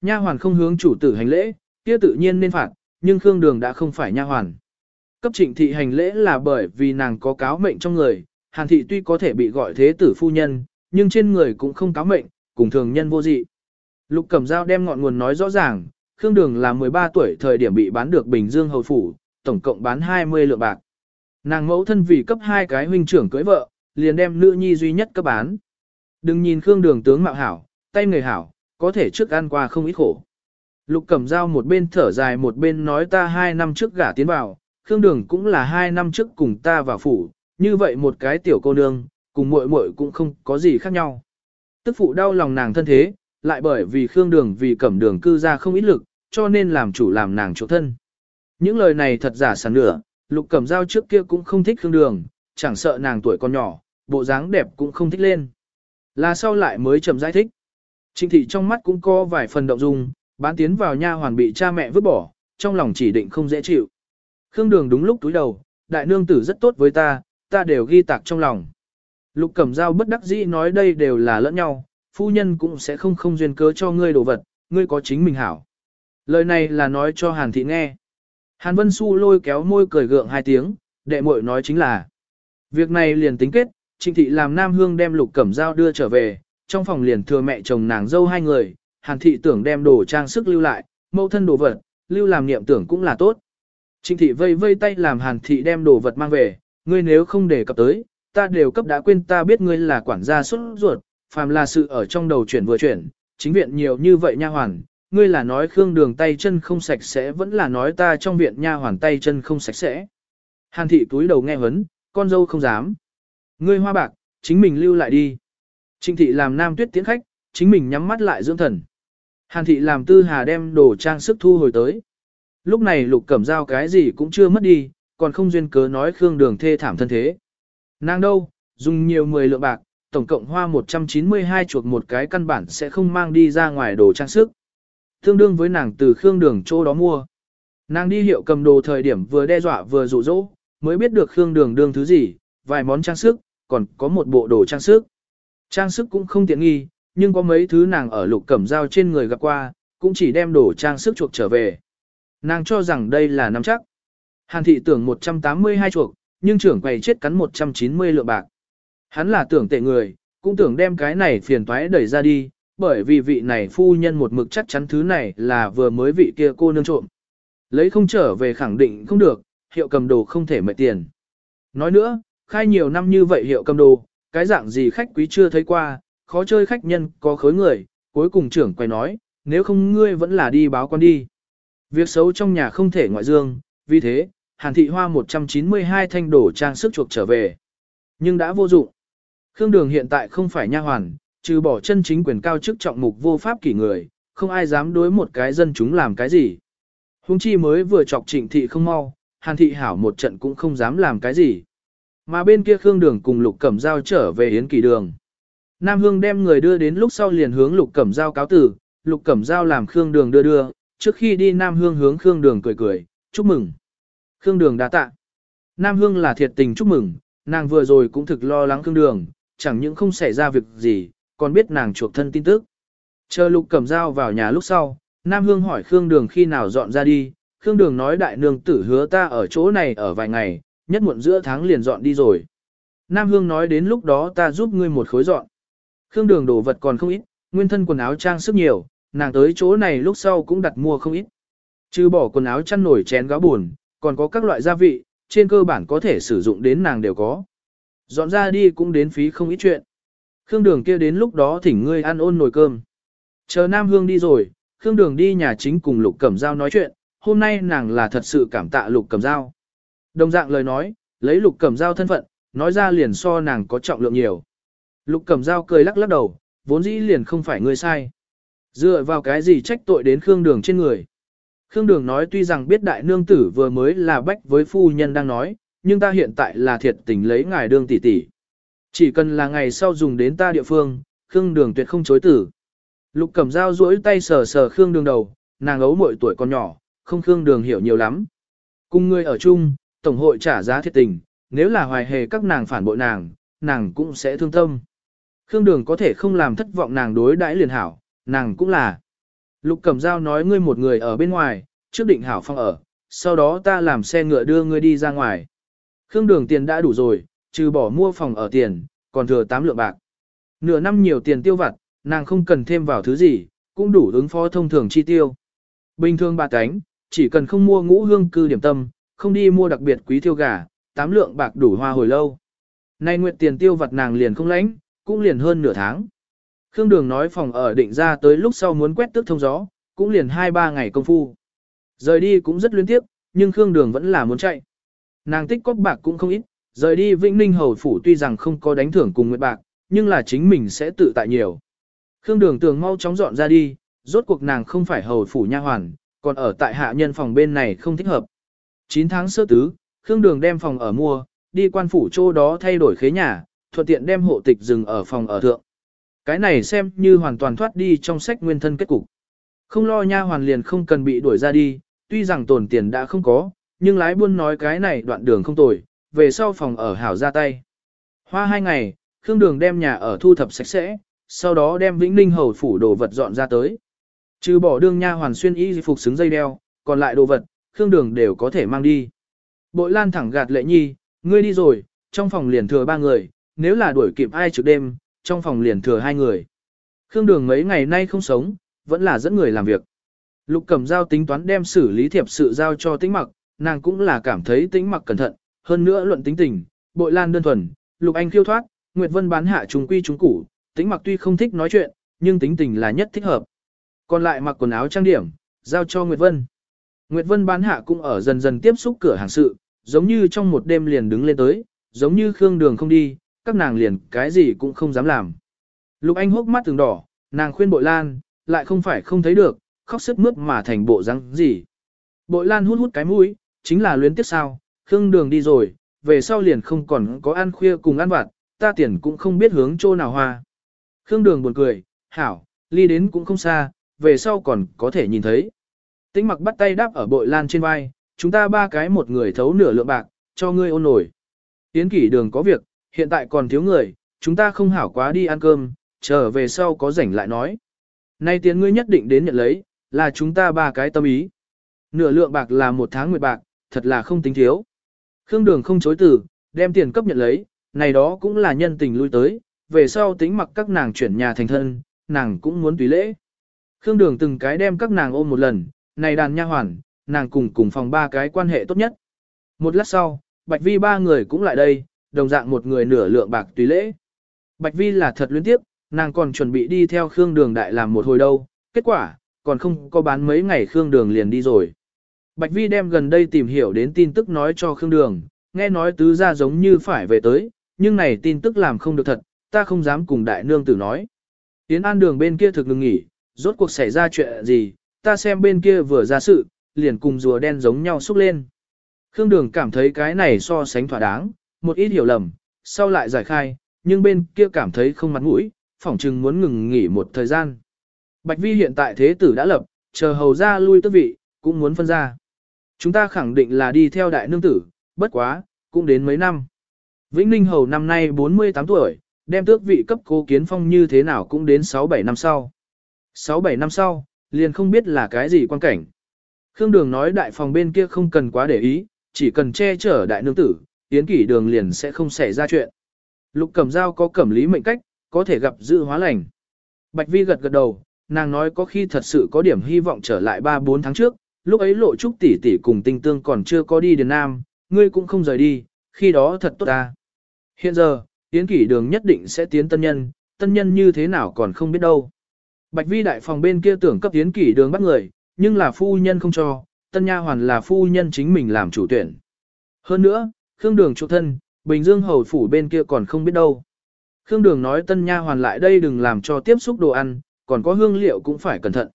Nha hoàn không hướng chủ tử hành lễ, kia tự nhiên nên phạt, nhưng Khương Đường đã không phải nha hoàn. Cấp trịnh thị hành lễ là bởi vì nàng có cáo mệnh trong người, Hàn thị tuy có thể bị gọi thế tử phu nhân, nhưng trên người cũng không cáo mệnh, cùng thường nhân vô dị. Lục Cẩm Dao đem ngọn nguồn nói rõ ràng, Khương Đường là 13 tuổi thời điểm bị bán được Bình Dương hầu phủ, tổng cộng bán 20 lượng bạc. Nàng mẫu thân vì cấp hai cái huynh trưởng cưới vợ, liền đem nữ nhi duy nhất cấp bán. Đừng nhìn Khương Đường tướng mạo hảo, tay người hảo, có thể trước ăn qua không ít khổ. Lục Cẩm Dao một bên thở dài một bên nói ta hai năm trước gả tiến vào, Khương Đường cũng là hai năm trước cùng ta vào phủ, như vậy một cái tiểu cô nương, cùng muội muội cũng không có gì khác nhau. Tức phụ đau lòng nàng thân thế, lại bởi vì Khương Đường vì Cẩm Đường cư ra không ít lực, cho nên làm chủ làm nàng chỗ thân. Những lời này thật giả sẵn nửa, Lục Cẩm Dao trước kia cũng không thích Khương Đường, chẳng sợ nàng tuổi còn nhỏ, bộ dáng đẹp cũng không thích lên. Là sau lại mới chậm giải thích. Trịnh thị trong mắt cũng có vài phần động dung, bán tiến vào nha hoàn bị cha mẹ vứt bỏ, trong lòng chỉ định không dễ chịu. Khương Đường đúng lúc túi đầu, đại nương tử rất tốt với ta, ta đều ghi tạc trong lòng. Lục Cẩm Dao bất đắc dĩ nói đây đều là lẫn nhau, phu nhân cũng sẽ không không duyên cớ cho ngươi đồ vật, ngươi có chính mình hảo. Lời này là nói cho Hàn Thị nghe. Hàn Vân Xu lôi kéo môi cười gượng hai tiếng, đệ muội nói chính là. Việc này liền tính kết, Trịnh Thị làm Nam Hương đem Lục Cẩm Dao đưa trở về, trong phòng liền thừa mẹ chồng nàng dâu hai người, Hàn Thị tưởng đem đồ trang sức lưu lại, mẫu thân đồ vật, lưu làm niệm tưởng cũng là tốt. Trịnh Thị vây vây tay làm Hàn Thị đem đồ vật mang về, ngươi nếu không để cập tới, ta đều cấp đã quên ta biết ngươi là quản gia xuất ruột, phàm là sự ở trong đầu chuyển vừa chuyển, chính viện nhiều như vậy nha hoàn, ngươi là nói Khương Đường tay chân không sạch sẽ vẫn là nói ta trong viện nha hoàn tay chân không sạch sẽ. Hàn thị túi đầu nghe hấn, con dâu không dám. Ngươi hoa bạc, chính mình lưu lại đi. Trịnh thị làm nam tuyết tiến khách, chính mình nhắm mắt lại dưỡng thần. Hàn thị làm tư hà đem đồ trang sức thu hồi tới. Lúc này lục cẩm dao cái gì cũng chưa mất đi, còn không duyên cớ nói Khương Đường thê thảm thân thế. Nàng đâu, dùng nhiều mười lượng bạc, tổng cộng hoa 192 chuột một cái căn bản sẽ không mang đi ra ngoài đồ trang sức. Tương đương với nàng từ Khương Đường chỗ đó mua. Nàng đi hiệu cầm đồ thời điểm vừa đe dọa vừa dụ dỗ, mới biết được Khương Đường đương thứ gì, vài món trang sức, còn có một bộ đồ trang sức. Trang sức cũng không tiện nghi, nhưng có mấy thứ nàng ở lục cẩm dao trên người gặp qua, cũng chỉ đem đồ trang sức chuộc trở về. Nàng cho rằng đây là nắm chắc. Hàn thị tưởng 182 chuộc, nhưng trưởng quầy chết cắn 190 lượng bạc. Hắn là tưởng tệ người, cũng tưởng đem cái này phiền toái đẩy ra đi, bởi vì vị này phu nhân một mực chắc chắn thứ này là vừa mới vị kia cô nương trộm. Lấy không trở về khẳng định không được, hiệu cầm đồ không thể mệt tiền. Nói nữa, khai nhiều năm như vậy hiệu cầm đồ, cái dạng gì khách quý chưa thấy qua, khó chơi khách nhân có khối người, cuối cùng trưởng quay nói, nếu không ngươi vẫn là đi báo quan đi. Việc xấu trong nhà không thể ngoại dương, vì thế, Hàn Thị Hoa 192 thanh đổ trang sức chuộc trở về. Nhưng đã vô dụng. Khương Đường hiện tại không phải nha hoàn, trừ bỏ chân chính quyền cao chức trọng mục vô pháp kỷ người, không ai dám đối một cái dân chúng làm cái gì. Hùng chi mới vừa chọc trịnh thị không mau, hàn thị hảo một trận cũng không dám làm cái gì. Mà bên kia Khương Đường cùng Lục Cẩm Giao trở về Yến Kỳ Đường. Nam Hương đem người đưa đến lúc sau liền hướng Lục Cẩm Giao cáo tử, Lục Cẩm Giao làm Khương Đường đưa đưa, trước khi đi Nam Hương hướng Khương Đường cười cười, chúc mừng. Khương Đường đã tạ. Nam Hương là thiệt tình chúc mừng, nàng vừa rồi cũng thực lo lắng Khương Đường, chẳng những không xảy ra việc gì, còn biết nàng chuộc thân tin tức. Chờ Lục Cẩm giao vào nhà lúc sau, Nam Hương hỏi Khương Đường khi nào dọn ra đi, Khương Đường nói đại nương tử hứa ta ở chỗ này ở vài ngày, nhất muộn giữa tháng liền dọn đi rồi. Nam Hương nói đến lúc đó ta giúp ngươi một khối dọn. Khương Đường đồ vật còn không ít, nguyên thân quần áo trang sức nhiều, nàng tới chỗ này lúc sau cũng đặt mua không ít. Trừ bỏ quần áo chăn nổi chén gáo buồn, còn có các loại gia vị, trên cơ bản có thể sử dụng đến nàng đều có. Dọn ra đi cũng đến phí không ít chuyện. Khương Đường kia đến lúc đó thỉnh ngươi ăn ôn nồi cơm. Chờ Nam Hương đi rồi, Khương Đường đi nhà chính cùng Lục Cẩm Giao nói chuyện, hôm nay nàng là thật sự cảm tạ Lục Cẩm Giao. Đồng dạng lời nói, lấy Lục Cẩm Giao thân phận, nói ra liền so nàng có trọng lượng nhiều. Lục Cẩm Giao cười lắc lắc đầu, vốn dĩ liền không phải người sai. Dựa vào cái gì trách tội đến Khương Đường trên người. Khương Đường nói tuy rằng biết đại nương tử vừa mới là bách với phu nhân đang nói, nhưng ta hiện tại là thiệt tình lấy ngài đương tỷ tỷ. Chỉ cần là ngày sau dùng đến ta địa phương, Khương Đường tuyệt không chối tử. Lục Cẩm Dao duỗi tay sờ sờ Khương Đường đầu, nàng ấu mỗi tuổi còn nhỏ, không Khương Đường hiểu nhiều lắm. Cùng người ở chung, Tổng hội trả giá thiệt tình, nếu là hoài hề các nàng phản bội nàng, nàng cũng sẽ thương tâm. Khương Đường có thể không làm thất vọng nàng đối đãi liền hảo, nàng cũng là. Lục Cẩm Giao nói ngươi một người ở bên ngoài, trước định hảo phòng ở, sau đó ta làm xe ngựa đưa ngươi đi ra ngoài. Khương đường tiền đã đủ rồi, trừ bỏ mua phòng ở tiền, còn thừa 8 lượng bạc. Nửa năm nhiều tiền tiêu vặt, nàng không cần thêm vào thứ gì, cũng đủ ứng phó thông thường chi tiêu. Bình thường bà cánh, chỉ cần không mua ngũ hương cư điểm tâm, không đi mua đặc biệt quý thiêu gà, tám lượng bạc đủ hoa hồi lâu. Nay nguyện tiền tiêu vặt nàng liền không lãnh, cũng liền hơn nửa tháng. Khương Đường nói phòng ở định ra tới lúc sau muốn quét tước thông gió, cũng liền 2-3 ngày công phu. Rời đi cũng rất liên tiếp, nhưng Khương Đường vẫn là muốn chạy. Nàng tích cóc bạc cũng không ít, rời đi Vĩnh Ninh Hầu Phủ tuy rằng không có đánh thưởng cùng nguyệt bạc, nhưng là chính mình sẽ tự tại nhiều. Khương Đường tường mau chóng dọn ra đi, rốt cuộc nàng không phải Hầu Phủ nha hoàn, còn ở tại hạ nhân phòng bên này không thích hợp. 9 tháng sơ tứ, Khương Đường đem phòng ở mua, đi quan phủ chỗ đó thay đổi khế nhà, thuận tiện đem hộ tịch dừng ở phòng ở thượng. Cái này xem như hoàn toàn thoát đi trong sách nguyên thân kết cục. Không lo nha hoàn liền không cần bị đuổi ra đi, tuy rằng tổn tiền đã không có, nhưng lái buôn nói cái này đoạn đường không tồi, về sau phòng ở hảo ra tay. Hoa hai ngày, Khương Đường đem nhà ở thu thập sạch sẽ, sau đó đem Vĩnh Ninh hầu phủ đồ vật dọn ra tới. Trừ bỏ đương nha hoàn xuyên y phục xứng dây đeo, còn lại đồ vật, Khương Đường đều có thể mang đi. Bội Lan thẳng gạt lệ nhi, ngươi đi rồi, trong phòng liền thừa ba người, nếu là đuổi kịp ai trước đêm, trong phòng liền thừa hai người. Khương Đường mấy ngày nay không sống, vẫn là dẫn người làm việc. Lục Cẩm Giao tính toán đem xử lý thiệp sự giao cho Tĩnh Mặc, nàng cũng là cảm thấy Tĩnh Mặc cẩn thận, hơn nữa luận tính tình, Bội Lan đơn thuần, Lục Anh khiêu thoát, Nguyệt Vân bán hạ trùng quy trùng củ, Tĩnh Mặc tuy không thích nói chuyện, nhưng tính tình là nhất thích hợp. Còn lại mặc quần áo trang điểm, giao cho Nguyệt Vân. Nguyệt Vân bán hạ cũng ở dần dần tiếp xúc cửa hàng sự, giống như trong một đêm liền đứng lên tới, giống như Khương Đường không đi, các nàng liền cái gì cũng không dám làm. Lục Anh hốc mắt từng đỏ, nàng khuyên Bội Lan, lại không phải không thấy được, khóc sức mướt mà thành bộ răng gì. Bội Lan hút hút cái mũi, chính là luyến tiếc sao, Khương Đường đi rồi, về sau liền không còn có ăn khuya cùng ăn vặt, ta tiền cũng không biết hướng chỗ nào hoa. Khương Đường buồn cười, hảo, ly đến cũng không xa, về sau còn có thể nhìn thấy. Tĩnh mặc bắt tay đáp ở bội lan trên vai, chúng ta ba cái một người thấu nửa lượng bạc, cho ngươi ôn nổi. Tiến kỷ đường có việc, hiện tại còn thiếu người, chúng ta không hảo quá đi ăn cơm, trở về sau có rảnh lại nói. Nay tiến ngươi nhất định đến nhận lấy, là chúng ta ba cái tâm ý. Nửa lượng bạc là một tháng nguyệt bạc, thật là không tính thiếu. Khương đường không chối từ, đem tiền cấp nhận lấy, này đó cũng là nhân tình lui tới, về sau tính mặc các nàng chuyển nhà thành thân, nàng cũng muốn tùy lễ. Khương đường từng cái đem các nàng ôm một lần, này đàn nha hoàn, nàng cùng cùng phòng ba cái quan hệ tốt nhất. Một lát sau, Bạch Vi ba người cũng lại đây, đồng dạng một người nửa lượng bạc tùy lễ. Bạch Vi là thật luyến tiếp, nàng còn chuẩn bị đi theo Khương Đường đại làm một hồi đâu, kết quả, còn không có bán mấy ngày Khương Đường liền đi rồi. Bạch Vi đem gần đây tìm hiểu đến tin tức nói cho Khương Đường, nghe nói tứ gia giống như phải về tới, nhưng này tin tức làm không được thật, ta không dám cùng đại nương tử nói. Tiến an đường bên kia thực ngừng nghỉ, rốt cuộc xảy ra chuyện gì, ta xem bên kia vừa ra sự, liền cùng rùa đen giống nhau xúc lên. Khương Đường cảm thấy cái này so sánh thỏa đáng, một ít hiểu lầm, sau lại giải khai, nhưng bên kia cảm thấy không mặt mũi, phỏng chừng muốn ngừng nghỉ một thời gian. Bạch Vi hiện tại thế tử đã lập, chờ hầu ra lui tước vị, cũng muốn phân ra. Chúng ta khẳng định là đi theo đại nương tử, bất quá, cũng đến mấy năm. Vĩnh Ninh hầu năm nay 48 tuổi, đem tước vị cấp cố kiến phong như thế nào cũng đến 6-7 năm sau. 6-7 năm sau, liền không biết là cái gì quan cảnh. Khương Đường nói đại phòng bên kia không cần quá để ý, chỉ cần che chở đại nương tử, Yến kỷ đường liền sẽ không xảy ra chuyện. Lục cẩm dao có cẩm lý mệnh cách, có thể gặp dự hóa lành. Bạch Vi gật gật đầu, nàng nói có khi thật sự có điểm hy vọng trở lại 3-4 tháng trước, lúc ấy lộ trúc tỷ tỷ cùng tinh tương còn chưa có đi đến Nam, ngươi cũng không rời đi, khi đó thật tốt ta. Hiện giờ, Yến kỷ đường nhất định sẽ tiến tân nhân, tân nhân như thế nào còn không biết đâu. Bạch vi đại phòng bên kia tưởng cấp tiến kỷ đường bắt người, nhưng là phu nhân không cho, tân nha hoàn là phu nhân chính mình làm chủ tuyển. Hơn nữa, Khương Đường chủ thân, Bình Dương hầu phủ bên kia còn không biết đâu. Khương Đường nói tân nha hoàn lại đây đừng làm cho tiếp xúc đồ ăn, còn có hương liệu cũng phải cẩn thận.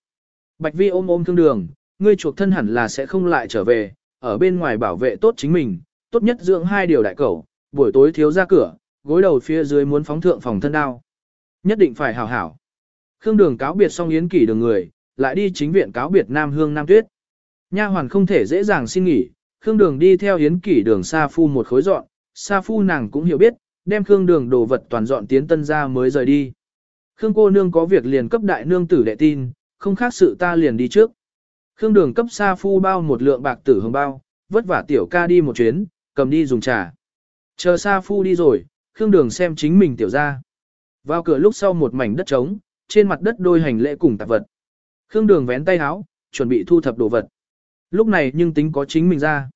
Bạch Vi ôm ôm Khương Đường, ngươi chuộc thân hẳn là sẽ không lại trở về, ở bên ngoài bảo vệ tốt chính mình, tốt nhất dưỡng hai điều đại cẩu, buổi tối thiếu ra cửa, gối đầu phía dưới muốn phóng thượng phòng thân đao. Nhất định phải hảo hảo. Khương Đường cáo biệt xong yến Kỳ đường người, lại đi chính viện cáo biệt Nam Hương Nam Tuyết. Nha hoàn không thể dễ dàng xin nghỉ, Khương Đường đi theo yến Kỳ đường Sa Phu một khối dọn, Sa Phu nàng cũng hiểu biết, đem Khương Đường đồ vật toàn dọn tiến tân ra mới rời đi. Khương cô nương có việc liền cấp đại nương tử đệ tin, không khác sự ta liền đi trước. Khương Đường cấp Sa Phu bao một lượng bạc tử hồng bao, vất vả tiểu ca đi một chuyến, cầm đi dùng trà. Chờ Sa Phu đi rồi, Khương Đường xem chính mình tiểu ra. Vào cửa lúc sau một mảnh đất trống, trên mặt đất đôi hành lễ cùng tạp vật. Khương Đường vén tay áo, chuẩn bị thu thập đồ vật. Lúc này nhưng tính có chính mình ra.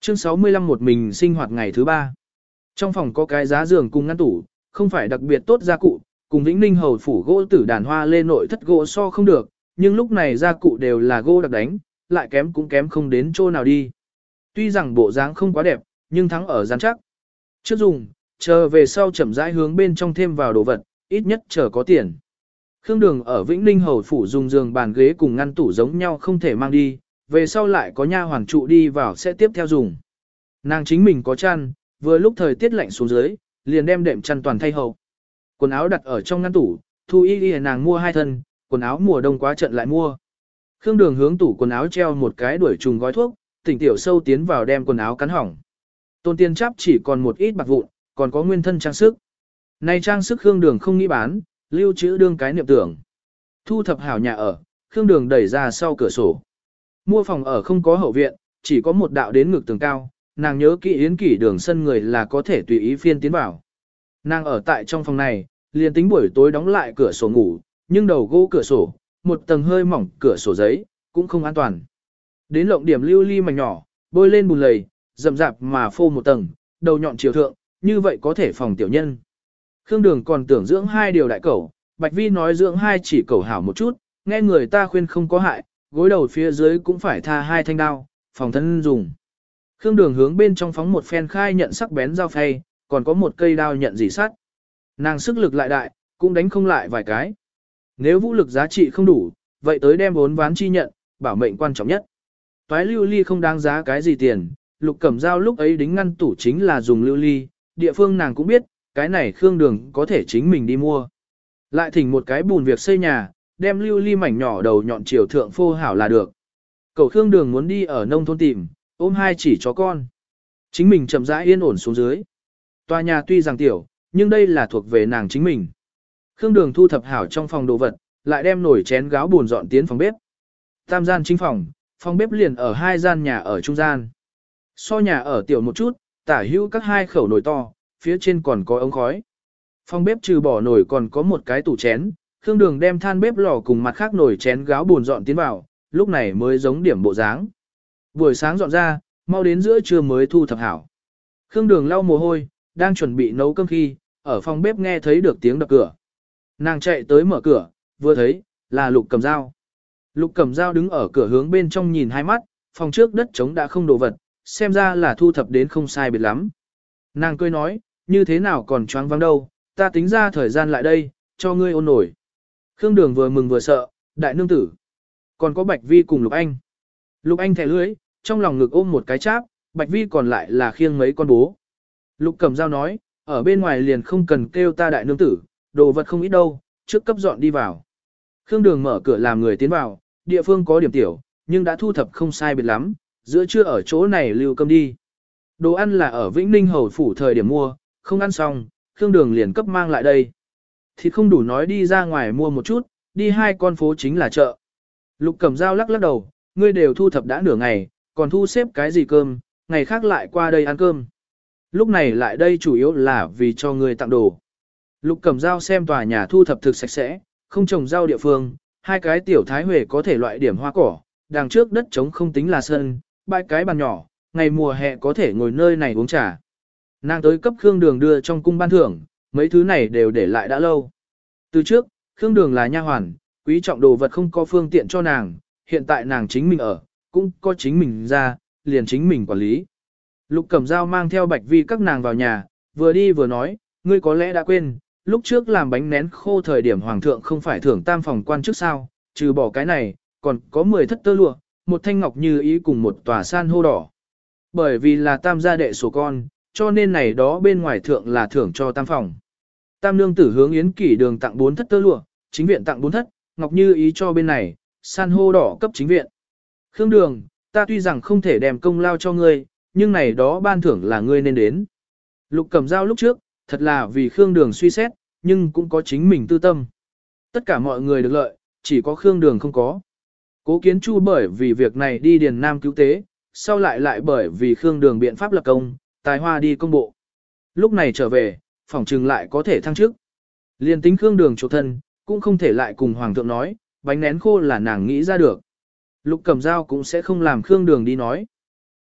Chương 65 một mình sinh hoạt ngày thứ ba. Trong phòng có cái giá giường cùng ngăn tủ, không phải đặc biệt tốt gia cụ, cùng Vĩnh Ninh hầu phủ gỗ tử đàn hoa lê nội thất gỗ so không được, nhưng lúc này gia cụ đều là gỗ đặc đánh, lại kém cũng kém không đến chỗ nào đi. Tuy rằng bộ dáng không quá đẹp, nhưng thắng ở rắn chắc. Trước dùng, chờ về sau chậm rãi hướng bên trong thêm vào đồ vật, ít nhất chờ có tiền. Khương Đường ở Vĩnh Ninh hầu phủ dùng giường bàn ghế cùng ngăn tủ giống nhau không thể mang đi, về sau lại có nha hoàng trụ đi vào sẽ tiếp theo dùng. Nàng chính mình có chăn, vừa lúc thời tiết lạnh xuống dưới, liền đem đệm chăn toàn thay hậu. Quần áo đặt ở trong ngăn tủ, Thu Y Y nàng mua hai thân, quần áo mùa đông quá trận lại mua. Khương Đường hướng tủ quần áo treo một cái đuổi trùng gói thuốc, tỉnh tiểu sâu tiến vào đem quần áo cắn hỏng. Tôn Tiên Cháp chỉ còn một ít bạc vụn, còn có nguyên thân trang sức. Này trang sức Khương Đường không nghĩ bán, lưu trữ đương cái niệm tưởng. Thu thập hảo nhà ở, Khương Đường đẩy ra sau cửa sổ. Mua phòng ở không có hậu viện, chỉ có một đạo đến ngực tường cao, nàng nhớ kỹ yến kỷ đường sân người là có thể tùy ý phiên tiến vào. Nàng ở tại trong phòng này, liền tính buổi tối đóng lại cửa sổ ngủ, nhưng đầu gỗ cửa sổ, một tầng hơi mỏng cửa sổ giấy, cũng không an toàn. Đến lộng điểm lưu ly mảnh nhỏ, bôi lên bùn lầy, rậm rạp mà phô một tầng, đầu nhọn chiều thượng, như vậy có thể phòng tiểu nhân. Khương Đường còn tưởng dưỡng hai điều đại cẩu, Bạch Vi nói dưỡng hai chỉ cẩu hảo một chút, nghe người ta khuyên không có hại, gối đầu phía dưới cũng phải tha hai thanh đao, phòng thân dùng. Khương Đường hướng bên trong phóng một phen khai nhận sắc bén dao phay, còn có một cây đao nhận dỉ sắt. Nàng sức lực lại đại, cũng đánh không lại vài cái. Nếu vũ lực giá trị không đủ, vậy tới đem bốn ván chi nhận, bảo mệnh quan trọng nhất. Toái lưu ly không đáng giá cái gì tiền, lục cẩm dao lúc ấy đính ngăn tủ chính là dùng lưu ly, địa phương nàng cũng biết, cái này Khương Đường có thể chính mình đi mua. Lại thỉnh một cái bùn việc xây nhà, đem lưu ly mảnh nhỏ đầu nhọn chiều thượng phô hảo là được. Cậu Khương Đường muốn đi ở nông thôn tìm, ôm hai chỉ chó con. Chính mình chậm rãi yên ổn xuống dưới. Tòa nhà tuy rằng tiểu, nhưng đây là thuộc về nàng chính mình. Khương Đường thu thập hảo trong phòng đồ vật, lại đem nổi chén gáo buồn dọn tiến phòng bếp. Tam gian chính phòng, phòng bếp liền ở hai gian nhà ở trung gian. So nhà ở tiểu một chút, tả hữu các hai khẩu nồi to, phía trên còn có ống khói. Phòng bếp trừ bỏ nồi còn có một cái tủ chén, Khương Đường đem than bếp lò cùng mặt khác nồi chén gáo buồn dọn tiến vào, lúc này mới giống điểm bộ dáng. Buổi sáng dọn ra, mau đến giữa trưa mới thu thập hảo. Khương Đường lau mồ hôi, đang chuẩn bị nấu cơm khi, ở phòng bếp nghe thấy được tiếng đập cửa. Nàng chạy tới mở cửa, vừa thấy, là Lục Cầm Dao. Lục Cầm Dao đứng ở cửa hướng bên trong nhìn hai mắt, phòng trước đất trống đã không đồ vật, xem ra là thu thập đến không sai biệt lắm. Nàng cười nói, như thế nào còn choáng vắng đâu, ta tính ra thời gian lại đây, cho ngươi ôn nổi. Khương Đường vừa mừng vừa sợ, đại nương tử. Còn có Bạch Vi cùng Lục Anh. Lục Anh thẻ lưới, trong lòng ngực ôm một cái cháp, Bạch Vi còn lại là khiêng mấy con bố. Lục cầm dao nói, ở bên ngoài liền không cần kêu ta đại nương tử, đồ vật không ít đâu, trước cấp dọn đi vào. Khương Đường mở cửa làm người tiến vào, địa phương có điểm tiểu, nhưng đã thu thập không sai biệt lắm, giữa trưa ở chỗ này lưu cơm đi. Đồ ăn là ở Vĩnh Ninh Hầu Phủ thời điểm mua, không ăn xong, Khương Đường liền cấp mang lại đây. Thịt không đủ nói đi ra ngoài mua một chút, đi hai con phố chính là chợ. Lục cầm dao lắc lắc đầu, ngươi đều thu thập đã nửa ngày, còn thu xếp cái gì cơm, ngày khác lại qua đây ăn cơm. Lúc này lại đây chủ yếu là vì cho ngươi tặng đồ. Lục cầm dao xem tòa nhà thu thập thực sạch sẽ, không trồng rau địa phương, hai cái tiểu thái huệ có thể loại điểm hoa cỏ, đằng trước đất trống không tính là sân, bãi cái bàn nhỏ, ngày mùa hè có thể ngồi nơi này uống trà. Nàng tới cấp Khương Đường đưa trong cung ban thưởng, mấy thứ này đều để lại đã lâu. Từ trước, Khương Đường là nha hoàn, quý trọng đồ vật không có phương tiện cho nàng, hiện tại nàng chính mình ở, cũng có chính mình ra, liền chính mình quản lý. Lục Cẩm Dao mang theo Bạch Vi các nàng vào nhà, vừa đi vừa nói, ngươi có lẽ đã quên, lúc trước làm bánh nén khô thời điểm hoàng thượng không phải thưởng tam phòng quan trước sao, trừ bỏ cái này, còn có 10 thất tơ lụa, một thanh ngọc như ý cùng một tòa san hô đỏ. Bởi vì là tam gia đệ sổ con, cho nên này đó bên ngoài thượng là thưởng cho tam phòng. Tam nương tử hướng yến kỷ đường tặng bốn thất tơ lụa, chính viện tặng bốn thất, ngọc như ý cho bên này, san hô đỏ cấp chính viện. Khương đường, ta tuy rằng không thể đem công lao cho ngươi, nhưng này đó ban thưởng là ngươi nên đến. Lục cầm dao lúc trước, thật là vì Khương đường suy xét, nhưng cũng có chính mình tư tâm. Tất cả mọi người được lợi, chỉ có Khương Đường không có. Cố Kiến Chu bởi vì việc này đi Điền Nam cứu tế, sau lại lại bởi vì Khương Đường biện pháp lập công, tài hoa đi công bộ. Lúc này trở về, phòng trừng lại có thể thăng chức. Liên tính Khương Đường chủ thân, cũng không thể lại cùng Hoàng thượng nói, bánh nén khô là nàng nghĩ ra được. Lục Cẩm Dao cũng sẽ không làm Khương Đường đi nói.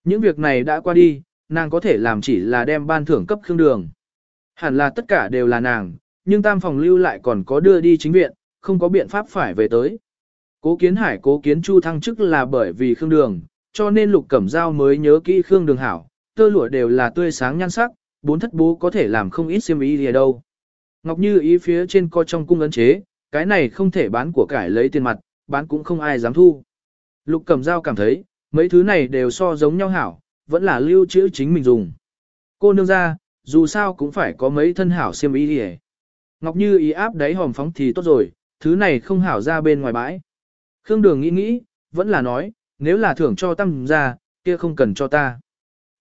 Những việc này đã qua đi, nàng có thể làm chỉ là đem ban thưởng cấp Khương Đường. Hẳn là tất cả đều là nàng, nhưng tam phòng lưu lại còn có đưa đi chính viện, không có biện pháp phải về tới. Cố Kiến Hải cố Kiến Chu thăng chức là bởi vì Khương Đường, cho nên Lục Cẩm Dao mới nhớ kỹ Khương Đường hảo, tơ lụa đều là tươi sáng nhan sắc, bốn thất bố có thể làm không ít xiêm y gì đâu. Ngọc Như ý phía trên co trong cung ấn chế, cái này không thể bán của cải lấy tiền mặt, bán cũng không ai dám thu. Lục Cẩm Dao cảm thấy, mấy thứ này đều so giống nhau hảo, vẫn là lưu trữ chính mình dùng. Cô nương ra, dù sao cũng phải có mấy thân hảo xiêm y gì Ngọc Như ý áp đáy hòm phóng thì tốt rồi, thứ này không hảo ra bên ngoài bãi. Khương Đường nghĩ nghĩ, vẫn là nói, nếu là thưởng cho tăng ra, kia không cần cho ta.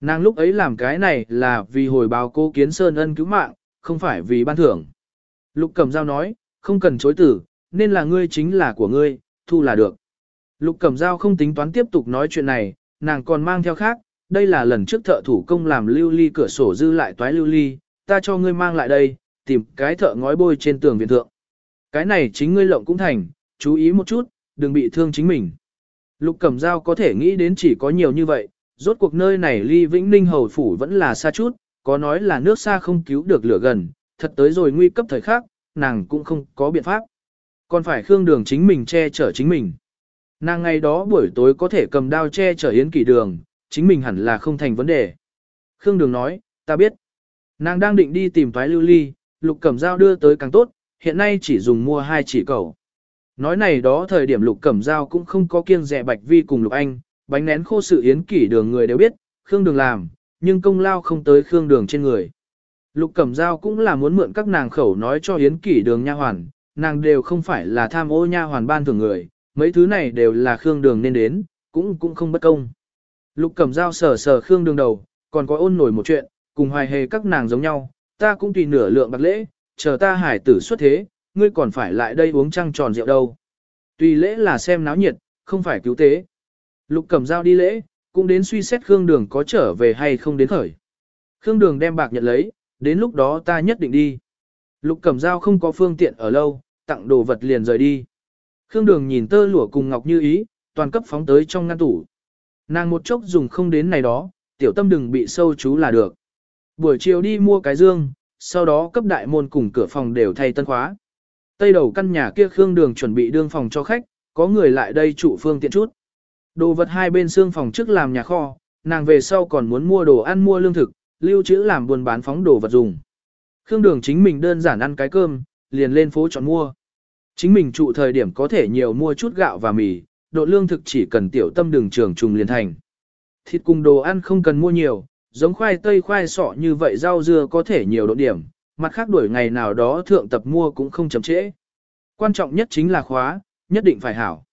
Nàng lúc ấy làm cái này là vì hồi báo cô Kiến Sơn ân cứu mạng, không phải vì ban thưởng. Lục Cẩm Giao nói, không cần chối tử, nên là ngươi chính là của ngươi, thu là được. Lục Cẩm Giao không tính toán tiếp tục nói chuyện này, nàng còn mang theo khác, đây là lần trước thợ thủ công làm lưu ly cửa sổ dư lại toái lưu ly, ta cho ngươi mang lại đây, tìm cái thợ ngói bôi trên tường viện thượng. Cái này chính ngươi lộng cũng thành, chú ý một chút, đừng bị thương chính mình. Lục Cẩm Giao có thể nghĩ đến chỉ có nhiều như vậy, rốt cuộc nơi này ly Vĩnh Ninh Hầu Phủ vẫn là xa chút, có nói là nước xa không cứu được lửa gần, thật tới rồi nguy cấp thời khắc, nàng cũng không có biện pháp. Còn phải Khương Đường chính mình che chở chính mình. Nàng ngày đó buổi tối có thể cầm đao che chở Yến Kỷ Đường, chính mình hẳn là không thành vấn đề. Khương Đường nói, ta biết. Nàng đang định đi tìm Thoái lưu ly, lục cẩm dao đưa tới càng tốt, hiện nay chỉ dùng mua hai chỉ cầu. Nói này đó thời điểm lục cẩm dao cũng không có kiêng rẻ bạch vi cùng lục anh, bánh nén khô sự Yến Kỷ Đường người đều biết, Khương Đường làm, nhưng công lao không tới Khương Đường trên người. Lục Cẩm Giao cũng là muốn mượn các nàng khẩu nói cho Yến Kỷ Đường nha hoàn, nàng đều không phải là tham ô nha hoàn ban thường người, mấy thứ này đều là Khương Đường nên đến, cũng cũng không bất công. Lục Cẩm Giao sờ sờ Khương Đường đầu, còn có ôn nổi một chuyện, cùng hoài hề các nàng giống nhau, ta cũng tùy nửa lượng bạc lễ, chờ ta hải tử xuất thế, ngươi còn phải lại đây uống trăng tròn rượu đâu. Tùy lễ là xem náo nhiệt, không phải cứu tế. Lục Cẩm Giao đi lễ, cũng đến suy xét Khương Đường có trở về hay không đến khởi. Khương Đường đem bạc nhận lấy, đến lúc đó ta nhất định đi. Lục Cẩm Giao không có phương tiện ở lâu, tặng đồ vật liền rời đi. Khương Đường nhìn tơ lụa cùng Ngọc Như ý, toàn cấp phóng tới trong ngăn tủ. Nàng một chốc dùng không đến này đó, tiểu tâm đừng bị sâu chú là được. Buổi chiều đi mua cái dương, sau đó cấp đại môn cùng cửa phòng đều thay tân khóa. Tây đầu căn nhà kia Khương Đường chuẩn bị đương phòng cho khách, có người lại đây trụ phương tiện chút. Đồ vật hai bên xương phòng trước làm nhà kho, nàng về sau còn muốn mua đồ ăn mua lương thực, lưu trữ làm buôn bán phóng đồ vật dùng. Khương Đường chính mình đơn giản ăn cái cơm, liền lên phố chọn mua. Chính mình trụ thời điểm có thể nhiều mua chút gạo và mì, độ lương thực chỉ cần tiểu tâm đường trường trùng liền thành. Thịt cùng đồ ăn không cần mua nhiều, giống khoai tây khoai sọ như vậy rau dưa có thể nhiều độ điểm, mặt khác đuổi ngày nào đó thượng tập mua cũng không chậm trễ. Quan trọng nhất chính là khóa, nhất định phải hảo.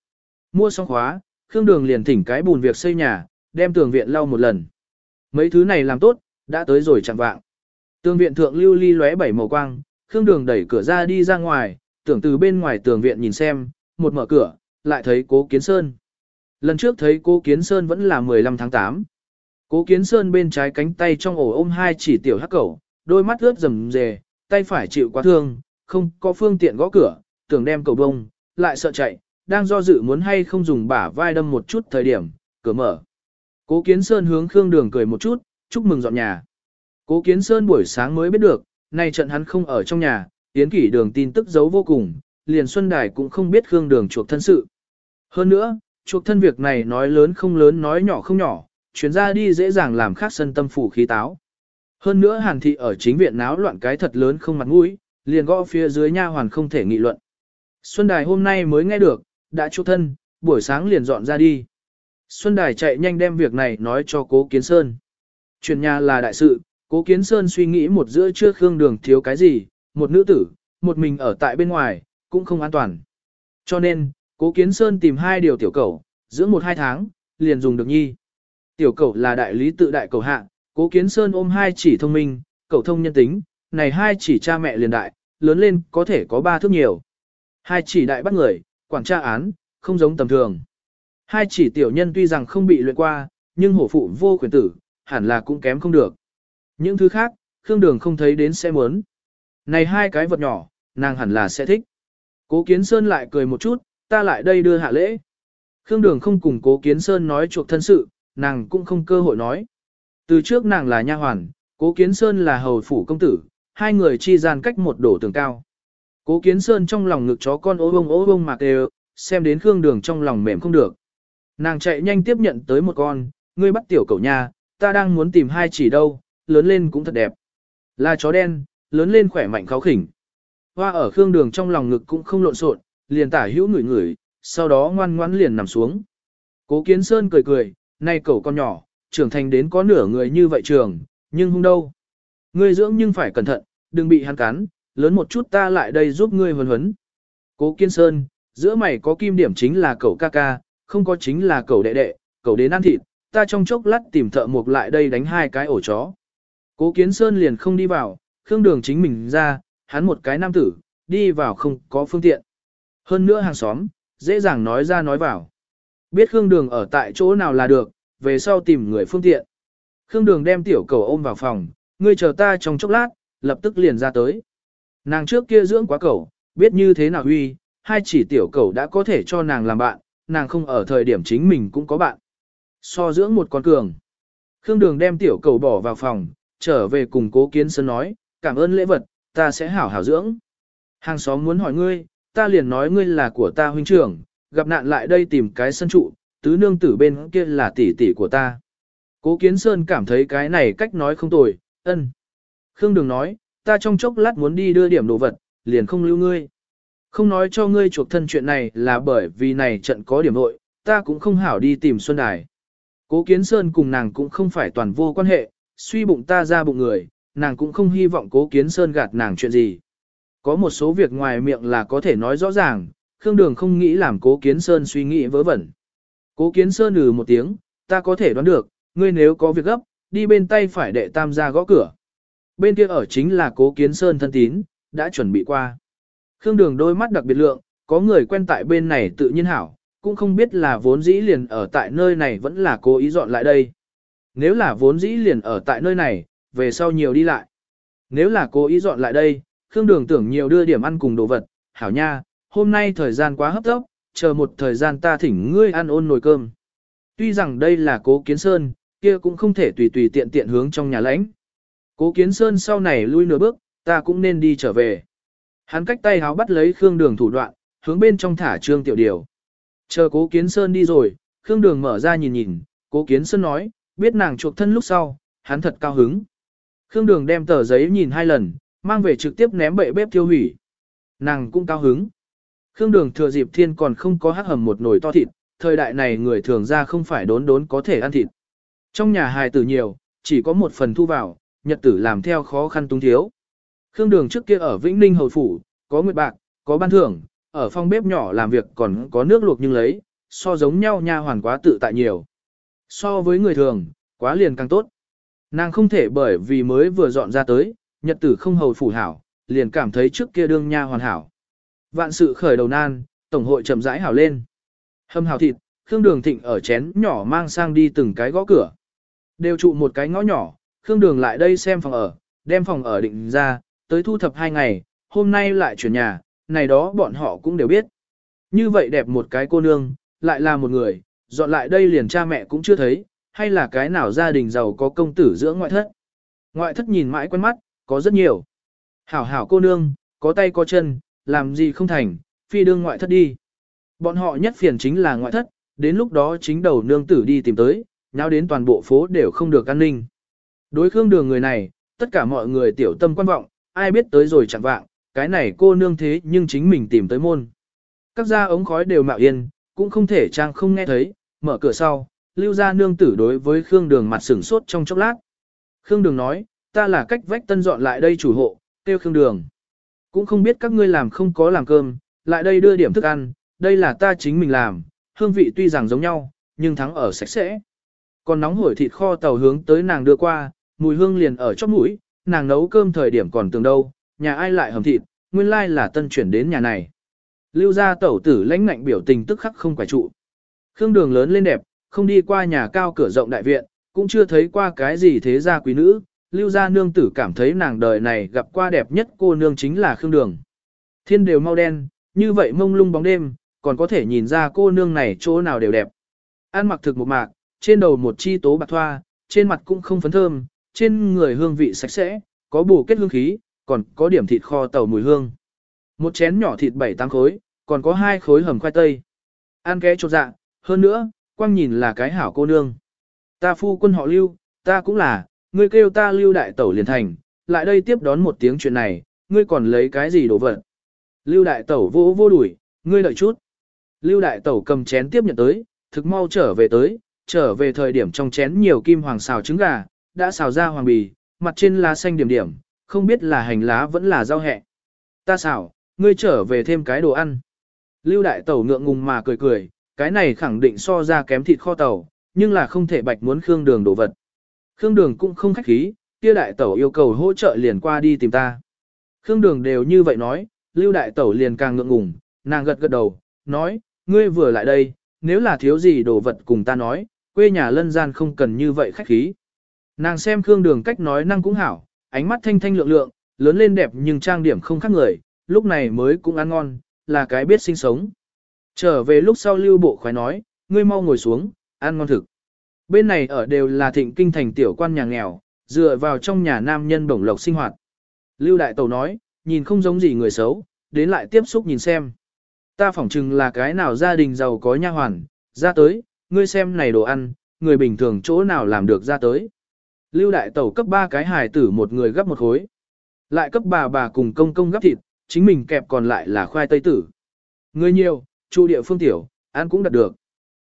Mua xong khóa, Khương Đường liền thỉnh cái bùn việc xây nhà, đem tường viện lau một lần. Mấy thứ này làm tốt, đã tới rồi chẳng vạng. Tường viện thượng lưu ly lóe bảy màu quang, Khương Đường đẩy cửa ra đi ra ngoài, tưởng từ bên ngoài tường viện nhìn xem, một mở cửa, lại thấy Cố Kiến Sơn. Lần trước thấy Cố Kiến Sơn vẫn là 15 tháng 8. Cố Kiến Sơn bên trái cánh tay trong ổ ôm hai chỉ tiểu hắc cẩu, đôi mắt ướt rầm rề, tay phải chịu quá thương, không có phương tiện gõ cửa, tưởng đem cầu bông, lại sợ chạy, đang do dự muốn hay không dùng bả vai đâm một chút thời điểm, cửa mở. Cố Kiến Sơn hướng Khương Đường cười một chút, chúc mừng dọn nhà. Cố Kiến Sơn buổi sáng mới biết được, nay trận hắn không ở trong nhà, Yến Kỷ Đường tin tức giấu vô cùng, liền Xuân Đài cũng không biết Khương Đường chuộc thân sự. Hơn nữa, chuộc thân việc này nói lớn không lớn nói nhỏ không nhỏ, chuyến ra đi dễ dàng làm khác sân tâm phủ khí táo. Hơn nữa Hàn Thị ở chính viện náo loạn cái thật lớn không mặt mũi, liền gõ phía dưới nha hoàn không thể nghị luận. Xuân Đài hôm nay mới nghe được, đã chuộc thân, buổi sáng liền dọn ra đi. Xuân Đài chạy nhanh đem việc này nói cho Cố Kiến Sơn. Chuyển nhà là đại sự, Cố Kiến Sơn suy nghĩ một giữa chưa Khương Đường thiếu cái gì, một nữ tử, một mình ở tại bên ngoài, cũng không an toàn. Cho nên, Cố Kiến Sơn tìm hai điều tiểu cầu, giữa một hai tháng, liền dùng được nhi. Tiểu cầu là đại lý tự đại cầu hạ, Cố Kiến Sơn ôm hai chỉ thông minh, cầu thông nhân tính, này hai chỉ cha mẹ liền đại, lớn lên có thể có ba thước nhiều. Hai chỉ đại bắt người, quản tra án, không giống tầm thường. Hai chỉ tiểu nhân tuy rằng không bị luyện qua, nhưng hổ phụ vô quyền tử, hẳn là cũng kém không được. Những thứ khác, Khương Đường không thấy đến sẽ muốn. Này hai cái vật nhỏ, nàng hẳn là sẽ thích. Cố Kiến Sơn lại cười một chút, ta lại đây đưa hạ lễ. Khương Đường không cùng Cố Kiến Sơn nói chuộc thân sự, nàng cũng không cơ hội nói. Từ trước nàng là nha hoàn, Cố Kiến Sơn là hầu phủ công tử, hai người chi gian cách một đổ tường cao. Cố Kiến Sơn trong lòng ngực chó con ố bông ố bông mà đều, xem đến Khương Đường trong lòng mềm không được. Nàng chạy nhanh tiếp nhận tới một con, ngươi bắt tiểu cậu nha, ta đang muốn tìm hai chỉ đâu, lớn lên cũng thật đẹp. Là chó đen, lớn lên khỏe mạnh kháo khỉnh. Hoa ở Khương Đường trong lòng ngực cũng không lộn xộn, liền tả hữu ngửi ngửi, sau đó ngoan ngoãn liền nằm xuống. Cố Kiến Sơn cười cười, nay cậu con nhỏ, trưởng thành đến có nửa người như vậy trường, nhưng không đâu. Ngươi dưỡng nhưng phải cẩn thận, đừng bị hắn cắn, lớn một chút ta lại đây giúp ngươi huấn huấn. Cố Kiên Sơn, giữa mày có kim điểm chính là cậu ca ca, không có chính là cậu đệ đệ, cậu đến ăn thịt, ta trong chốc lát tìm thợ mộc lại đây đánh hai cái ổ chó. Cố Kiến Sơn liền không đi vào, Khương Đường chính mình ra, hắn một cái nam tử, đi vào không có phương tiện. Hơn nữa hàng xóm, dễ dàng nói ra nói vào. Biết Khương Đường ở tại chỗ nào là được, về sau tìm người phương tiện. Khương Đường đem tiểu cầu ôm vào phòng, ngươi chờ ta trong chốc lát, lập tức liền ra tới. Nàng trước kia dưỡng quá cầu, biết như thế nào huy, hai chỉ tiểu cầu đã có thể cho nàng làm bạn, nàng không ở thời điểm chính mình cũng có bạn. So dưỡng một con cường. Khương Đường đem tiểu cầu bỏ vào phòng, trở về cùng cố kiến sơn nói, cảm ơn lễ vật, ta sẽ hảo hảo dưỡng. Hàng xóm muốn hỏi ngươi, ta liền nói ngươi là của ta huynh trưởng, gặp nạn lại đây tìm cái sân trụ, tứ nương tử bên kia là tỷ tỷ của ta. Cố Kiến Sơn cảm thấy cái này cách nói không tồi, ân. Khương Đường nói, ta trong chốc lát muốn đi đưa điểm đồ vật, liền không lưu ngươi. Không nói cho ngươi chuộc thân chuyện này là bởi vì này trận có điểm nội, ta cũng không hảo đi tìm Xuân Đài. Cố Kiến Sơn cùng nàng cũng không phải toàn vô quan hệ, suy bụng ta ra bụng người, nàng cũng không hy vọng Cố Kiến Sơn gạt nàng chuyện gì. Có một số việc ngoài miệng là có thể nói rõ ràng, Khương Đường không nghĩ làm Cố Kiến Sơn suy nghĩ vớ vẩn. Cố Kiến Sơn ừ một tiếng, ta có thể đoán được, ngươi nếu có việc gấp, đi bên tay phải đệ tam gia gõ cửa. Bên kia ở chính là Cố Kiến Sơn thân tín, đã chuẩn bị qua. Khương Đường đôi mắt đặc biệt lượng, có người quen tại bên này tự nhiên hảo, cũng không biết là vốn dĩ liền ở tại nơi này vẫn là cố ý dọn lại đây. Nếu là vốn dĩ liền ở tại nơi này, về sau nhiều đi lại. Nếu là cố ý dọn lại đây, Khương Đường tưởng nhiều đưa điểm ăn cùng đồ vật, hảo nha, hôm nay thời gian quá hấp tốc, chờ một thời gian ta thỉnh ngươi ăn ôn nồi cơm. Tuy rằng đây là cố kiến sơn, kia cũng không thể tùy tùy tiện tiện hướng trong nhà lãnh. Cố kiến sơn sau này lui nửa bước, ta cũng nên đi trở về. Hắn cách tay háo bắt lấy Khương Đường thủ đoạn, hướng bên trong thả trương tiểu điều. Chờ cố kiến sơn đi rồi, Khương Đường mở ra nhìn nhìn, cố kiến sơn nói, biết nàng chuộc thân lúc sau, hắn thật cao hứng. Khương Đường đem tờ giấy nhìn hai lần, mang về trực tiếp ném bệ bếp tiêu hủy. Nàng cũng cao hứng. Khương Đường thừa dịp thiên còn không có hắc hầm một nồi to thịt, thời đại này người thường ra không phải đốn đốn có thể ăn thịt. Trong nhà hài tử nhiều, chỉ có một phần thu vào, nhật tử làm theo khó khăn tung thiếu. Khương Đường trước kia ở Vĩnh Ninh Hầu Phủ, có nguyệt bạc, có ban thưởng, ở phòng bếp nhỏ làm việc còn có nước luộc nhưng lấy, so giống nhau nha hoàn quá tự tại nhiều. So với người thường, quá liền càng tốt. Nàng không thể bởi vì mới vừa dọn ra tới, nhật tử không hầu phủ hảo, liền cảm thấy trước kia đương nha hoàn hảo. Vạn sự khởi đầu nan, tổng hội chậm rãi hảo lên. Hâm hảo thịt, Khương Đường Thịnh ở chén nhỏ mang sang đi từng cái gõ cửa. Đều trụ một cái ngõ nhỏ, Khương Đường lại đây xem phòng ở, đem phòng ở định ra, tới thu thập hai ngày, hôm nay lại chuyển nhà, này đó bọn họ cũng đều biết. Như vậy đẹp một cái cô nương, lại là một người, dọn lại đây liền cha mẹ cũng chưa thấy, hay là cái nào gia đình giàu có công tử giữa ngoại thất. Ngoại thất nhìn mãi quen mắt, có rất nhiều. Hảo hảo cô nương, có tay có chân, làm gì không thành, phi đương ngoại thất đi. Bọn họ nhất phiền chính là ngoại thất, đến lúc đó chính đầu nương tử đi tìm tới, nháo đến toàn bộ phố đều không được an ninh. Đối khương đường người này, tất cả mọi người tiểu tâm quan vọng, ai biết tới rồi chẳng vạng, cái này cô nương thế nhưng chính mình tìm tới môn. Các gia ống khói đều mạo yên, cũng không thể trang không nghe thấy, mở cửa sau, lưu ra nương tử đối với Khương Đường mặt sửng sốt trong chốc lát. Khương Đường nói, ta là cách vách tân dọn lại đây chủ hộ, tiêu Khương Đường. Cũng không biết các ngươi làm không có làm cơm, lại đây đưa điểm thức ăn, đây là ta chính mình làm, hương vị tuy rằng giống nhau, nhưng thắng ở sạch sẽ. Còn nóng hổi thịt kho tàu hướng tới nàng đưa qua, mùi hương liền ở chóp mũi, nàng nấu cơm thời điểm còn tường đâu, nhà ai lại hầm thịt, nguyên lai là tân chuyển đến nhà này. Lưu gia tẩu tử lãnh ngạnh biểu tình tức khắc không quải trụ. Khương đường lớn lên đẹp, không đi qua nhà cao cửa rộng đại viện, cũng chưa thấy qua cái gì thế gia quý nữ. Lưu gia nương tử cảm thấy nàng đời này gặp qua đẹp nhất cô nương chính là Khương đường. Thiên đều mau đen, như vậy mông lung bóng đêm, còn có thể nhìn ra cô nương này chỗ nào đều đẹp. An mặc thực một mạc, trên đầu một chi tố bạc thoa, trên mặt cũng không phấn thơm, trên người hương vị sạch sẽ, có bổ kết hương khí, còn có điểm thịt kho tàu mùi hương. Một chén nhỏ thịt bảy tám khối, còn có hai khối hầm khoai tây. Ăn ké chột dạ, hơn nữa, quang nhìn là cái hảo cô nương. Ta phu quân họ lưu, ta cũng là, ngươi kêu ta lưu đại tẩu liền thành, lại đây tiếp đón một tiếng chuyện này, ngươi còn lấy cái gì đồ vật. Lưu đại tẩu vô vô đuổi, ngươi đợi chút. Lưu đại tẩu cầm chén tiếp nhận tới, thực mau trở về tới, trở về thời điểm trong chén nhiều kim hoàng xào trứng gà, đã xào ra hoàng bì, mặt trên lá xanh điểm điểm, không biết là hành lá vẫn là rau hẹ. Ta xào, ngươi trở về thêm cái đồ ăn. Lưu đại tẩu ngượng ngùng mà cười cười, cái này khẳng định so ra kém thịt kho tàu, nhưng là không thể bạch muốn Khương Đường đồ vật. Khương Đường cũng không khách khí, kia đại tẩu yêu cầu hỗ trợ liền qua đi tìm ta. Khương Đường đều như vậy nói, Lưu đại tẩu liền càng ngượng ngùng, nàng gật gật đầu, nói, ngươi vừa lại đây, nếu là thiếu gì đồ vật cùng ta nói, quê nhà lân gian không cần như vậy khách khí. Nàng xem Khương Đường cách nói năng cũng hảo, ánh mắt thanh thanh lượng lượng, lớn lên đẹp nhưng trang điểm không khác người, lúc này mới cũng ăn ngon, là cái biết sinh sống. Trở về lúc sau lưu bộ khoái nói, ngươi mau ngồi xuống, ăn ngon thực. Bên này ở đều là thịnh kinh thành tiểu quan nhà nghèo, dựa vào trong nhà nam nhân bổng lộc sinh hoạt. Lưu đại tẩu nói, nhìn không giống gì người xấu, đến lại tiếp xúc nhìn xem. Ta phỏng chừng là cái nào gia đình giàu có nha hoàn, ra tới, ngươi xem này đồ ăn, người bình thường chỗ nào làm được ra tới. Lưu đại tẩu cấp ba cái hài tử một người gấp một khối. Lại cấp bà bà cùng công công gấp thịt, chính mình kẹp còn lại là khoai tây tử. Người nhiều, chu địa phương tiểu, ăn cũng đặt được.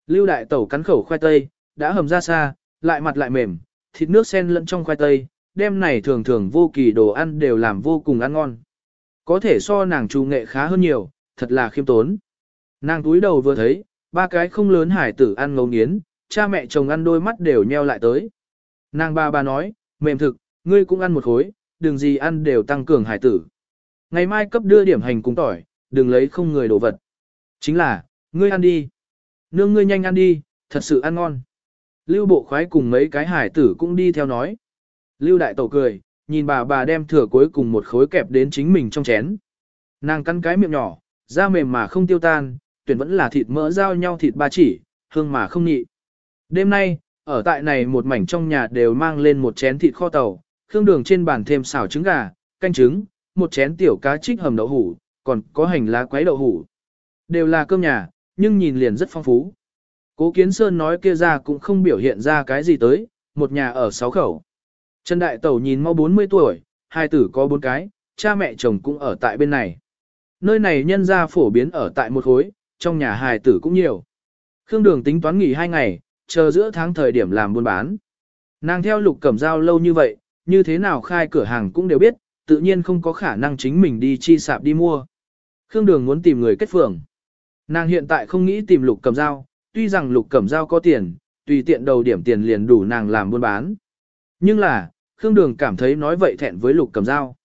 Lưu đại tẩu cắn khẩu khoai tây, đã hầm ra xa, lại mặt lại mềm, thịt nước sen lẫn trong khoai tây, đêm này thường thường vô kỳ đồ ăn đều làm vô cùng ăn ngon. Có thể so nàng trù nghệ khá hơn nhiều, thật là khiêm tốn. Nàng túi đầu vừa thấy, ba cái không lớn hải tử ăn ngấu nghiến, cha mẹ chồng ăn đôi mắt đều nheo lại tới. Nàng ba ba nói, mềm thực, ngươi cũng ăn một khối, đừng gì ăn đều tăng cường hải tử. Ngày mai cấp đưa điểm hành cùng tỏi, đừng lấy không người đồ vật. Chính là, ngươi ăn đi. Nương ngươi nhanh ăn đi, thật sự ăn ngon. Lưu bộ khoái cùng mấy cái hải tử cũng đi theo nói. Lưu đại tổ cười, nhìn bà bà đem thừa cuối cùng một khối kẹp đến chính mình trong chén. Nàng cắn cái miệng nhỏ, da mềm mà không tiêu tan, tuyển vẫn là thịt mỡ giao nhau thịt ba chỉ, hương mà không nhị. Đêm nay, ở tại này một mảnh trong nhà đều mang lên một chén thịt kho tàu, khương đường trên bàn thêm xào trứng gà, canh trứng, một chén tiểu cá trích hầm đậu hủ, còn có hành lá quấy đậu hủ. Đều là cơm nhà, nhưng nhìn liền rất phong phú. Cố Kiến Sơn nói kia ra cũng không biểu hiện ra cái gì tới, một nhà ở sáu khẩu. Trần Đại Tẩu nhìn mau 40 tuổi, hai tử có bốn cái, cha mẹ chồng cũng ở tại bên này. Nơi này nhân ra phổ biến ở tại một khối, trong nhà hài tử cũng nhiều. Khương Đường tính toán nghỉ hai ngày, chờ giữa tháng thời điểm làm buôn bán. Nàng theo lục cẩm dao lâu như vậy, như thế nào khai cửa hàng cũng đều biết, tự nhiên không có khả năng chính mình đi chi sạp đi mua. Khương Đường muốn tìm người kết phường. Nàng hiện tại không nghĩ tìm lục cẩm dao, tuy rằng lục cẩm dao có tiền, tùy tiện đầu điểm tiền liền đủ nàng làm buôn bán. Nhưng là, Khương Đường cảm thấy nói vậy thẹn với lục cẩm dao.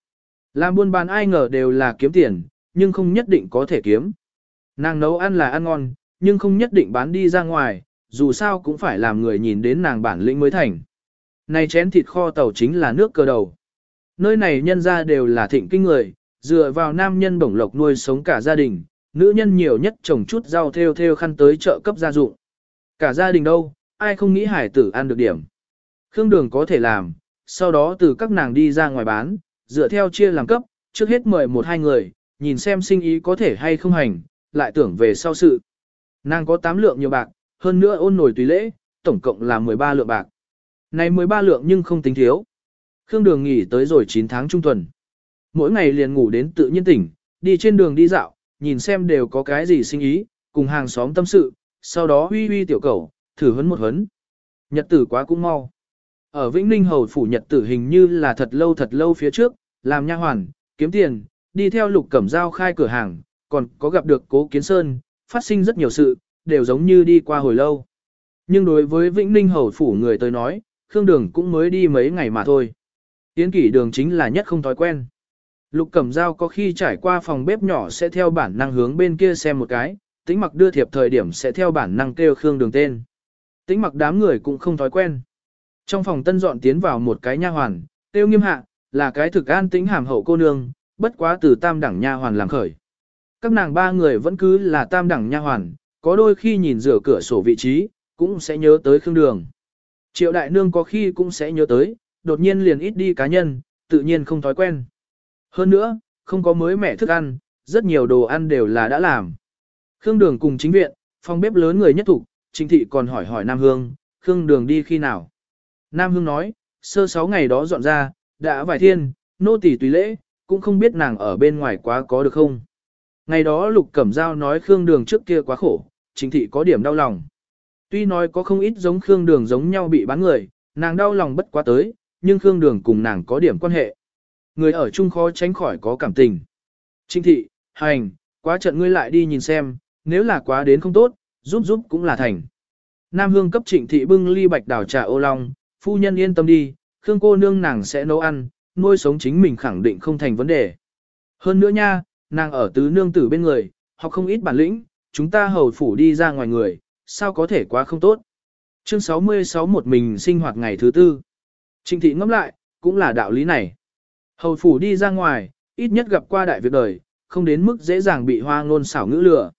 Làm buôn bán ai ngờ đều là kiếm tiền, nhưng không nhất định có thể kiếm. Nàng nấu ăn là ăn ngon, nhưng không nhất định bán đi ra ngoài, dù sao cũng phải làm người nhìn đến nàng bản lĩnh mới thành. Này chén thịt kho tàu chính là nước cơ đầu. Nơi này nhân ra đều là thịnh kinh người, dựa vào nam nhân bổng lộc nuôi sống cả gia đình, nữ nhân nhiều nhất trồng chút rau theo theo khăn tới chợ cấp gia dụng. Cả gia đình đâu, ai không nghĩ hải tử ăn được điểm. Khương đường có thể làm, sau đó từ các nàng đi ra ngoài bán, dựa theo chia làm cấp, trước hết mời một hai người, nhìn xem sinh ý có thể hay không hành, lại tưởng về sau sự. Nàng có 8 lượng nhiều bạc, hơn nữa ôn nổi tùy lễ, tổng cộng là 13 lượng bạc. Này 13 lượng nhưng không tính thiếu. Khương Đường nghỉ tới rồi 9 tháng trung tuần. Mỗi ngày liền ngủ đến tự nhiên tỉnh, đi trên đường đi dạo, nhìn xem đều có cái gì sinh ý, cùng hàng xóm tâm sự, sau đó huy huy tiểu cầu, thử hấn một hấn. Nhật tử quá cũng mau. Ở Vĩnh Ninh Hầu phủ nhật tử hình như là thật lâu thật lâu phía trước, làm nha hoàn, kiếm tiền, đi theo lục cẩm dao khai cửa hàng, còn có gặp được cố kiến sơn, phát sinh rất nhiều sự, đều giống như đi qua hồi lâu. Nhưng đối với Vĩnh Ninh Hầu phủ người tới nói, Khương Đường cũng mới đi mấy ngày mà thôi. Tiến kỷ đường chính là nhất không thói quen. Lục Cẩm Dao có khi trải qua phòng bếp nhỏ sẽ theo bản năng hướng bên kia xem một cái, tính mặc đưa thiệp thời điểm sẽ theo bản năng kêu Khương Đường tên. Tính mặc đám người cũng không thói quen. Trong phòng tân dọn tiến vào một cái nha hoàn, tiêu nghiêm hạ, là cái thực an tính hàm hậu cô nương, bất quá từ tam đẳng nha hoàn làm khởi. Các nàng ba người vẫn cứ là tam đẳng nha hoàn, có đôi khi nhìn rửa cửa sổ vị trí, cũng sẽ nhớ tới Khương Đường. Triệu đại nương có khi cũng sẽ nhớ tới, đột nhiên liền ít đi cá nhân, tự nhiên không thói quen. Hơn nữa, không có mới mẻ thức ăn, rất nhiều đồ ăn đều là đã làm. Khương Đường cùng chính viện, phòng bếp lớn người nhất thủ, chính thị còn hỏi hỏi Nam Hương, Khương Đường đi khi nào. Nam Hương nói, sơ sáu ngày đó dọn ra, đã vài thiên, nô tỳ tùy lễ, cũng không biết nàng ở bên ngoài quá có được không. Ngày đó Lục Cẩm Giao nói Khương Đường trước kia quá khổ, chính thị có điểm đau lòng. Tuy nói có không ít giống Khương Đường giống nhau bị bán người, nàng đau lòng bất quá tới, nhưng Khương Đường cùng nàng có điểm quan hệ. Người ở chung khó tránh khỏi có cảm tình. Trinh thị, hành, quá trận ngươi lại đi nhìn xem, nếu là quá đến không tốt, giúp giúp cũng là thành. Nam Hương cấp trịnh thị bưng ly bạch đào trà ô long, phu nhân yên tâm đi, Khương cô nương nàng sẽ nấu ăn, nuôi sống chính mình khẳng định không thành vấn đề. Hơn nữa nha, nàng ở tứ nương tử bên người, học không ít bản lĩnh, chúng ta hầu phủ đi ra ngoài người, sao có thể quá không tốt. Chương 66 một mình sinh hoạt ngày thứ tư. Trịnh thị ngẫm lại, cũng là đạo lý này. Hầu phủ đi ra ngoài, ít nhất gặp qua đại việc đời, không đến mức dễ dàng bị hoa ngôn xảo ngữ lừa.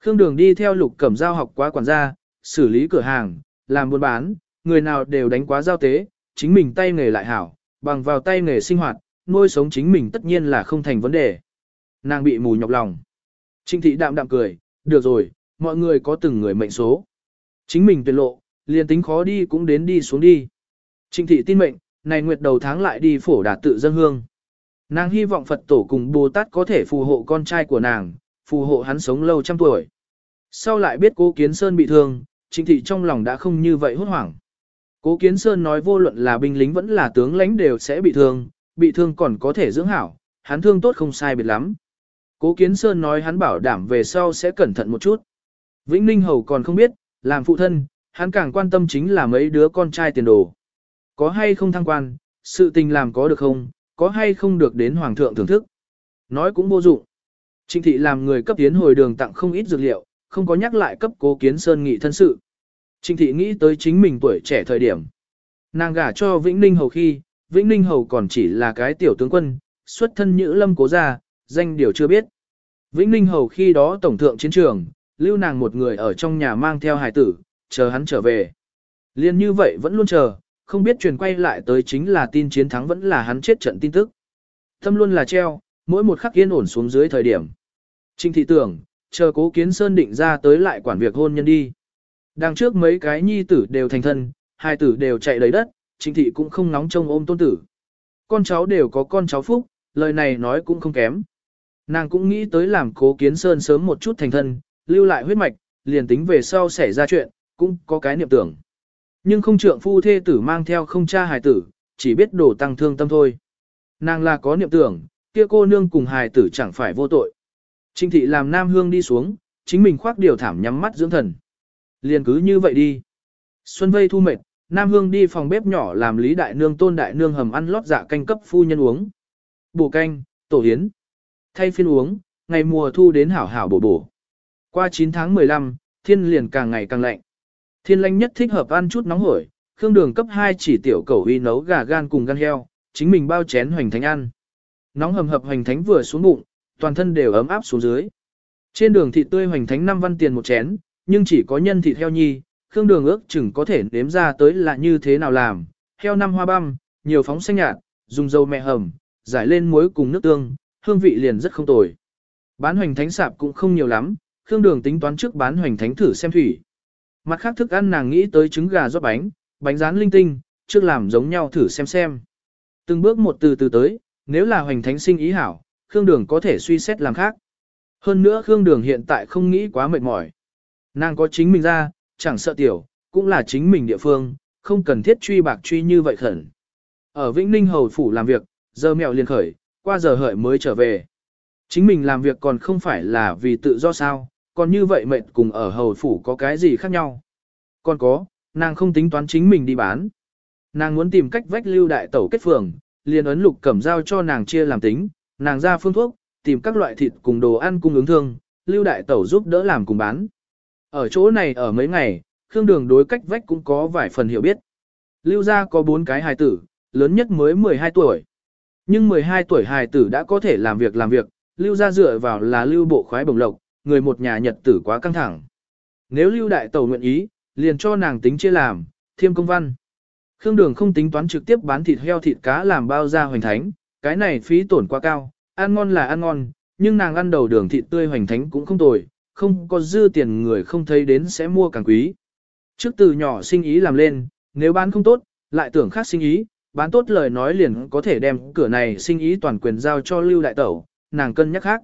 Khương Đường đi theo lục cẩm giao học quá quản gia, xử lý cửa hàng, làm buôn bán, người nào đều đánh quá giao tế, chính mình tay nghề lại hảo, bằng vào tay nghề sinh hoạt, nuôi sống chính mình tất nhiên là không thành vấn đề. Nàng bị mù nhọc lòng. Trinh thị đạm đạm cười, được rồi, mọi người có từng người mệnh số. Chính mình tuyệt lộ, liền tính khó đi cũng đến đi xuống đi. Trinh thị tin mệnh, này nguyệt đầu tháng lại đi phổ đạt tự dân hương. Nàng hy vọng Phật tổ cùng Bồ Tát có thể phù hộ con trai của nàng, phù hộ hắn sống lâu trăm tuổi. Sau lại biết cố Kiến Sơn bị thương, Trịnh thị trong lòng đã không như vậy hốt hoảng. Cố Kiến Sơn nói vô luận là binh lính vẫn là tướng lãnh đều sẽ bị thương, bị thương còn có thể dưỡng hảo, hắn thương tốt không sai biệt lắm. Cố Kiến Sơn nói hắn bảo đảm về sau sẽ cẩn thận một chút. Vĩnh Ninh Hầu còn không biết, làm phụ thân, hắn càng quan tâm chính là mấy đứa con trai tiền đồ. Có hay không thăng quan, sự tình làm có được không, có hay không được đến Hoàng thượng thưởng thức. Nói cũng vô dụng. Trịnh thị làm người cấp tiến hồi đường tặng không ít dược liệu, không có nhắc lại cấp cố kiến sơn nghị thân sự. Trịnh thị nghĩ tới chính mình tuổi trẻ thời điểm. Nàng gả cho Vĩnh Ninh Hầu khi, Vĩnh Ninh Hầu còn chỉ là cái tiểu tướng quân, xuất thân nhữ lâm cố gia, danh điều chưa biết. Vĩnh Ninh Hầu khi đó tổng thượng chiến trường, lưu nàng một người ở trong nhà mang theo hài tử, chờ hắn trở về. Liên như vậy vẫn luôn chờ, không biết truyền quay lại tới chính là tin chiến thắng vẫn là hắn chết trận tin tức. Tâm luôn là treo, mỗi một khắc yên ổn xuống dưới thời điểm. Trinh thị tưởng, chờ cố kiến sơn định ra tới lại quản việc hôn nhân đi. Đằng trước mấy cái nhi tử đều thành thân, hai tử đều chạy đầy đất, trinh thị cũng không nóng trông ôm tôn tử. Con cháu đều có con cháu phúc, lời này nói cũng không kém. Nàng cũng nghĩ tới làm cố kiến sơn sớm một chút thành thân, lưu lại huyết mạch, liền tính về sau xảy ra chuyện, cũng có cái niệm tưởng. Nhưng không trượng phu thê tử mang theo không cha hài tử, chỉ biết đổ tăng thương tâm thôi. Nàng là có niệm tưởng, kia cô nương cùng hài tử chẳng phải vô tội. Trinh thị làm nam hương đi xuống, chính mình khoác điều thảm nhắm mắt dưỡng thần. Liền cứ như vậy đi. Xuân vây thu mệt, nam hương đi phòng bếp nhỏ làm lý đại nương tôn đại nương hầm ăn lót dạ canh cấp phu nhân uống. Bổ canh, tổ hiến. Thay phiên uống, ngày mùa thu đến hảo hảo bổ bổ. Qua 9 tháng 15, thiên liền càng ngày càng lạnh. Thiên lanh nhất thích hợp ăn chút nóng hổi, khương đường cấp 2 chỉ tiểu cầu uy nấu gà gan cùng gan heo, chính mình bao chén hoành thánh ăn. Nóng hầm hập hoành thánh vừa xuống bụng, toàn thân đều ấm áp xuống dưới. Trên đường thịt tươi hoành thánh 5 văn tiền một chén, nhưng chỉ có nhân thịt heo nhi, khương đường ước chừng có thể nếm ra tới là như thế nào làm. Heo năm hoa băm, nhiều phóng xanh nhạt, dùng dầu mẹ hầm, giải lên muối cùng nước tương, hương vị liền rất không tồi. Bán hoành thánh sạp cũng không nhiều lắm, khương đường tính toán trước bán hoành thánh thử xem thủy. Mặt khác thức ăn nàng nghĩ tới trứng gà rót bánh, bánh rán linh tinh, trước làm giống nhau thử xem xem. Từng bước một từ từ tới, nếu là hoành thánh sinh ý hảo, Khương Đường có thể suy xét làm khác. Hơn nữa Khương Đường hiện tại không nghĩ quá mệt mỏi. Nàng có chính mình ra, chẳng sợ tiểu, cũng là chính mình địa phương, không cần thiết truy bạc truy như vậy khẩn. Ở Vĩnh Ninh Hầu Phủ làm việc, giờ mẹo liền khởi, qua giờ hợi mới trở về. Chính mình làm việc còn không phải là vì tự do sao, còn như vậy mệt cùng ở hầu phủ có cái gì khác nhau. Còn có, nàng không tính toán chính mình đi bán. Nàng muốn tìm cách vách lưu đại tẩu kết phường, liền ấn lục cẩm giao cho nàng chia làm tính, nàng ra phương thuốc, tìm các loại thịt cùng đồ ăn cung ứng thương, Lưu Đại Tẩu giúp đỡ làm cùng bán. Ở chỗ này ở mấy ngày, Khương Đường đối cách vách cũng có vài phần hiểu biết. Lưu gia có bốn cái hài tử, lớn nhất mới 12 tuổi. Nhưng 12 tuổi hài tử đã có thể làm việc làm việc, Lưu gia dựa vào là Lưu bộ khoái bồng lộc, người một nhà nhật tử quá căng thẳng. Nếu Lưu Đại Tẩu nguyện ý, liền cho nàng tính chia làm, thiêm công văn. Khương Đường không tính toán trực tiếp bán thịt heo thịt cá làm bao ra hoành thánh, cái này phí tổn quá cao, ăn ngon là ăn ngon, nhưng nàng ăn đầu đường thịt tươi hoành thánh cũng không tồi, không có dư tiền người không thấy đến sẽ mua càng quý. Trước từ nhỏ sinh ý làm lên, nếu bán không tốt, lại tưởng khác sinh ý, bán tốt lời nói liền có thể đem cửa này sinh ý toàn quyền giao cho lưu đại tẩu, nàng cân nhắc khác.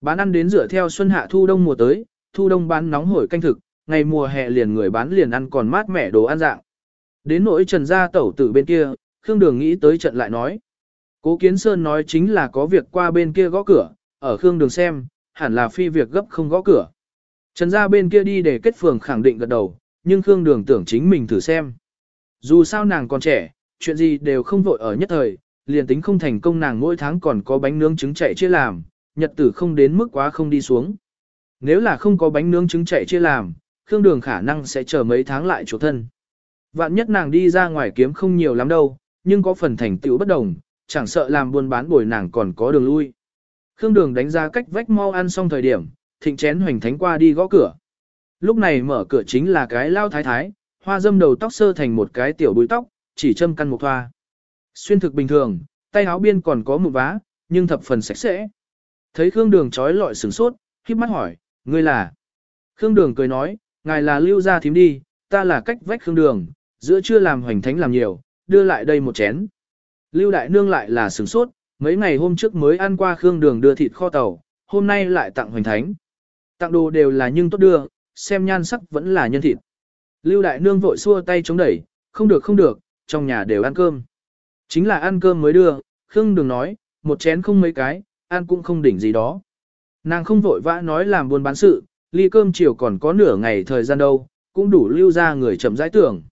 Bán ăn đến dựa theo xuân hạ thu đông mùa tới, thu đông bán nóng hổi canh thực, ngày mùa hè liền người bán liền ăn còn mát mẻ đồ ăn dạng. Đến nỗi trần gia tẩu tử bên kia, Khương Đường nghĩ tới trận lại nói. Cố Kiến Sơn nói chính là có việc qua bên kia gõ cửa, ở Khương Đường xem, hẳn là phi việc gấp không gõ cửa. Trần gia bên kia đi để kết phường khẳng định gật đầu, nhưng Khương Đường tưởng chính mình thử xem. Dù sao nàng còn trẻ, chuyện gì đều không vội ở nhất thời, liền tính không thành công nàng mỗi tháng còn có bánh nướng trứng chạy chia làm, nhật tử không đến mức quá không đi xuống. Nếu là không có bánh nướng trứng chạy chia làm, Khương Đường khả năng sẽ chờ mấy tháng lại chỗ thân. Vạn nhất nàng đi ra ngoài kiếm không nhiều lắm đâu, nhưng có phần thành tựu bất đồng, chẳng sợ làm buôn bán bồi nàng còn có đường lui. Khương Đường đánh ra cách vách mau ăn xong thời điểm, thịnh chén hoành thánh qua đi gõ cửa. Lúc này mở cửa chính là cái lao thái thái, hoa dâm đầu tóc sơ thành một cái tiểu búi tóc, chỉ châm căn một thoa. Xuyên thực bình thường, tay áo biên còn có một vá, nhưng thập phần sạch sẽ. Thấy Khương Đường trói lọi sửng sốt, khiếp mắt hỏi, ngươi là? Khương Đường cười nói, ngài là lưu gia thím đi, ta là cách vách Khương Đường, giữa chưa làm hoành thánh làm nhiều, đưa lại đây một chén. Lưu Đại Nương lại là sửng sốt, mấy ngày hôm trước mới ăn qua Khương Đường đưa thịt kho tàu, hôm nay lại tặng hoành thánh. Tặng đồ đều là nhưng tốt đưa, xem nhan sắc vẫn là nhân thịt. Lưu Đại Nương vội xua tay chống đẩy, không được không được, trong nhà đều ăn cơm. Chính là ăn cơm mới đưa, Khương Đường nói, một chén không mấy cái, ăn cũng không đỉnh gì đó. Nàng không vội vã nói làm buôn bán sự, ly cơm chiều còn có nửa ngày thời gian đâu, cũng đủ lưu ra người chậm rãi tưởng.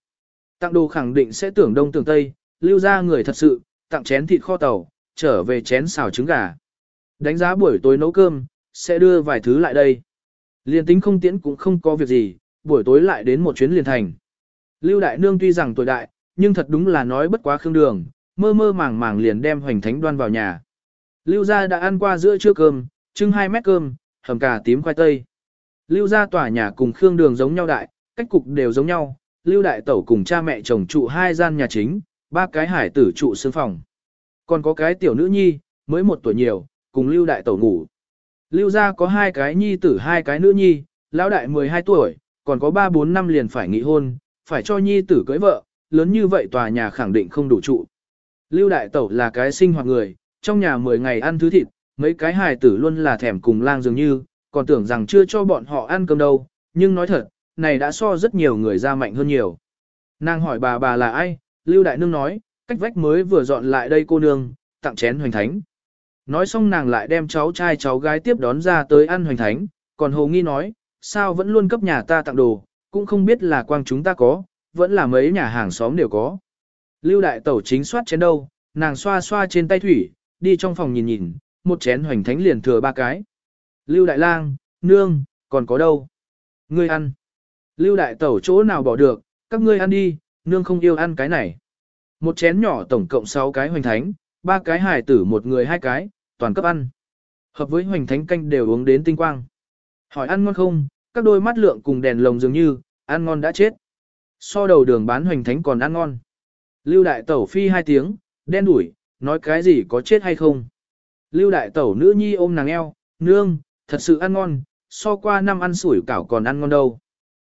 Tặng đồ khẳng định sẽ tưởng đông tưởng tây, lưu ra người thật sự, tặng chén thịt kho tàu, trở về chén xào trứng gà. Đánh giá buổi tối nấu cơm, sẽ đưa vài thứ lại đây. Liên tính không tiễn cũng không có việc gì, buổi tối lại đến một chuyến liền thành. Lưu Đại Nương tuy rằng tuổi đại, nhưng thật đúng là nói bất quá khương đường, mơ mơ màng màng liền đem hoành thánh đoan vào nhà. Lưu gia đã ăn qua giữa trưa cơm, trưng 2 mét cơm, hầm cà tím khoai tây. Lưu gia tòa nhà cùng khương đường giống nhau đại, cách cục đều giống nhau, Lưu đại tẩu cùng cha mẹ chồng trụ hai gian nhà chính, ba cái hải tử trụ xương phòng. Còn có cái tiểu nữ nhi, mới một tuổi nhiều, cùng Lưu đại tẩu ngủ. Lưu gia có hai cái nhi tử hai cái nữ nhi, lão đại 12 tuổi, còn có 3-4 năm liền phải nghỉ hôn, phải cho nhi tử cưới vợ, lớn như vậy tòa nhà khẳng định không đủ trụ. Lưu đại tẩu là cái sinh hoạt người, trong nhà 10 ngày ăn thứ thịt, mấy cái hài tử luôn là thèm cùng lang dường như, còn tưởng rằng chưa cho bọn họ ăn cơm đâu, nhưng nói thật, này đã so rất nhiều người ra mạnh hơn nhiều. Nàng hỏi bà bà là ai, Lưu Đại Nương nói, cách vách mới vừa dọn lại đây cô nương, tặng chén hoành thánh. Nói xong nàng lại đem cháu trai cháu gái tiếp đón ra tới ăn hoành thánh, còn Hồ Nghi nói, sao vẫn luôn cấp nhà ta tặng đồ, cũng không biết là quang chúng ta có, vẫn là mấy nhà hàng xóm đều có. Lưu Đại Tẩu chính soát chén đâu, nàng xoa xoa trên tay thủy, đi trong phòng nhìn nhìn, một chén hoành thánh liền thừa ba cái. Lưu Đại Lang, nương, còn có đâu? Ngươi ăn. Lưu đại tẩu chỗ nào bỏ được, các ngươi ăn đi, nương không yêu ăn cái này. Một chén nhỏ tổng cộng 6 cái hoành thánh, ba cái hải tử một người hai cái, toàn cấp ăn. Hợp với hoành thánh canh đều uống đến tinh quang. Hỏi ăn ngon không, các đôi mắt lượng cùng đèn lồng dường như, ăn ngon đã chết. So đầu đường bán hoành thánh còn ăn ngon. Lưu đại tẩu phi hai tiếng, đen đuổi, nói cái gì có chết hay không. Lưu đại tẩu nữ nhi ôm nàng eo, nương, thật sự ăn ngon, so qua năm ăn sủi cảo còn ăn ngon đâu.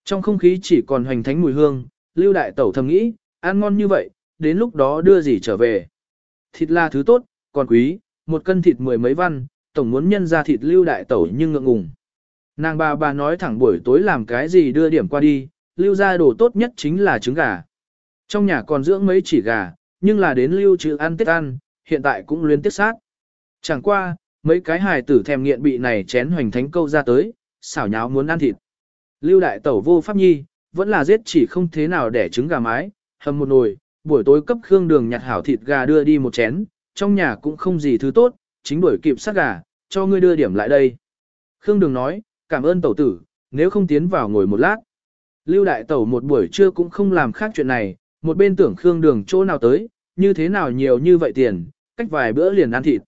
Trong không khí chỉ còn hoành thánh mùi hương, lưu đại tẩu thầm nghĩ, ăn ngon như vậy, đến lúc đó đưa gì trở về. Thịt là thứ tốt, còn quý, một cân thịt mười mấy văn, tổng muốn nhân ra thịt lưu đại tẩu nhưng ngượng ngùng. Nàng bà bà nói thẳng buổi tối làm cái gì đưa điểm qua đi, lưu ra đồ tốt nhất chính là trứng gà. Trong nhà còn dưỡng mấy chỉ gà, nhưng là đến lưu trữ ăn tết ăn, hiện tại cũng luyến tiết sát. Chẳng qua, mấy cái hài tử thèm nghiện bị này chén hoành thánh câu ra tới, xảo nháo muốn ăn thịt. Lưu đại tẩu vô pháp nhi, vẫn là giết chỉ không thế nào để trứng gà mái, hầm một nồi, buổi tối cấp khương đường nhặt hảo thịt gà đưa đi một chén, trong nhà cũng không gì thứ tốt, chính đuổi kịp sát gà, cho ngươi đưa điểm lại đây. Khương Đường nói, cảm ơn tẩu tử, nếu không tiến vào ngồi một lát. Lưu đại tẩu một buổi trưa cũng không làm khác chuyện này, một bên tưởng Khương Đường chỗ nào tới, như thế nào nhiều như vậy tiền, cách vài bữa liền ăn thịt.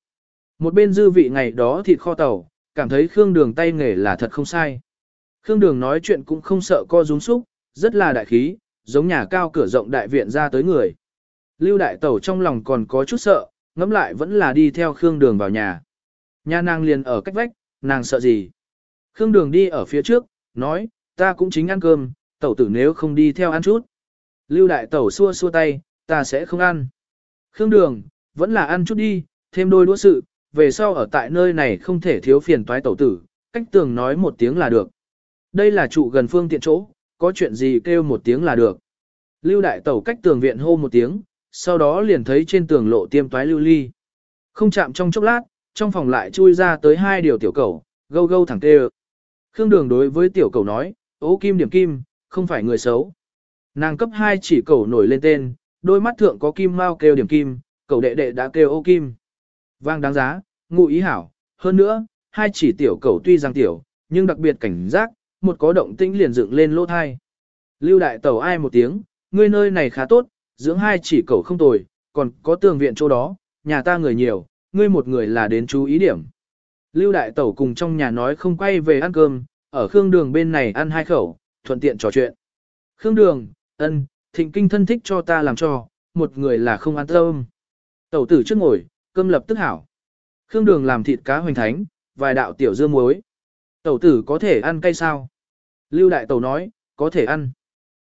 Một bên dư vị ngày đó thịt kho tàu, cảm thấy Khương Đường tay nghề là thật không sai. Khương Đường nói chuyện cũng không sợ co rúng xúc, rất là đại khí, giống nhà cao cửa rộng đại viện ra tới người. Lưu đại tẩu trong lòng còn có chút sợ, ngẫm lại vẫn là đi theo Khương Đường vào nhà. Nhà nàng liền ở cách vách, nàng sợ gì? Khương Đường đi ở phía trước, nói, ta cũng chính ăn cơm, tẩu tử nếu không đi theo ăn chút. Lưu đại tẩu xua xua tay, ta sẽ không ăn. Khương Đường, vẫn là ăn chút đi, thêm đôi đũa sự, về sau ở tại nơi này không thể thiếu phiền toái tẩu tử, cách tường nói một tiếng là được. Đây là trụ gần phương tiện chỗ, có chuyện gì kêu một tiếng là được. Lưu đại tẩu cách tường viện hô một tiếng, sau đó liền thấy trên tường lộ tiêm toái lưu ly. Không chạm trong chốc lát, trong phòng lại chui ra tới hai điều tiểu cầu, gâu gâu thẳng tê Khương đường đối với tiểu cầu nói, ố kim điểm kim, không phải người xấu. Nàng cấp hai chỉ cầu nổi lên tên, đôi mắt thượng có kim mau kêu điểm kim, cầu đệ đệ đã kêu ô kim. Vang đáng giá, ngụ ý hảo, hơn nữa, hai chỉ tiểu cầu tuy rằng tiểu, nhưng đặc biệt cảnh giác, một có động tĩnh liền dựng lên lỗ thai. Lưu đại tẩu ai một tiếng, ngươi nơi này khá tốt, dưỡng hai chỉ cầu không tồi, còn có tường viện chỗ đó, nhà ta người nhiều, ngươi một người là đến chú ý điểm. Lưu đại tẩu cùng trong nhà nói không quay về ăn cơm, ở khương đường bên này ăn hai khẩu, thuận tiện trò chuyện. Khương đường, ân, thịnh kinh thân thích cho ta làm cho, một người là không ăn tâm. Tẩu tử trước ngồi, cơm lập tức hảo. Khương đường làm thịt cá hoành thánh, vài đạo tiểu dưa muối. Tẩu tử có thể ăn cay sao? Lưu đại tẩu nói, có thể ăn.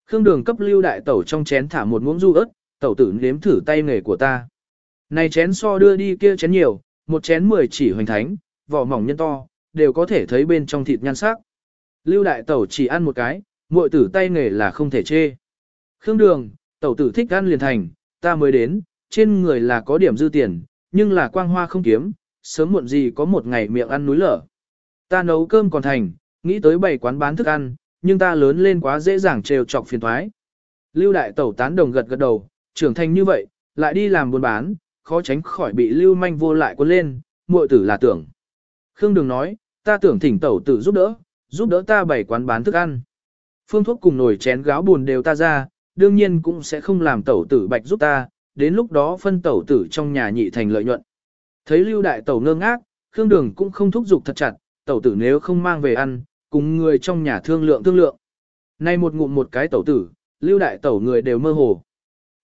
Khương đường cấp lưu đại tẩu trong chén thả một muỗng du ớt, tẩu tử nếm thử tay nghề của ta. Này chén so đưa đi kia chén nhiều, một chén mười chỉ hoành thánh, vỏ mỏng nhân to, đều có thể thấy bên trong thịt nhan sắc. Lưu đại tẩu chỉ ăn một cái, muội tử tay nghề là không thể chê. Khương đường, tẩu tử thích ăn liền thành, ta mới đến, trên người là có điểm dư tiền, nhưng là quang hoa không kiếm, sớm muộn gì có một ngày miệng ăn núi lở. Ta nấu cơm còn thành, nghĩ tới bảy quán bán thức ăn, nhưng ta lớn lên quá dễ dàng trêu chọc phiền thoái. Lưu đại tẩu tán đồng gật gật đầu, trưởng thành như vậy, lại đi làm buôn bán, khó tránh khỏi bị lưu manh vô lại quân lên, muội tử là tưởng. Khương Đường nói, ta tưởng thỉnh tẩu tử giúp đỡ, giúp đỡ ta bảy quán bán thức ăn. Phương thuốc cùng nồi chén gáo buồn đều ta ra, đương nhiên cũng sẽ không làm tẩu tử bạch giúp ta, đến lúc đó phân tẩu tử trong nhà nhị thành lợi nhuận. Thấy lưu đại tẩu ngơ ngác, Khương Đường cũng không thúc giục thật chặt, tẩu tử nếu không mang về ăn, cùng người trong nhà thương lượng thương lượng. Nay một ngụm một cái tẩu tử, lưu đại tẩu người đều mơ hồ.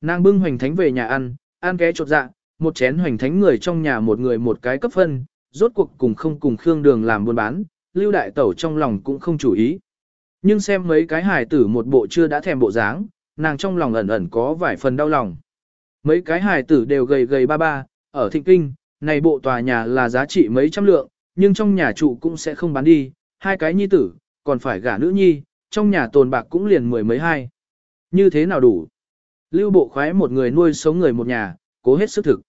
Nàng bưng hoành thánh về nhà ăn, ăn ké chột dạ, một chén hoành thánh người trong nhà một người một cái cấp phân, rốt cuộc cùng không cùng Khương Đường làm buôn bán, lưu đại tẩu trong lòng cũng không chủ ý. Nhưng xem mấy cái hài tử một bộ chưa đã thèm bộ dáng, nàng trong lòng ẩn ẩn có vài phần đau lòng. Mấy cái hài tử đều gầy gầy ba ba, ở thịnh kinh, này bộ tòa nhà là giá trị mấy trăm lượng, nhưng trong nhà trụ cũng sẽ không bán đi, hai cái nhi tử, còn phải gả nữ nhi, trong nhà tồn bạc cũng liền mười mấy hai. Như thế nào đủ? Lưu bộ khoái một người nuôi sống người một nhà, cố hết sức thực.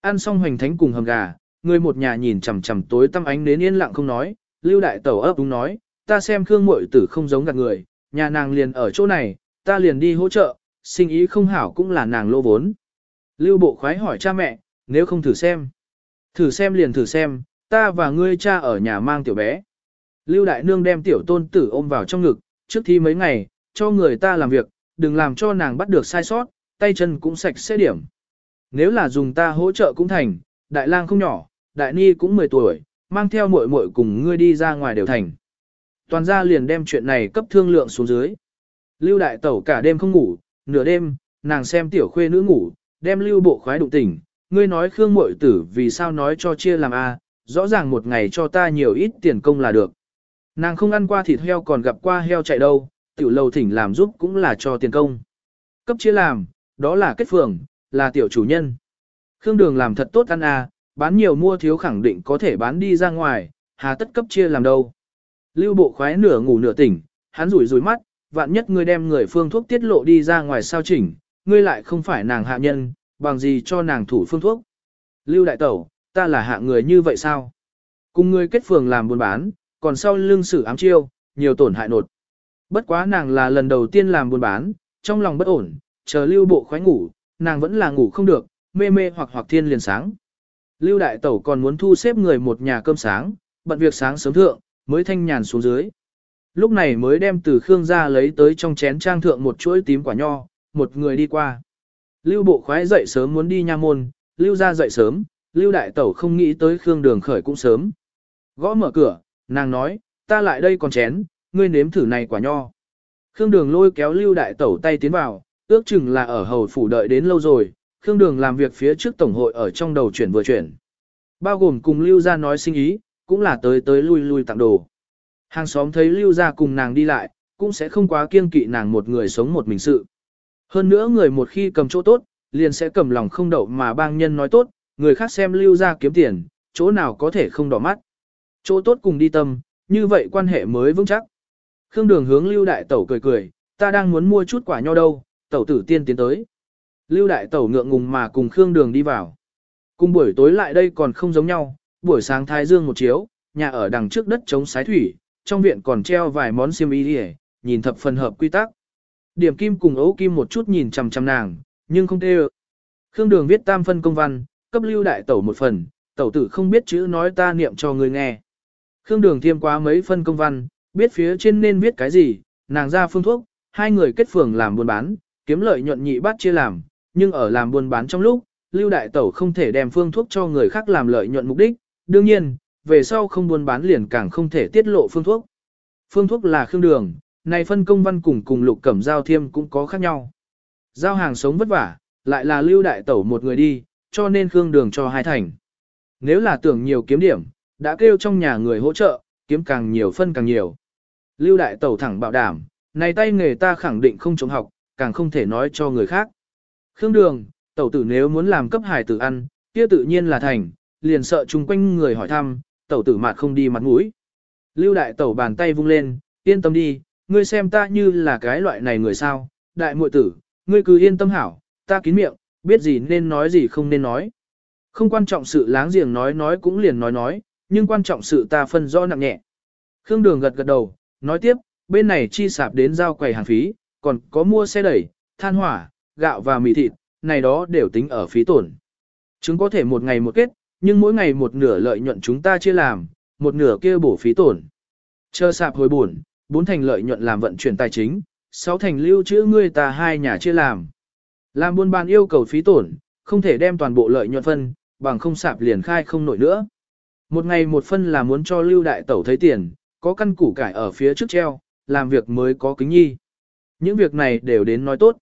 Ăn xong hoành thánh cùng hầm gà, người một nhà nhìn chằm chằm tối tăm ánh đến yên lặng không nói, Lưu đại tẩu ấp đúng nói, ta xem Khương muội tử không giống gạt người, nhà nàng liền ở chỗ này, ta liền đi hỗ trợ, sinh ý không hảo cũng là nàng lô vốn. Lưu bộ khoái hỏi cha mẹ, nếu không thử xem. Thử xem liền thử xem, ta và ngươi cha ở nhà mang tiểu bé. Lưu đại nương đem tiểu tôn tử ôm vào trong ngực, trước thi mấy ngày, cho người ta làm việc, đừng làm cho nàng bắt được sai sót, tay chân cũng sạch sẽ điểm. Nếu là dùng ta hỗ trợ cũng thành, đại lang không nhỏ, đại ni cũng 10 tuổi, mang theo muội muội cùng ngươi đi ra ngoài đều thành. Toàn gia liền đem chuyện này cấp thương lượng xuống dưới. Lưu đại tẩu cả đêm không ngủ, nửa đêm, nàng xem tiểu khuê nữ ngủ, đem lưu bộ khoái đụng tỉnh. Ngươi nói Khương muội tử vì sao nói cho chia làm a? rõ ràng một ngày cho ta nhiều ít tiền công là được. Nàng không ăn qua thịt heo còn gặp qua heo chạy đâu, tiểu lầu thỉnh làm giúp cũng là cho tiền công. Cấp chia làm, đó là kết phường, là tiểu chủ nhân. Khương đường làm thật tốt ăn à, bán nhiều mua thiếu khẳng định có thể bán đi ra ngoài, hà tất cấp chia làm đâu. Lưu bộ khoái nửa ngủ nửa tỉnh, hắn rủi rủi mắt, vạn nhất ngươi đem người phương thuốc tiết lộ đi ra ngoài sao chỉnh, ngươi lại không phải nàng hạ nhân, bằng gì cho nàng thủ phương thuốc. Lưu đại tẩu, ta là hạ người như vậy sao? Cùng ngươi kết phường làm buôn bán, còn sau lưng sử ám chiêu, nhiều tổn hại nột. Bất quá nàng là lần đầu tiên làm buôn bán, trong lòng bất ổn, chờ lưu bộ khoái ngủ, nàng vẫn là ngủ không được, mê mê hoặc hoặc thiên liền sáng. Lưu Đại Tẩu còn muốn thu xếp người một nhà cơm sáng, bận việc sáng sớm thượng, mới thanh nhàn xuống dưới. Lúc này mới đem từ Khương ra lấy tới trong chén trang thượng một chuỗi tím quả nho, một người đi qua. Lưu bộ khoái dậy sớm muốn đi nha môn, Lưu ra dậy sớm, Lưu Đại Tẩu không nghĩ tới Khương Đường khởi cũng sớm. Gõ mở cửa, nàng nói, ta lại đây còn chén, ngươi nếm thử này quả nho. Khương Đường lôi kéo Lưu Đại Tẩu tay tiến vào, ước chừng là ở hầu phủ đợi đến lâu rồi, Khương Đường làm việc phía trước tổng hội ở trong đầu chuyển vừa chuyển. Bao gồm cùng Lưu ra nói sinh ý, cũng là tới tới lui lui tặng đồ. Hàng xóm thấy Lưu ra cùng nàng đi lại, cũng sẽ không quá kiêng kỵ nàng một người sống một mình sự. Hơn nữa người một khi cầm chỗ tốt, liền sẽ cầm lòng không đậu mà bang nhân nói tốt, người khác xem Lưu ra kiếm tiền, chỗ nào có thể không đỏ mắt. Chỗ tốt cùng đi tâm, như vậy quan hệ mới vững chắc. Khương Đường hướng Lưu Đại Tẩu cười cười, ta đang muốn mua chút quả nho đâu, Tẩu tử tiên tiến tới. Lưu Đại Tẩu ngượng ngùng mà cùng Khương Đường đi vào. Cùng buổi tối lại đây còn không giống nhau, buổi sáng thái dương một chiếu, nhà ở đằng trước đất chống sái thủy, trong viện còn treo vài món xiêm y đi nhìn thập phần hợp quy tắc. Điểm kim cùng ấu kim một chút nhìn chằm chằm nàng, nhưng không tê Khương Đường viết tam phân công văn, cấp lưu đại tẩu một phần, tẩu tử không biết chữ nói ta niệm cho người nghe. Khương Đường thêm quá mấy phân công văn, biết phía trên nên viết cái gì, nàng ra phương thuốc, hai người kết phường làm buôn bán, kiếm lợi nhuận nhị bát chia làm, nhưng ở làm buôn bán trong lúc, Lưu Đại Tẩu không thể đem phương thuốc cho người khác làm lợi nhuận mục đích, đương nhiên, về sau không buôn bán liền càng không thể tiết lộ phương thuốc. Phương thuốc là khương đường, này phân công văn cùng cùng lục cẩm giao thiêm cũng có khác nhau. Giao hàng sống vất vả, lại là Lưu Đại Tẩu một người đi, cho nên khương đường cho hai thành. Nếu là tưởng nhiều kiếm điểm, đã kêu trong nhà người hỗ trợ, kiếm càng nhiều phân càng nhiều. Lưu Đại Tẩu thẳng bảo đảm, này tay nghề ta khẳng định không chống học, càng không thể nói cho người khác. Khương Đường, tẩu tử nếu muốn làm cấp hải tử ăn, kia tự nhiên là thành, liền sợ chung quanh người hỏi thăm, tẩu tử mặt không đi mặt mũi. Lưu đại tẩu bàn tay vung lên, yên tâm đi, ngươi xem ta như là cái loại này người sao, đại muội tử, ngươi cứ yên tâm hảo, ta kín miệng, biết gì nên nói gì không nên nói. Không quan trọng sự láng giềng nói nói cũng liền nói nói, nhưng quan trọng sự ta phân rõ nặng nhẹ. Khương Đường gật gật đầu, nói tiếp, bên này chi sạp đến giao quầy hàng phí, còn có mua xe đẩy, than hỏa, gạo và mì thịt, này đó đều tính ở phí tổn. Chúng có thể một ngày một kết, nhưng mỗi ngày một nửa lợi nhuận chúng ta chia làm, một nửa kia bổ phí tổn. Chờ sạp hồi buồn, bốn thành lợi nhuận làm vận chuyển tài chính, sáu thành lưu trữ ngươi ta hai nhà chia làm. Làm buôn bán yêu cầu phí tổn, không thể đem toàn bộ lợi nhuận phân, bằng không sạp liền khai không nổi nữa. Một ngày một phân là muốn cho lưu đại tẩu thấy tiền, có căn củ cải ở phía trước treo, làm việc mới có kính nhi. Những việc này đều đến nói tốt.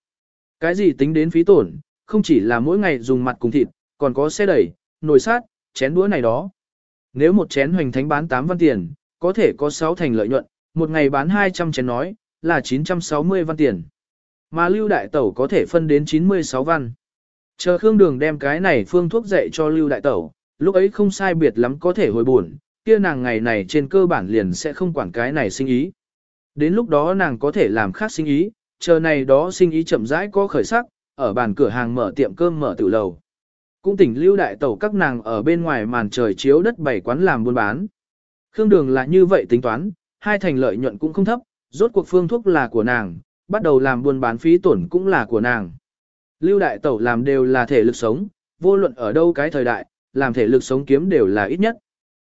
Cái gì tính đến phí tổn, không chỉ là mỗi ngày dùng mặt cùng thịt, còn có xe đẩy, nồi sát, chén đũa này đó. Nếu một chén hoành thánh bán 8 văn tiền, có thể có 6 thành lợi nhuận, một ngày bán 200 chén nói, là 960 văn tiền. Mà Lưu Đại Tẩu có thể phân đến 96 văn. Chờ Khương Đường đem cái này phương thuốc dạy cho Lưu Đại Tẩu, lúc ấy không sai biệt lắm có thể hồi buồn, kia nàng ngày này trên cơ bản liền sẽ không quản cái này sinh ý. Đến lúc đó nàng có thể làm khác sinh ý, chờ này đó sinh ý chậm rãi có khởi sắc, ở bàn cửa hàng mở tiệm cơm mở tử lầu. Cũng tỉnh lưu đại tẩu các nàng ở bên ngoài màn trời chiếu đất bảy quán làm buôn bán. Khương đường là như vậy tính toán, hai thành lợi nhuận cũng không thấp, rốt cuộc phương thuốc là của nàng, bắt đầu làm buôn bán phí tổn cũng là của nàng. Lưu đại tẩu làm đều là thể lực sống, vô luận ở đâu cái thời đại, làm thể lực sống kiếm đều là ít nhất.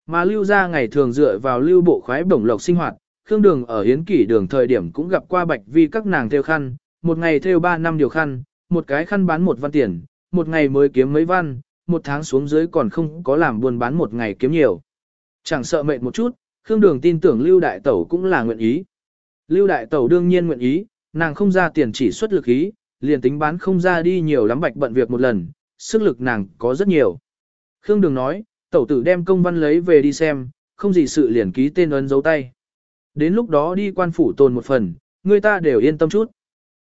Mà lưu ra ngày thường dựa vào lưu bộ khoái bổng lộc sinh hoạt, Khương Đường ở hiến kỷ đường thời điểm cũng gặp qua bạch vi các nàng theo khăn, một ngày theo ba năm điều khăn, một cái khăn bán một văn tiền, một ngày mới kiếm mấy văn, một tháng xuống dưới còn không có làm buôn bán một ngày kiếm nhiều. Chẳng sợ mệt một chút, Khương Đường tin tưởng Lưu Đại Tẩu cũng là nguyện ý. Lưu Đại Tẩu đương nhiên nguyện ý, nàng không ra tiền chỉ xuất lực ý, liền tính bán không ra đi nhiều lắm bạch bận việc một lần, sức lực nàng có rất nhiều. Khương Đường nói, Tẩu tử đem công văn lấy về đi xem, không gì sự liền ký tên ấn dấu tay. Đến lúc đó đi quan phủ tồn một phần, người ta đều yên tâm chút.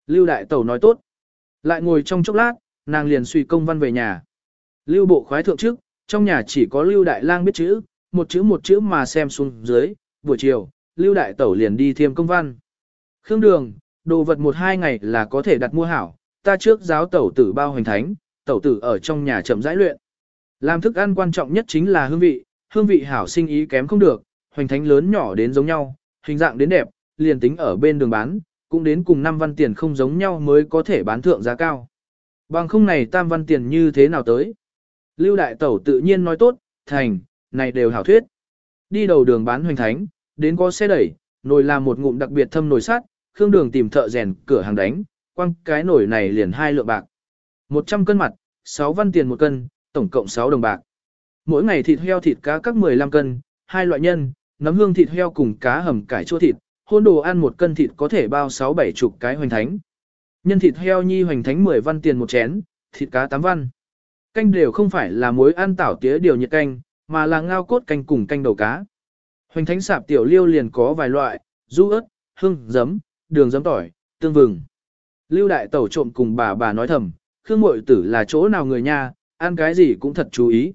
Lưu Đại Tẩu nói tốt. Lại ngồi trong chốc lát, nàng liền suy công văn về nhà. Lưu bộ khoái thượng trước, trong nhà chỉ có Lưu Đại Lang biết chữ, một chữ một chữ mà xem xuống dưới, buổi chiều, Lưu Đại Tẩu liền đi thêm công văn. Khương đường, đồ vật một hai ngày là có thể đặt mua hảo, ta trước giáo tẩu tử bao hoành thánh, tẩu tử ở trong nhà chậm rãi luyện. Làm thức ăn quan trọng nhất chính là hương vị, hương vị hảo sinh ý kém không được, hoành thánh lớn nhỏ đến giống nhau, hình dạng đến đẹp, liền tính ở bên đường bán, cũng đến cùng 5 văn tiền không giống nhau mới có thể bán thượng giá cao. Bằng không này tam văn tiền như thế nào tới? Lưu đại tẩu tự nhiên nói tốt, thành, này đều hảo thuyết. Đi đầu đường bán hoành thánh, đến có xe đẩy, nồi làm một ngụm đặc biệt thâm nồi sắt, Khương Đường tìm thợ rèn cửa hàng đánh, quăng cái nồi này liền hai lượng bạc. 100 cân mặt, 6 văn tiền một cân, tổng cộng 6 đồng bạc. Mỗi ngày thịt heo thịt cá các 15 cân, hai loại nhân, nấm hương thịt heo cùng cá hầm cải chua thịt, hôn đồ ăn một cân thịt có thể bao 6-7 chục cái hoành thánh. Nhân thịt heo nhi hoành thánh 10 văn tiền một chén, thịt cá 8 văn. Canh đều không phải là muối ăn tảo tía điều nhiệt canh, mà là ngao cốt canh cùng canh đầu cá. Hoành thánh sạp tiểu liêu liền có vài loại, du ớt, hương, giấm, đường giấm tỏi, tương vừng. Lưu đại tẩu trộm cùng bà bà nói thầm, Khương Mội Tử là chỗ nào người nha, ăn cái gì cũng thật chú ý.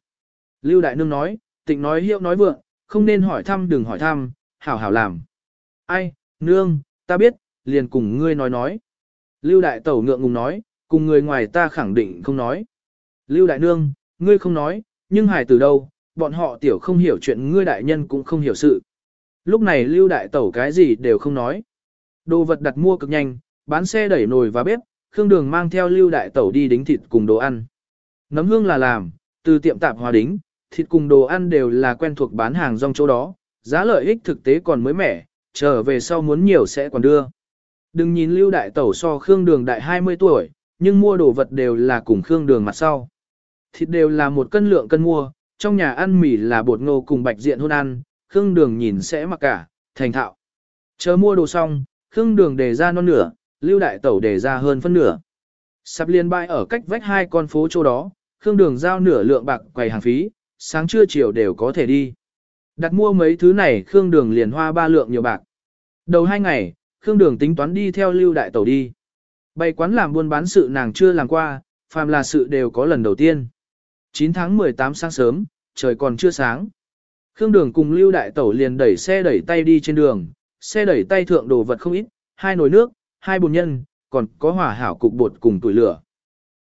Lưu đại nương nói, tịnh nói hiệu nói vượng, không nên hỏi thăm đừng hỏi thăm, hảo hảo làm. Ai, nương, ta biết, liền cùng ngươi nói nói. Lưu đại tẩu ngượng ngùng nói, cùng người ngoài ta khẳng định không nói. Lưu đại nương, ngươi không nói, nhưng hài từ đâu, bọn họ tiểu không hiểu chuyện ngươi đại nhân cũng không hiểu sự. Lúc này lưu đại tẩu cái gì đều không nói. Đồ vật đặt mua cực nhanh, bán xe đẩy nồi và bếp, Khương Đường mang theo lưu đại tẩu đi đính thịt cùng đồ ăn. Nấm hương là làm, từ tiệm tạp hòa đính, thịt cùng đồ ăn đều là quen thuộc bán hàng rong chỗ đó, giá lợi ích thực tế còn mới mẻ, trở về sau muốn nhiều sẽ còn đưa. Đừng nhìn lưu đại tẩu so Khương Đường đại 20 tuổi, nhưng mua đồ vật đều là cùng Khương Đường mặt sau. Thịt đều là một cân lượng cân mua, trong nhà ăn mì là bột ngô cùng bạch diện hôn ăn, Khương Đường nhìn sẽ mặc cả, thành thạo. Chờ mua đồ xong, Khương Đường đề ra non nửa, Lưu Đại Tẩu đề ra hơn phân nửa. Sắp liên bại ở cách vách hai con phố chỗ đó, Khương Đường giao nửa lượng bạc quầy hàng phí, sáng trưa chiều đều có thể đi. Đặt mua mấy thứ này Khương Đường liền hoa ba lượng nhiều bạc. Đầu hai ngày, Khương Đường tính toán đi theo Lưu Đại Tẩu đi. Bày quán làm buôn bán sự nàng chưa làm qua, phàm là sự đều có lần đầu tiên. 9 tháng 18 sáng sớm, trời còn chưa sáng. Khương Đường cùng Lưu Đại Tẩu liền đẩy xe đẩy tay đi trên đường, xe đẩy tay thượng đồ vật không ít, hai nồi nước, hai bồn nhân, còn có hỏa hảo cục bột cùng tuổi lửa.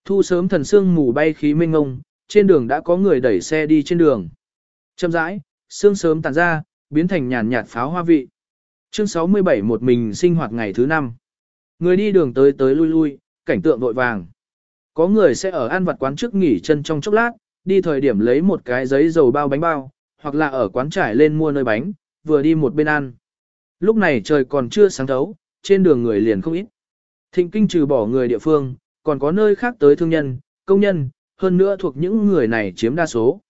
Thu sớm thần sương mù bay khí mênh ngông, trên đường đã có người đẩy xe đi trên đường. Chậm rãi, sương sớm tàn ra, biến thành nhàn nhạt pháo hoa vị. Chương 67 một mình sinh hoạt ngày thứ năm. Người đi đường tới tới lui lui, cảnh tượng vội vàng. Có người sẽ ở ăn vặt quán trước nghỉ chân trong chốc lát, đi thời điểm lấy một cái giấy dầu bao bánh bao, hoặc là ở quán trải lên mua nơi bánh, vừa đi một bên ăn. Lúc này trời còn chưa sáng thấu, trên đường người liền không ít. Thịnh kinh trừ bỏ người địa phương, còn có nơi khác tới thương nhân, công nhân, hơn nữa thuộc những người này chiếm đa số.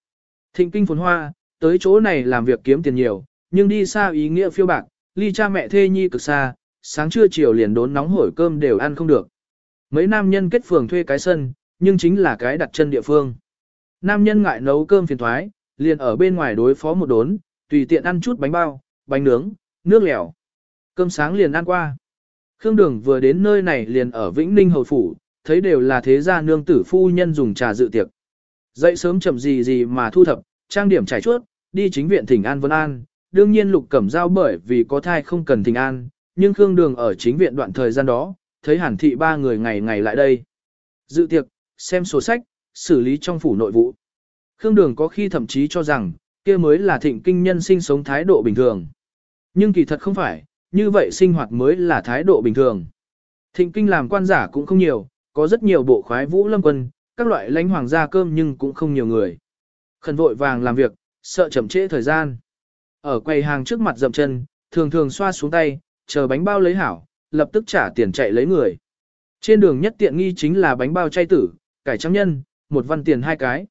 Thịnh kinh phồn hoa, tới chỗ này làm việc kiếm tiền nhiều, nhưng đi xa ý nghĩa phiêu bạc, ly cha mẹ thê nhi cực xa, sáng trưa chiều liền đốn nóng hổi cơm đều ăn không được. Mấy nam nhân kết phường thuê cái sân, nhưng chính là cái đặt chân địa phương. Nam nhân ngại nấu cơm phiền thoái, liền ở bên ngoài đối phó một đốn, tùy tiện ăn chút bánh bao, bánh nướng, nước lèo. Cơm sáng liền ăn qua. Khương Đường vừa đến nơi này liền ở Vĩnh Ninh Hầu Phủ, thấy đều là thế gia nương tử phu nhân dùng trà dự tiệc. Dậy sớm chậm gì gì mà thu thập, trang điểm trải chuốt, đi chính viện thỉnh an vân an. Đương nhiên lục cẩm giao bởi vì có thai không cần thỉnh an, nhưng Khương Đường ở chính viện đoạn thời gian đó, thấy hàn thị ba người ngày ngày lại đây. Dự tiệc, xem sổ sách, xử lý trong phủ nội vụ. Khương Đường có khi thậm chí cho rằng, kia mới là thịnh kinh nhân sinh sống thái độ bình thường. Nhưng kỳ thật không phải, như vậy sinh hoạt mới là thái độ bình thường. Thịnh kinh làm quan giả cũng không nhiều, có rất nhiều bộ khoái vũ lâm quân, các loại lãnh hoàng gia cơm nhưng cũng không nhiều người. Khẩn vội vàng làm việc, sợ chậm trễ thời gian. Ở quầy hàng trước mặt dậm chân, thường thường xoa xuống tay, chờ bánh bao lấy hảo, lập tức trả tiền chạy lấy người. Trên đường nhất tiện nghi chính là bánh bao chay tử, cải trắng nhân, một văn tiền hai cái.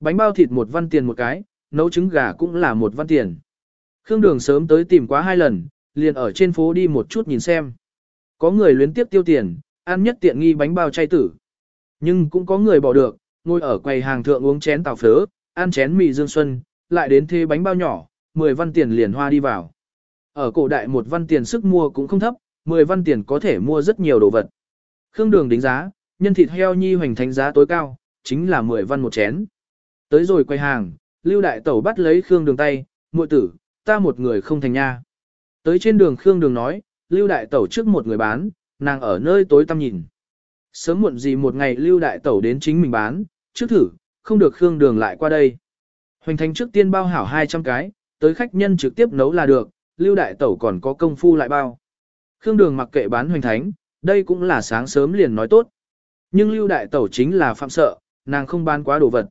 Bánh bao thịt một văn tiền một cái, nấu trứng gà cũng là một văn tiền. Khương Đường sớm tới tìm quá hai lần, liền ở trên phố đi một chút nhìn xem. Có người luyến tiếp tiêu tiền, ăn nhất tiện nghi bánh bao chay tử. Nhưng cũng có người bỏ được, ngồi ở quầy hàng thượng uống chén tàu phớ, ăn chén mì dương xuân, lại đến thế bánh bao nhỏ, 10 văn tiền liền hoa đi vào. Ở cổ đại một văn tiền sức mua cũng không thấp, 10 văn tiền có thể mua rất nhiều đồ vật. Khương Đường đánh giá, nhân thịt heo nhi hoành thánh giá tối cao, chính là 10 văn một chén. Tới rồi quay hàng, Lưu Đại Tẩu bắt lấy Khương Đường tay, muội tử, ta một người không thành nha. Tới trên đường Khương Đường nói, Lưu Đại Tẩu trước một người bán, nàng ở nơi tối tăm nhìn. Sớm muộn gì một ngày Lưu Đại Tẩu đến chính mình bán, trước thử, không được Khương Đường lại qua đây. Hoành thánh trước tiên bao hảo 200 cái, tới khách nhân trực tiếp nấu là được, Lưu Đại Tẩu còn có công phu lại bao. Khương Đường mặc kệ bán hoành thánh, đây cũng là sáng sớm liền nói tốt. Nhưng Lưu Đại Tẩu chính là phạm sợ, nàng không bán quá đồ vật.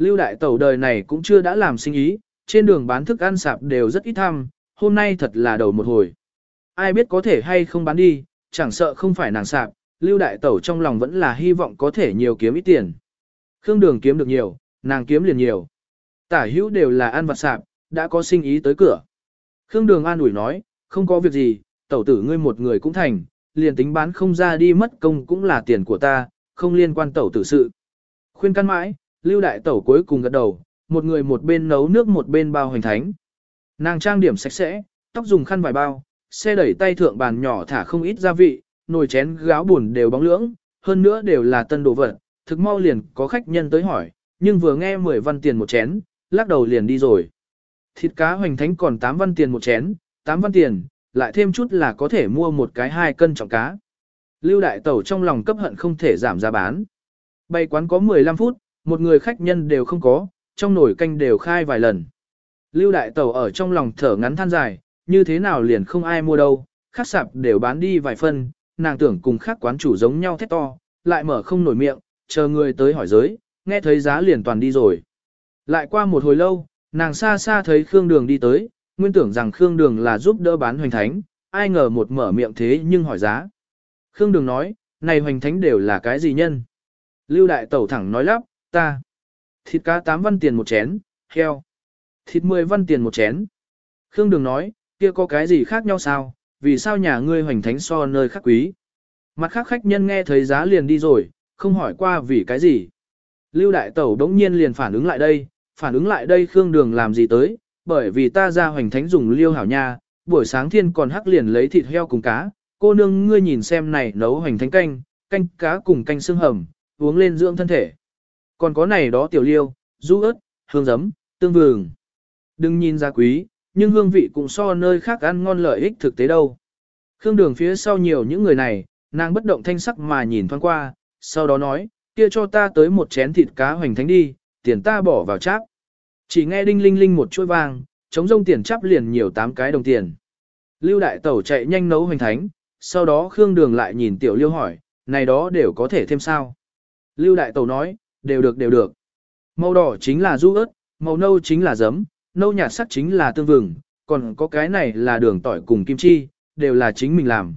Lưu đại tẩu đời này cũng chưa đã làm sinh ý, trên đường bán thức ăn sạp đều rất ít thăm, hôm nay thật là đầu một hồi. Ai biết có thể hay không bán đi, chẳng sợ không phải nàng sạp, lưu đại tẩu trong lòng vẫn là hy vọng có thể nhiều kiếm ít tiền. Khương đường kiếm được nhiều, nàng kiếm liền nhiều. Tả hữu đều là ăn vặt sạp, đã có sinh ý tới cửa. Khương đường an ủi nói, không có việc gì, tẩu tử ngươi một người cũng thành, liền tính bán không ra đi mất công cũng là tiền của ta, không liên quan tẩu tử sự. Khuyên căn mãi, lưu đại tẩu cuối cùng gật đầu, một người một bên nấu nước một bên bao hoành thánh. Nàng trang điểm sạch sẽ, tóc dùng khăn vải bao, xe đẩy tay thượng bàn nhỏ thả không ít gia vị, nồi chén gáo buồn đều bóng lưỡng, hơn nữa đều là tân đồ vật, thực mau liền có khách nhân tới hỏi, nhưng vừa nghe 10 văn tiền một chén, lắc đầu liền đi rồi. Thịt cá hoành thánh còn 8 văn tiền một chén, 8 văn tiền, lại thêm chút là có thể mua một cái hai cân trọng cá. Lưu đại tẩu trong lòng cấp hận không thể giảm giá bán. Bày quán có 15 phút, một người khách nhân đều không có, trong nồi canh đều khai vài lần. Lưu đại tẩu ở trong lòng thở ngắn than dài, như thế nào liền không ai mua đâu, khác sạp đều bán đi vài phân, nàng tưởng cùng khác quán chủ giống nhau thét to, lại mở không nổi miệng, chờ người tới hỏi giới, nghe thấy giá liền toàn đi rồi. Lại qua một hồi lâu, nàng xa xa thấy Khương Đường đi tới, nguyên tưởng rằng Khương Đường là giúp đỡ bán hoành thánh, ai ngờ một mở miệng thế nhưng hỏi giá. Khương Đường nói, này hoành thánh đều là cái gì nhân? Lưu đại tẩu thẳng nói lắp, ta. Thịt cá 8 văn tiền một chén, heo. Thịt 10 văn tiền một chén. Khương Đường nói, kia có cái gì khác nhau sao, vì sao nhà ngươi hoành thánh so nơi khác quý. Mặt khác khách nhân nghe thấy giá liền đi rồi, không hỏi qua vì cái gì. Lưu đại tẩu đống nhiên liền phản ứng lại đây, phản ứng lại đây Khương Đường làm gì tới, bởi vì ta ra hoành thánh dùng liêu hảo nha, buổi sáng thiên còn hắc liền lấy thịt heo cùng cá, cô nương ngươi nhìn xem này nấu hoành thánh canh, canh cá cùng canh xương hầm, uống lên dưỡng thân thể. Còn có này đó tiểu liêu, du ớt, hương giấm, tương vừng. Đừng nhìn ra quý, nhưng hương vị cũng so nơi khác ăn ngon lợi ích thực tế đâu. Khương đường phía sau nhiều những người này, nàng bất động thanh sắc mà nhìn thoáng qua, sau đó nói, kia cho ta tới một chén thịt cá hoành thánh đi, tiền ta bỏ vào cháp. Chỉ nghe đinh linh linh một chuỗi vang, chống rông tiền chắp liền nhiều tám cái đồng tiền. Lưu đại tẩu chạy nhanh nấu hoành thánh, sau đó Khương đường lại nhìn tiểu liêu hỏi, này đó đều có thể thêm sao. Lưu đại tẩu nói, đều được đều được. Màu đỏ chính là du ớt, màu nâu chính là giấm, nâu nhạt sắc chính là tương vừng, còn có cái này là đường tỏi cùng kim chi, đều là chính mình làm.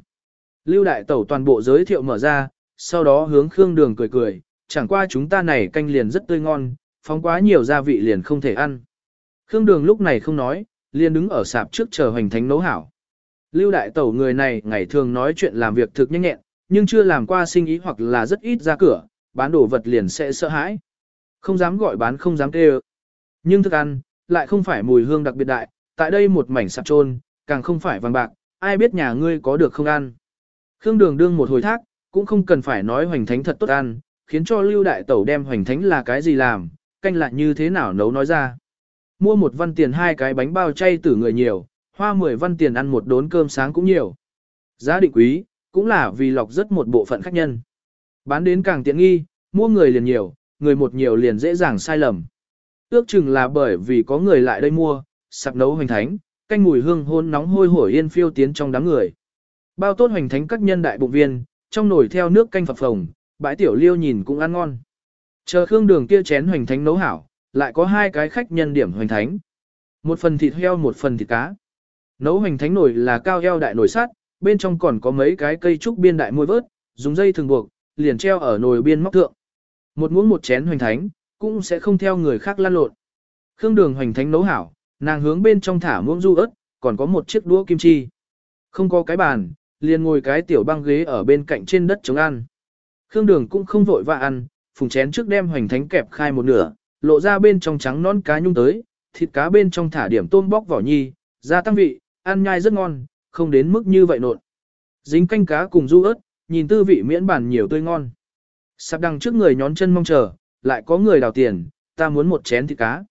Lưu đại tẩu toàn bộ giới thiệu mở ra, sau đó hướng Khương Đường cười cười, chẳng qua chúng ta này canh liền rất tươi ngon, phóng quá nhiều gia vị liền không thể ăn. Khương Đường lúc này không nói, liền đứng ở sạp trước chờ hoành thánh nấu hảo. Lưu đại tẩu người này ngày thường nói chuyện làm việc thực nhanh nhẹn, nhưng chưa làm qua sinh ý hoặc là rất ít ra cửa, bán đồ vật liền sẽ sợ hãi. Không dám gọi bán không dám kêu. Nhưng thức ăn, lại không phải mùi hương đặc biệt đại, tại đây một mảnh sạp trôn, càng không phải vàng bạc, ai biết nhà ngươi có được không ăn. Khương Đường đương một hồi thác, cũng không cần phải nói hoành thánh thật tốt ăn, khiến cho lưu đại tẩu đem hoành thánh là cái gì làm, canh lại như thế nào nấu nói ra. Mua một văn tiền hai cái bánh bao chay tử người nhiều, hoa mười văn tiền ăn một đốn cơm sáng cũng nhiều. Giá định quý, cũng là vì lọc rất một bộ phận khách nhân. Bán đến càng tiện nghi, mua người liền nhiều, người một nhiều liền dễ dàng sai lầm. Ước chừng là bởi vì có người lại đây mua, sạp nấu hoành thánh, canh mùi hương hôn nóng hôi hổi yên phiêu tiến trong đám người. Bao tốt hoành thánh các nhân đại bụng viên, trong nồi theo nước canh phập phồng, bãi tiểu liêu nhìn cũng ăn ngon. Chờ khương đường kia chén hoành thánh nấu hảo, lại có hai cái khách nhân điểm hoành thánh. Một phần thịt heo một phần thịt cá. Nấu hoành thánh nồi là cao heo đại nồi sắt, bên trong còn có mấy cái cây trúc biên đại môi vớt, dùng dây thường buộc, liền treo ở nồi biên móc thượng. Một muỗng một chén hoành thánh, cũng sẽ không theo người khác lăn lộn. Khương đường hoành thánh nấu hảo, nàng hướng bên trong thả muỗng du ớt, còn có một chiếc đũa kim chi. Không có cái bàn, liền ngồi cái tiểu băng ghế ở bên cạnh trên đất chống ăn. Khương đường cũng không vội vã ăn, phùng chén trước đem hoành thánh kẹp khai một nửa, lộ ra bên trong trắng non cá nhung tới, thịt cá bên trong thả điểm tôm bóc vỏ nhi, ra tăng vị, ăn nhai rất ngon, không đến mức như vậy nộn. Dính canh cá cùng du ớt, nhìn tư vị miễn bản nhiều tươi ngon. Sạp đằng trước người nhón chân mong chờ, lại có người đào tiền, ta muốn một chén thịt cá.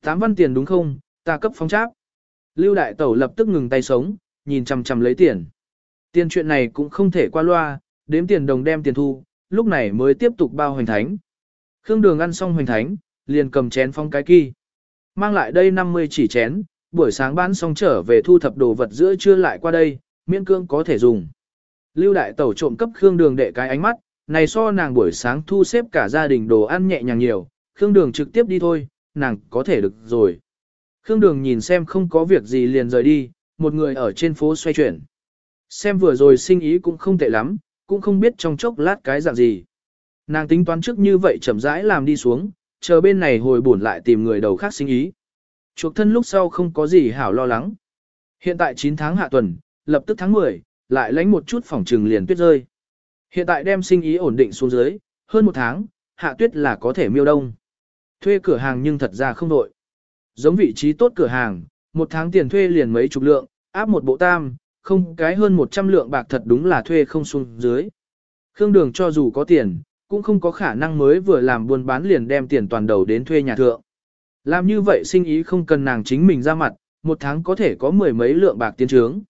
Tám văn tiền đúng không, ta cấp phong tráp. Lưu đại tẩu lập tức ngừng tay sống, nhìn chằm chằm lấy tiền. Tiền chuyện này cũng không thể qua loa, đếm tiền đồng đem tiền thu, lúc này mới tiếp tục bao hoành thánh. Khương đường ăn xong hoành thánh, liền cầm chén phong cái kỳ. Mang lại đây 50 chỉ chén, buổi sáng bán xong trở về thu thập đồ vật giữa trưa lại qua đây, miễn cương có thể dùng. Lưu đại tẩu trộm cấp Khương đường đệ cái ánh mắt, này so nàng buổi sáng thu xếp cả gia đình đồ ăn nhẹ nhàng nhiều, Khương Đường trực tiếp đi thôi, nàng có thể được rồi. Khương Đường nhìn xem không có việc gì liền rời đi, một người ở trên phố xoay chuyển. Xem vừa rồi sinh ý cũng không tệ lắm, cũng không biết trong chốc lát cái dạng gì. Nàng tính toán trước như vậy chậm rãi làm đi xuống, chờ bên này hồi buồn lại tìm người đầu khác sinh ý. Chuộc thân lúc sau không có gì hảo lo lắng. Hiện tại 9 tháng hạ tuần, lập tức tháng 10, lại lánh một chút phòng trừng liền tuyết rơi. Hiện tại đem sinh ý ổn định xuống dưới, hơn một tháng, hạ tuyết là có thể miêu đông. Thuê cửa hàng nhưng thật ra không đội. Giống vị trí tốt cửa hàng, một tháng tiền thuê liền mấy chục lượng, áp một bộ tam, không cái hơn 100 lượng bạc thật đúng là thuê không xuống dưới. Khương Đường cho dù có tiền, cũng không có khả năng mới vừa làm buôn bán liền đem tiền toàn đầu đến thuê nhà thượng. Làm như vậy sinh ý không cần nàng chính mình ra mặt, một tháng có thể có mười mấy lượng bạc tiến trướng.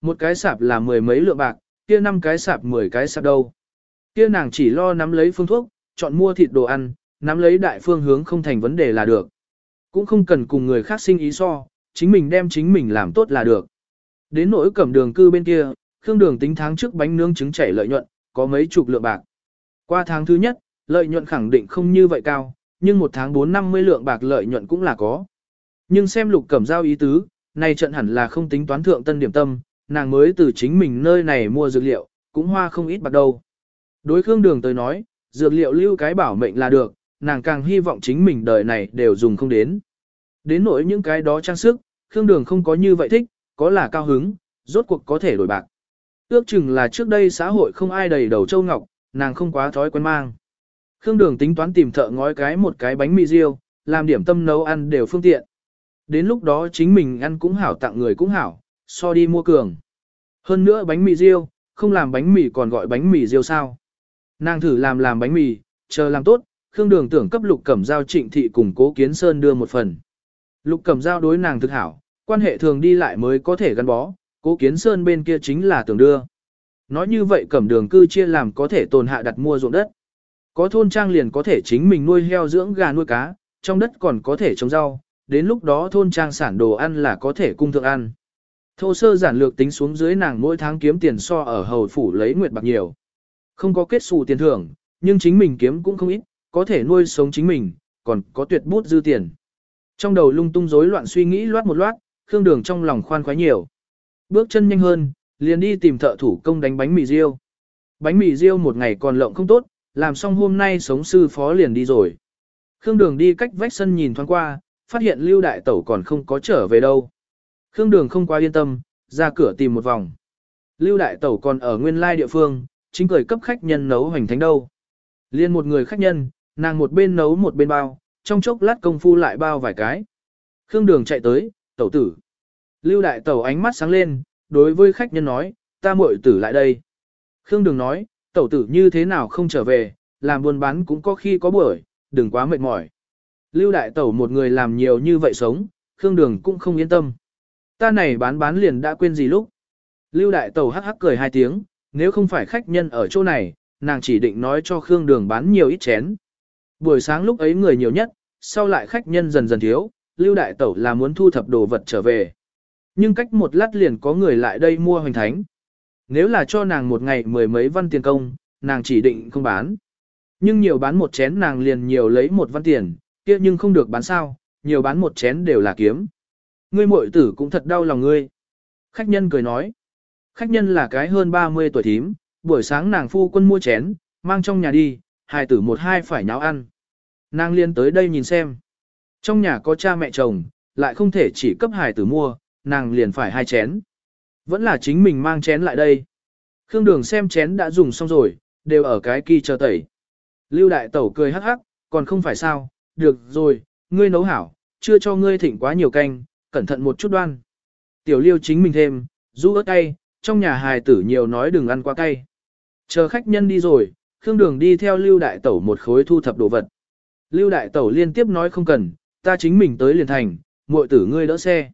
Một cái sạp là mười mấy lượng bạc, kia năm cái sạp mười cái sạp đâu. Kia nàng chỉ lo nắm lấy phương thuốc, chọn mua thịt đồ ăn, nắm lấy đại phương hướng không thành vấn đề là được. Cũng không cần cùng người khác sinh ý so, chính mình đem chính mình làm tốt là được. Đến nỗi cẩm đường cư bên kia, Khương Đường tính tháng trước bánh nướng trứng chảy lợi nhuận, có mấy chục lượng bạc. Qua tháng thứ nhất, lợi nhuận khẳng định không như vậy cao, nhưng một tháng 4-50 lượng bạc lợi nhuận cũng là có. Nhưng xem lục cẩm giao ý tứ, này trận hẳn là không tính toán thượng tân điểm tâm, nàng mới từ chính mình nơi này mua dược liệu, cũng hoa không ít bạc đâu. Đối Khương Đường tới nói, dược liệu lưu cái bảo mệnh là được, nàng càng hy vọng chính mình đời này đều dùng không đến. Đến nỗi những cái đó trang sức, Khương Đường không có như vậy thích, có là cao hứng, rốt cuộc có thể đổi bạc. Ước chừng là trước đây xã hội không ai đầy đầu châu ngọc, nàng không quá thói quen mang. Khương Đường tính toán tìm thợ ngói cái một cái bánh mì riêu, làm điểm tâm nấu ăn đều phương tiện. Đến lúc đó chính mình ăn cũng hảo tặng người cũng hảo, so đi mua cường. Hơn nữa bánh mì riêu, không làm bánh mì còn gọi bánh mì riêu sao. Nàng thử làm làm bánh mì, chờ làm tốt, Khương Đường tưởng cấp Lục Cẩm Giao trịnh thị cùng Cố Kiến Sơn đưa một phần. Lục Cẩm Giao đối nàng thực hảo, quan hệ thường đi lại mới có thể gắn bó, Cố Kiến Sơn bên kia chính là tưởng đưa. Nói như vậy Cẩm Đường cư chia làm có thể tồn hạ đặt mua ruộng đất. Có thôn trang liền có thể chính mình nuôi heo dưỡng gà nuôi cá, trong đất còn có thể trồng rau, đến lúc đó thôn trang sản đồ ăn là có thể cung thượng ăn. Thô sơ giản lược tính xuống dưới nàng mỗi tháng kiếm tiền so ở hầu phủ lấy nguyệt bạc nhiều. Không có kết xù tiền thưởng, nhưng chính mình kiếm cũng không ít, có thể nuôi sống chính mình, còn có tuyệt bút dư tiền. Trong đầu lung tung rối loạn suy nghĩ loát một loát, Khương Đường trong lòng khoan khoái nhiều. Bước chân nhanh hơn, liền đi tìm thợ thủ công đánh bánh mì riêu. Bánh mì riêu một ngày còn lộng không tốt, làm xong hôm nay sống sư phó liền đi rồi. Khương Đường đi cách vách sân nhìn thoáng qua, phát hiện Lưu Đại Tẩu còn không có trở về đâu. Khương Đường không quá yên tâm, ra cửa tìm một vòng. Lưu Đại Tẩu còn ở nguyên lai địa phương, chính cười cấp khách nhân nấu hoành thánh đâu. Liên một người khách nhân, nàng một bên nấu một bên bao, trong chốc lát công phu lại bao vài cái. Khương Đường chạy tới, tẩu tử. Lưu Đại Tẩu ánh mắt sáng lên, đối với khách nhân nói, ta muội tử lại đây. Khương Đường nói, tẩu tử như thế nào không trở về, làm buôn bán cũng có khi có buổi, đừng quá mệt mỏi. Lưu Đại Tẩu một người làm nhiều như vậy sống, Khương Đường cũng không yên tâm. Ta này bán bán liền đã quên gì lúc. Lưu Đại Tẩu hắc hắc cười hai tiếng, nếu không phải khách nhân ở chỗ này, nàng chỉ định nói cho Khương Đường bán nhiều ít chén. Buổi sáng lúc ấy người nhiều nhất, sau lại khách nhân dần dần thiếu, Lưu Đại Tẩu là muốn thu thập đồ vật trở về. Nhưng cách một lát liền có người lại đây mua hoành thánh. Nếu là cho nàng một ngày mười mấy văn tiền công, nàng chỉ định không bán. Nhưng nhiều bán một chén nàng liền nhiều lấy một văn tiền, kia nhưng không được bán sao, nhiều bán một chén đều là kiếm. Ngươi muội tử cũng thật đau lòng ngươi. Khách nhân cười nói. Khách nhân là cái hơn 30 tuổi thím, buổi sáng nàng phu quân mua chén, mang trong nhà đi, hài tử một hai phải nháo ăn. Nàng liên tới đây nhìn xem. Trong nhà có cha mẹ chồng, lại không thể chỉ cấp hài tử mua, nàng liền phải hai chén. Vẫn là chính mình mang chén lại đây. Khương Đường xem chén đã dùng xong rồi, đều ở cái kỳ chờ tẩy. Lưu Đại Tẩu cười hắc hắc, còn không phải sao, được rồi, ngươi nấu hảo, chưa cho ngươi thỉnh quá nhiều canh, cẩn thận một chút đoan. Tiểu Liêu chính mình thêm, du ớt cay, trong nhà hài tử nhiều nói đừng ăn quá cay. Chờ khách nhân đi rồi, Khương Đường đi theo Lưu Đại Tẩu một khối thu thập đồ vật. Lưu Đại Tẩu liên tiếp nói không cần, ta chính mình tới liền thành, muội tử ngươi đỡ xe.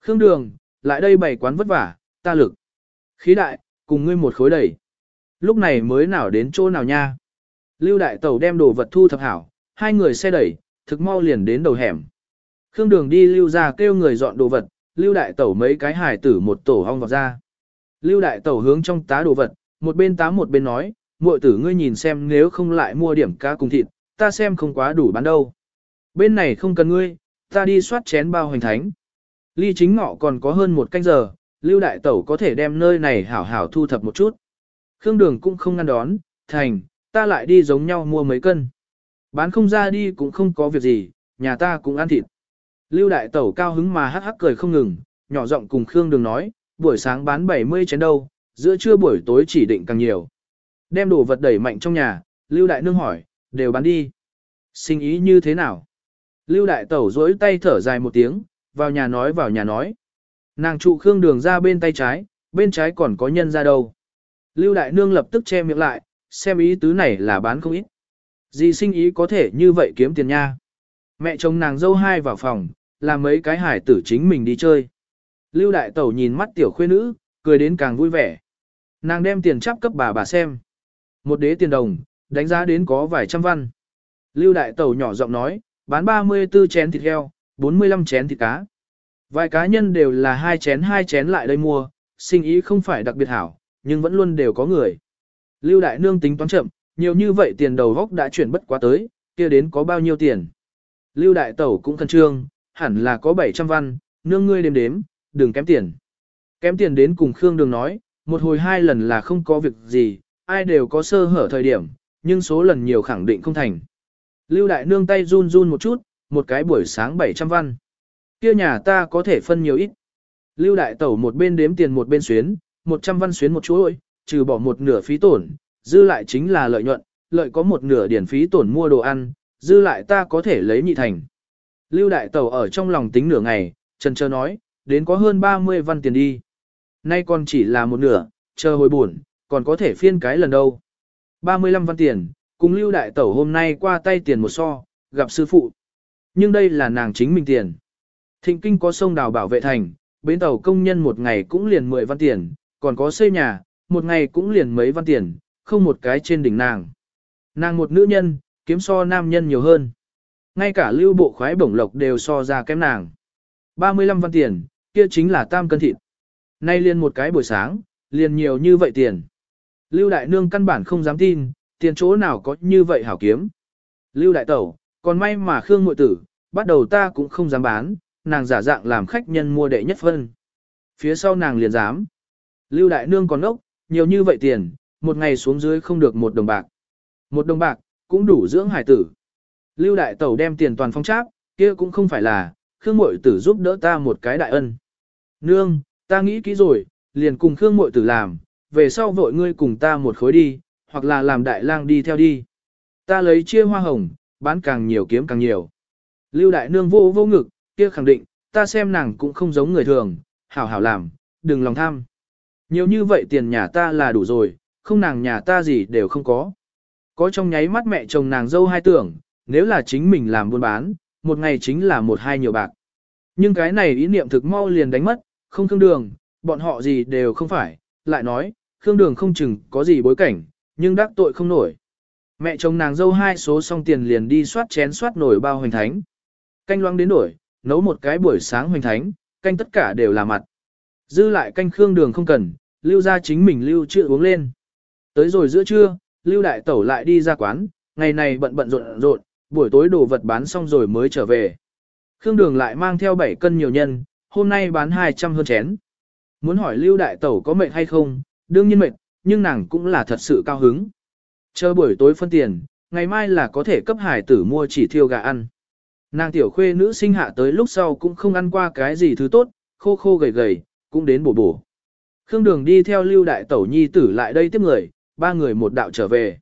Khương Đường, lại đây bày quán vất vả, ta lực. Khí đại, cùng ngươi một khối đẩy. Lúc này mới nào đến chỗ nào nha. Lưu Đại Tẩu đem đồ vật thu thập hảo, hai người xe đẩy, thực mau liền đến đầu hẻm. Khương Đường đi Lưu ra kêu người dọn đồ vật, Lưu Đại Tẩu mấy cái hải tử một tổ hong vào ra. Lưu Đại Tẩu hướng trong tá đồ vật, một bên tá một bên nói, muội tử ngươi nhìn xem nếu không lại mua điểm cá cùng thịt, ta xem không quá đủ bán đâu. Bên này không cần ngươi, ta đi soát chén bao hoành thánh. Ly chính ngọ còn có hơn một canh giờ, Lưu Đại Tẩu có thể đem nơi này hảo hảo thu thập một chút. Khương Đường cũng không ngăn đón, thành, ta lại đi giống nhau mua mấy cân. Bán không ra đi cũng không có việc gì, nhà ta cũng ăn thịt. Lưu Đại Tẩu cao hứng mà hắc hắc cười không ngừng, nhỏ giọng cùng Khương Đường nói, buổi sáng bán 70 chén đâu, giữa trưa buổi tối chỉ định càng nhiều. Đem đồ vật đẩy mạnh trong nhà, Lưu Đại Nương hỏi, đều bán đi. Sinh ý như thế nào? Lưu Đại Tẩu duỗi tay thở dài một tiếng, vào nhà nói vào nhà nói. Nàng trụ Khương Đường ra bên tay trái, bên trái còn có nhân ra đâu. Lưu Đại Nương lập tức che miệng lại, xem ý tứ này là bán không ít. Gì sinh ý có thể như vậy kiếm tiền nha. Mẹ chồng nàng dâu hai vào phòng, làm mấy cái hải tử chính mình đi chơi. Lưu Đại Tẩu nhìn mắt tiểu khuê nữ, cười đến càng vui vẻ. Nàng đem tiền chắp cấp bà bà xem. Một đế tiền đồng, đánh giá đến có vài trăm văn. Lưu Đại Tẩu nhỏ giọng nói, bán 34 chén thịt heo, 45 chén thịt cá. Vài cá nhân đều là hai chén hai chén lại đây mua, sinh ý không phải đặc biệt hảo, nhưng vẫn luôn đều có người. Lưu Đại Nương tính toán chậm, nhiều như vậy tiền đầu góc đã chuyển bất quá tới, kia đến có bao nhiêu tiền. Lưu Đại Tẩu cũng khẩn trương, hẳn là có 700 văn, nương ngươi đếm đếm, đừng kém tiền. Kém tiền đến cùng Khương Đường nói, một hồi hai lần là không có việc gì, ai đều có sơ hở thời điểm, nhưng số lần nhiều khẳng định không thành. Lưu Đại Nương tay run run một chút, một cái buổi sáng 700 văn. Kia nhà ta có thể phân nhiều ít. Lưu Đại Tẩu một bên đếm tiền một bên xuyến, 100 văn xuyến một chuỗi, trừ bỏ một nửa phí tổn, dư lại chính là lợi nhuận, lợi có một nửa điển phí tổn mua đồ ăn, dư lại ta có thể lấy nhị thành. Lưu Đại Tẩu ở trong lòng tính nửa ngày, trần chờ nói, đến có hơn 30 văn tiền đi. Nay còn chỉ là một nửa, chờ hồi buồn, còn có thể phiên cái lần đâu. 35 văn tiền, cùng Lưu Đại Tẩu hôm nay qua tay tiền một so, gặp sư phụ. Nhưng đây là nàng chính mình tiền. Thịnh kinh có sông đào bảo vệ thành, bến tàu công nhân một ngày cũng liền 10 văn tiền, còn có xây nhà, một ngày cũng liền mấy văn tiền, không một cái trên đỉnh nàng. Nàng một nữ nhân, kiếm so nam nhân nhiều hơn. Ngay cả lưu bộ khoái bổng lộc đều so ra kém nàng. 35 văn tiền, kia chính là tam cân thịt. Nay liền một cái buổi sáng, liền nhiều như vậy tiền. Lưu đại nương căn bản không dám tin, tiền chỗ nào có như vậy hảo kiếm. Lưu đại tẩu, còn may mà Khương muội tử, bắt đầu ta cũng không dám bán, nàng giả dạng làm khách nhân mua đệ nhất phân. Phía sau nàng liền dám. Lưu đại nương còn ốc, nhiều như vậy tiền, một ngày xuống dưới không được một đồng bạc. Một đồng bạc, cũng đủ dưỡng hải tử. Lưu đại tẩu đem tiền toàn phong tráp, kia cũng không phải là, Khương Mội tử giúp đỡ ta một cái đại ân. Nương, ta nghĩ kỹ rồi, liền cùng Khương Mội tử làm, về sau vội ngươi cùng ta một khối đi, hoặc là làm đại lang đi theo đi. Ta lấy chia hoa hồng, bán càng nhiều kiếm càng nhiều. Lưu đại nương vô vô ngực, kia khẳng định, ta xem nàng cũng không giống người thường, hảo hảo làm, đừng lòng tham. Nhiều như vậy tiền nhà ta là đủ rồi, không nàng nhà ta gì đều không có. Có trong nháy mắt mẹ chồng nàng dâu hai tưởng, nếu là chính mình làm buôn bán, một ngày chính là một hai nhiều bạc. Nhưng cái này ý niệm thực mau liền đánh mất, không thương đường, bọn họ gì đều không phải, lại nói, Khương Đường không chừng có gì bối cảnh, nhưng đắc tội không nổi. Mẹ chồng nàng dâu hai số xong tiền liền đi soát chén soát nổi bao hoành thánh. Canh loang đến nổi, nấu một cái buổi sáng hoành thánh, canh tất cả đều là mặt. Dư lại canh Khương Đường không cần, lưu ra chính mình lưu chưa uống lên. Tới rồi giữa trưa, lưu đại tẩu lại đi ra quán, ngày này bận bận rộn rộn, buổi tối đồ vật bán xong rồi mới trở về. Khương Đường lại mang theo 7 cân nhiều nhân, hôm nay bán 200 hơn chén. Muốn hỏi lưu đại tẩu có mệt hay không, đương nhiên mệt, nhưng nàng cũng là thật sự cao hứng. Chờ buổi tối phân tiền, ngày mai là có thể cấp hải tử mua chỉ thiêu gà ăn. Nàng tiểu khuê nữ sinh hạ tới lúc sau cũng không ăn qua cái gì thứ tốt, khô khô gầy gầy, cũng đến bổ bổ. Khương Đường đi theo lưu đại tẩu nhi tử lại đây tiếp người, ba người một đạo trở về.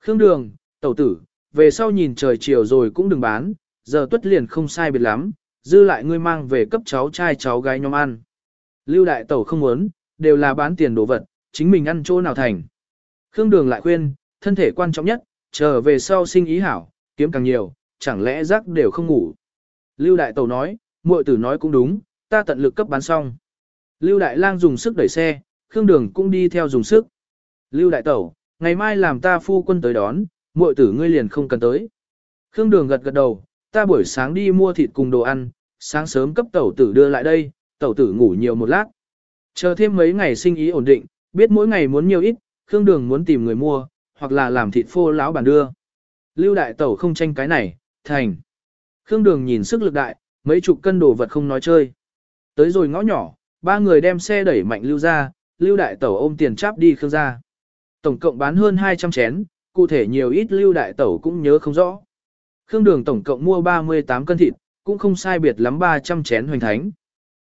Khương Đường, tẩu tử, về sau nhìn trời chiều rồi cũng đừng bán, giờ tuất liền không sai biệt lắm, dư lại ngươi mang về cấp cháu trai cháu gái nhóm ăn. Lưu đại tẩu không muốn, đều là bán tiền đồ vật, chính mình ăn chỗ nào thành. Khương Đường lại khuyên, thân thể quan trọng nhất, chờ về sau sinh ý hảo, kiếm càng nhiều, chẳng lẽ rắc đều không ngủ. Lưu đại tẩu nói, muội tử nói cũng đúng, ta tận lực cấp bán xong. Lưu đại lang dùng sức đẩy xe, Khương Đường cũng đi theo dùng sức. Lưu đại tẩu, ngày mai làm ta phu quân tới đón, muội tử ngươi liền không cần tới. Khương Đường gật gật đầu, ta buổi sáng đi mua thịt cùng đồ ăn, sáng sớm cấp tẩu tử đưa lại đây, tẩu tử ngủ nhiều một lát. Chờ thêm mấy ngày sinh ý ổn định, biết mỗi ngày muốn nhiều ít, Khương Đường muốn tìm người mua, hoặc là làm thịt phô lão bản đưa. Lưu đại tẩu không tranh cái này, thành. Khương Đường nhìn sức lực đại, mấy chục cân đồ vật không nói chơi. Tới rồi ngõ nhỏ, ba người đem xe đẩy mạnh lưu ra, lưu đại tẩu ôm tiền cháp đi Khương ra. Tổng cộng bán hơn 200 chén, cụ thể nhiều ít lưu đại tẩu cũng nhớ không rõ. Khương Đường tổng cộng mua 38 cân thịt, cũng không sai biệt lắm 300 chén hoành thánh.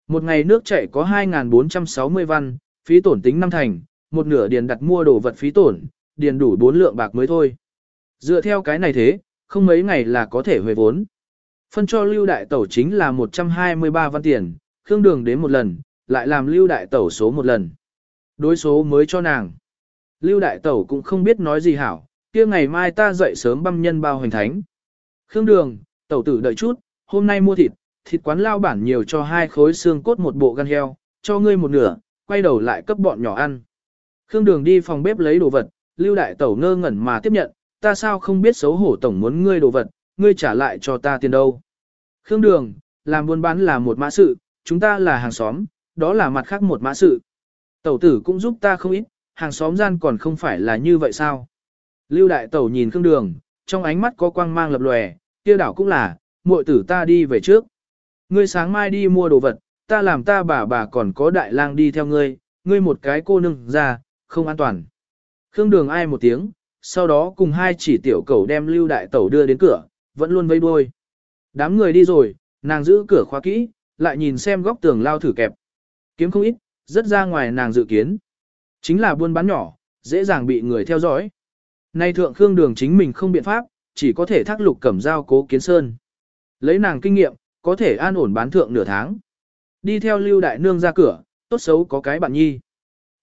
Một ngày nước chảy có 2.460 văn, phí tổn tính năm thành, một nửa điền đặt mua đồ vật phí tổn, điền đủ 4 lượng bạc mới thôi. Dựa theo cái này thế, không mấy ngày là có thể hồi vốn. Phân cho lưu đại tẩu chính là 123 văn tiền, khương đường đến một lần, lại làm lưu đại tẩu số một lần. Đối số mới cho nàng. Lưu đại tẩu cũng không biết nói gì hảo, kia ngày mai ta dậy sớm băm nhân bao hoành thánh. Khương đường, tẩu tử đợi chút, hôm nay mua thịt, thịt quán lao bản nhiều cho hai khối xương cốt một bộ gan heo, cho ngươi một nửa, quay đầu lại cấp bọn nhỏ ăn. Khương đường đi phòng bếp lấy đồ vật, lưu đại tẩu ngơ ngẩn mà tiếp nhận, ta sao không biết xấu hổ tổng muốn ngươi đồ vật, ngươi trả lại cho ta tiền đâu. Khương đường, làm buôn bán là một mã sự, chúng ta là hàng xóm, đó là mặt khác một mã sự. Tẩu tử cũng giúp ta không ít, hàng xóm gian còn không phải là như vậy sao. Lưu đại tẩu nhìn Khương đường, trong ánh mắt có quang mang lập lòe, kia đảo cũng là, muội tử ta đi về trước. Ngươi sáng mai đi mua đồ vật, ta làm ta bà bà còn có đại lang đi theo ngươi, ngươi một cái cô nương ra, không an toàn. Khương đường ai một tiếng, sau đó cùng hai chỉ tiểu cầu đem lưu đại tẩu đưa đến cửa, vẫn luôn vây đuôi. Đám người đi rồi, nàng giữ cửa khóa kỹ, lại nhìn xem góc tường lao thử kẹp. Kiếm không ít, rất ra ngoài nàng dự kiến. Chính là buôn bán nhỏ, dễ dàng bị người theo dõi. Nay thượng khương đường chính mình không biện pháp, chỉ có thể thác lục cẩm giao cố kiến sơn. Lấy nàng kinh nghiệm, có thể an ổn bán thượng nửa tháng. Đi theo lưu đại nương ra cửa, tốt xấu có cái bạn nhi.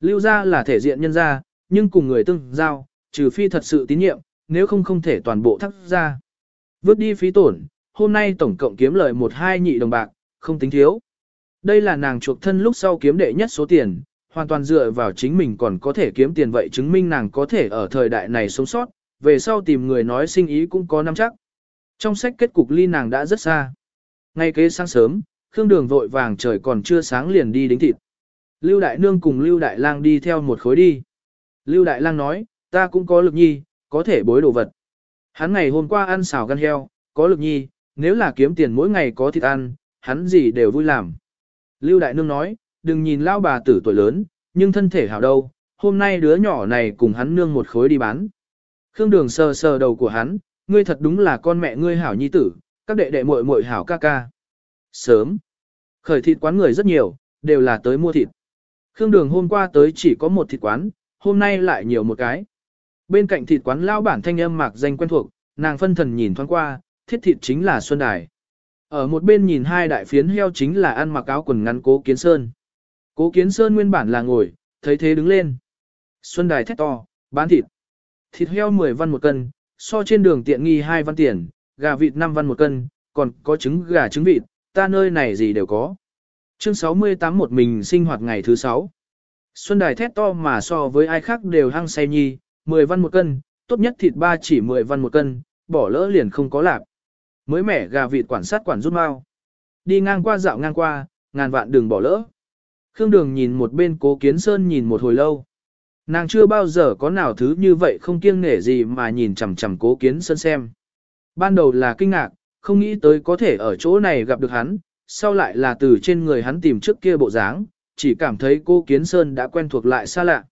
Lưu ra là thể diện nhân ra, nhưng cùng người tương giao, trừ phi thật sự tín nhiệm, nếu không không thể toàn bộ thắc ra. Vớt đi phí tổn, hôm nay tổng cộng kiếm lợi một hai nhị đồng bạc, không tính thiếu. Đây là nàng chuộc thân lúc sau kiếm đệ nhất số tiền, hoàn toàn dựa vào chính mình còn có thể kiếm tiền vậy chứng minh nàng có thể ở thời đại này sống sót, về sau tìm người nói sinh ý cũng có năm chắc. Trong sách kết cục ly nàng đã rất xa. Ngay kế sáng sớm, Khương Đường vội vàng trời còn chưa sáng liền đi đính thịt. Lưu Đại Nương cùng Lưu Đại Lang đi theo một khối đi. Lưu Đại Lang nói, ta cũng có lực nhi, có thể bối đồ vật. Hắn ngày hôm qua ăn xào gan heo, có lực nhi, nếu là kiếm tiền mỗi ngày có thịt ăn, hắn gì đều vui làm. Lưu Đại Nương nói, đừng nhìn lao bà tử tuổi lớn, nhưng thân thể hảo đâu, hôm nay đứa nhỏ này cùng hắn nương một khối đi bán. Khương Đường sờ sờ đầu của hắn, ngươi thật đúng là con mẹ ngươi hảo nhi tử, các đệ đệ muội muội hảo ca ca. Sớm, khởi thịt quán người rất nhiều, đều là tới mua thịt. Khương Đường hôm qua tới chỉ có một thịt quán, hôm nay lại nhiều một cái. Bên cạnh thịt quán lao bản thanh âm mạc danh quen thuộc, nàng phân thần nhìn thoáng qua, thiết thịt chính là Xuân Đài. Ở một bên nhìn hai đại phiến heo chính là ăn mặc áo quần ngắn cố kiến sơn. Cố kiến sơn nguyên bản là ngồi, thấy thế đứng lên. Xuân Đài thét to, bán thịt. Thịt heo 10 văn một cân, so trên đường tiện nghi 2 văn tiền, gà vịt 5 văn một cân, còn có trứng gà trứng vịt, ta nơi này gì đều có. Chương 68 một mình sinh hoạt ngày thứ 6. Xuân Đài thét to mà so với ai khác đều hăng say nhi, 10 văn một cân, tốt nhất thịt ba chỉ 10 văn một cân, bỏ lỡ liền không có lạp. Mới mẻ gà vịt quản sát quản rút mau. Đi ngang qua dạo ngang qua, ngàn vạn đừng bỏ lỡ. Khương Đường nhìn một bên cố kiến sơn nhìn một hồi lâu. Nàng chưa bao giờ có nào thứ như vậy không kiêng nể gì mà nhìn chằm chằm cố kiến sơn xem. Ban đầu là kinh ngạc, không nghĩ tới có thể ở chỗ này gặp được hắn, sau lại là từ trên người hắn tìm trước kia bộ dáng, chỉ cảm thấy cô Kiến Sơn đã quen thuộc lại xa lạ.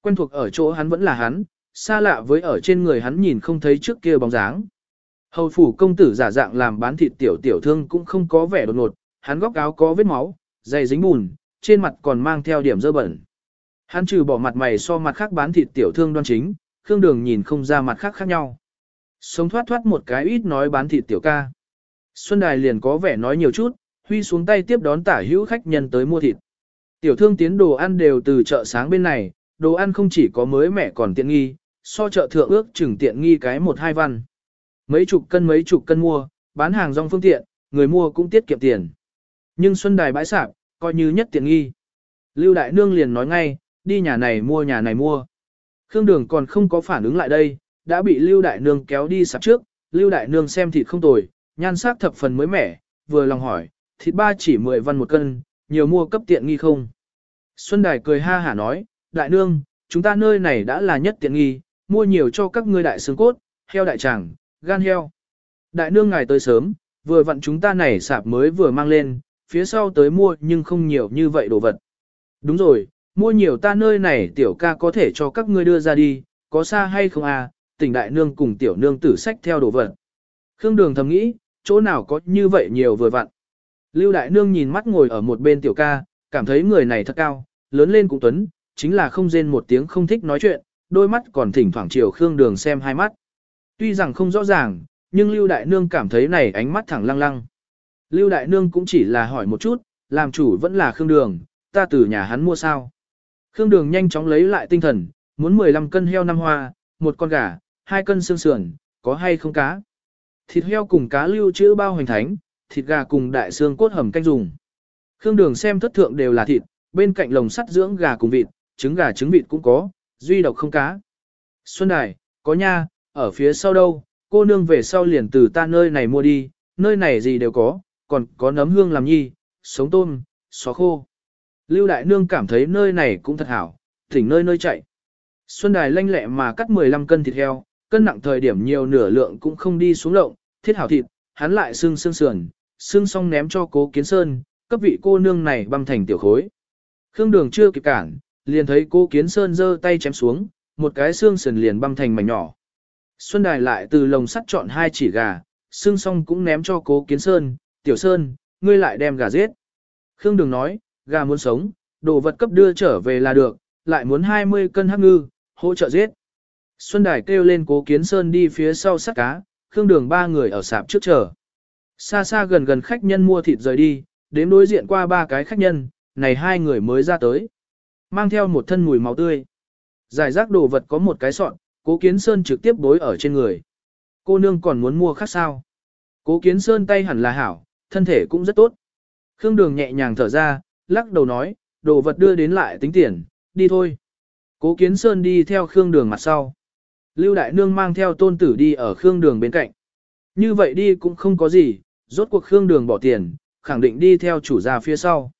Quen thuộc ở chỗ hắn vẫn là hắn, xa lạ với ở trên người hắn nhìn không thấy trước kia bóng dáng. Hầu phủ công tử giả dạng làm bán thịt tiểu tiểu thương cũng không có vẻ đột ngột, hắn góc áo có vết máu, dày dính bùn, trên mặt còn mang theo điểm dơ bẩn. Hắn trừ bỏ mặt mày so mặt khác bán thịt tiểu thương đoan chính, Khương Đường nhìn không ra mặt khác khác nhau. Sống thoát thoát một cái ít nói bán thịt tiểu ca. Xuân Đài liền có vẻ nói nhiều chút, huy xuống tay tiếp đón tả hữu khách nhân tới mua thịt. Tiểu thương tiến đồ ăn đều từ chợ sáng bên này, đồ ăn không chỉ có mới mẻ còn tiện nghi, so chợ thượng ước chừng tiện nghi cái một hai văn. Mấy chục cân mấy chục cân mua, bán hàng rong phương tiện, người mua cũng tiết kiệm tiền. Nhưng Xuân Đài bãi sạp, coi như nhất tiện nghi. Lưu Đại Nương liền nói ngay, đi nhà này mua nhà này mua. Khương Đường còn không có phản ứng lại đây, đã bị Lưu Đại Nương kéo đi sạp trước. Lưu Đại Nương xem thịt không tồi, nhan sắc thập phần mới mẻ, vừa lòng hỏi, thịt ba chỉ 10 văn một cân, nhiều mua cấp tiện nghi không? Xuân Đài cười ha hả nói, Đại Nương, chúng ta nơi này đã là nhất tiện nghi, mua nhiều cho các ngươi đại xương cốt, heo đại tràng, gan heo. Đại nương ngài tới sớm, vừa vặn chúng ta này sạp mới vừa mang lên, phía sau tới mua nhưng không nhiều như vậy đồ vật. Đúng rồi, mua nhiều ta nơi này tiểu ca có thể cho các ngươi đưa ra đi, có xa hay không à, tỉnh đại nương cùng tiểu nương tử sách theo đồ vật. Khương Đường thầm nghĩ, chỗ nào có như vậy nhiều vừa vặn. Lưu đại nương nhìn mắt ngồi ở một bên tiểu ca, cảm thấy người này thật cao, lớn lên cũng tuấn, chính là không rên một tiếng không thích nói chuyện, đôi mắt còn thỉnh thoảng chiều Khương Đường xem hai mắt. Tuy rằng không rõ ràng, nhưng Lưu đại nương cảm thấy này ánh mắt thẳng lăng lăng. Lưu đại nương cũng chỉ là hỏi một chút, làm chủ vẫn là Khương Đường, ta từ nhà hắn mua sao. Khương Đường nhanh chóng lấy lại tinh thần, muốn 15 cân heo năm hoa, một con gà, hai cân xương sườn, có hay không cá. Thịt heo cùng cá lưu trữ bao hoành thánh, thịt gà cùng đại xương cốt hầm canh dùng. Khương Đường xem thất thượng đều là thịt, bên cạnh lồng sắt dưỡng gà cùng vịt, trứng gà trứng vịt cũng có, duy độc không cá. Xuân Đài, có nha, ở phía sau đâu, cô nương về sau liền từ ta nơi này mua đi, nơi này gì đều có, còn có nấm hương làm nhi, sống tôm, xó khô. Lưu Đại Nương cảm thấy nơi này cũng thật hảo, thỉnh nơi nơi chạy. Xuân Đài lanh lẹ mà cắt 15 cân thịt heo, cân nặng thời điểm nhiều nửa lượng cũng không đi xuống lộng, thiết hảo thịt, hắn lại xương xương sườn, xương xong ném cho cố kiến sơn, cấp vị cô nương này băm thành tiểu khối. Khương đường chưa kịp cản, liền thấy cố kiến sơn giơ tay chém xuống, một cái xương sườn liền băm thành mảnh nhỏ. Xuân Đài lại từ lồng sắt chọn hai chỉ gà, xương xong cũng ném cho cố kiến sơn, tiểu sơn, ngươi lại đem gà giết. Khương đường nói, gà muốn sống, đồ vật cấp đưa trở về là được, lại muốn 20 cân hắc ngư, hỗ trợ giết. Xuân Đài kêu lên cố kiến sơn đi phía sau sắt cá, khương đường ba người ở sạp trước chờ. Xa xa gần gần khách nhân mua thịt rời đi, đến đối diện qua ba cái khách nhân, này hai người mới ra tới. Mang theo một thân mùi máu tươi. Giải rác đồ vật có một cái sọn, cố kiến sơn trực tiếp bối ở trên người. Cô nương còn muốn mua khác sao? Cố kiến sơn tay hẳn là hảo, thân thể cũng rất tốt. Khương đường nhẹ nhàng thở ra, lắc đầu nói, đồ vật đưa đến lại tính tiền, đi thôi. Cố Kiến Sơn đi theo Khương Đường mặt sau. Lưu Đại Nương mang theo tôn tử đi ở Khương Đường bên cạnh. Như vậy đi cũng không có gì, rốt cuộc Khương Đường bỏ tiền, khẳng định đi theo chủ gia phía sau.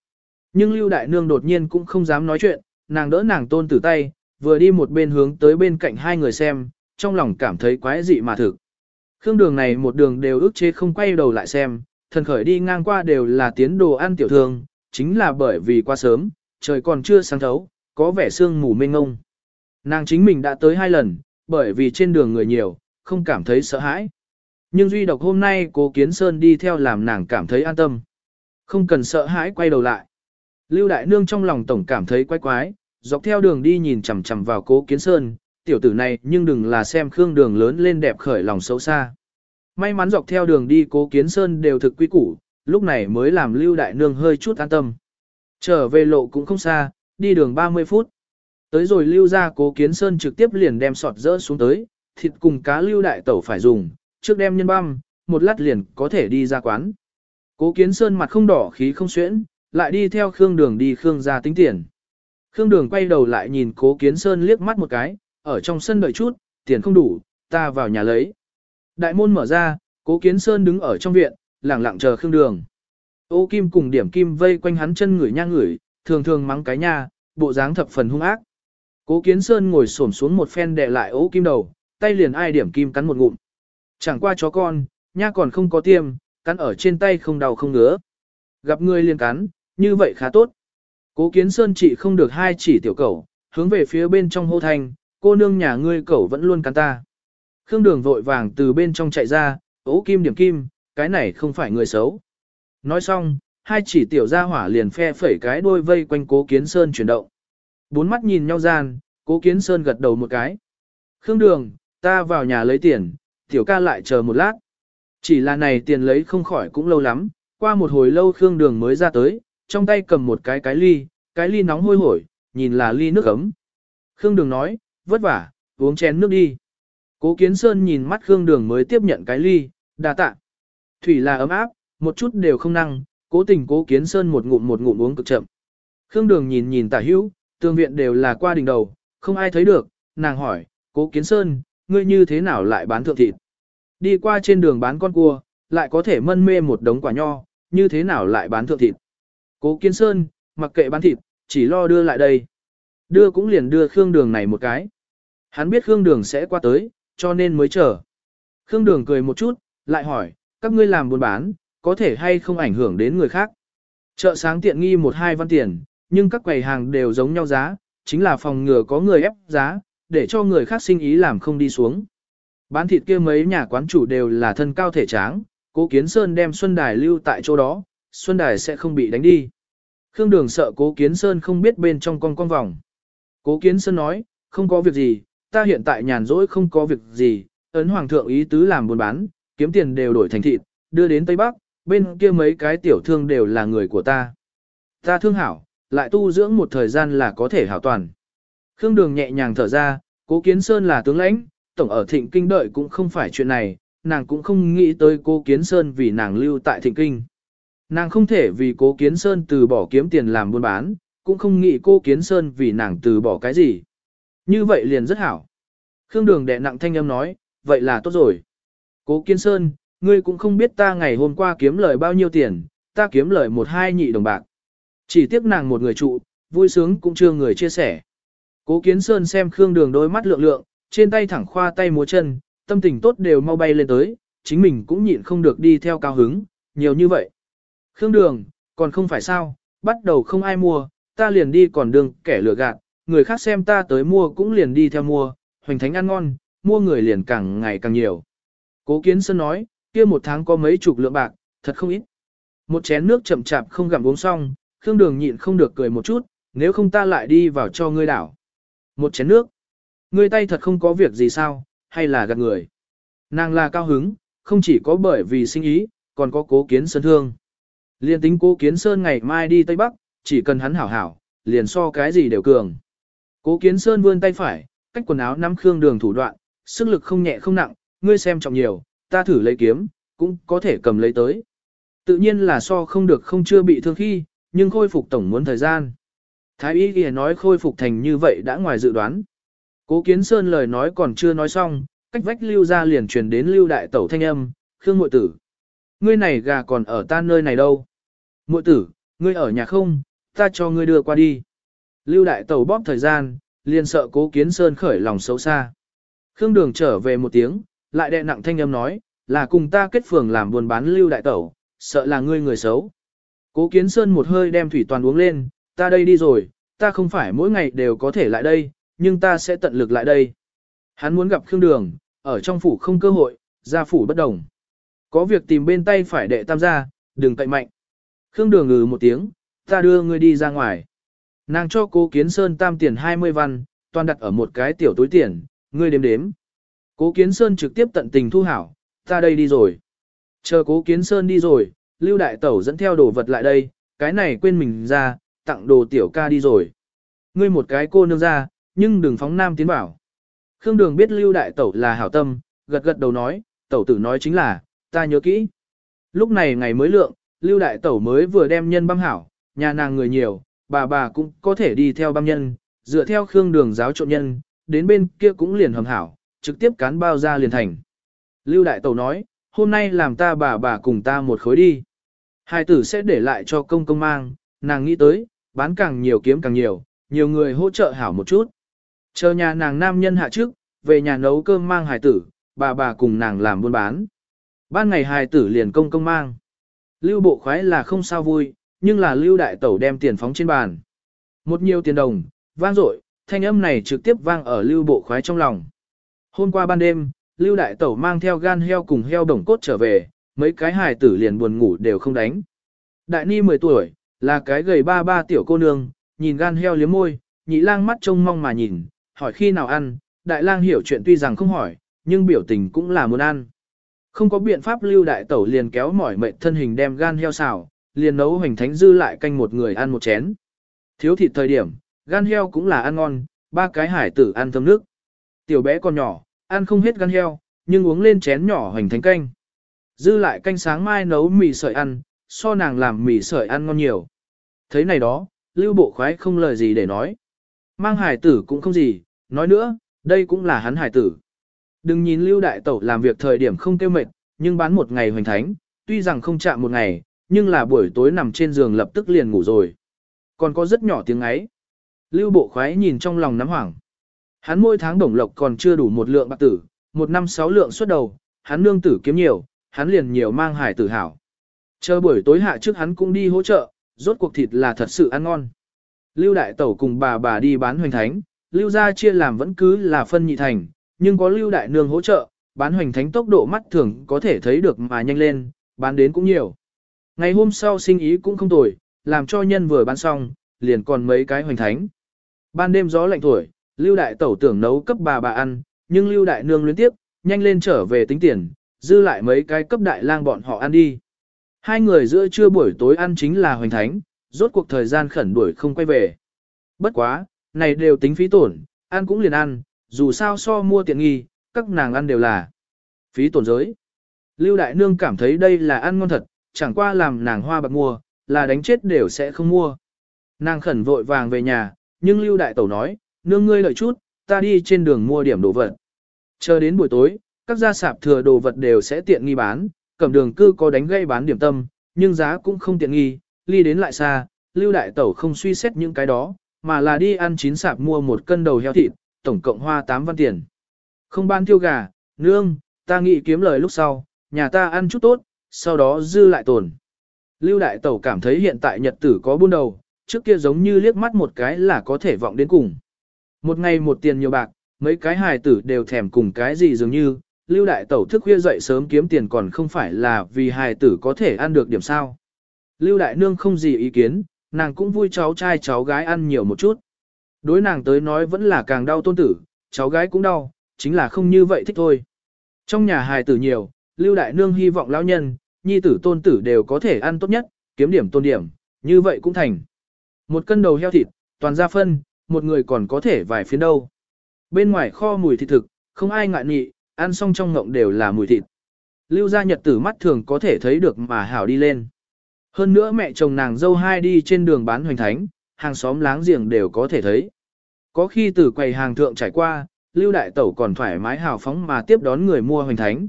Nhưng Lưu Đại Nương đột nhiên cũng không dám nói chuyện, nàng đỡ nàng tôn tử tay, vừa đi một bên hướng tới bên cạnh hai người xem, trong lòng cảm thấy quái dị mà thực. Khương Đường này một đường đều ức chế không quay đầu lại xem, thần khởi đi ngang qua đều là tiến đồ ăn tiểu thương, chính là bởi vì qua sớm, trời còn chưa sáng thấu, có vẻ sương mù mênh ngông. Nàng chính mình đã tới hai lần, bởi vì trên đường người nhiều, không cảm thấy sợ hãi. Nhưng duy độc hôm nay cố Kiến Sơn đi theo làm nàng cảm thấy an tâm. Không cần sợ hãi quay đầu lại. Lưu Đại Nương trong lòng tổng cảm thấy quái quái, dọc theo đường đi nhìn chằm chằm vào cố Kiến Sơn, tiểu tử này nhưng đừng là xem khương đường lớn lên đẹp khởi lòng xấu xa. May mắn dọc theo đường đi cố Kiến Sơn đều thực quý củ, lúc này mới làm Lưu Đại Nương hơi chút an tâm. Trở về lộ cũng không xa, đi đường 30 phút. Tới rồi Lưu ra cố Kiến Sơn trực tiếp liền đem sọt rỡ xuống tới, thịt cùng cá Lưu Đại Tẩu phải dùng, trước đem nhân băm, một lát liền có thể đi ra quán. Cố Kiến Sơn mặt không đỏ khí không xuyễn, lại đi theo Khương Đường đi Khương ra tính tiền. Khương Đường quay đầu lại nhìn Cố Kiến Sơn liếc mắt một cái, ở trong sân đợi chút, tiền không đủ, ta vào nhà lấy. Đại môn mở ra, Cố Kiến Sơn đứng ở trong viện, lặng lặng chờ Khương Đường. Ô Kim cùng điểm Kim vây quanh hắn chân người nhang ngửi, thường thường mắng cái nha, bộ dáng thập phần hung ác. Cố Kiến Sơn ngồi xổm xuống một phen đè lại Ô Kim đầu, tay liền ai điểm Kim cắn một ngụm. Chẳng qua chó con, nha còn không có tiêm, cắn ở trên tay không đau không ngứa. Gặp người liền cắn, như vậy khá tốt. Cố Kiến Sơn chỉ không được hai chỉ tiểu cẩu, hướng về phía bên trong hô thanh, cô nương nhà ngươi cẩu vẫn luôn cắn ta. Khương Đường vội vàng từ bên trong chạy ra, ố kim điểm kim, cái này không phải người xấu. Nói xong, hai chỉ tiểu gia hỏa liền phe phẩy cái đuôi vây quanh cố kiến sơn chuyển động. Bốn mắt nhìn nhau gian, cố kiến sơn gật đầu một cái. Khương đường, ta vào nhà lấy tiền, tiểu ca lại chờ một lát. Chỉ là này tiền lấy không khỏi cũng lâu lắm, qua một hồi lâu Khương đường mới ra tới, trong tay cầm một cái cái ly, cái ly nóng hôi hổi, nhìn là ly nước ấm. Khương đường nói, vất vả, uống chén nước đi. Cố kiến sơn nhìn mắt Khương đường mới tiếp nhận cái ly, đà tạ. Thủy là ấm áp, một chút đều không năng, cố tình cố kiến sơn một ngụm một ngụm uống cực chậm. Khương đường nhìn nhìn tả hữu, tương viện đều là qua đỉnh đầu, không ai thấy được, nàng hỏi, cố kiến sơn, ngươi như thế nào lại bán thượng thịt? Đi qua trên đường bán con cua, lại có thể mân mê một đống quả nho, như thế nào lại bán thượng thịt? Cố kiến sơn, mặc kệ bán thịt, chỉ lo đưa lại đây. Đưa cũng liền đưa Khương đường này một cái. Hắn biết Khương đường sẽ qua tới, cho nên mới chờ. Khương Đường cười một chút, lại hỏi, các ngươi làm buôn bán, có thể hay không ảnh hưởng đến người khác. Chợ sáng tiện nghi một hai văn tiền, nhưng các quầy hàng đều giống nhau giá, chính là phòng ngừa có người ép giá, để cho người khác sinh ý làm không đi xuống. Bán thịt kia mấy nhà quán chủ đều là thân cao thể tráng, cố kiến sơn đem Xuân Đài lưu tại chỗ đó, Xuân Đài sẽ không bị đánh đi. Khương Đường sợ cố kiến sơn không biết bên trong con con vòng. Cố kiến sơn nói, không có việc gì, ta hiện tại nhàn rỗi không có việc gì, ấn hoàng thượng ý tứ làm buôn bán, kiếm tiền đều đổi thành thịt, đưa đến Tây Bắc, bên kia mấy cái tiểu thương đều là người của ta. Ta thương hảo, lại tu dưỡng một thời gian là có thể hảo toàn. Khương Đường nhẹ nhàng thở ra, cố kiến sơn là tướng lãnh, tổng ở thịnh kinh đợi cũng không phải chuyện này, nàng cũng không nghĩ tới cố kiến sơn vì nàng lưu tại thịnh kinh. Nàng không thể vì cố kiến sơn từ bỏ kiếm tiền làm buôn bán, cũng không nghĩ cố kiến sơn vì nàng từ bỏ cái gì. Như vậy liền rất hảo. Khương Đường đệ nặng thanh âm nói, vậy là tốt rồi. Cố kiến sơn, ngươi cũng không biết ta ngày hôm qua kiếm lời bao nhiêu tiền, ta kiếm lời một hai nhị đồng bạc. Chỉ tiếc nàng một người trụ, vui sướng cũng chưa người chia sẻ. Cố Kiến Sơn xem Khương Đường đôi mắt lượng lượng, trên tay thẳng khoa tay múa chân, tâm tình tốt đều mau bay lên tới, chính mình cũng nhịn không được đi theo cao hứng, nhiều như vậy. Khương Đường, còn không phải sao, bắt đầu không ai mua, ta liền đi còn đường kẻ lừa gạt, người khác xem ta tới mua cũng liền đi theo mua, hoành thánh ăn ngon, mua người liền càng ngày càng nhiều. Cố Kiến Sơn nói, kia một tháng có mấy chục lượng bạc, thật không ít. Một chén nước chậm chạp không gặm uống xong, Khương Đường nhịn không được cười một chút, nếu không ta lại đi vào cho ngươi đảo. Một chén nước. Ngươi tay thật không có việc gì sao, hay là gạt người. Nàng là cao hứng, không chỉ có bởi vì sinh ý, còn có cố kiến sơn thương. Liên tính cố kiến sơn ngày mai đi Tây Bắc, chỉ cần hắn hảo hảo, liền so cái gì đều cường. Cố kiến sơn vươn tay phải, cách quần áo nắm Khương Đường thủ đoạn, sức lực không nhẹ không nặng, ngươi xem trọng nhiều, ta thử lấy kiếm, cũng có thể cầm lấy tới. Tự nhiên là so không được không chưa bị thương khi, nhưng khôi phục tổng muốn thời gian. Thái y kia nói khôi phục thành như vậy đã ngoài dự đoán. Cố Kiến Sơn lời nói còn chưa nói xong, cách vách lưu ra liền truyền đến lưu đại tẩu thanh âm, Khương Mội Tử. Ngươi này gà còn ở ta nơi này đâu? Mội Tử, ngươi ở nhà không, ta cho ngươi đưa qua đi. Lưu đại tẩu bóp thời gian, liền sợ cố Kiến Sơn khởi lòng xấu xa. Khương Đường trở về một tiếng, lại đệ nặng thanh âm nói, là cùng ta kết phường làm buôn bán lưu đại tẩu, sợ là ngươi người xấu. Cố Kiến Sơn một hơi đem thủy toàn uống lên, ta đây đi rồi, ta không phải mỗi ngày đều có thể lại đây, nhưng ta sẽ tận lực lại đây. Hắn muốn gặp Khương Đường, ở trong phủ không cơ hội, ra phủ bất đồng. Có việc tìm bên tay phải đệ tam gia, đừng cậy mạnh. Khương Đường ngừ một tiếng, ta đưa ngươi đi ra ngoài. Nàng cho cố Kiến Sơn tam tiền 20 văn, toàn đặt ở một cái tiểu túi tiền, ngươi đếm đếm. Cố Kiến Sơn trực tiếp tận tình thu hảo, ta đây đi rồi. Chờ cố Kiến Sơn đi rồi, Lưu Đại Tẩu dẫn theo đồ vật lại đây, cái này quên mình ra, tặng đồ tiểu ca đi rồi. Ngươi một cái cô nương ra, nhưng đừng phóng nam tiến bảo. Khương Đường biết Lưu Đại Tẩu là hảo tâm, gật gật đầu nói, Tẩu tử nói chính là, ta nhớ kỹ. Lúc này ngày mới lượng, Lưu Đại Tẩu mới vừa đem nhân băm hảo, nhà nàng người nhiều, bà bà cũng có thể đi theo băm nhân, dựa theo Khương Đường giáo trộn nhân, đến bên kia cũng liền hầm hảo, trực tiếp cán bao ra liền thành. Lưu Đại Tẩu nói, hôm nay làm ta bà bà cùng ta một khối đi. Hai tử sẽ để lại cho công công mang, nàng nghĩ tới, bán càng nhiều kiếm càng nhiều, nhiều người hỗ trợ hảo một chút. Chờ nhà nàng nam nhân hạ trước, về nhà nấu cơm mang hài tử, bà bà cùng nàng làm buôn bán. Ban ngày hài tử liền công công mang. Lưu bộ khoái là không sao vui, nhưng là lưu đại tẩu đem tiền phóng trên bàn. Một nhiều tiền đồng, vang dội, thanh âm này trực tiếp vang ở lưu bộ khoái trong lòng. Hôm qua ban đêm, lưu đại tẩu mang theo gan heo cùng heo đồng cốt trở về, mấy cái hài tử liền buồn ngủ đều không đánh. Đại ni 10 tuổi, là cái gầy ba ba tiểu cô nương, nhìn gan heo liếm môi, nhị lang mắt trông mong mà nhìn, hỏi khi nào ăn, đại lang hiểu chuyện tuy rằng không hỏi, nhưng biểu tình cũng là muốn ăn. Không có biện pháp lưu đại tẩu liền kéo mỏi mệt thân hình đem gan heo xào, liền nấu hoành thánh dư lại canh một người ăn một chén. Thiếu thịt thời điểm, gan heo cũng là ăn ngon, ba cái hải tử ăn thơm nước. Tiểu bé còn nhỏ, ăn không hết gan heo, nhưng uống lên chén nhỏ hoành thánh canh. Dư lại canh sáng mai nấu mì sợi ăn, so nàng làm mì sợi ăn ngon nhiều. Thấy này đó, lưu bộ khoái không lời gì để nói. Mang hải tử cũng không gì, nói nữa, đây cũng là hắn hải tử. Đừng nhìn lưu đại tẩu làm việc thời điểm không tiêu mệt, nhưng bán một ngày hoành thánh, tuy rằng không chạm một ngày, nhưng là buổi tối nằm trên giường lập tức liền ngủ rồi. Còn có rất nhỏ tiếng ấy. Lưu bộ khoái nhìn trong lòng nắm hoảng. Hắn mỗi tháng đồng lộc còn chưa đủ một lượng bạc tử, một năm sáu lượng xuất đầu, hắn nương tử kiếm nhiều, hắn liền nhiều mang hải tử hảo. Chờ buổi tối hạ trước hắn cũng đi hỗ trợ, rốt cuộc thịt là thật sự ăn ngon. Lưu đại tẩu cùng bà bà đi bán hoành thánh, lưu gia chia làm vẫn cứ là phân nhị thành, nhưng có lưu đại nương hỗ trợ, bán hoành thánh tốc độ mắt thường có thể thấy được mà nhanh lên, bán đến cũng nhiều. Ngày hôm sau sinh ý cũng không tồi, làm cho nhân vừa bán xong, liền còn mấy cái hoành thánh. Ban đêm gió lạnh thổi, lưu đại tẩu tưởng nấu cấp bà bà ăn, nhưng lưu đại nương luyến tiếp, nhanh lên trở về tính tiền, dư lại mấy cái cấp đại lang bọn họ ăn đi. Hai người giữa trưa buổi tối ăn chính là hoành thánh, rốt cuộc thời gian khẩn đuổi không quay về. Bất quá, này đều tính phí tổn, ăn cũng liền ăn, dù sao so mua tiện nghi, các nàng ăn đều là phí tổn giới. Lưu Đại Nương cảm thấy đây là ăn ngon thật, chẳng qua làm nàng hoa bạc mua, là đánh chết đều sẽ không mua. Nàng khẩn vội vàng về nhà, nhưng Lưu Đại Tẩu nói, nương ngươi lợi chút, ta đi trên đường mua điểm đồ vật. Chờ đến buổi tối, các gia sạp thừa đồ vật đều sẽ tiện nghi bán, cẩm đường cư có đánh gây bán điểm tâm, nhưng giá cũng không tiện nghi, ly đến lại xa, Lưu Đại Tẩu không suy xét những cái đó, mà là đi ăn chín sạp mua một cân đầu heo thịt, tổng cộng hoa 8 văn tiền. Không ban tiêu gà, nương, ta nghĩ kiếm lời lúc sau, nhà ta ăn chút tốt, sau đó dư lại tồn. Lưu Đại Tẩu cảm thấy hiện tại nhật tử có buôn đầu, trước kia giống như liếc mắt một cái là có thể vọng đến cùng. Một ngày một tiền nhiều bạc, mấy cái hài tử đều thèm cùng cái gì dường như, Lưu Đại Tẩu thức khuya dậy sớm kiếm tiền còn không phải là vì hài tử có thể ăn được điểm sao. Lưu Đại Nương không gì ý kiến, nàng cũng vui cháu trai cháu gái ăn nhiều một chút. Đối nàng tới nói vẫn là càng đau tôn tử, cháu gái cũng đau, chính là không như vậy thích thôi. Trong nhà hài tử nhiều, Lưu Đại Nương hy vọng lão nhân, nhi tử tôn tử đều có thể ăn tốt nhất, kiếm điểm tôn điểm, như vậy cũng thành. Một cân đầu heo thịt, toàn ra phân, một người còn có thể vài phiến đâu. Bên ngoài kho mùi thịt thực, không ai ngại nhị, ăn xong trong ngộng đều là mùi thịt. Lưu gia nhật tử mắt thường có thể thấy được mà hảo đi lên. Hơn nữa mẹ chồng nàng dâu hai đi trên đường bán hoành thánh, hàng xóm láng giềng đều có thể thấy. Có khi từ quầy hàng thượng trải qua, Lưu Đại Tẩu còn thoải mái hào phóng mà tiếp đón người mua hoành thánh.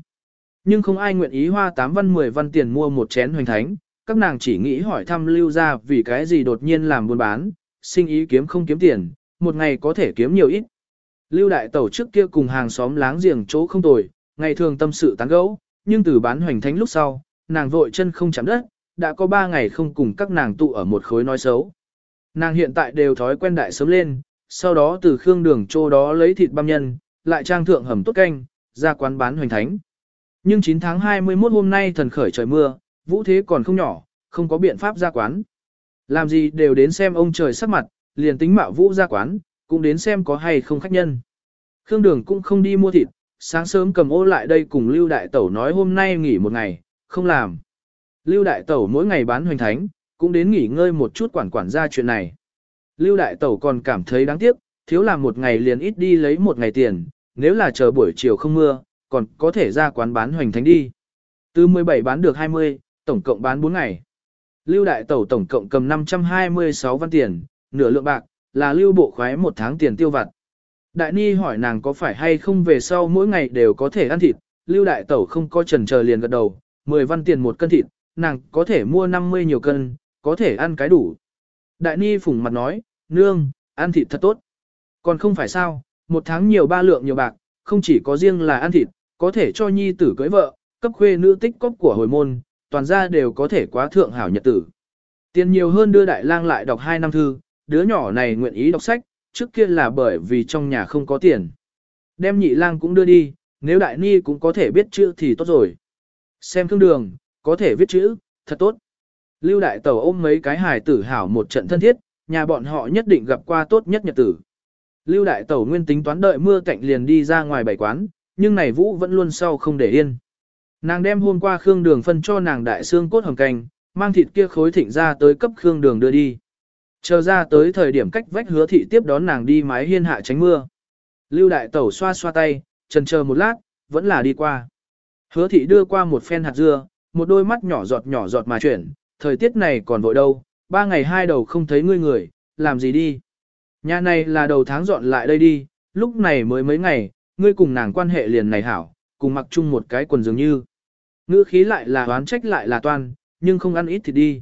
Nhưng không ai nguyện ý hoa 8 văn 10 văn tiền mua một chén hoành thánh, các nàng chỉ nghĩ hỏi thăm Lưu gia vì cái gì đột nhiên làm buôn bán, sinh ý kiếm không kiếm tiền, một ngày có thể kiếm nhiều ít. Lưu Đại Tẩu trước kia cùng hàng xóm láng giềng chỗ không tồi, ngày thường tâm sự tán gẫu, nhưng từ bán hoành thánh lúc sau, nàng vội chân không chạm đất, đã có 3 ngày không cùng các nàng tụ ở một khối nói xấu. Nàng hiện tại đều thói quen đại sớm lên, sau đó từ khương đường chỗ đó lấy thịt băm nhân, lại trang thượng hầm tốt canh, ra quán bán hoành thánh. Nhưng 9 tháng 21 hôm nay thần khởi trời mưa, vũ thế còn không nhỏ, không có biện pháp ra quán. Làm gì đều đến xem ông trời sắc mặt, liền tính mạo vũ ra quán, cũng đến xem có hay không khách nhân. Khương Đường cũng không đi mua thịt, sáng sớm cầm ô lại đây cùng Lưu Đại Tẩu nói hôm nay nghỉ một ngày, không làm. Lưu Đại Tẩu mỗi ngày bán hoành thánh, cũng đến nghỉ ngơi một chút quản quản ra chuyện này. Lưu Đại Tẩu còn cảm thấy đáng tiếc, thiếu làm một ngày liền ít đi lấy một ngày tiền, nếu là chờ buổi chiều không mưa, còn có thể ra quán bán hoành thánh đi. Từ 17 bán được 20, tổng cộng bán 4 ngày. Lưu Đại Tẩu tổng cộng cầm 526 văn tiền, nửa lượng bạc, là lưu bộ khoái một tháng tiền tiêu vặt. Đại Ni hỏi nàng có phải hay không về sau mỗi ngày đều có thể ăn thịt, Lưu Đại Tẩu không có trần chờ liền gật đầu, 10 văn tiền một cân thịt, nàng có thể mua 50 nhiều cân, có thể ăn cái đủ. Đại Ni phủng mặt nói, nương, ăn thịt thật tốt. Còn không phải sao, một tháng nhiều ba lượng nhiều bạc, không chỉ có riêng là ăn thịt, có thể cho nhi tử cưới vợ, cấp khuê nữ tích cốc của hồi môn, toàn gia đều có thể quá thượng hảo nhật tử. Tiền nhiều hơn đưa đại lang lại đọc 2 năm thư, đứa nhỏ này nguyện ý đọc sách, trước kia là bởi vì trong nhà không có tiền. Đem nhị lang cũng đưa đi, nếu đại ni cũng có thể biết chữ thì tốt rồi. Xem thương đường, có thể viết chữ, thật tốt. Lưu đại tẩu ôm mấy cái hài tử hảo một trận thân thiết, nhà bọn họ nhất định gặp qua tốt nhất nhật tử. Lưu đại tẩu nguyên tính toán đợi mưa cạnh liền đi ra ngoài bảy quán, nhưng này vũ vẫn luôn sau không để yên. Nàng đem hôm qua Khương Đường phân cho nàng đại xương cốt hầm canh, mang thịt kia khối thịnh ra tới cấp Khương Đường đưa đi. Chờ ra tới thời điểm cách vách hứa thị tiếp đón nàng đi mái hiên hạ tránh mưa. Lưu đại tẩu xoa xoa tay, trần chờ một lát, vẫn là đi qua. Hứa thị đưa qua một phen hạt dưa, một đôi mắt nhỏ giọt nhỏ giọt mà chuyển, thời tiết này còn vội đâu, ba ngày hai đầu không thấy ngươi người, làm gì đi. Nhà này là đầu tháng dọn lại đây đi, lúc này mới mấy ngày, ngươi cùng nàng quan hệ liền này hảo, cùng mặc chung một cái quần dường như. Ngữ khí lại là oán trách lại là toan, nhưng không ăn ít thì đi.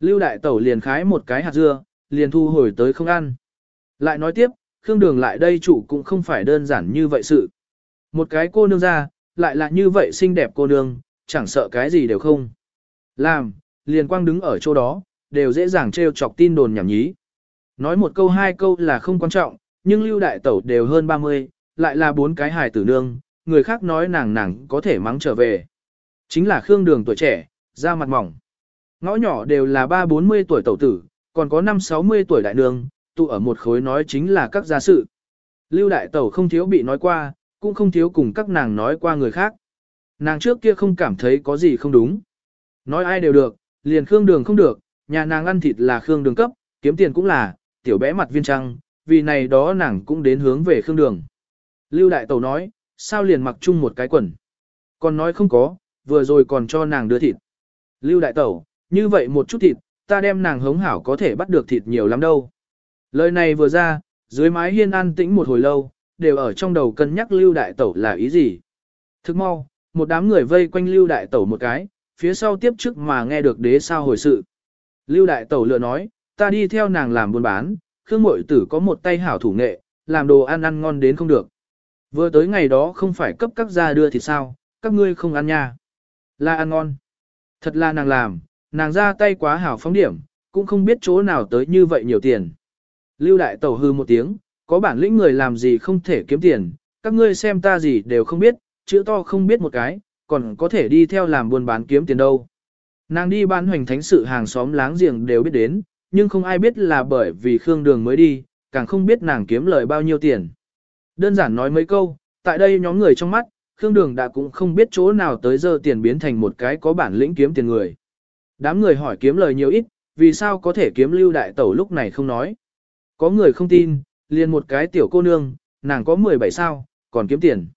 Lưu đại tẩu liền khái một cái hạt dưa, liền thu hồi tới không ăn. Lại nói tiếp, Khương Đường lại đây chủ cũng không phải đơn giản như vậy sự. Một cái cô nương ra, lại là như vậy xinh đẹp cô nương, chẳng sợ cái gì đều không. Làm, liền quang đứng ở chỗ đó, đều dễ dàng trêu chọc tin đồn nhảm nhí. Nói một câu hai câu là không quan trọng, nhưng lưu đại tẩu đều hơn 30, lại là bốn cái hài tử nương, người khác nói nàng nàng có thể mắng trở về. Chính là Khương Đường tuổi trẻ, da mặt mỏng. Ngõ nhỏ đều là ba bốn mươi tuổi tẩu tử, còn có năm sáu mươi tuổi đại nương, tụ ở một khối nói chính là các gia sự. Lưu đại tẩu không thiếu bị nói qua, cũng không thiếu cùng các nàng nói qua người khác. Nàng trước kia không cảm thấy có gì không đúng. Nói ai đều được, liền Khương Đường không được, nhà nàng ăn thịt là Khương Đường cấp, kiếm tiền cũng là, tiểu bé mặt viên trăng, vì này đó nàng cũng đến hướng về Khương Đường. Lưu Đại Tẩu nói, sao liền mặc chung một cái quần. Còn nói không có, vừa rồi còn cho nàng đưa thịt. Lưu Đại Tẩu, như vậy một chút thịt, ta đem nàng hống hảo có thể bắt được thịt nhiều lắm đâu. Lời này vừa ra, dưới mái hiên an tĩnh một hồi lâu, đều ở trong đầu cân nhắc Lưu Đại Tẩu là ý gì. Thức mau, một đám người vây quanh Lưu Đại Tẩu một cái, phía sau tiếp trước mà nghe được đế sao hồi sự. Lưu Đại Tẩu lựa nói, ta đi theo nàng làm buôn bán, Khương Mội Tử có một tay hảo thủ nghệ, làm đồ ăn ăn ngon đến không được. Vừa tới ngày đó không phải cấp các gia đưa thì sao, các ngươi không ăn nha. Là ăn ngon. Thật là nàng làm, nàng ra tay quá hảo phóng điểm, cũng không biết chỗ nào tới như vậy nhiều tiền. Lưu Đại Tẩu hư một tiếng, có bản lĩnh người làm gì không thể kiếm tiền, các ngươi xem ta gì đều không biết, chữ to không biết một cái, còn có thể đi theo làm buôn bán kiếm tiền đâu. Nàng đi bán hoành thánh sự hàng xóm láng giềng đều biết đến, nhưng không ai biết là bởi vì Khương Đường mới đi, càng không biết nàng kiếm lời bao nhiêu tiền. Đơn giản nói mấy câu, tại đây nhóm người trong mắt, Khương Đường đã cũng không biết chỗ nào tới giờ tiền biến thành một cái có bản lĩnh kiếm tiền người. Đám người hỏi kiếm lời nhiều ít, vì sao có thể kiếm lưu đại tẩu lúc này không nói. Có người không tin, liền một cái tiểu cô nương, nàng có 17 sao, còn kiếm tiền.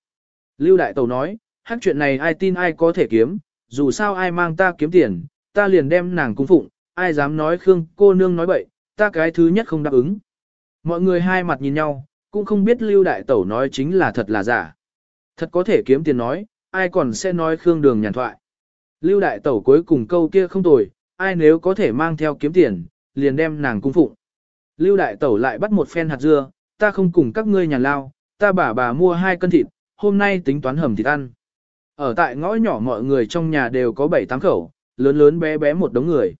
Lưu đại tẩu nói, hát chuyện này ai tin ai có thể kiếm, dù sao ai mang ta kiếm tiền, ta liền đem nàng cung phụng, ai dám nói Khương cô nương nói bậy, ta cái thứ nhất không đáp ứng. Mọi người hai mặt nhìn nhau, cũng không biết Lưu Đại Tẩu nói chính là thật là giả. Thật có thể kiếm tiền nói, ai còn sẽ nói Khương Đường nhàn thoại. Lưu Đại Tẩu cuối cùng câu kia không tồi, ai nếu có thể mang theo kiếm tiền, liền đem nàng cung phụng. Lưu Đại Tẩu lại bắt một phen hạt dưa, ta không cùng các ngươi nhàn lao, ta bà bà mua hai cân thịt, hôm nay tính toán hầm thịt ăn. Ở tại ngõ nhỏ mọi người trong nhà đều có bảy tám khẩu, lớn lớn bé bé một đống người.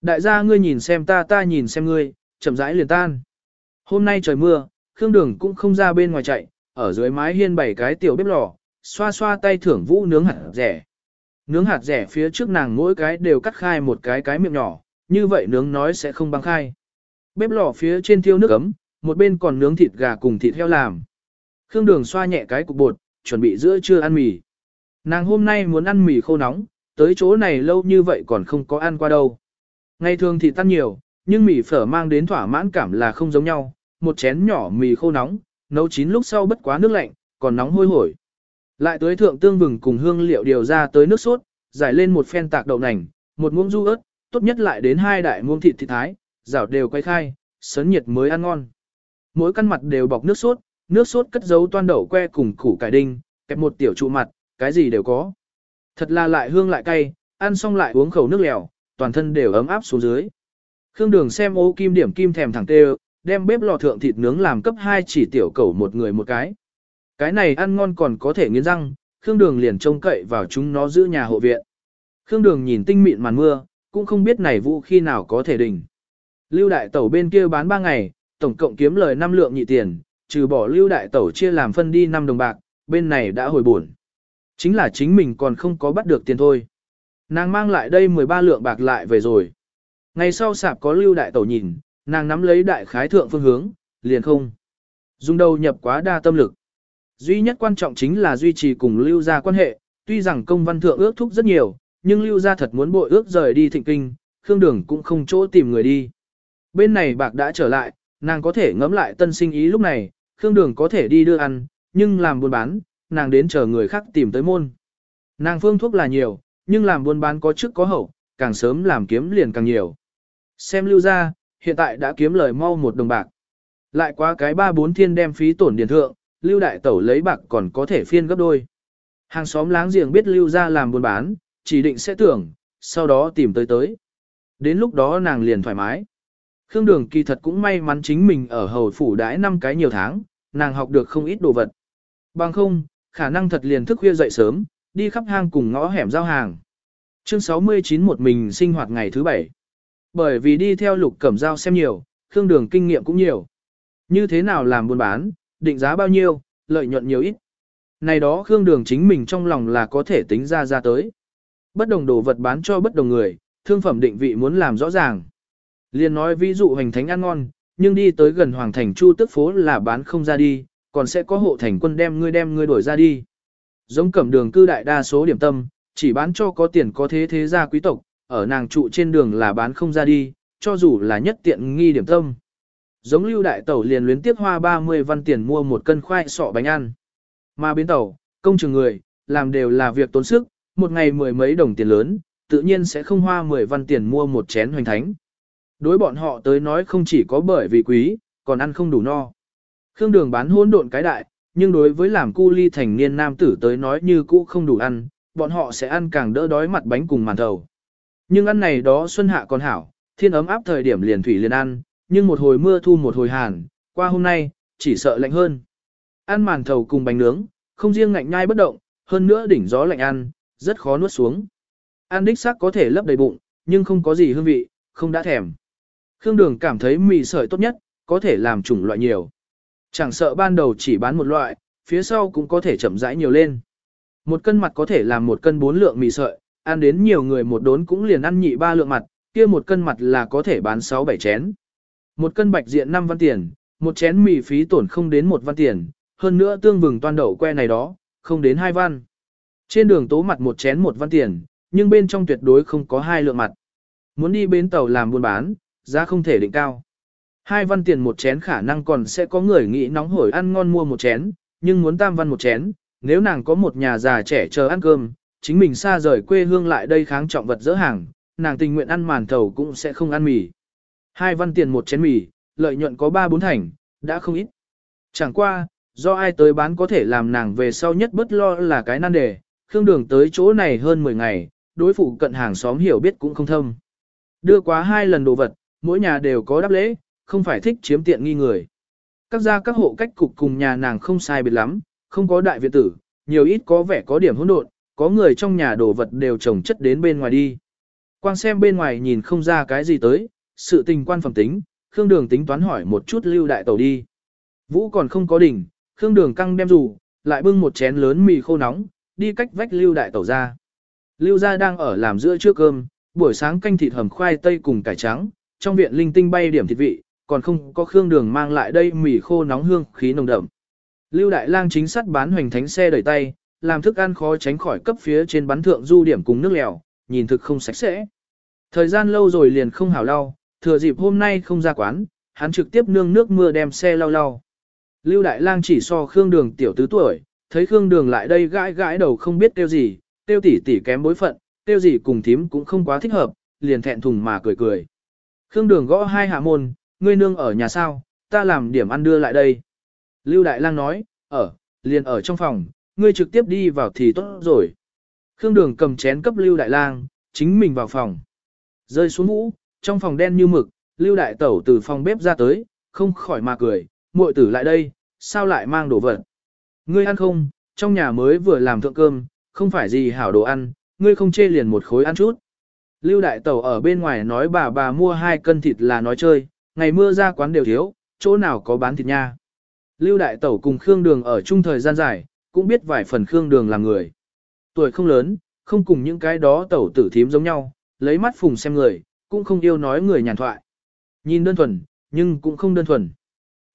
Đại gia ngươi nhìn xem ta ta nhìn xem ngươi, chậm rãi liền tan. Hôm nay trời mưa, Khương Đường cũng không ra bên ngoài chạy, ở dưới mái hiên bảy cái tiểu bếp lò, xoa xoa tay thưởng vũ nướng hạt rẻ. Nướng hạt rẻ phía trước nàng mỗi cái đều cắt khai một cái cái miệng nhỏ, như vậy nướng nói sẽ không băng khai. Bếp lò phía trên thiêu nước ấm, một bên còn nướng thịt gà cùng thịt heo làm. Khương Đường xoa nhẹ cái cục bột, chuẩn bị giữa trưa ăn mì. Nàng hôm nay muốn ăn mì khô nóng, tới chỗ này lâu như vậy còn không có ăn qua đâu. Ngày thường thì tan nhiều, nhưng mì phở mang đến thỏa mãn cảm là không giống nhau, một chén nhỏ mì khô nóng, nấu chín lúc sau bất quá nước lạnh, còn nóng hôi hổi. Lại tới thượng tương vừng cùng hương liệu điều ra tới nước sốt, giải lên một phen tạc đậu nành, một muỗng du ớt, tốt nhất lại đến hai đại muỗng thịt thịt thái, rảo đều quay khai, sấn nhiệt mới ăn ngon. Mỗi căn mặt đều bọc nước sốt, nước sốt cất giấu toan đậu que cùng củ cải đinh, kẹp một tiểu trụ mặt, cái gì đều có. Thật là lại hương lại cay, ăn xong lại uống khẩu nước lèo, toàn thân đều ấm áp xuống dưới. Khương Đường xem ô kim điểm kim thèm thẳng tê, đem bếp lò thượng thịt nướng làm cấp 2 chỉ tiểu cầu một người một cái. Cái này ăn ngon còn có thể nghiến răng, Khương Đường liền trông cậy vào chúng nó giữ nhà hộ viện. Khương Đường nhìn tinh mịn màn mưa, cũng không biết này vụ khi nào có thể đỉnh. Lưu đại tẩu bên kia bán 3 ngày, tổng cộng kiếm lời 5 lượng nhị tiền, trừ bỏ lưu đại tẩu chia làm phân đi 5 đồng bạc, bên này đã hồi buồn. Chính là chính mình còn không có bắt được tiền thôi. Nàng mang lại đây 13 lượng bạc lại về rồi. Ngày sau sạp có lưu đại tẩu nhìn, nàng nắm lấy đại khái thượng phương hướng, liền không. Dùng đầu nhập quá đa tâm lực. Duy nhất quan trọng chính là duy trì cùng lưu gia quan hệ, tuy rằng công văn thượng ước thúc rất nhiều, nhưng lưu gia thật muốn bội ước rời đi thịnh kinh, Khương Đường cũng không chỗ tìm người đi. Bên này bạc đã trở lại, nàng có thể ngẫm lại tân sinh ý lúc này, Khương Đường có thể đi đưa ăn, nhưng làm buôn bán, nàng đến chờ người khác tìm tới môn. Nàng phương thuốc là nhiều, nhưng làm buôn bán có trước có hậu, càng sớm làm kiếm liền càng nhiều. Xem lưu ra, hiện tại đã kiếm lời mau một đồng bạc. Lại qua cái ba bốn thiên đem phí tổn điền thượng, lưu đại tẩu lấy bạc còn có thể phiên gấp đôi. Hàng xóm láng giềng biết lưu ra làm buôn bán, chỉ định sẽ tưởng, sau đó tìm tới tới. Đến lúc đó nàng liền thoải mái. Khương Đường kỳ thật cũng may mắn chính mình ở hầu phủ đãi năm cái nhiều tháng, nàng học được không ít đồ vật. Bằng không, khả năng thật liền thức khuya dậy sớm, đi khắp hang cùng ngõ hẻm giao hàng. Chương 69 một mình sinh hoạt ngày thứ bảy. Bởi vì đi theo lục cẩm giao xem nhiều, Khương Đường kinh nghiệm cũng nhiều. Như thế nào làm buôn bán, định giá bao nhiêu, lợi nhuận nhiều ít. Này đó Khương Đường chính mình trong lòng là có thể tính ra ra tới. Bất đồng đồ vật bán cho bất đồng người, thương phẩm định vị muốn làm rõ ràng. Liên nói ví dụ hành thánh ăn ngon, nhưng đi tới gần hoàng thành chu tức phố là bán không ra đi, còn sẽ có hộ thành quân đem ngươi đem ngươi đổi ra đi. Giống cẩm đường cư đại đa số điểm tâm, chỉ bán cho có tiền có thế thế gia quý tộc, ở nàng trụ trên đường là bán không ra đi, cho dù là nhất tiện nghi điểm tâm. Giống lưu đại tẩu liền luyến tiếp hoa 30 văn tiền mua một cân khoai sọ bánh ăn. Mà biến tẩu, công trường người, làm đều là việc tốn sức, một ngày mười mấy đồng tiền lớn, tự nhiên sẽ không hoa 10 văn tiền mua một chén hoành thánh. Đối bọn họ tới nói không chỉ có bởi vì quý, còn ăn không đủ no. Khương đường bán hỗn độn cái đại, nhưng đối với làm cu ly thành niên nam tử tới nói như cũ không đủ ăn, bọn họ sẽ ăn càng đỡ đói mặt bánh cùng màn thầu. Nhưng ăn này đó xuân hạ còn hảo, thiên ấm áp thời điểm liền thủy liền ăn, nhưng một hồi mưa thu một hồi hàn, qua hôm nay, chỉ sợ lạnh hơn. Ăn màn thầu cùng bánh nướng, không riêng ngạnh nhai bất động, hơn nữa đỉnh gió lạnh ăn, rất khó nuốt xuống. Ăn đích xác có thể lấp đầy bụng, nhưng không có gì hương vị, không đã thèm. Khương Đường cảm thấy mì sợi tốt nhất, có thể làm chủng loại nhiều. Chẳng sợ ban đầu chỉ bán một loại, phía sau cũng có thể chậm rãi nhiều lên. Một cân mặt có thể làm một cân bốn lượng mì sợi, ăn đến nhiều người một đốn cũng liền ăn nhị ba lượng mặt, kia một cân mặt là có thể bán 6-7 chén. Một cân bạch diện 5 văn tiền, một chén mì phí tổn không đến một văn tiền, hơn nữa tương vừng toàn đậu que này đó, không đến hai văn. Trên đường tố mặt một chén một văn tiền, nhưng bên trong tuyệt đối không có hai lượng mặt. Muốn đi bến tàu làm buôn bán, giá không thể định cao. Hai văn tiền một chén khả năng còn sẽ có người nghĩ nóng hổi ăn ngon mua một chén, nhưng muốn tam văn một chén, nếu nàng có một nhà già trẻ chờ ăn cơm, chính mình xa rời quê hương lại đây kháng trọng vật dỡ hàng, nàng tình nguyện ăn màn thầu cũng sẽ không ăn mì. Hai văn tiền một chén mì, lợi nhuận có ba bốn thành, đã không ít. Chẳng qua, do ai tới bán có thể làm nàng về sau nhất bất lo là cái nan đề, khương đường tới chỗ này hơn 10 ngày, đối phụ cận hàng xóm hiểu biết cũng không thâm. Đưa quá hai lần đồ vật, mỗi nhà đều có đáp lễ, không phải thích chiếm tiện nghi người. Các gia các hộ cách cục cùng nhà nàng không sai biệt lắm, không có đại viện tử, nhiều ít có vẻ có điểm hỗn độn, có người trong nhà đồ vật đều trồng chất đến bên ngoài đi. Quang xem bên ngoài nhìn không ra cái gì tới, sự tình quan phẩm tính, Khương Đường tính toán hỏi một chút lưu đại tàu đi. Vũ còn không có đỉnh, Khương Đường căng đem rủ, lại bưng một chén lớn mì khô nóng, đi cách vách lưu đại tàu ra. Lưu gia đang ở làm giữa trước cơm, buổi sáng canh thịt hầm khoai tây cùng cải trắng, trong viện linh tinh bay điểm thịt vị, còn không có Khương Đường mang lại đây mì khô nóng hương khí nồng đậm. Lưu Đại Lang chính sát bán hoành thánh xe đẩy tay, làm thức ăn khó tránh khỏi cấp phía trên bắn thượng du điểm cùng nước lèo, nhìn thực không sạch sẽ. Thời gian lâu rồi liền không hảo lau, thừa dịp hôm nay không ra quán, hắn trực tiếp nương nước mưa đem xe lau lau. Lưu Đại Lang chỉ so Khương Đường tiểu tứ tuổi, thấy Khương Đường lại đây gãi gãi đầu không biết tiêu gì, tiêu tỷ tỷ kém bối phận, tiêu gì cùng thím cũng không quá thích hợp, liền thẹn thùng mà cười cười. Khương Đường gõ hai hạ môn, ngươi nương ở nhà sao, ta làm điểm ăn đưa lại đây. Lưu Đại Lang nói, ở, liền ở trong phòng, ngươi trực tiếp đi vào thì tốt rồi. Khương Đường cầm chén cấp Lưu Đại Lang, chính mình vào phòng. Rơi xuống mũ, trong phòng đen như mực, Lưu Đại Tẩu từ phòng bếp ra tới, không khỏi mà cười, muội tử lại đây, sao lại mang đồ vật. Ngươi ăn không, trong nhà mới vừa làm thượng cơm, không phải gì hảo đồ ăn, ngươi không chê liền một khối ăn chút. Lưu Đại Tẩu ở bên ngoài nói bà bà mua hai cân thịt là nói chơi, ngày mưa ra quán đều thiếu, chỗ nào có bán thịt nha. Lưu Đại Tẩu cùng Khương Đường ở chung thời gian dài, cũng biết vài phần Khương Đường là người. Tuổi không lớn, không cùng những cái đó tẩu tử thím giống nhau, lấy mắt phùng xem người, cũng không yêu nói người nhàn thoại. Nhìn đơn thuần, nhưng cũng không đơn thuần.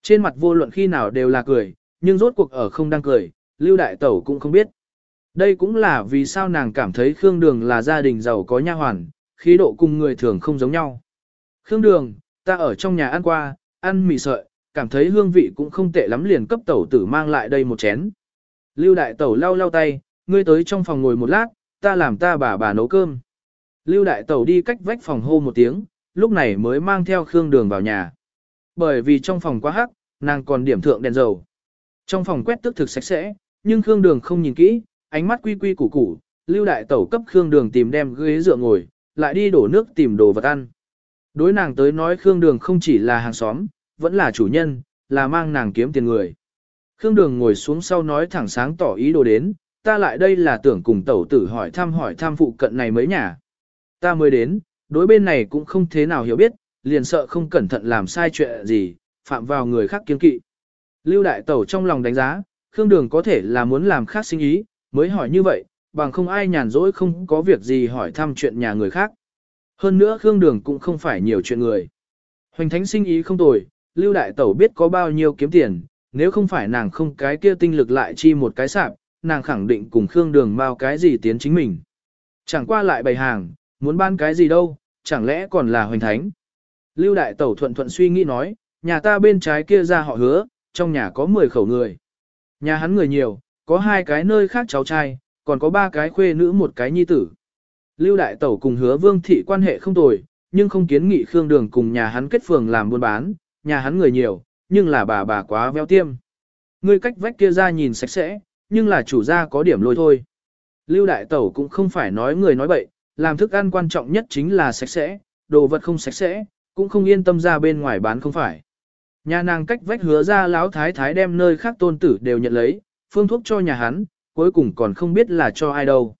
Trên mặt vô luận khi nào đều là cười, nhưng rốt cuộc ở không đang cười, Lưu Đại Tẩu cũng không biết. Đây cũng là vì sao nàng cảm thấy Khương Đường là gia đình giàu có nha hoàn, khí độ cùng người thường không giống nhau. Khương Đường, ta ở trong nhà ăn qua, ăn mì sợi, cảm thấy hương vị cũng không tệ lắm liền cấp tẩu tử mang lại đây một chén. Lưu đại tẩu lau lau tay, ngươi tới trong phòng ngồi một lát, ta làm ta bà bà nấu cơm. Lưu đại tẩu đi cách vách phòng hô một tiếng, lúc này mới mang theo Khương Đường vào nhà. Bởi vì trong phòng quá hắc, nàng còn điểm thượng đèn dầu. Trong phòng quét tức thực sạch sẽ, nhưng Khương Đường không nhìn kỹ, ánh mắt quy quy củ củ, Lưu đại tẩu cấp Khương Đường tìm đem ghế dựa ngồi, lại đi đổ nước tìm đồ vật ăn. Đối nàng tới nói Khương Đường không chỉ là hàng xóm, vẫn là chủ nhân, là mang nàng kiếm tiền người. Khương Đường ngồi xuống sau nói thẳng sáng tỏ ý đồ đến, ta lại đây là tưởng cùng tẩu tử hỏi thăm hỏi thăm phụ cận này mấy nhà. Ta mới đến, đối bên này cũng không thế nào hiểu biết, liền sợ không cẩn thận làm sai chuyện gì, phạm vào người khác kiên kỵ. Lưu đại tẩu trong lòng đánh giá, Khương Đường có thể là muốn làm khác sinh ý, mới hỏi như vậy, bằng không ai nhàn rỗi không có việc gì hỏi thăm chuyện nhà người khác. Hơn nữa Khương Đường cũng không phải nhiều chuyện người. Hoành thánh sinh ý không tồi, Lưu Đại Tẩu biết có bao nhiêu kiếm tiền, nếu không phải nàng không cái kia tinh lực lại chi một cái sạp, nàng khẳng định cùng Khương Đường bao cái gì tiến chính mình. Chẳng qua lại bày hàng, muốn ban cái gì đâu, chẳng lẽ còn là hoành thánh. Lưu Đại Tẩu thuận thuận suy nghĩ nói, nhà ta bên trái kia ra họ hứa, trong nhà có 10 khẩu người. Nhà hắn người nhiều, có hai cái nơi khác cháu trai, còn có ba cái khuê nữ một cái nhi tử. Lưu Đại Tẩu cùng hứa vương thị quan hệ không tồi, nhưng không kiến nghị Khương Đường cùng nhà hắn kết phường làm buôn bán, nhà hắn người nhiều, nhưng là bà bà quá veo tiêm. Người cách vách kia ra nhìn sạch sẽ, nhưng là chủ gia có điểm lôi thôi. Lưu Đại Tẩu cũng không phải nói người nói bậy, làm thức ăn quan trọng nhất chính là sạch sẽ, đồ vật không sạch sẽ, cũng không yên tâm ra bên ngoài bán không phải. Nhà nàng cách vách hứa ra lão thái thái đem nơi khác tôn tử đều nhận lấy, phương thuốc cho nhà hắn, cuối cùng còn không biết là cho ai đâu.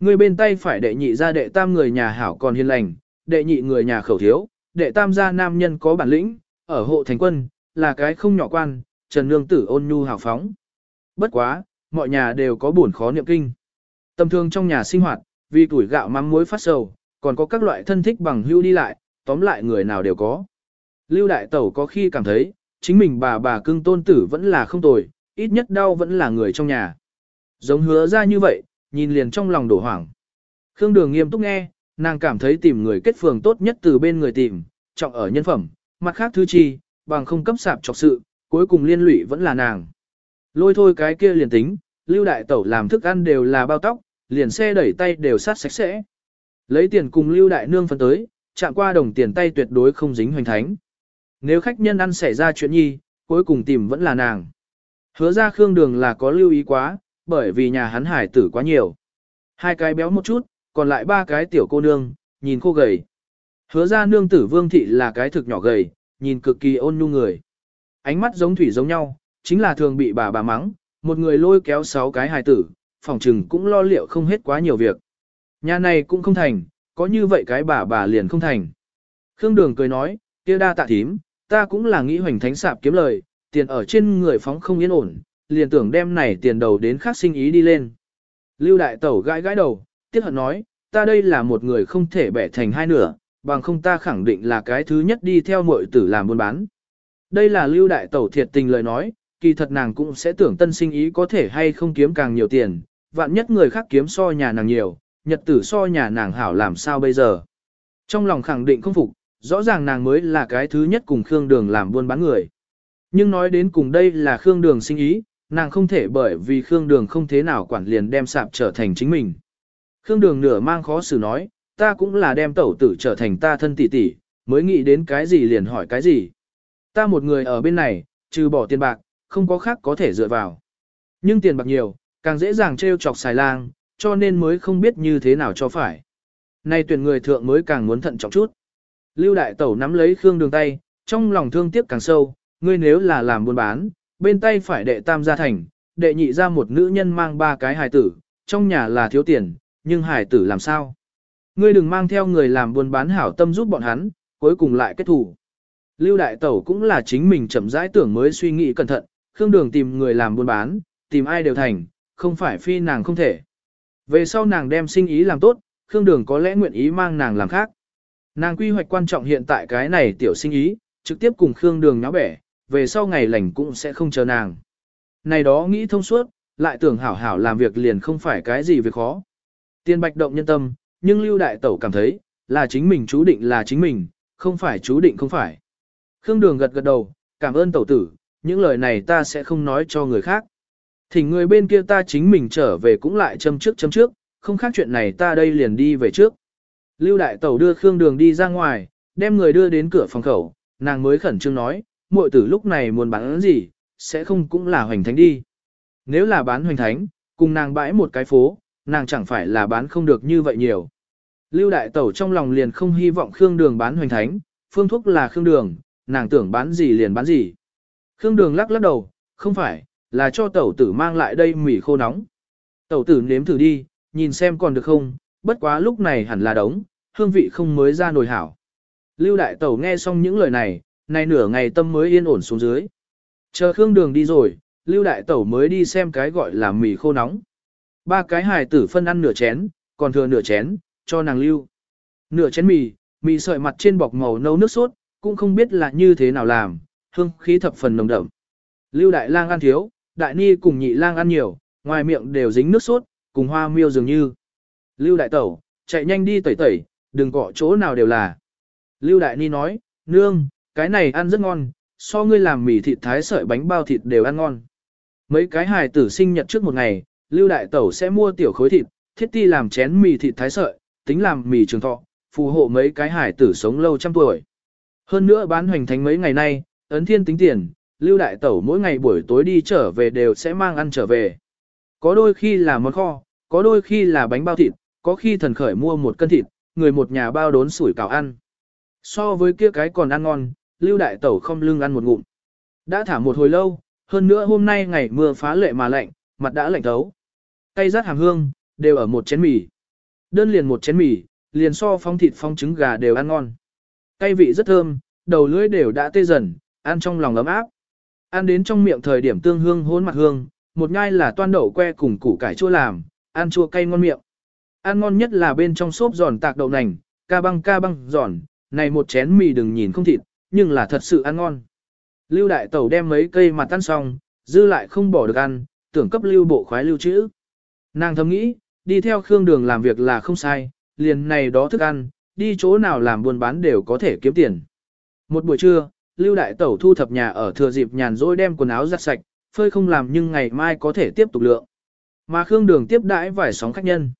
Người bên tay phải đệ nhị ra đệ tam người nhà hảo còn hiền lành, đệ nhị người nhà khẩu thiếu, đệ tam gia nam nhân có bản lĩnh, ở hộ thành quân, là cái không nhỏ quan, Trần Nương Tử ôn nhu hào phóng. Bất quá, mọi nhà đều có buồn khó niệm kinh. Tầm thường trong nhà sinh hoạt, vì tuổi gạo mắm muối phát sầu, còn có các loại thân thích bằng hưu đi lại, tóm lại người nào đều có. Lưu Đại Tẩu có khi cảm thấy, chính mình bà bà cưng tôn tử vẫn là không tồi, ít nhất đau vẫn là người trong nhà. Giống hứa ra như vậy, nhìn liền trong lòng đổ hoảng. Khương Đường nghiêm túc nghe, nàng cảm thấy tìm người kết phường tốt nhất từ bên người tìm, trọng ở nhân phẩm, mặt khác thứ chi, bằng không cấp sạp trọc sự, cuối cùng liên lụy vẫn là nàng. Lôi thôi cái kia liền tính, lưu đại tẩu làm thức ăn đều là bao tóc, liền xe đẩy tay đều sát sạch sẽ. Lấy tiền cùng lưu đại nương phân tới, chạm qua đồng tiền tay tuyệt đối không dính hoành thánh. Nếu khách nhân ăn xảy ra chuyện nhi, cuối cùng tìm vẫn là nàng. Hứa ra khương đường là có lưu ý quá, bởi vì nhà hắn hải tử quá nhiều. Hai cái béo một chút, còn lại ba cái tiểu cô nương, nhìn cô gầy. Hứa ra nương tử vương thị là cái thực nhỏ gầy, nhìn cực kỳ ôn nhu người. Ánh mắt giống thủy giống nhau, chính là thường bị bà bà mắng, một người lôi kéo sáu cái hài tử, phòng trừng cũng lo liệu không hết quá nhiều việc. Nhà này cũng không thành, có như vậy cái bà bà liền không thành. Khương Đường cười nói, kia đa tạ thím, ta cũng là nghĩ hoành thánh sạp kiếm lời, tiền ở trên người phóng không yên ổn, liền tưởng đem này tiền đầu đến khác sinh ý đi lên. Lưu đại tẩu gãi gãi đầu, tiếc hận nói, ta đây là một người không thể bẻ thành hai nửa, bằng không ta khẳng định là cái thứ nhất đi theo muội tử làm buôn bán. Đây là lưu đại tẩu thiệt tình lời nói, kỳ thật nàng cũng sẽ tưởng tân sinh ý có thể hay không kiếm càng nhiều tiền, vạn nhất người khác kiếm so nhà nàng nhiều, nhật tử so nhà nàng hảo làm sao bây giờ. Trong lòng khẳng định không phục, rõ ràng nàng mới là cái thứ nhất cùng Khương Đường làm buôn bán người. Nhưng nói đến cùng đây là Khương Đường sinh ý, nàng không thể bởi vì Khương Đường không thế nào quản liền đem sạp trở thành chính mình. Khương Đường nửa mang khó xử nói, ta cũng là đem tẩu tử trở thành ta thân tỷ tỷ, mới nghĩ đến cái gì liền hỏi cái gì. Ta một người ở bên này, trừ bỏ tiền bạc, không có khác có thể dựa vào. Nhưng tiền bạc nhiều, càng dễ dàng trêu chọc xài lang, cho nên mới không biết như thế nào cho phải. Nay tuyển người thượng mới càng muốn thận trọng chút. Lưu đại tẩu nắm lấy Khương Đường tay, trong lòng thương tiếc càng sâu, ngươi nếu là làm buôn bán, bên tay phải đệ tam gia thành, đệ nhị ra một nữ nhân mang ba cái hài tử, trong nhà là thiếu tiền, nhưng hài tử làm sao? Ngươi đừng mang theo người làm buôn bán hảo tâm giúp bọn hắn, cuối cùng lại kết thủ. Lưu Đại Tẩu cũng là chính mình chậm rãi tưởng mới suy nghĩ cẩn thận, Khương Đường tìm người làm buôn bán, tìm ai đều thành, không phải phi nàng không thể. Về sau nàng đem sinh ý làm tốt, Khương Đường có lẽ nguyện ý mang nàng làm khác. Nàng quy hoạch quan trọng hiện tại cái này tiểu sinh ý, trực tiếp cùng Khương Đường nháo bẻ, về sau ngày lành cũng sẽ không chờ nàng. Này đó nghĩ thông suốt, lại tưởng hảo hảo làm việc liền không phải cái gì việc khó. Tiên bạch động nhân tâm, nhưng Lưu Đại Tẩu cảm thấy, là chính mình chú định là chính mình, không phải chú định không phải. Khương Đường gật gật đầu, cảm ơn Tẩu tử, những lời này ta sẽ không nói cho người khác. Thỉnh người bên kia ta chính mình trở về cũng lại châm trước châm trước, không khác chuyện này ta đây liền đi về trước. Lưu Đại Tẩu đưa Khương Đường đi ra ngoài, đem người đưa đến cửa phòng khẩu, nàng mới khẩn trương nói, muội tử lúc này muốn bán gì, sẽ không cũng là hoành thánh đi. Nếu là bán hoành thánh, cùng nàng bãi một cái phố, nàng chẳng phải là bán không được như vậy nhiều. Lưu đại tẩu trong lòng liền không hy vọng Khương Đường bán hoành thánh, phương thuốc là Khương Đường, nàng tưởng bán gì liền bán gì. Khương Đường lắc lắc đầu, không phải, là cho tẩu tử mang lại đây mì khô nóng. Tẩu tử nếm thử đi, nhìn xem còn được không, bất quá lúc này hẳn là đống, hương vị không mới ra nồi hảo. Lưu đại tẩu nghe xong những lời này, nay nửa ngày tâm mới yên ổn xuống dưới. Chờ Khương Đường đi rồi, Lưu đại tẩu mới đi xem cái gọi là mì khô nóng. Ba cái hài tử phân ăn nửa chén, còn thừa nửa chén, cho nàng Lưu. Nửa chén mì, mì sợi mặt trên bọc màu nâu nước sốt, cũng không biết là như thế nào làm, hương khí thập phần nồng đậm. Lưu đại lang ăn thiếu, đại ni cùng nhị lang ăn nhiều, ngoài miệng đều dính nước sốt, cùng hoa miêu dường như. Lưu đại tẩu, chạy nhanh đi tẩy tẩy, đừng cọ chỗ nào đều là. Lưu đại ni nói, nương, cái này ăn rất ngon, so ngươi làm mì thịt thái sợi bánh bao thịt đều ăn ngon. Mấy cái hài tử sinh nhật trước một ngày, Lưu đại tẩu sẽ mua tiểu khối thịt, thiết ti làm chén mì thịt thái sợi, tính làm mì trường thọ, phù hộ mấy cái hải tử sống lâu trăm tuổi. Hơn nữa bán hoành thánh mấy ngày nay, ấn thiên tính tiền, Lưu đại tẩu mỗi ngày buổi tối đi trở về đều sẽ mang ăn trở về. Có đôi khi là món kho, có đôi khi là bánh bao thịt, có khi thần khởi mua một cân thịt, người một nhà bao đốn sủi cảo ăn. So với kia cái còn ăn ngon, lưu đại tẩu không lưng ăn một ngụm. Đã thả một hồi lâu, hơn nữa hôm nay ngày mưa phá lệ mà lạnh, mặt đã lạnh thấu. Cây rát hàm hương, đều ở một chén mì. Đơn liền một chén mì, liền so phong thịt phong trứng gà đều ăn ngon. cay vị rất thơm, đầu lưỡi đều đã tê dần, ăn trong lòng ấm áp. Ăn đến trong miệng thời điểm tương hương hôn mặt hương, một nhai là toan đậu que cùng củ cải chua làm, ăn chua cay ngon miệng. Ăn ngon nhất là bên trong xốp giòn tạc đậu nành, ca băng ca băng giòn, này một chén mì đừng nhìn không thịt, nhưng là thật sự ăn ngon. Lưu đại tẩu đem mấy cây mặt ăn xong, dư lại không bỏ được ăn, tưởng cấp lưu bộ khoái lưu trữ. Nàng thầm nghĩ, đi theo Khương Đường làm việc là không sai, liền này đó thức ăn, đi chỗ nào làm buôn bán đều có thể kiếm tiền. Một buổi trưa, Lưu đại tẩu thu thập nhà ở thừa dịp nhàn rỗi đem quần áo giặt sạch, phơi không làm nhưng ngày mai có thể tiếp tục lượng. Mà Khương Đường tiếp đãi vài sóng khách nhân.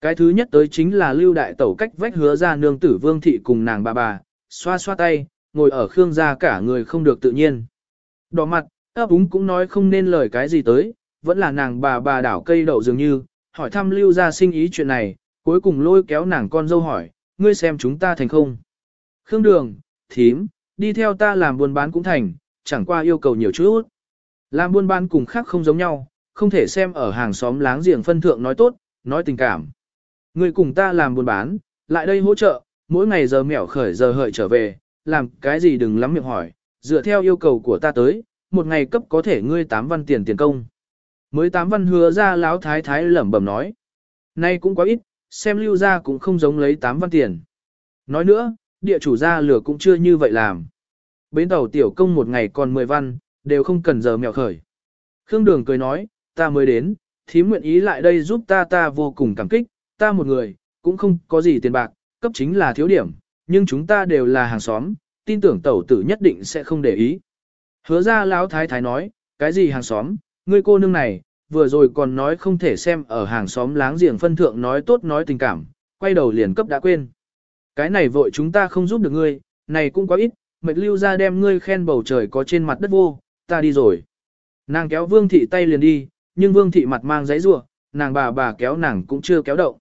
Cái thứ nhất tới chính là lưu đại tẩu cách vách hứa ra nương tử vương thị cùng nàng bà bà, xoa xoa tay, ngồi ở Khương gia cả người không được tự nhiên. Đỏ mặt, ấp úng cũng nói không nên lời cái gì tới, vẫn là nàng bà bà đảo cây đậu dường như, hỏi thăm lưu ra sinh ý chuyện này, cuối cùng lôi kéo nàng con dâu hỏi, ngươi xem chúng ta thành không. Khương Đường, thím, đi theo ta làm buôn bán cũng thành, chẳng qua yêu cầu nhiều chút. Làm buôn bán cùng khác không giống nhau, không thể xem ở hàng xóm láng giềng phân thượng nói tốt, nói tình cảm. Ngươi cùng ta làm buôn bán, lại đây hỗ trợ, mỗi ngày giờ mẹo khởi giờ hợi trở về, làm cái gì đừng lắm miệng hỏi, dựa theo yêu cầu của ta tới, một ngày cấp có thể ngươi tám văn tiền tiền công. Mới tám văn hứa ra láo thái thái lẩm bẩm nói. Nay cũng quá ít, xem lưu ra cũng không giống lấy tám văn tiền. Nói nữa, địa chủ gia lửa cũng chưa như vậy làm. Bến tàu tiểu công một ngày còn 10 văn, đều không cần giờ mèo khởi. Khương Đường cười nói, ta mới đến, thím nguyện ý lại đây giúp ta ta vô cùng cảm kích, ta một người, cũng không có gì tiền bạc, cấp chính là thiếu điểm, nhưng chúng ta đều là hàng xóm, tin tưởng tẩu tử nhất định sẽ không để ý. Hứa ra lão thái thái nói, cái gì hàng xóm, ngươi cô nương này, vừa rồi còn nói không thể xem ở hàng xóm láng giềng phân thượng nói tốt nói tình cảm, quay đầu liền cấp đã quên. Cái này vội chúng ta không giúp được ngươi, này cũng quá ít, mệt lưu ra đem ngươi khen bầu trời có trên mặt đất vô, ta đi rồi. Nàng kéo vương thị tay liền đi, nhưng vương thị mặt mang giấy rủa nàng bà bà kéo nàng cũng chưa kéo động.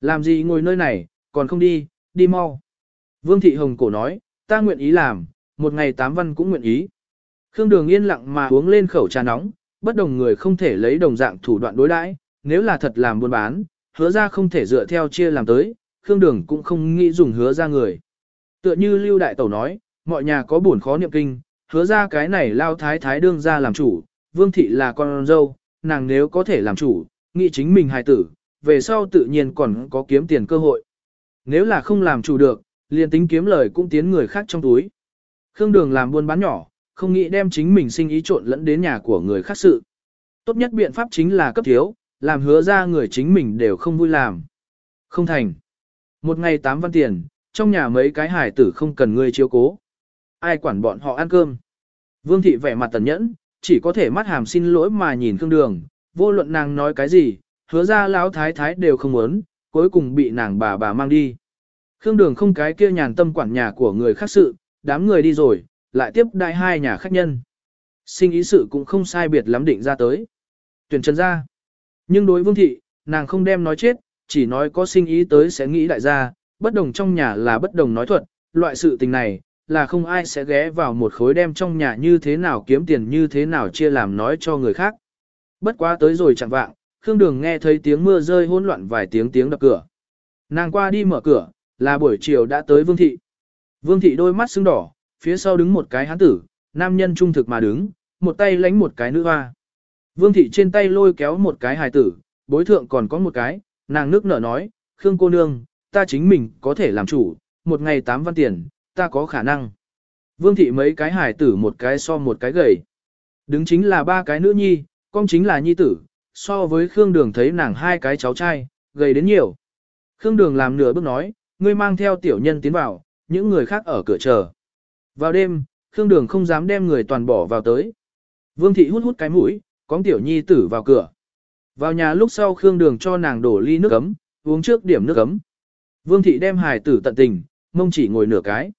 Làm gì ngồi nơi này, còn không đi, đi mau. Vương thị hồng cổ nói, ta nguyện ý làm, một ngày tám văn cũng nguyện ý. Khương Đường yên lặng mà uống lên khẩu trà nóng, bất đồng người không thể lấy đồng dạng thủ đoạn đối đãi, nếu là thật làm buôn bán, hứa ra không thể dựa theo chia làm tới, Khương Đường cũng không nghĩ dùng hứa ra người. Tựa như Lưu Đại Tẩu nói, mọi nhà có buồn khó niệm kinh, hứa ra cái này lao thái thái đương ra làm chủ, Vương Thị là con dâu, nàng nếu có thể làm chủ, nghĩ chính mình hài tử, về sau tự nhiên còn có kiếm tiền cơ hội. Nếu là không làm chủ được, liền tính kiếm lời cũng tiến người khác trong túi. Khương Đường làm buôn bán nhỏ, không nghĩ đem chính mình sinh ý trộn lẫn đến nhà của người khác sự. Tốt nhất biện pháp chính là cấp thiếu, làm hứa ra người chính mình đều không vui làm. Không thành. Một ngày tám văn tiền, trong nhà mấy cái hải tử không cần ngươi chiếu cố. Ai quản bọn họ ăn cơm. Vương thị vẻ mặt tần nhẫn, chỉ có thể mắt hàm xin lỗi mà nhìn Khương Đường, vô luận nàng nói cái gì, hứa ra lão thái thái đều không muốn, cuối cùng bị nàng bà bà mang đi. Khương Đường không cái kia nhàn tâm quản nhà của người khác sự, đám người đi rồi, lại tiếp đại hai nhà khách nhân. Sinh ý sự cũng không sai biệt lắm định ra tới. Tuyển trần ra. Nhưng đối vương thị, nàng không đem nói chết, chỉ nói có sinh ý tới sẽ nghĩ đại gia, bất đồng trong nhà là bất đồng nói thuật, loại sự tình này, là không ai sẽ ghé vào một khối đem trong nhà như thế nào kiếm tiền như thế nào chia làm nói cho người khác. Bất quá tới rồi chẳng vạng, Khương Đường nghe thấy tiếng mưa rơi hỗn loạn vài tiếng tiếng đập cửa. Nàng qua đi mở cửa, là buổi chiều đã tới Vương Thị. Vương Thị đôi mắt sưng đỏ, phía sau đứng một cái hán tử, nam nhân trung thực mà đứng, một tay lánh một cái nữ hoa. Vương Thị trên tay lôi kéo một cái hài tử, bối thượng còn có một cái, nàng nước nở nói, Khương cô nương, ta chính mình có thể làm chủ, một ngày tám văn tiền, ta có khả năng. Vương Thị mấy cái hài tử một cái so một cái gầy. Đứng chính là ba cái nữ nhi, con chính là nhi tử, so với Khương Đường thấy nàng hai cái cháu trai, gầy đến nhiều. Khương Đường làm nửa bước nói, ngươi mang theo tiểu nhân tiến vào, những người khác ở cửa chờ. Vào đêm, Khương Đường không dám đem người toàn bỏ vào tới. Vương Thị hút hút cái mũi, cóng tiểu nhi tử vào cửa. Vào nhà lúc sau Khương Đường cho nàng đổ ly nước ấm, uống trước điểm nước ấm. Vương Thị đem hài tử tận tình, mông chỉ ngồi nửa cái.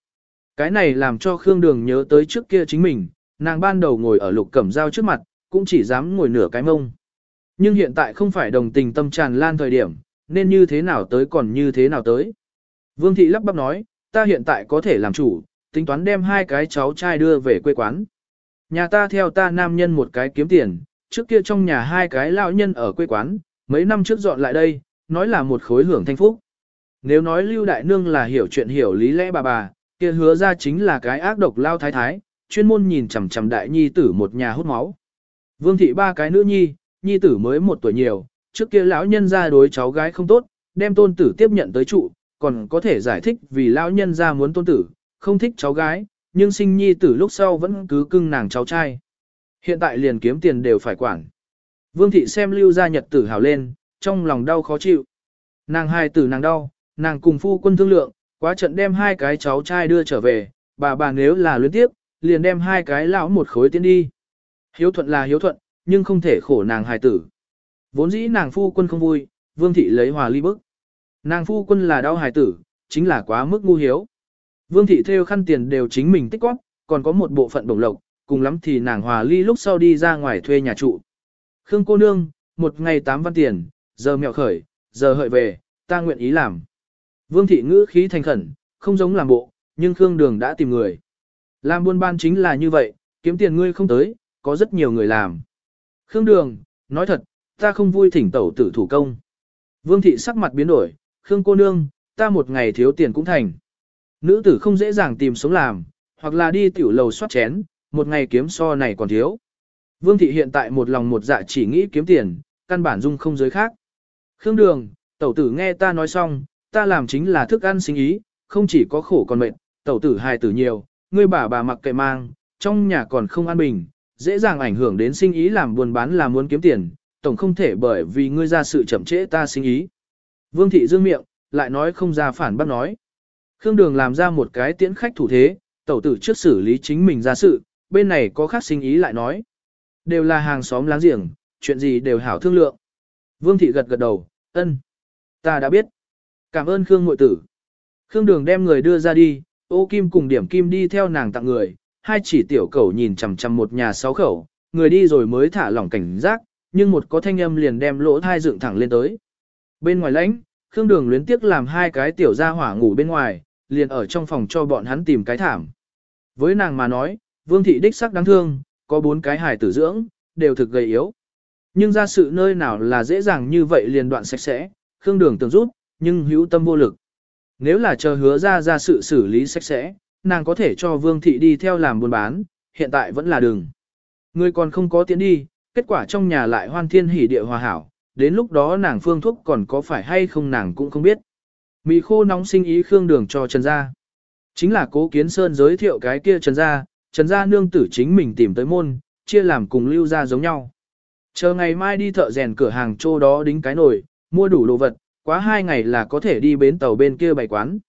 Cái này làm cho Khương Đường nhớ tới trước kia chính mình, nàng ban đầu ngồi ở lục cẩm dao trước mặt, cũng chỉ dám ngồi nửa cái mông. Nhưng hiện tại không phải đồng tình tâm tràn lan thời điểm, nên như thế nào tới còn như thế nào tới. Vương thị lắp bắp nói, ta hiện tại có thể làm chủ, tính toán đem hai cái cháu trai đưa về quê quán. Nhà ta theo ta nam nhân một cái kiếm tiền, trước kia trong nhà hai cái lão nhân ở quê quán, mấy năm trước dọn lại đây, nói là một khối hưởng thanh phúc. Nếu nói Lưu Đại Nương là hiểu chuyện hiểu lý lẽ bà bà, kia hứa ra chính là cái ác độc lao thái thái, chuyên môn nhìn chằm chằm đại nhi tử một nhà hút máu. Vương thị ba cái nữ nhi, nhi tử mới một tuổi nhiều, trước kia lão nhân ra đối cháu gái không tốt, đem tôn tử tiếp nhận tới trụ, còn có thể giải thích vì lão nhân ra muốn tôn tử, không thích cháu gái, nhưng sinh nhi tử lúc sau vẫn cứ cưng nàng cháu trai. Hiện tại liền kiếm tiền đều phải quản. Vương thị xem lưu gia nhật tử hào lên, trong lòng đau khó chịu. Nàng hai tử nàng đau, nàng cùng phu quân thương lượng, quá trận đem hai cái cháu trai đưa trở về, bà bà nếu là luyến tiếp, liền đem hai cái lão một khối tiến đi. Hiếu thuận là hiếu thuận, nhưng không thể khổ nàng hài tử. Vốn dĩ nàng phu quân không vui, vương thị lấy hòa ly bức. Nàng phu quân là đau hài tử, chính là quá mức ngu hiếu. Vương thị theo khăn tiền đều chính mình tích góp, còn có một bộ phận đồng lộc, cùng lắm thì nàng hòa ly lúc sau đi ra ngoài thuê nhà trụ. Khương cô nương, một ngày tám văn tiền, giờ mẹo khởi, giờ hợi về, ta nguyện ý làm. Vương thị ngữ khí thành khẩn, không giống làm bộ, nhưng Khương đường đã tìm người. Làm buôn ban chính là như vậy, kiếm tiền ngươi không tới, có rất nhiều người làm. Khương đường, nói thật, ta không vui thỉnh tẩu tử thủ công. Vương thị sắc mặt biến đổi, Khương cô nương, ta một ngày thiếu tiền cũng thành. Nữ tử không dễ dàng tìm sống làm, hoặc là đi tiểu lầu soát chén, một ngày kiếm so này còn thiếu. Vương thị hiện tại một lòng một dạ chỉ nghĩ kiếm tiền, căn bản dung không giới khác. Khương đường, tẩu tử nghe ta nói xong, ta làm chính là thức ăn sinh ý, không chỉ có khổ còn mệt, tẩu tử hài tử nhiều, ngươi bà bà mặc kệ mang, trong nhà còn không an bình, dễ dàng ảnh hưởng đến sinh ý làm buôn bán là muốn kiếm tiền, tổng không thể bởi vì ngươi ra sự chậm trễ ta sinh ý. Vương thị dương miệng, lại nói không ra phản bác nói. Khương Đường làm ra một cái tiễn khách thủ thế, tẩu tử trước xử lý chính mình ra sự, bên này có khác sinh ý lại nói. Đều là hàng xóm láng giềng, chuyện gì đều hảo thương lượng. Vương thị gật gật đầu, ân, ta đã biết. Cảm ơn Khương ngội tử. Khương Đường đem người đưa ra đi, ô kim cùng điểm kim đi theo nàng tặng người, hai chỉ tiểu cẩu nhìn chằm chằm một nhà sáu khẩu, người đi rồi mới thả lỏng cảnh giác, nhưng một có thanh âm liền đem lỗ thai dựng thẳng lên tới. Bên ngoài lãnh, Khương Đường luyến tiếc làm hai cái tiểu gia hỏa ngủ bên ngoài, liền ở trong phòng cho bọn hắn tìm cái thảm. Với nàng mà nói, Vương thị đích sắc đáng thương, có bốn cái hài tử dưỡng, đều thực gầy yếu. Nhưng ra sự nơi nào là dễ dàng như vậy liền đoạn sạch sẽ, Khương Đường tưởng rút, nhưng hữu tâm vô lực. Nếu là chờ hứa ra ra sự xử lý sạch sẽ, nàng có thể cho Vương thị đi theo làm buôn bán, hiện tại vẫn là đường. Người còn không có tiến đi, kết quả trong nhà lại hoan thiên hỉ địa hòa hảo, đến lúc đó nàng phương thuốc còn có phải hay không nàng cũng không biết. Mì khô nóng sinh ý khương đường cho Trần Gia. Chính là cố kiến sơn giới thiệu cái kia Trần Gia, Trần Gia nương tử chính mình tìm tới môn, chia làm cùng lưu gia giống nhau. Chờ ngày mai đi thợ rèn cửa hàng chỗ đó đính cái nồi, mua đủ đồ vật, quá hai ngày là có thể đi bến tàu bên kia bày quán.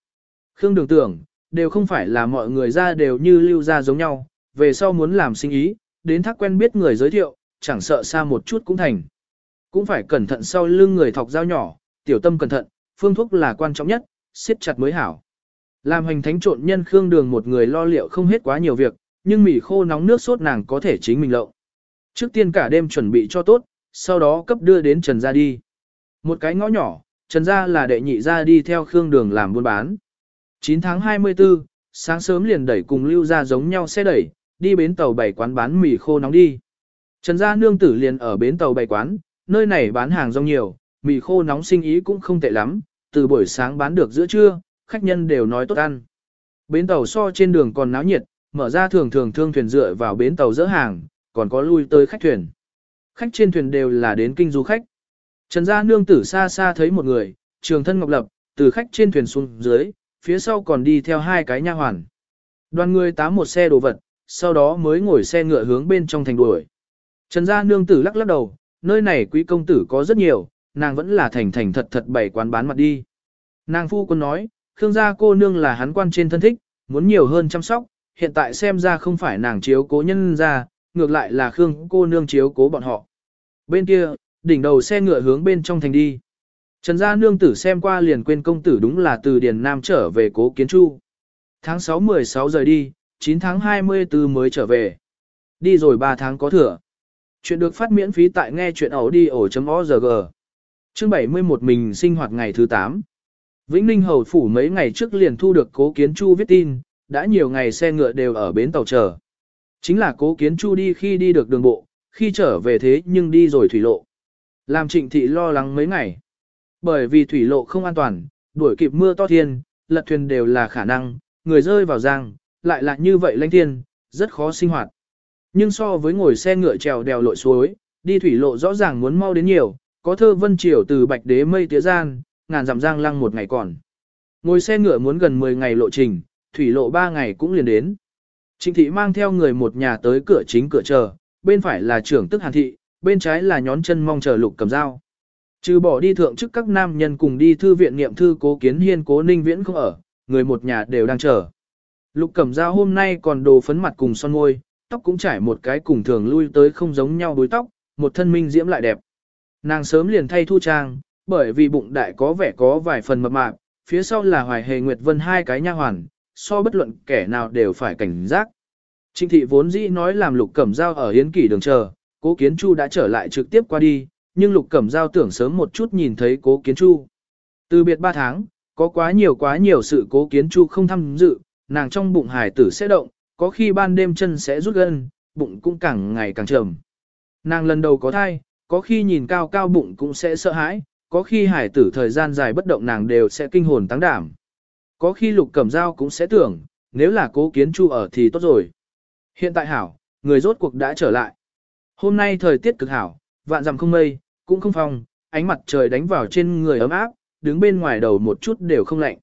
Khương đường tưởng, đều không phải là mọi người ra đều như lưu gia giống nhau, về sau muốn làm sinh ý, đến thắc quen biết người giới thiệu, chẳng sợ xa một chút cũng thành. Cũng phải cẩn thận sau lưng người thọc dao nhỏ, tiểu tâm cẩn thận, phương thuốc là quan trọng nhất, siết chặt mới hảo. Làm hành thánh trộn nhân khương đường một người lo liệu không hết quá nhiều việc, nhưng mì khô nóng nước sốt nàng có thể chính mình lộng. Trước tiên cả đêm chuẩn bị cho tốt, sau đó cấp đưa đến Trần gia đi. Một cái ngõ nhỏ, Trần gia là đệ nhị gia đi theo khương đường làm buôn bán. 9 tháng 24, sáng sớm liền đẩy cùng lưu ra giống nhau xe đẩy, đi bến tàu bảy quán bán mì khô nóng đi. Trần gia nương tử liền ở bến tàu bảy quán, nơi này bán hàng rong nhiều, mì khô nóng sinh ý cũng không tệ lắm, từ buổi sáng bán được giữa trưa, khách nhân đều nói tốt ăn. Bến tàu so trên đường còn náo nhiệt, mở ra thường thường thương thuyền dựa vào bến tàu dỡ hàng, còn có lui tới khách thuyền. Khách trên thuyền đều là đến kinh du khách. Trần gia nương tử xa xa thấy một người, trường thân ngọc lập, từ khách trên thuyền xuống dưới, phía sau còn đi theo hai cái nha hoàn. Đoàn người tám một xe đồ vật, sau đó mới ngồi xe ngựa hướng bên trong thành đuổi. Trần gia nương tử lắc lắc đầu, nơi này quý công tử có rất nhiều, nàng vẫn là thành thành thật thật bày quán bán mặt đi. Nàng phu quân nói, Khương gia cô nương là hắn quan trên thân thích, muốn nhiều hơn chăm sóc, hiện tại xem ra không phải nàng chiếu cố nhân ra, ngược lại là Khương cô nương chiếu cố bọn họ. Bên kia, đỉnh đầu xe ngựa hướng bên trong thành đi. Trần gia nương tử xem qua liền quên công tử đúng là từ Điền Nam trở về cố kiến chu. Tháng 6-16 rời đi, 9 tháng 24 mới trở về. Đi rồi 3 tháng có thừa. Chuyện được phát miễn phí tại nghe chuyện audio.org. Chương 71 mình sinh hoạt ngày thứ 8. Vĩnh Ninh Hầu Phủ mấy ngày trước liền thu được cố kiến chu viết tin, đã nhiều ngày xe ngựa đều ở bến tàu chờ. Chính là cố kiến chu đi khi đi được đường bộ, khi trở về thế nhưng đi rồi thủy lộ. Làm trịnh thị lo lắng mấy ngày. Bởi vì thủy lộ không an toàn, đuổi kịp mưa to thiên, lật thuyền đều là khả năng, người rơi vào giang, lại là như vậy lanh thiên, rất khó sinh hoạt. Nhưng so với ngồi xe ngựa trèo đèo lội suối, đi thủy lộ rõ ràng muốn mau đến nhiều, có thơ vân triều từ bạch đế mây tía gian, ngàn dặm giang lăng một ngày còn. Ngồi xe ngựa muốn gần 10 ngày lộ trình, thủy lộ 3 ngày cũng liền đến. Trịnh thị mang theo người một nhà tới cửa chính cửa chờ, bên phải là trưởng tức hàn thị, bên trái là nhón chân mong chờ lục cầm dao. Trừ bỏ đi thượng chức các nam nhân cùng đi thư viện niệm thư cố kiến hiên cố ninh viễn không ở, người một nhà đều đang chờ. Lục cầm dao hôm nay còn đồ phấn mặt cùng son môi, tóc cũng trải một cái cùng thường lui tới không giống nhau đối tóc, một thân minh diễm lại đẹp. Nàng sớm liền thay thu trang, bởi vì bụng đại có vẻ có vài phần mập mạp, phía sau là hoài hề nguyệt vân hai cái nha hoàn, so bất luận kẻ nào đều phải cảnh giác. Trịnh thị vốn dĩ nói làm lục cẩm dao ở hiến kỷ đường chờ, cố kiến chu đã trở lại trực tiếp qua đi, nhưng lục cẩm dao tưởng sớm một chút nhìn thấy cố kiến chu. Từ biệt ba tháng, có quá nhiều quá nhiều sự cố kiến chu không tham dự, nàng trong bụng hài tử sẽ động, có khi ban đêm chân sẽ rút gân, bụng cũng càng ngày càng trầm. Nàng lần đầu có thai, có khi nhìn cao cao bụng cũng sẽ sợ hãi, có khi hải tử thời gian dài bất động nàng đều sẽ kinh hồn tăng đảm. Có khi lục cẩm dao cũng sẽ tưởng, nếu là cố kiến chu ở thì tốt rồi. Hiện tại hảo, người rốt cuộc đã trở lại. Hôm nay thời tiết cực hảo, vạn dặm không mây, cũng không phong, ánh mặt trời đánh vào trên người ấm áp, đứng bên ngoài đầu một chút đều không lạnh.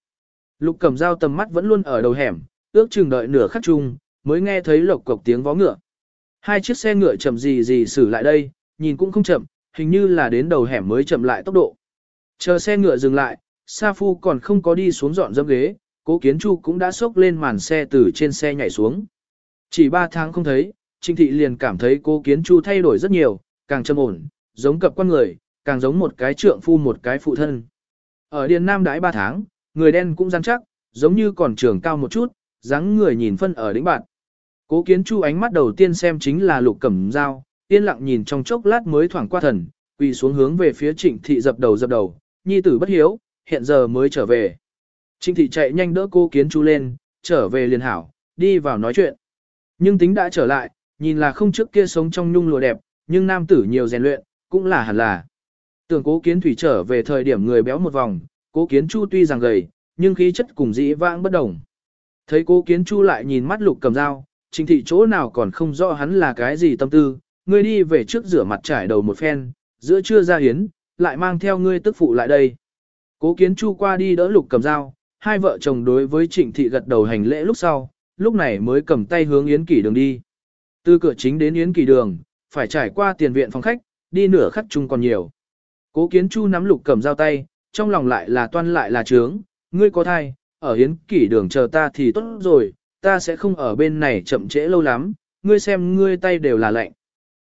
Lục cẩm dao tầm mắt vẫn luôn ở đầu hẻm, ước chừng đợi nửa khắc chung, mới nghe thấy lộc cộc tiếng vó ngựa. Hai chiếc xe ngựa chậm gì gì xử lại đây, nhìn cũng không chậm, hình như là đến đầu hẻm mới chậm lại tốc độ. Chờ xe ngựa dừng lại, Sa Phu còn không có đi xuống dọn dâm ghế, cố kiến chu cũng đã xốc lên màn xe từ trên xe nhảy xuống. Chỉ ba tháng không thấy, Trinh Thị liền cảm thấy cố kiến chu thay đổi rất nhiều, càng trầm ổn, giống cặp con người, càng giống một cái trượng phu một cái phụ thân. Ở Điền Nam đãi ba tháng, người đen cũng rắn chắc, giống như còn trưởng cao một chút, dáng người nhìn phân ở đỉnh bạn. Cố kiến chu ánh mắt đầu tiên xem chính là lục cẩm dao, yên lặng nhìn trong chốc lát mới thoảng qua thần, quỳ xuống hướng về phía trịnh thị dập đầu dập đầu, nhi tử bất hiếu, hiện giờ mới trở về. Trịnh thị chạy nhanh đỡ cô kiến chú lên, trở về liền hảo, đi vào nói chuyện. Nhưng tính đã trở lại, nhìn là không trước kia sống trong nhung lụa đẹp, nhưng nam tử nhiều rèn luyện, cũng là hẳn là. Tưởng cố kiến thủy trở về thời điểm người béo một vòng, cố kiến chu tuy rằng gầy, nhưng khí chất cùng dĩ vãng bất đồng. Thấy cố kiến chu lại nhìn mắt lục cầm dao, trình thị chỗ nào còn không rõ hắn là cái gì tâm tư, ngươi đi về trước rửa mặt trải đầu một phen, giữa trưa ra hiến, lại mang theo ngươi tức phụ lại đây. Cố kiến chu qua đi đỡ lục cầm dao, hai vợ chồng đối với trịnh thị gật đầu hành lễ lúc sau, lúc này mới cầm tay hướng Yến Kỷ đường đi. Từ cửa chính đến Yến Kỷ đường, phải trải qua tiền viện phòng khách, đi nửa khắc chung còn nhiều. Cố kiến chu nắm lục cầm dao tay, trong lòng lại là toan lại là trướng, ngươi có thai, ở Yến Kỷ đường chờ ta thì tốt rồi, ta sẽ không ở bên này chậm trễ lâu lắm, ngươi xem ngươi tay đều là lạnh.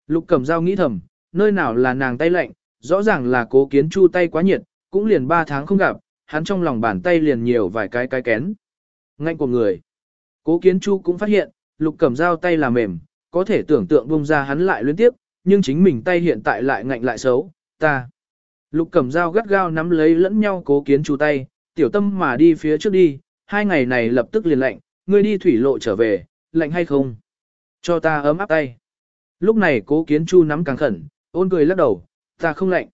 Lục Cẩm dao nghĩ thầm, nơi nào là nàng tay lạnh, rõ ràng là cố kiến chu tay quá nhiệt, cũng liền 3 tháng không gặp, hắn trong lòng bàn tay liền nhiều vài cái cái kén. Ngạnh của người. Cố kiến chu cũng phát hiện, lục Cẩm dao tay là mềm, có thể tưởng tượng bung ra hắn lại liên tiếp, nhưng chính mình tay hiện tại lại ngạnh lại xấu, ta. Lục Cẩm dao gắt gao nắm lấy lẫn nhau cố kiến chu tay, tiểu tâm mà đi phía trước đi, hai ngày này lập tức liền lạnh, ngươi đi thủy lộ trở về, lạnh hay không? Cho ta ấm áp tay. Lúc này cố kiến chu nắm càng khẩn, ôn cười lắc đầu, ta không lạnh.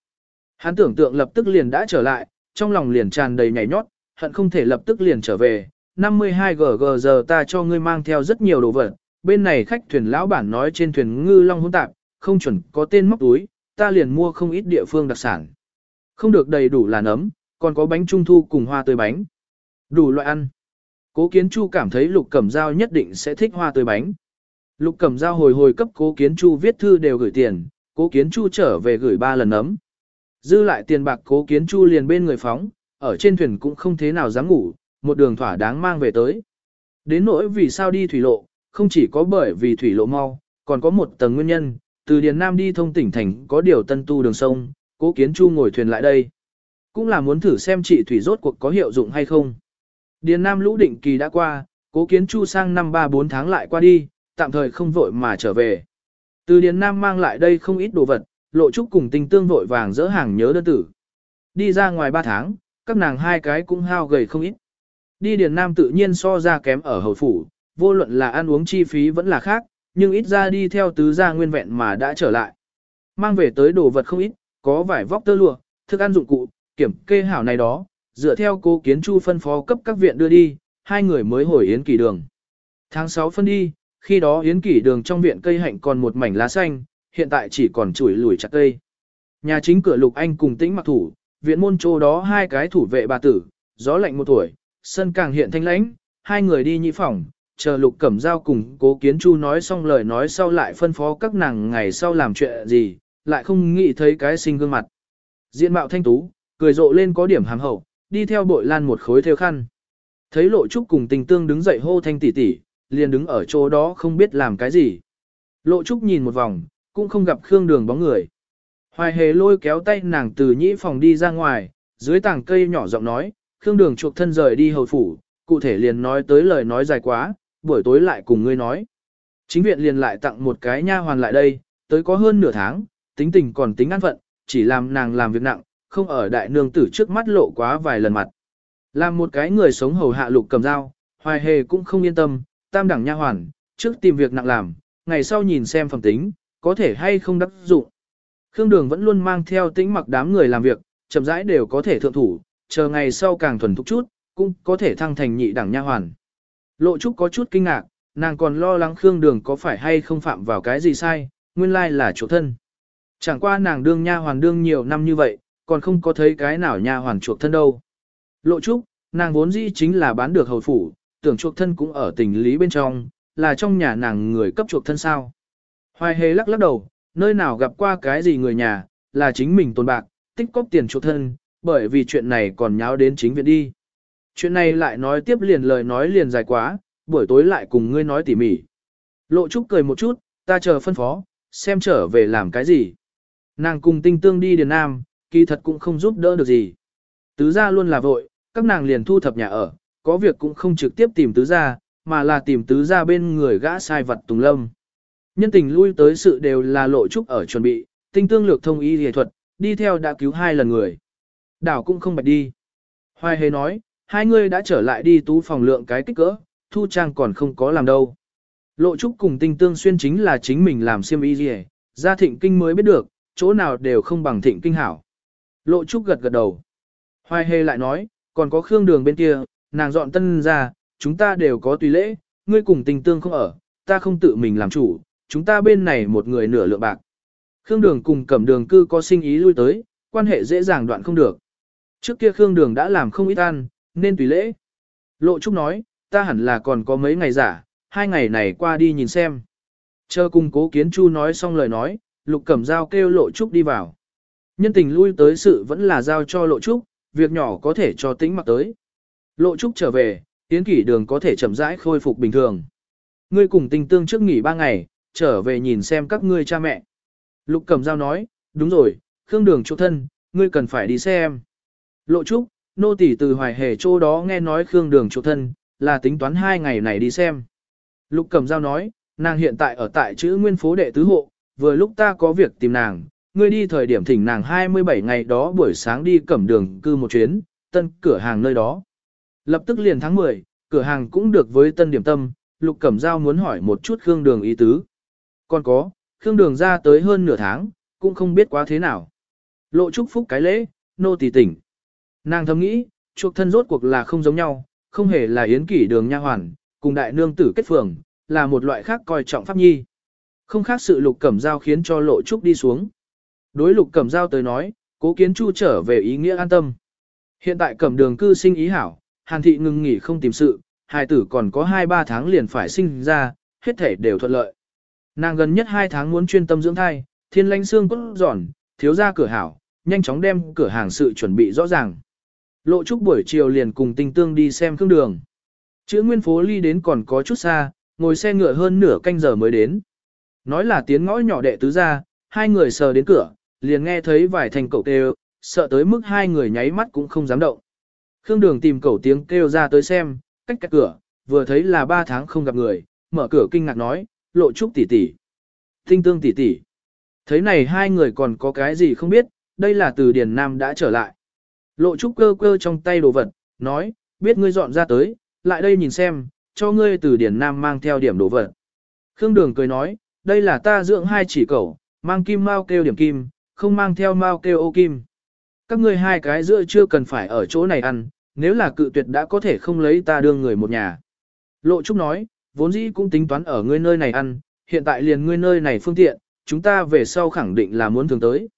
Hắn tưởng tượng lập tức liền đã trở lại, trong lòng liền tràn đầy nhảy nhót, hận không thể lập tức liền trở về. 52 GG giờ ta cho ngươi mang theo rất nhiều đồ vật, bên này khách thuyền lão bản nói trên thuyền ngư long hỗn tạp, không chuẩn có tên móc túi, ta liền mua không ít địa phương đặc sản. Không được đầy đủ là nấm, còn có bánh trung thu cùng hoa tươi bánh. Đủ loại ăn. Cố Kiến Chu cảm thấy Lục Cẩm Dao nhất định sẽ thích hoa tươi bánh. Lục Cẩm giao hồi hồi cấp Cố Kiến Chu viết thư đều gửi tiền, Cố Kiến Chu trở về gửi ba lần ấm, Dư lại tiền bạc Cố Kiến Chu liền bên người phóng, ở trên thuyền cũng không thế nào dám ngủ, một đường thỏa đáng mang về tới. Đến nỗi vì sao đi thủy lộ, không chỉ có bởi vì thủy lộ mau, còn có một tầng nguyên nhân, từ Điền Nam đi thông tỉnh thành có điều tân tu đường sông, Cố Kiến Chu ngồi thuyền lại đây. Cũng là muốn thử xem trị thủy rốt cuộc có hiệu dụng hay không. Điền Nam lũ định kỳ đã qua, Cố Kiến Chu sang năm 3-4 tháng lại qua đi, tạm thời không vội mà trở về. Từ Điền Nam mang lại đây không ít đồ vật, lộ trúc cùng tinh tương vội vàng dỡ hàng nhớ đơn tử. Đi ra ngoài 3 tháng, các nàng hai cái cũng hao gầy không ít. Đi Điền Nam tự nhiên so ra kém ở hầu phủ, vô luận là ăn uống chi phí vẫn là khác, nhưng ít ra đi theo tứ gia nguyên vẹn mà đã trở lại. Mang về tới đồ vật không ít, có vải vóc tơ lụa, thức ăn dụng cụ, kiểm kê hảo này đó, dựa theo cô kiến chu phân phó cấp các viện đưa đi, hai người mới hồi Yến kỳ Đường. Tháng 6 phân đi, khi đó Yến Kỷ Đường trong viện cây hạnh còn một mảnh lá xanh, hiện tại chỉ còn chủi lùi chặt cây. Nhà chính cửa Lục Anh cùng tĩnh mặc thủ, viện môn chỗ đó hai cái thủ vệ bà tử, gió lạnh một tuổi, sân càng hiện thanh lãnh, hai người đi nhị phòng, chờ Lục Cẩm Giao cùng Cố Kiến Chu nói xong lời nói sau lại phân phó các nàng ngày sau làm chuyện gì, lại không nghĩ thấy cái sinh gương mặt. Diện mạo thanh tú, cười rộ lên có điểm hàm hậu, đi theo bội lan một khối theo khăn. Thấy lộ trúc cùng tình tương đứng dậy hô thanh tỷ tỷ, liền đứng ở chỗ đó không biết làm cái gì. Lộ trúc nhìn một vòng, cũng không gặp Khương Đường bóng người. Hoài hề lôi kéo tay nàng từ nhĩ phòng đi ra ngoài, dưới tảng cây nhỏ giọng nói, Khương Đường chuộc thân rời đi hầu phủ, cụ thể liền nói tới lời nói dài quá, buổi tối lại cùng ngươi nói. Chính viện liền lại tặng một cái nha hoàn lại đây, tới có hơn nửa tháng, tính tình còn tính an phận, chỉ làm nàng làm việc nặng, không ở đại nương tử trước mắt lộ quá vài lần mặt. Làm một cái người sống hầu hạ lục cầm dao, hoài hề cũng không yên tâm, tam đẳng nha hoàn, trước tìm việc nặng làm, ngày sau nhìn xem phẩm tính, có thể hay không đắc dụng. Khương Đường vẫn luôn mang theo tĩnh mặc đám người làm việc, chậm rãi đều có thể thượng thủ, chờ ngày sau càng thuần thục chút, cũng có thể thăng thành nhị đẳng nha hoàn. Lộ Trúc có chút kinh ngạc, nàng còn lo lắng Khương Đường có phải hay không phạm vào cái gì sai, nguyên lai là chỗ thân. Chẳng qua nàng đương nha hoàn đương nhiều năm như vậy, còn không có thấy cái nào nha hoàn chuộc thân đâu. Lộ Trúc, nàng vốn dĩ chính là bán được hầu phủ, tưởng chuộc thân cũng ở tình lý bên trong, là trong nhà nàng người cấp chuộc thân sao. Hoài hề lắc lắc đầu, nơi nào gặp qua cái gì người nhà, là chính mình tồn bạc, tích cóp tiền chuộc thân, bởi vì chuyện này còn nháo đến chính viện đi. Chuyện này lại nói tiếp liền lời nói liền dài quá, buổi tối lại cùng ngươi nói tỉ mỉ. Lộ Trúc cười một chút, ta chờ phân phó, xem trở về làm cái gì. Nàng cùng tinh tương đi Điền Nam, kỳ thật cũng không giúp đỡ được gì. Tứ gia luôn là vội, các nàng liền thu thập nhà ở, có việc cũng không trực tiếp tìm tứ gia, mà là tìm tứ gia bên người gã sai vật Tùng Lâm. Nhân tình lui tới sự đều là lộ trúc ở chuẩn bị, tinh tương lược thông y y thuật, đi theo đã cứu hai lần người. Đảo cũng không bạch đi. Hoài hề nói, hai người đã trở lại đi tú phòng lượng cái kích cỡ, thu trang còn không có làm đâu. Lộ trúc cùng tinh tương xuyên chính là chính mình làm xiêm y gì, ra thịnh kinh mới biết được, chỗ nào đều không bằng thịnh kinh hảo. Lộ trúc gật gật đầu. Hoài hề lại nói, còn có khương đường bên kia, nàng dọn tân ra, chúng ta đều có tùy lễ, ngươi cùng tình tương không ở, ta không tự mình làm chủ, chúng ta bên này một người nửa lượng bạc. Khương đường cùng cẩm đường cư có sinh ý lui tới, quan hệ dễ dàng đoạn không được. Trước kia Khương đường đã làm không ít ăn, nên tùy lễ. Lộ Trúc nói, ta hẳn là còn có mấy ngày giả, hai ngày này qua đi nhìn xem. Chờ cùng cố kiến chu nói xong lời nói, lục cẩm dao kêu Lộ Trúc đi vào. Nhân tình lui tới sự vẫn là giao cho Lộ Trúc, việc nhỏ có thể cho tính mặc tới. Lộ Trúc trở về, tiến kỷ đường có thể chậm rãi khôi phục bình thường. Ngươi cùng tình tương trước nghỉ ba ngày, trở về nhìn xem các ngươi cha mẹ. Lục Cẩm Giao nói, đúng rồi, Khương Đường chỗ thân, ngươi cần phải đi xem. Lộ Trúc, nô tỷ từ hoài hề chỗ đó nghe nói Khương Đường chỗ thân, là tính toán hai ngày này đi xem. Lục Cẩm Giao nói, nàng hiện tại ở tại chữ nguyên phố đệ tứ hộ, vừa lúc ta có việc tìm nàng, ngươi đi thời điểm thỉnh nàng 27 ngày đó buổi sáng đi cẩm đường cư một chuyến, tân cửa hàng nơi đó. Lập tức liền tháng 10, cửa hàng cũng được với tân điểm tâm, Lục Cẩm Giao muốn hỏi một chút Khương Đường ý tứ. Còn có, Khương Đường ra tới hơn nửa tháng, cũng không biết quá thế nào. Lộ chúc phúc cái lễ, nô tỳ tỉnh. Nàng thầm nghĩ, chuộc thân rốt cuộc là không giống nhau, không hề là yến kỷ đường nha hoàn, cùng đại nương tử kết phường, là một loại khác coi trọng pháp nhi. Không khác sự lục cẩm giao khiến cho lộ trúc đi xuống. Đối lục cẩm giao tới nói, cố kiến chu trở về ý nghĩa an tâm. Hiện tại cẩm đường cư sinh ý hảo, hàn thị ngừng nghỉ không tìm sự, hài tử còn có 2-3 tháng liền phải sinh ra, hết thể đều thuận lợi. Nàng gần nhất 2 tháng muốn chuyên tâm dưỡng thai, thiên lãnh xương cốt giòn, thiếu ra cửa hảo, nhanh chóng đem cửa hàng sự chuẩn bị rõ ràng. Lộ trúc buổi chiều liền cùng tinh tương đi xem khương đường. Chữ nguyên phố ly đến còn có chút xa, ngồi xe ngựa hơn nửa canh giờ mới đến. Nói là tiếng ngõ nhỏ đệ tứ ra, hai người sờ đến cửa, liền nghe thấy vài thành cậu kêu, sợ tới mức hai người nháy mắt cũng không dám động. Khương đường tìm cầu tiếng kêu ra tới xem, cách cách cửa, vừa thấy là ba tháng không gặp người, mở cửa kinh ngạc nói, lộ trúc tỷ tỷ. Tinh tương tỷ tỷ. Thấy này hai người còn có cái gì không biết, đây là từ Điền Nam đã trở lại. Lộ trúc cơ cơ trong tay đồ vật, nói, biết ngươi dọn ra tới, lại đây nhìn xem, cho ngươi từ Điền Nam mang theo điểm đồ vật. Khương Đường cười nói, đây là ta dưỡng hai chỉ cẩu, mang kim mau kêu điểm kim, không mang theo mau kêu ô kim. Các ngươi hai cái giữa chưa cần phải ở chỗ này ăn, nếu là cự tuyệt đã có thể không lấy ta đương người một nhà. Lộ Trúc nói, vốn dĩ cũng tính toán ở ngươi nơi này ăn, hiện tại liền ngươi nơi này phương tiện, chúng ta về sau khẳng định là muốn thường tới.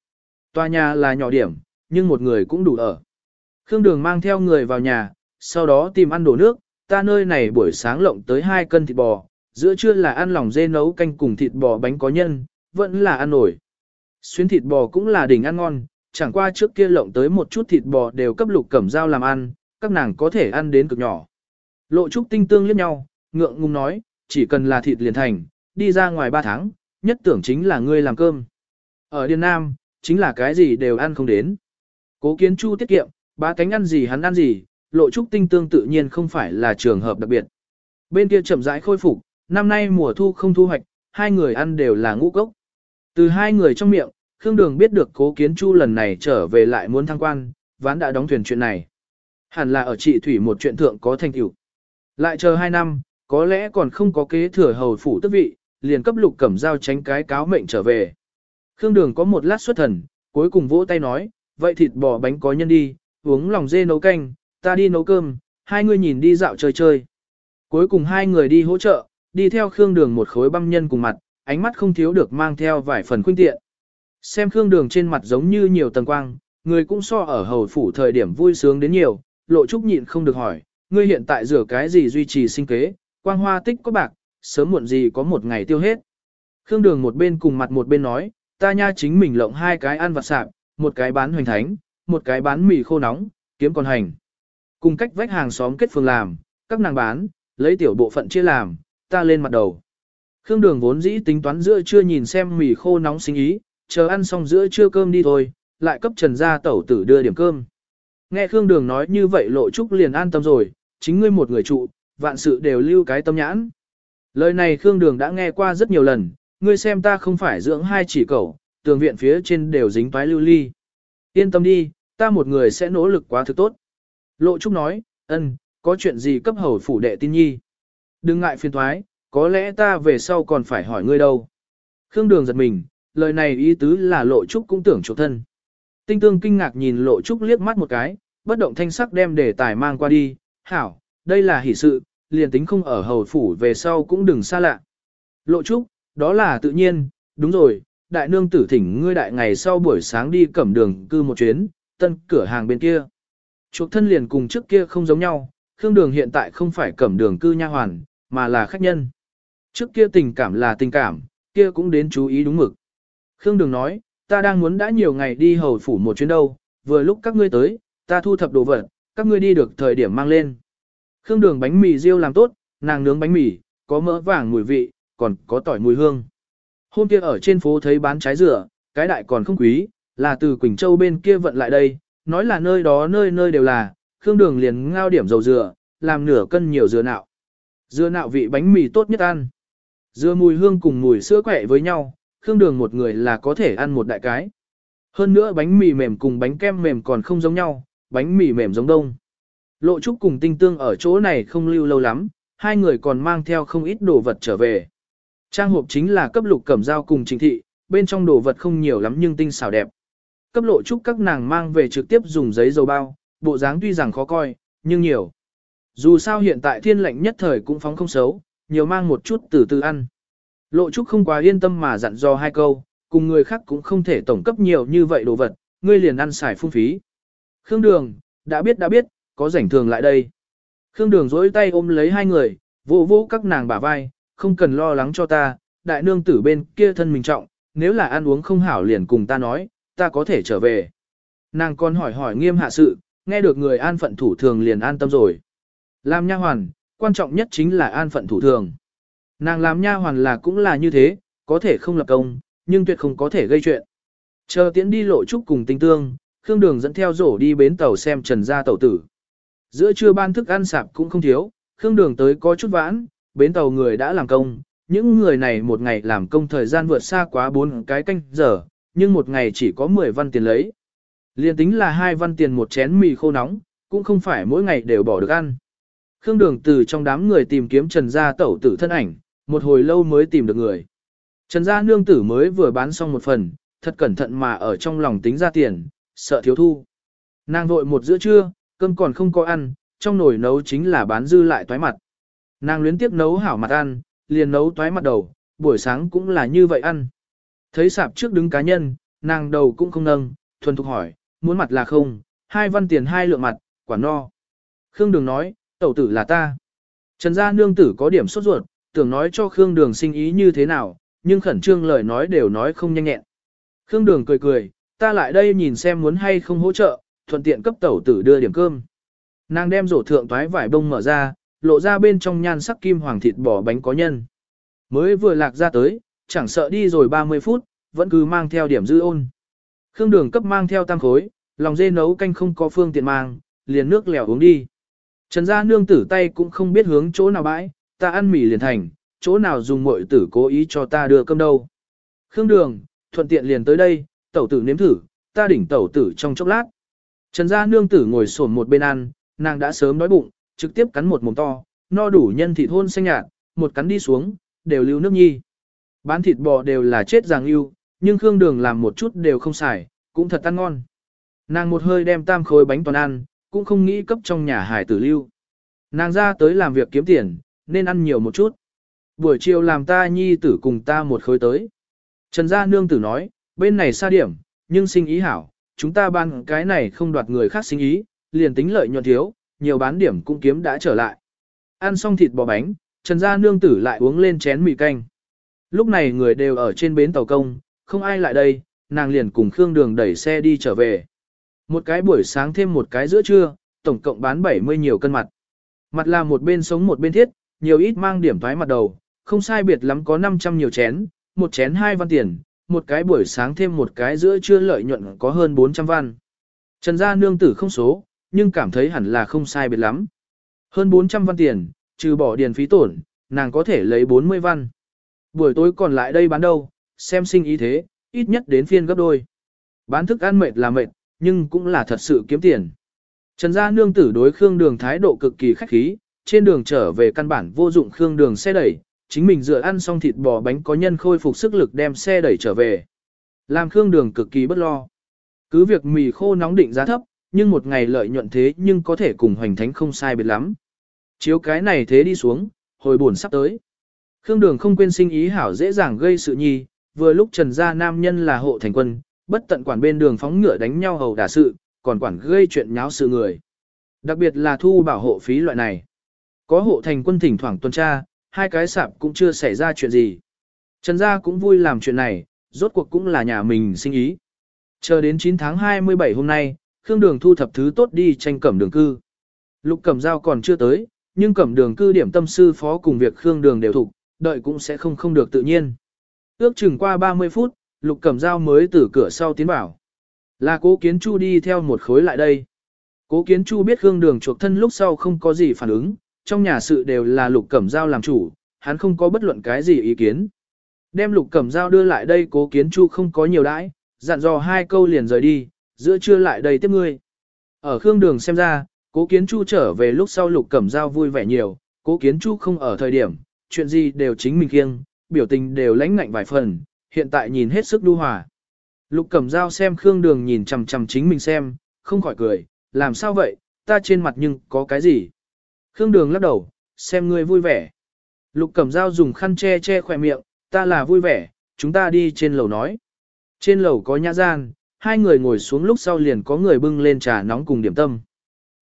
Tòa nhà là nhỏ điểm, nhưng một người cũng đủ ở. Khương Đường mang theo người vào nhà, sau đó tìm ăn đổ nước, ta nơi này buổi sáng lộng tới 2 cân thịt bò, giữa trưa là ăn lòng dê nấu canh cùng thịt bò bánh có nhân, vẫn là ăn nổi. Xuyến thịt bò cũng là đỉnh ăn ngon, chẳng qua trước kia lộng tới một chút thịt bò đều cấp lục cẩm dao làm ăn, các nàng có thể ăn đến cực nhỏ. Lộ trúc tinh tương liếc nhau, ngượng ngùng nói, chỉ cần là thịt liền thành, đi ra ngoài 3 tháng, nhất tưởng chính là ngươi làm cơm. Ở Điền Nam, chính là cái gì đều ăn không đến. Cố kiến chu tiết kiệm, ba cánh ăn gì hắn ăn gì, lộ trúc tinh tương tự nhiên không phải là trường hợp đặc biệt. Bên kia chậm rãi khôi phục, năm nay mùa thu không thu hoạch, hai người ăn đều là ngũ cốc. Từ hai người trong miệng, Khương Đường biết được cố kiến chu lần này trở về lại muốn thăng quan, ván đã đóng thuyền chuyện này. Hẳn là ở trị thủy một chuyện thượng có thành tựu. Lại chờ hai năm, có lẽ còn không có kế thừa hầu phủ tước vị, liền cấp lục cẩm giao tránh cái cáo mệnh trở về. Khương Đường có một lát xuất thần, cuối cùng vỗ tay nói, vậy thịt bò bánh có nhân đi, uống lòng dê nấu canh, ta đi nấu cơm, hai người nhìn đi dạo chơi chơi. Cuối cùng hai người đi hỗ trợ, đi theo Khương Đường một khối băm nhân cùng mặt, ánh mắt không thiếu được mang theo vài phần khuynh tiện. Xem Khương Đường trên mặt giống như nhiều tầng quang, người cũng so ở hầu phủ thời điểm vui sướng đến nhiều, lộ trúc nhịn không được hỏi, ngươi hiện tại rửa cái gì duy trì sinh kế, quang hoa tích có bạc, sớm muộn gì có một ngày tiêu hết. Khương Đường một bên cùng mặt một bên nói, ta nha chính mình lộng hai cái ăn vặt sạp, một cái bán hoành thánh, một cái bán mì khô nóng, kiếm còn hành. Cùng cách vách hàng xóm kết phường làm, các nàng bán, lấy tiểu bộ phận chia làm, ta lên mặt đầu. Khương Đường vốn dĩ tính toán giữa trưa nhìn xem mì khô nóng sinh ý, chờ ăn xong giữa trưa cơm đi thôi, lại cấp Trần gia tẩu tử đưa điểm cơm. Nghe Khương Đường nói như vậy lộ trúc liền an tâm rồi, chính ngươi một người trụ, vạn sự đều lưu cái tâm nhãn. Lời này Khương Đường đã nghe qua rất nhiều lần, ngươi xem ta không phải dưỡng hai chỉ cẩu, tường viện phía trên đều dính toái lưu ly. Yên tâm đi, ta một người sẽ nỗ lực quá thực tốt. Lộ Trúc nói, ân, có chuyện gì cấp hầu phủ đệ tin nhi. Đừng ngại phiền thoái, có lẽ ta về sau còn phải hỏi ngươi đâu. Khương Đường giật mình, lời này ý tứ là Lộ Trúc cũng tưởng chỗ thân. Tinh tương kinh ngạc nhìn Lộ Trúc liếc mắt một cái, bất động thanh sắc đem đề tài mang qua đi, hảo, đây là hỷ sự, liền tính không ở hầu phủ về sau cũng đừng xa lạ. Lộ Trúc, đó là tự nhiên, đúng rồi, đại nương tử thỉnh ngươi đại ngày sau buổi sáng đi cẩm đường cư một chuyến, tân cửa hàng bên kia. Chuộc thân liền cùng trước kia không giống nhau, Khương Đường hiện tại không phải cẩm đường cư nha hoàn, mà là khách nhân. Trước kia tình cảm là tình cảm, kia cũng đến chú ý đúng mực. Khương Đường nói, ta đang muốn đã nhiều ngày đi hầu phủ một chuyến đâu, vừa lúc các ngươi tới, ta thu thập đồ vật, các ngươi đi được thời điểm mang lên. Khương Đường bánh mì riêu làm tốt, nàng nướng bánh mì, có mỡ vàng mùi vị, còn có tỏi mùi hương. Hôm kia ở trên phố thấy bán trái dừa, cái đại còn không quý, là từ Quỳnh Châu bên kia vận lại đây, nói là nơi đó nơi nơi đều là, Khương Đường liền ngao điểm dầu dừa, làm nửa cân nhiều dừa nạo. Dừa nạo vị bánh mì tốt nhất ăn. Dừa mùi hương cùng mùi sữa quẹ với nhau, Khương Đường một người là có thể ăn một đại cái. Hơn nữa bánh mì mềm cùng bánh kem mềm còn không giống nhau, bánh mì mềm giống đông. Lộ Trúc cùng Tinh Tương ở chỗ này không lưu lâu lắm, hai người còn mang theo không ít đồ vật trở về. Trang hộp chính là cấp lục cẩm dao cùng trình thị, bên trong đồ vật không nhiều lắm nhưng tinh xảo đẹp. Cấp lộ trúc các nàng mang về trực tiếp dùng giấy dầu bao, bộ dáng tuy rằng khó coi, nhưng nhiều. Dù sao hiện tại thiên lệnh nhất thời cũng phóng không xấu, nhiều mang một chút từ từ ăn. Lộ trúc không quá yên tâm mà dặn dò hai câu, cùng người khác cũng không thể tổng cấp nhiều như vậy đồ vật, ngươi liền ăn xài phung phí. Khương Đường, đã biết đã biết, có rảnh thường lại đây. Khương Đường dối tay ôm lấy hai người, vô vô các nàng bả vai, không cần lo lắng cho ta, đại nương tử bên kia thân mình trọng, nếu là ăn uống không hảo liền cùng ta nói, ta có thể trở về. Nàng còn hỏi hỏi nghiêm hạ sự, nghe được người an phận thủ thường liền an tâm rồi. Làm nha hoàn, quan trọng nhất chính là an phận thủ thường. Nàng làm nha hoàn là cũng là như thế, có thể không lập công, nhưng tuyệt không có thể gây chuyện. Chờ tiễn đi lộ trúc cùng tinh tương, Khương Đường dẫn theo rổ đi bến tàu xem trần gia tàu tử. Giữa trưa ban thức ăn sạp cũng không thiếu, Khương Đường tới có chút vãn, bến tàu người đã làm công, những người này một ngày làm công thời gian vượt xa quá bốn cái canh giờ, nhưng một ngày chỉ có 10 văn tiền lấy. Liên tính là hai văn tiền một chén mì khô nóng, cũng không phải mỗi ngày đều bỏ được ăn. Khương Đường từ trong đám người tìm kiếm Trần Gia tẩu tử thân ảnh, một hồi lâu mới tìm được người. Trần Gia nương tử mới vừa bán xong một phần, thật cẩn thận mà ở trong lòng tính ra tiền, sợ thiếu thu. Nàng vội một giữa trưa, cơm còn không có ăn, trong nồi nấu chính là bán dư lại toái mặt. Nàng luyến tiếp nấu hảo mặt ăn, liền nấu toái mặt đầu, buổi sáng cũng là như vậy ăn. Thấy sạp trước đứng cá nhân, nàng đầu cũng không nâng, thuần thục hỏi, muốn mặt là không, hai văn tiền hai lượng mặt, quả no. Khương Đường nói, tẩu tử là ta. Trần gia nương tử có điểm sốt ruột, tưởng nói cho Khương Đường sinh ý như thế nào, nhưng khẩn trương lời nói đều nói không nhanh nhẹn. Khương Đường cười cười, ta lại đây nhìn xem muốn hay không hỗ trợ, thuận tiện cấp tẩu tử đưa điểm cơm. Nàng đem rổ thượng toái vải bông mở ra, lộ ra bên trong nhan sắc kim hoàng thịt bò bánh có nhân. Mới vừa lạc ra tới, chẳng sợ đi rồi 30 phút, vẫn cứ mang theo điểm dư ôn. Khương đường cấp mang theo tam khối, lòng dê nấu canh không có phương tiện mang, liền nước lèo uống đi. Trần gia nương tử tay cũng không biết hướng chỗ nào bãi, ta ăn mì liền thành, chỗ nào dùng muội tử cố ý cho ta đưa cơm đâu. Khương đường, thuận tiện liền tới đây, tẩu tử nếm thử, ta đỉnh tẩu tử trong chốc lát. Trần gia nương tử ngồi xổm một bên ăn, nàng đã sớm đói bụng, trực tiếp cắn một mồm to, no đủ nhân thịt hôn xanh nhạt, một cắn đi xuống, đều lưu nước nhi. Bán thịt bò đều là chết ràng yêu, nhưng Khương Đường làm một chút đều không xài, cũng thật ăn ngon. Nàng một hơi đem tam khối bánh toàn ăn, cũng không nghĩ cấp trong nhà hải tử lưu. Nàng ra tới làm việc kiếm tiền, nên ăn nhiều một chút. Buổi chiều làm ta nhi tử cùng ta một khối tới. Trần gia nương tử nói, bên này xa điểm, nhưng sinh ý hảo, chúng ta ban cái này không đoạt người khác sinh ý, liền tính lợi nhuận thiếu, nhiều bán điểm cũng kiếm đã trở lại. Ăn xong thịt bò bánh, Trần gia nương tử lại uống lên chén mì canh. Lúc này người đều ở trên bến tàu công, không ai lại đây, nàng liền cùng Khương Đường đẩy xe đi trở về. Một cái buổi sáng thêm một cái giữa trưa, tổng cộng bán 70 nhiều cân mặt. Mặt là một bên sống một bên thiết, nhiều ít mang điểm thoái mặt đầu, không sai biệt lắm có 500 nhiều chén, một chén hai văn tiền, một cái buổi sáng thêm một cái giữa trưa lợi nhuận có hơn 400 văn. Trần gia nương tử không số, nhưng cảm thấy hẳn là không sai biệt lắm. Hơn 400 văn tiền, trừ bỏ điền phí tổn, nàng có thể lấy 40 văn. Buổi tối còn lại đây bán đâu, xem sinh ý thế, ít nhất đến phiên gấp đôi. Bán thức ăn mệt là mệt, nhưng cũng là thật sự kiếm tiền. Trần gia nương tử đối Khương Đường thái độ cực kỳ khách khí, trên đường trở về căn bản vô dụng Khương Đường xe đẩy, chính mình dựa ăn xong thịt bò bánh có nhân khôi phục sức lực đem xe đẩy trở về. Làm Khương Đường cực kỳ bất lo. Cứ việc mì khô nóng định giá thấp, nhưng một ngày lợi nhuận thế nhưng có thể cùng hoành thánh không sai biệt lắm. Chiếu cái này thế đi xuống, hồi buồn sắp tới. Khương Đường không quên sinh ý hảo dễ dàng gây sự nhi, vừa lúc Trần gia nam nhân là hộ thành quân, bất tận quản bên đường phóng ngựa đánh nhau hầu đả sự, còn quản gây chuyện nháo sự người. Đặc biệt là thu bảo hộ phí loại này. Có hộ thành quân thỉnh thoảng tuần tra, hai cái sạp cũng chưa xảy ra chuyện gì. Trần gia cũng vui làm chuyện này, rốt cuộc cũng là nhà mình sinh ý. Chờ đến 9 tháng 27 hôm nay, Khương Đường thu thập thứ tốt đi tranh cẩm đường cư. Lục cẩm giao còn chưa tới, nhưng cẩm đường cư điểm tâm sư phó cùng việc Khương Đường đều thục, đợi cũng sẽ không không được tự nhiên. Ước chừng qua 30 phút, Lục Cẩm Dao mới từ cửa sau tiến vào. Là cố kiến chu đi theo một khối lại đây. Cố kiến chu biết Khương Đường chuộc thân lúc sau không có gì phản ứng, trong nhà sự đều là Lục Cẩm Dao làm chủ, hắn không có bất luận cái gì ý kiến. Đem Lục Cẩm Dao đưa lại đây cố kiến chu không có nhiều đãi, dặn dò hai câu liền rời đi, giữa trưa lại đây tiếp ngươi. Ở Khương Đường xem ra, Cố Kiến Chu trở về lúc sau Lục Cẩm Dao vui vẻ nhiều, Cố Kiến Chu không ở thời điểm, chuyện gì đều chính mình kiêng, biểu tình đều lãnh ngạnh vài phần, hiện tại nhìn hết sức đu hòa. Lục Cẩm Dao xem Khương Đường nhìn chằm chằm chính mình xem, không khỏi cười, làm sao vậy, ta trên mặt nhưng có cái gì? Khương Đường lắc đầu, xem ngươi vui vẻ. Lục Cẩm Dao dùng khăn che che khỏe miệng, ta là vui vẻ, chúng ta đi trên lầu nói. Trên lầu có nhã gian, hai người ngồi xuống lúc sau liền có người bưng lên trà nóng cùng điểm tâm.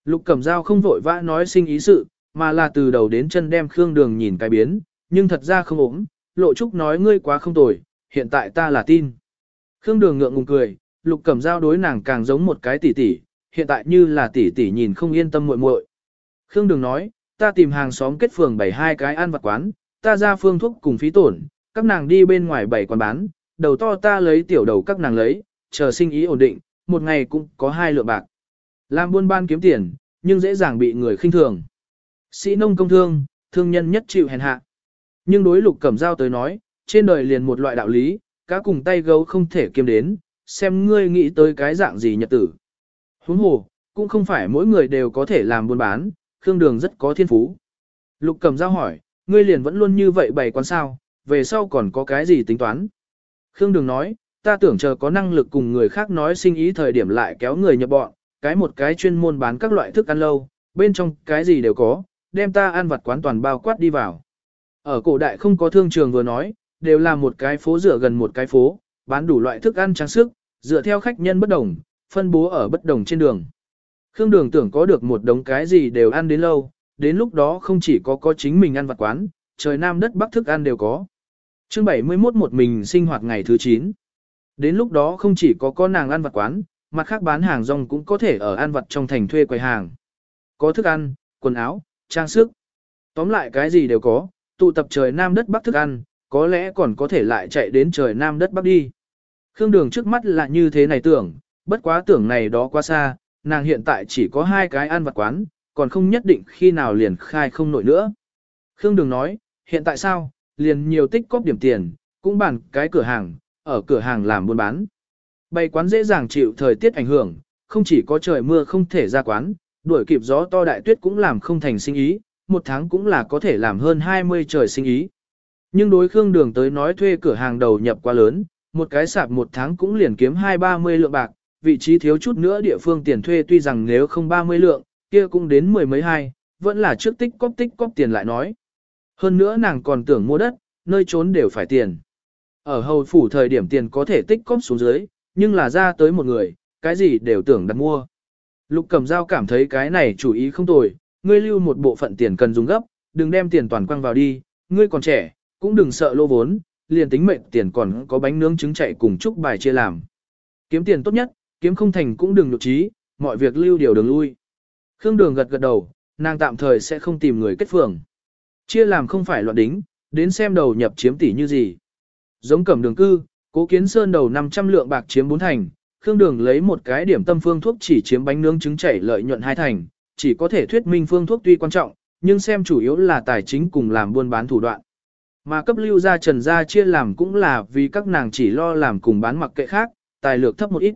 Lục Cẩm Dao không vội vã nói sinh ý sự, mà là từ đầu đến chân đem Khương Đường nhìn cái biến, nhưng thật ra không ổn, Lộ Trúc nói ngươi quá không tồi, hiện tại ta là tin. Khương Đường ngượng ngùng cười, Lục Cẩm Dao đối nàng càng giống một cái tỷ tỷ, hiện tại như là tỷ tỷ nhìn không yên tâm muội muội. Khương Đường nói, ta tìm hàng xóm kết phường bày hai cái ăn vặt quán, ta ra phương thuốc cùng phí tổn, các nàng đi bên ngoài bày quán bán, đầu to ta lấy tiểu đầu các nàng lấy, chờ sinh ý ổn định, một ngày cũng có hai lượng bạc. Làm buôn ban kiếm tiền, nhưng dễ dàng bị người khinh thường. Sĩ nông công thương, thương nhân nhất chịu hèn hạ. Nhưng đối lục cẩm dao tới nói, trên đời liền một loại đạo lý, cá cùng tay gấu không thể kiếm đến, xem ngươi nghĩ tới cái dạng gì nhật tử. Huống hồ, cũng không phải mỗi người đều có thể làm buôn bán, Khương Đường rất có thiên phú. Lục Cầm Giao hỏi, ngươi liền vẫn luôn như vậy bày quán sao, về sau còn có cái gì tính toán? Khương Đường nói, ta tưởng chờ có năng lực cùng người khác nói sinh ý thời điểm lại kéo người nhập bọn, cái một cái chuyên môn bán các loại thức ăn lâu, bên trong cái gì đều có, đem ta ăn vặt quán toàn bao quát đi vào. Ở cổ đại không có thương trường vừa nói, đều là một cái phố rửa gần một cái phố, bán đủ loại thức ăn trang sức, dựa theo khách nhân bất đồng, phân bố ở bất đồng trên đường. Khương Đường tưởng có được một đống cái gì đều ăn đến lâu, đến lúc đó không chỉ có có chính mình ăn vặt quán, trời nam đất bắc thức ăn đều có. Chương 71 một mình sinh hoạt ngày thứ 9. Đến lúc đó không chỉ có con nàng ăn vặt quán, mặt khác bán hàng rong cũng có thể ở ăn vặt trong thành thuê quầy hàng. Có thức ăn, quần áo, trang sức. Tóm lại cái gì đều có, tụ tập trời nam đất bắc thức ăn, có lẽ còn có thể lại chạy đến trời nam đất bắc đi. Khương Đường trước mắt là như thế này tưởng, bất quá tưởng này đó quá xa, nàng hiện tại chỉ có hai cái ăn vặt quán, còn không nhất định khi nào liền khai không nổi nữa. Khương Đường nói, hiện tại sao, liền nhiều tích cóp điểm tiền, cũng bàn cái cửa hàng, ở cửa hàng làm buôn bán. Bày quán dễ dàng chịu thời tiết ảnh hưởng, không chỉ có trời mưa không thể ra quán, đuổi kịp gió to đại tuyết cũng làm không thành sinh ý, một tháng cũng là có thể làm hơn 20 trời sinh ý. Nhưng đối Khương Đường tới nói thuê cửa hàng đầu nhập quá lớn, một cái sạp một tháng cũng liền kiếm 2-30 lượng bạc, vị trí thiếu chút nữa địa phương tiền thuê tuy rằng nếu không 30 lượng, kia cũng đến mười mấy hai, vẫn là trước tích cóp tích cóp tiền lại nói. Hơn nữa nàng còn tưởng mua đất, nơi trốn đều phải tiền. Ở hầu phủ thời điểm tiền có thể tích cóp xuống dưới, nhưng là ra tới một người, cái gì đều tưởng đặt mua. Lục cầm dao cảm thấy cái này chủ ý không tồi, ngươi lưu một bộ phận tiền cần dùng gấp, đừng đem tiền toàn quăng vào đi, ngươi còn trẻ, cũng đừng sợ lô vốn, liền tính mệnh tiền còn có bánh nướng trứng chạy cùng chúc bài chia làm. Kiếm tiền tốt nhất, kiếm không thành cũng đừng nhục trí, mọi việc lưu điều đường lui. Khương Đường gật gật đầu, nàng tạm thời sẽ không tìm người kết phường. Chia làm không phải loạn đính, đến xem đầu nhập chiếm tỷ như gì. Giống cẩm đường cư, cố kiến sơn đầu 500 lượng bạc chiếm 4 thành, Khương Đường lấy một cái điểm tâm phương thuốc chỉ chiếm bánh nướng trứng chảy lợi nhuận hai thành, chỉ có thể thuyết minh phương thuốc tuy quan trọng, nhưng xem chủ yếu là tài chính cùng làm buôn bán thủ đoạn. Mà cấp lưu gia trần gia chia làm cũng là vì các nàng chỉ lo làm cùng bán mặc kệ khác, tài lược thấp một ít.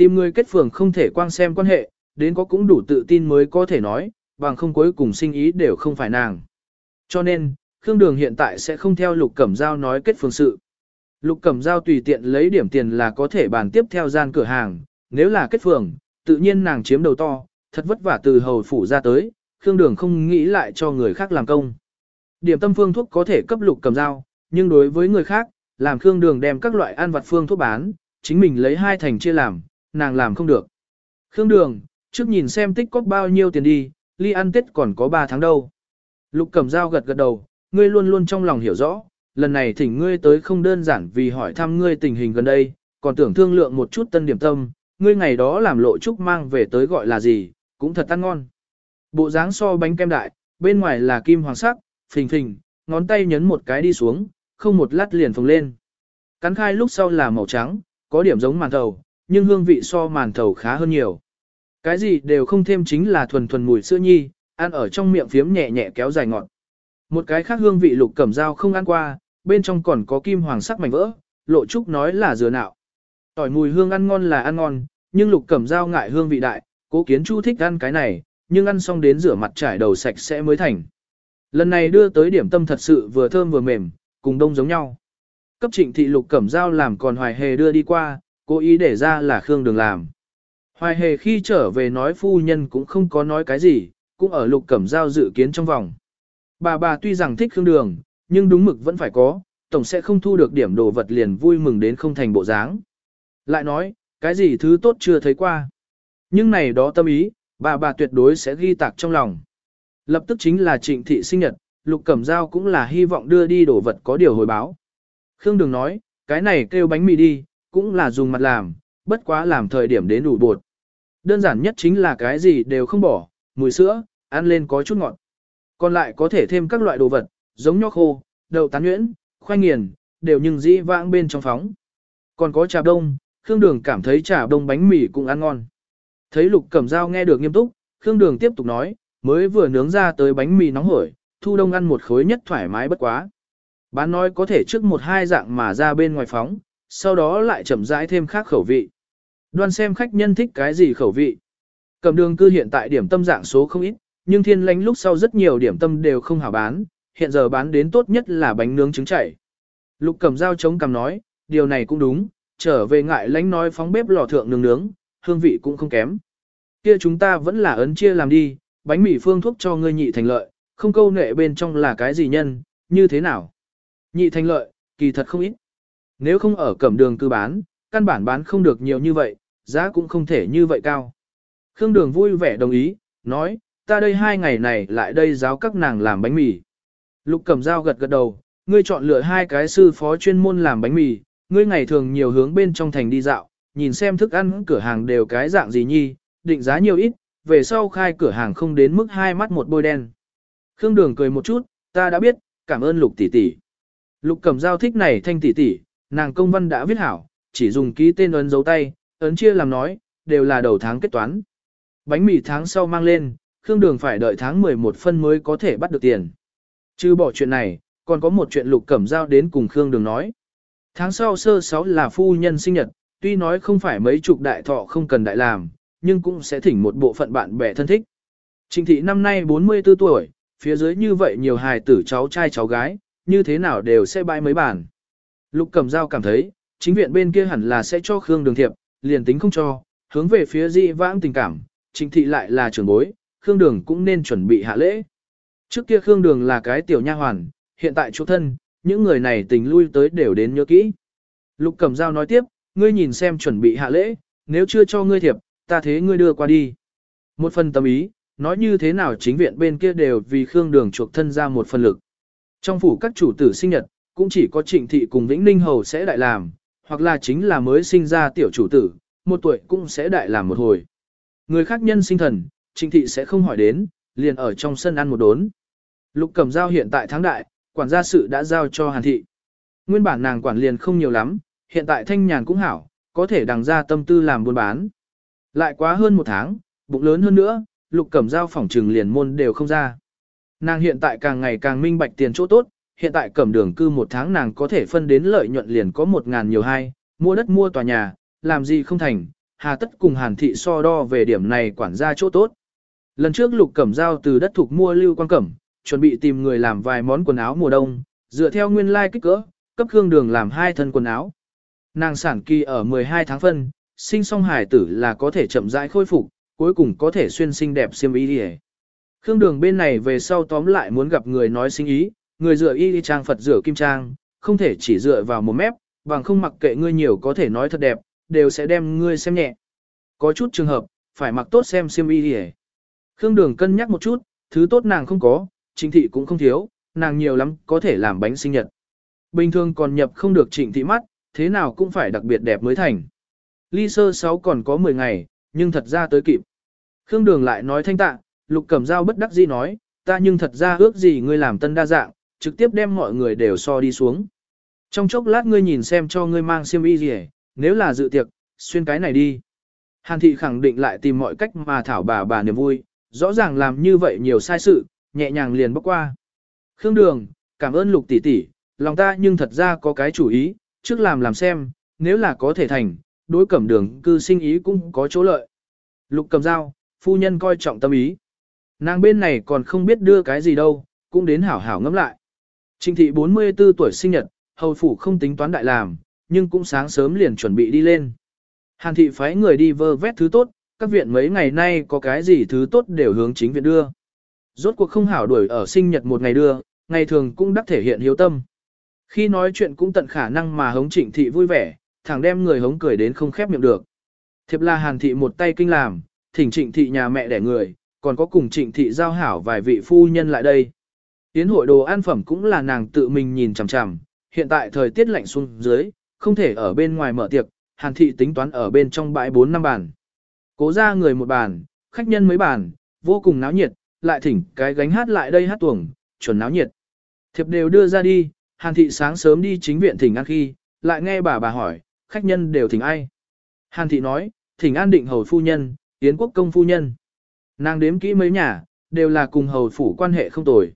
Tìm người kết phường không thể quang xem quan hệ, đến có cũng đủ tự tin mới có thể nói, bằng không cuối cùng sinh ý đều không phải nàng. Cho nên, Khương Đường hiện tại sẽ không theo Lục Cẩm Giao nói kết phường sự. Lục Cẩm Giao tùy tiện lấy điểm tiền là có thể bàn tiếp theo gian cửa hàng, nếu là kết phường, tự nhiên nàng chiếm đầu to, thật vất vả từ hầu phủ ra tới, Khương Đường không nghĩ lại cho người khác làm công. Điểm tâm phương thuốc có thể cấp Lục Cẩm Giao, nhưng đối với người khác, làm Khương Đường đem các loại ăn vặt phương thuốc bán, chính mình lấy hai thành chia làm, nàng làm không được. Khương Đường, trước nhìn xem tích có bao nhiêu tiền đi, ly ăn tết còn có 3 tháng đâu. Lục Cẩm Dao gật gật đầu, ngươi luôn luôn trong lòng hiểu rõ, lần này thỉnh ngươi tới không đơn giản vì hỏi thăm ngươi tình hình gần đây, còn tưởng thương lượng một chút tân điểm tâm, ngươi ngày đó làm lộ trúc mang về tới gọi là gì, cũng thật ăn ngon. Bộ dáng so bánh kem đại, bên ngoài là kim hoàng sắc, phình phình, ngón tay nhấn một cái đi xuống, không một lát liền phồng lên. Cắn khai lúc sau là màu trắng, có điểm giống màn thầu, nhưng hương vị so màn thầu khá hơn nhiều. Cái gì đều không thêm chính là thuần thuần mùi sữa nhi, ăn ở trong miệng phiếm nhẹ nhẹ kéo dài ngọt. Một cái khác hương vị lục cẩm dao không ăn qua, bên trong còn có kim hoàng sắc mảnh vỡ, lộ trúc nói là dừa nạo. Tỏi mùi hương ăn ngon là ăn ngon, nhưng lục cẩm dao ngại hương vị đại, cố kiến chu thích ăn cái này, nhưng ăn xong đến rửa mặt trải đầu sạch sẽ mới thành. Lần này đưa tới điểm tâm thật sự vừa thơm vừa mềm, cùng đông giống nhau. Cấp trịnh thị lục cẩm dao làm còn hoài hề đưa đi qua, cố ý để ra là Khương Đường làm. Hoài hề khi trở về nói phu nhân cũng không có nói cái gì, cũng ở lục cẩm Giao dự kiến trong vòng. Bà bà tuy rằng thích Khương Đường, nhưng đúng mực vẫn phải có, tổng sẽ không thu được điểm đồ vật liền vui mừng đến không thành bộ dáng. Lại nói, cái gì thứ tốt chưa thấy qua. Nhưng này đó tâm ý, bà bà tuyệt đối sẽ ghi tạc trong lòng. Lập tức chính là trịnh thị sinh nhật, lục cẩm dao cũng là hy vọng đưa đi đồ vật có điều hồi báo. Khương Đường nói, cái này kêu bánh mì đi, cũng là dùng mặt làm, bất quá làm thời điểm đến đủ bột. Đơn giản nhất chính là cái gì đều không bỏ, mùi sữa, ăn lên có chút ngọt. Còn lại có thể thêm các loại đồ vật, giống nho khô, đậu tán nhuyễn, khoai nghiền, đều nhưng dĩ vãng bên trong phóng. Còn có trà đông, Khương Đường cảm thấy trà đông bánh mì cũng ăn ngon. Thấy Lục Cẩm Dao nghe được nghiêm túc, Khương Đường tiếp tục nói, mới vừa nướng ra tới bánh mì nóng hổi, thu đông ăn một khối nhất thoải mái bất quá. Bán nói có thể trước một hai dạng mà ra bên ngoài phóng, sau đó lại chậm rãi thêm khác khẩu vị. Đoan xem khách nhân thích cái gì khẩu vị. Cầm đường cư hiện tại điểm tâm dạng số không ít, nhưng thiên lánh lúc sau rất nhiều điểm tâm đều không hảo bán, hiện giờ bán đến tốt nhất là bánh nướng trứng chảy. Lục cầm dao chống cầm nói, điều này cũng đúng, trở về ngại lánh nói phóng bếp lò thượng nướng nướng, hương vị cũng không kém. Kia chúng ta vẫn là ấn chia làm đi, bánh mì phương thuốc cho ngươi nhị thành lợi, không câu nệ bên trong là cái gì nhân, như thế nào. Nhị thành lợi, kỳ thật không ít. Nếu không ở cẩm đường cư bán, căn bản bán không được nhiều như vậy, giá cũng không thể như vậy cao. Khương Đường vui vẻ đồng ý, nói, ta đây hai ngày này lại đây giáo các nàng làm bánh mì. Lục Cẩm Dao gật gật đầu, ngươi chọn lựa hai cái sư phó chuyên môn làm bánh mì, ngươi ngày thường nhiều hướng bên trong thành đi dạo, nhìn xem thức ăn cửa hàng đều cái dạng gì nhi, định giá nhiều ít, về sau khai cửa hàng không đến mức hai mắt một bôi đen. Khương Đường cười một chút, ta đã biết, cảm ơn Lục tỷ tỷ. Lục Cẩm Dao thích này thanh tỷ tỷ, nàng công văn đã viết hảo, chỉ dùng ký tên ấn dấu tay, ấn chia làm nói, đều là đầu tháng kết toán. Bánh mì tháng sau mang lên, Khương Đường phải đợi tháng 11 phân mới có thể bắt được tiền. Chứ bỏ chuyện này, còn có một chuyện Lục Cẩm Giao đến cùng Khương Đường nói. Tháng sau sơ sáu là phu nhân sinh nhật, tuy nói không phải mấy chục đại thọ không cần đại làm, nhưng cũng sẽ thỉnh một bộ phận bạn bè thân thích. Trình thị năm nay 44 tuổi, phía dưới như vậy nhiều hài tử cháu trai cháu gái, như thế nào đều sẽ bãi mấy bản. Lục Cẩm Giao cảm thấy, chính viện bên kia hẳn là sẽ cho Khương Đường thiệp, liền tính không cho, hướng về phía dị vãng tình cảm, chính thị lại là trưởng bối, Khương Đường cũng nên chuẩn bị hạ lễ. Trước kia Khương Đường là cái tiểu nha hoàn, hiện tại chỗ thân, những người này tình lui tới đều đến nhớ kỹ. Lục Cẩm Giao nói tiếp, ngươi nhìn xem chuẩn bị hạ lễ, nếu chưa cho ngươi thiệp, ta thế ngươi đưa qua đi. Một phần tâm ý, nói như thế nào chính viện bên kia đều vì Khương Đường chuộc thân ra một phần lực. Trong phủ các chủ tử sinh nhật, cũng chỉ có trịnh thị cùng Vĩnh Ninh Hầu sẽ đại làm, hoặc là chính là mới sinh ra tiểu chủ tử, một tuổi cũng sẽ đại làm một hồi. Người khác nhân sinh thần, trịnh thị sẽ không hỏi đến, liền ở trong sân ăn một đốn. Lục cầm dao hiện tại tháng đại, quản gia sự đã giao cho hàn thị. Nguyên bản nàng quản liền không nhiều lắm, hiện tại thanh nhàn cũng hảo, có thể đằng ra tâm tư làm buôn bán. Lại quá hơn một tháng, bụng lớn hơn nữa, lục cẩm dao phỏng trừng liền môn đều không ra. Nàng hiện tại càng ngày càng minh bạch tiền chỗ tốt, hiện tại cẩm đường cư một tháng nàng có thể phân đến lợi nhuận liền có một ngàn nhiều hai, mua đất mua tòa nhà, làm gì không thành, hà tất cùng hàn thị so đo về điểm này quản gia chỗ tốt. Lần trước lục cẩm giao từ đất thuộc mua lưu quan cẩm, chuẩn bị tìm người làm vài món quần áo mùa đông, dựa theo nguyên lai like kích cỡ, cấp khương đường làm hai thân quần áo. Nàng sản kỳ ở 12 tháng phân, sinh song hải tử là có thể chậm rãi khôi phục, cuối cùng có thể xuyên xinh đẹp xiêm y đi Khương đường bên này về sau tóm lại muốn gặp người nói sinh ý, người dựa y trang Phật rửa kim trang, không thể chỉ dựa vào một mép, bằng không mặc kệ ngươi nhiều có thể nói thật đẹp, đều sẽ đem ngươi xem nhẹ. Có chút trường hợp, phải mặc tốt xem xiêm y đi Khương Đường cân nhắc một chút, thứ tốt nàng không có, chính thị cũng không thiếu, nàng nhiều lắm có thể làm bánh sinh nhật. Bình thường còn nhập không được trịnh thị mắt, thế nào cũng phải đặc biệt đẹp mới thành. Ly sơ 6 còn có 10 ngày, nhưng thật ra tới kịp. Khương Đường lại nói thanh tạ, Lục Cẩm Dao bất đắc dĩ nói, ta nhưng thật ra ước gì ngươi làm tân đa dạng, trực tiếp đem mọi người đều so đi xuống. Trong chốc lát ngươi nhìn xem cho ngươi mang xiêm y gì nếu là dự tiệc, xuyên cái này đi. Hàn thị khẳng định lại tìm mọi cách mà thảo bà bà niềm vui, rõ ràng làm như vậy nhiều sai sự, nhẹ nhàng liền bóc qua. Khương Đường, cảm ơn lục tỷ tỷ, lòng ta nhưng thật ra có cái chủ ý, trước làm làm xem, nếu là có thể thành, đối cẩm đường cư sinh ý cũng có chỗ lợi. Lục cầm dao, phu nhân coi trọng tâm ý. Nàng bên này còn không biết đưa cái gì đâu, cũng đến hảo hảo ngẫm lại. Trịnh thị 44 tuổi sinh nhật, hầu phủ không tính toán đại làm, nhưng cũng sáng sớm liền chuẩn bị đi lên. Hàn thị phái người đi vơ vét thứ tốt, các viện mấy ngày nay có cái gì thứ tốt đều hướng chính viện đưa. Rốt cuộc không hảo đuổi ở sinh nhật một ngày đưa, ngày thường cũng đắc thể hiện hiếu tâm. Khi nói chuyện cũng tận khả năng mà hống trịnh thị vui vẻ, thẳng đem người hống cười đến không khép miệng được. Thiệp là hàn thị một tay kinh làm, thỉnh trịnh thị nhà mẹ đẻ người, còn có cùng trịnh thị giao hảo vài vị phu nhân lại đây. Tiến hội đồ ăn phẩm cũng là nàng tự mình nhìn chằm chằm, hiện tại thời tiết lạnh xuống dưới, không thể ở bên ngoài mở tiệc, hàn thị tính toán ở bên trong bãi 4 năm bàn. Cố ra người một bàn, khách nhân mấy bàn, vô cùng náo nhiệt, lại thỉnh cái gánh hát lại đây hát tuồng, chuẩn náo nhiệt. Thiệp đều đưa ra đi, hàn thị sáng sớm đi chính viện thỉnh ăn khi, lại nghe bà bà hỏi, khách nhân đều thỉnh ai. Hàn thị nói, thỉnh an định hầu phu nhân, yến quốc công phu nhân. Nàng đếm kỹ mấy nhà, đều là cùng hầu phủ quan hệ không tồi.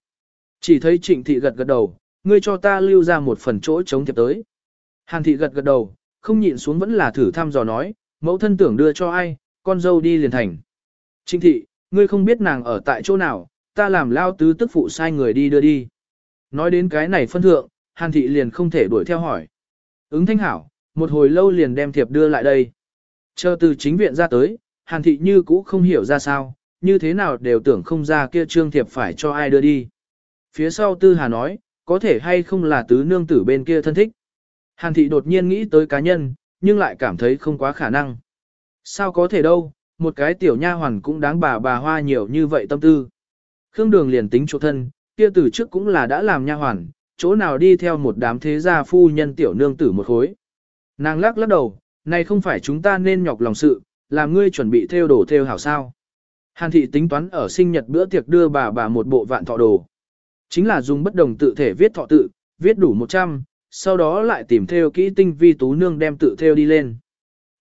Chỉ thấy trịnh thị gật gật đầu, ngươi cho ta lưu ra một phần chỗ chống thiệp tới. Hàn thị gật gật đầu, không nhịn xuống vẫn là thử thăm dò nói, mẫu thân tưởng đưa cho ai, con dâu đi liền thành. Trịnh thị, ngươi không biết nàng ở tại chỗ nào, ta làm lao tứ tức phụ sai người đi đưa đi. Nói đến cái này phân thượng, hàn thị liền không thể đuổi theo hỏi. Ứng thanh hảo, một hồi lâu liền đem thiệp đưa lại đây. Chờ từ chính viện ra tới, hàn thị như cũ không hiểu ra sao, như thế nào đều tưởng không ra kia trương thiệp phải cho ai đưa đi. Phía sau tư hà nói, có thể hay không là tứ nương tử bên kia thân thích. Hàn thị đột nhiên nghĩ tới cá nhân, nhưng lại cảm thấy không quá khả năng. Sao có thể đâu, một cái tiểu nha hoàn cũng đáng bà bà hoa nhiều như vậy tâm tư. Khương Đường liền tính chỗ thân, kia từ trước cũng là đã làm nha hoàn, chỗ nào đi theo một đám thế gia phu nhân tiểu nương tử một khối. Nàng lắc lắc đầu, này không phải chúng ta nên nhọc lòng sự, làm ngươi chuẩn bị theo đồ theo hảo sao. Hàn thị tính toán ở sinh nhật bữa tiệc đưa bà bà một bộ vạn thọ đồ. Chính là dùng bất đồng tự thể viết thọ tự, viết đủ 100, sau đó lại tìm theo kỹ tinh vi tú nương đem tự theo đi lên.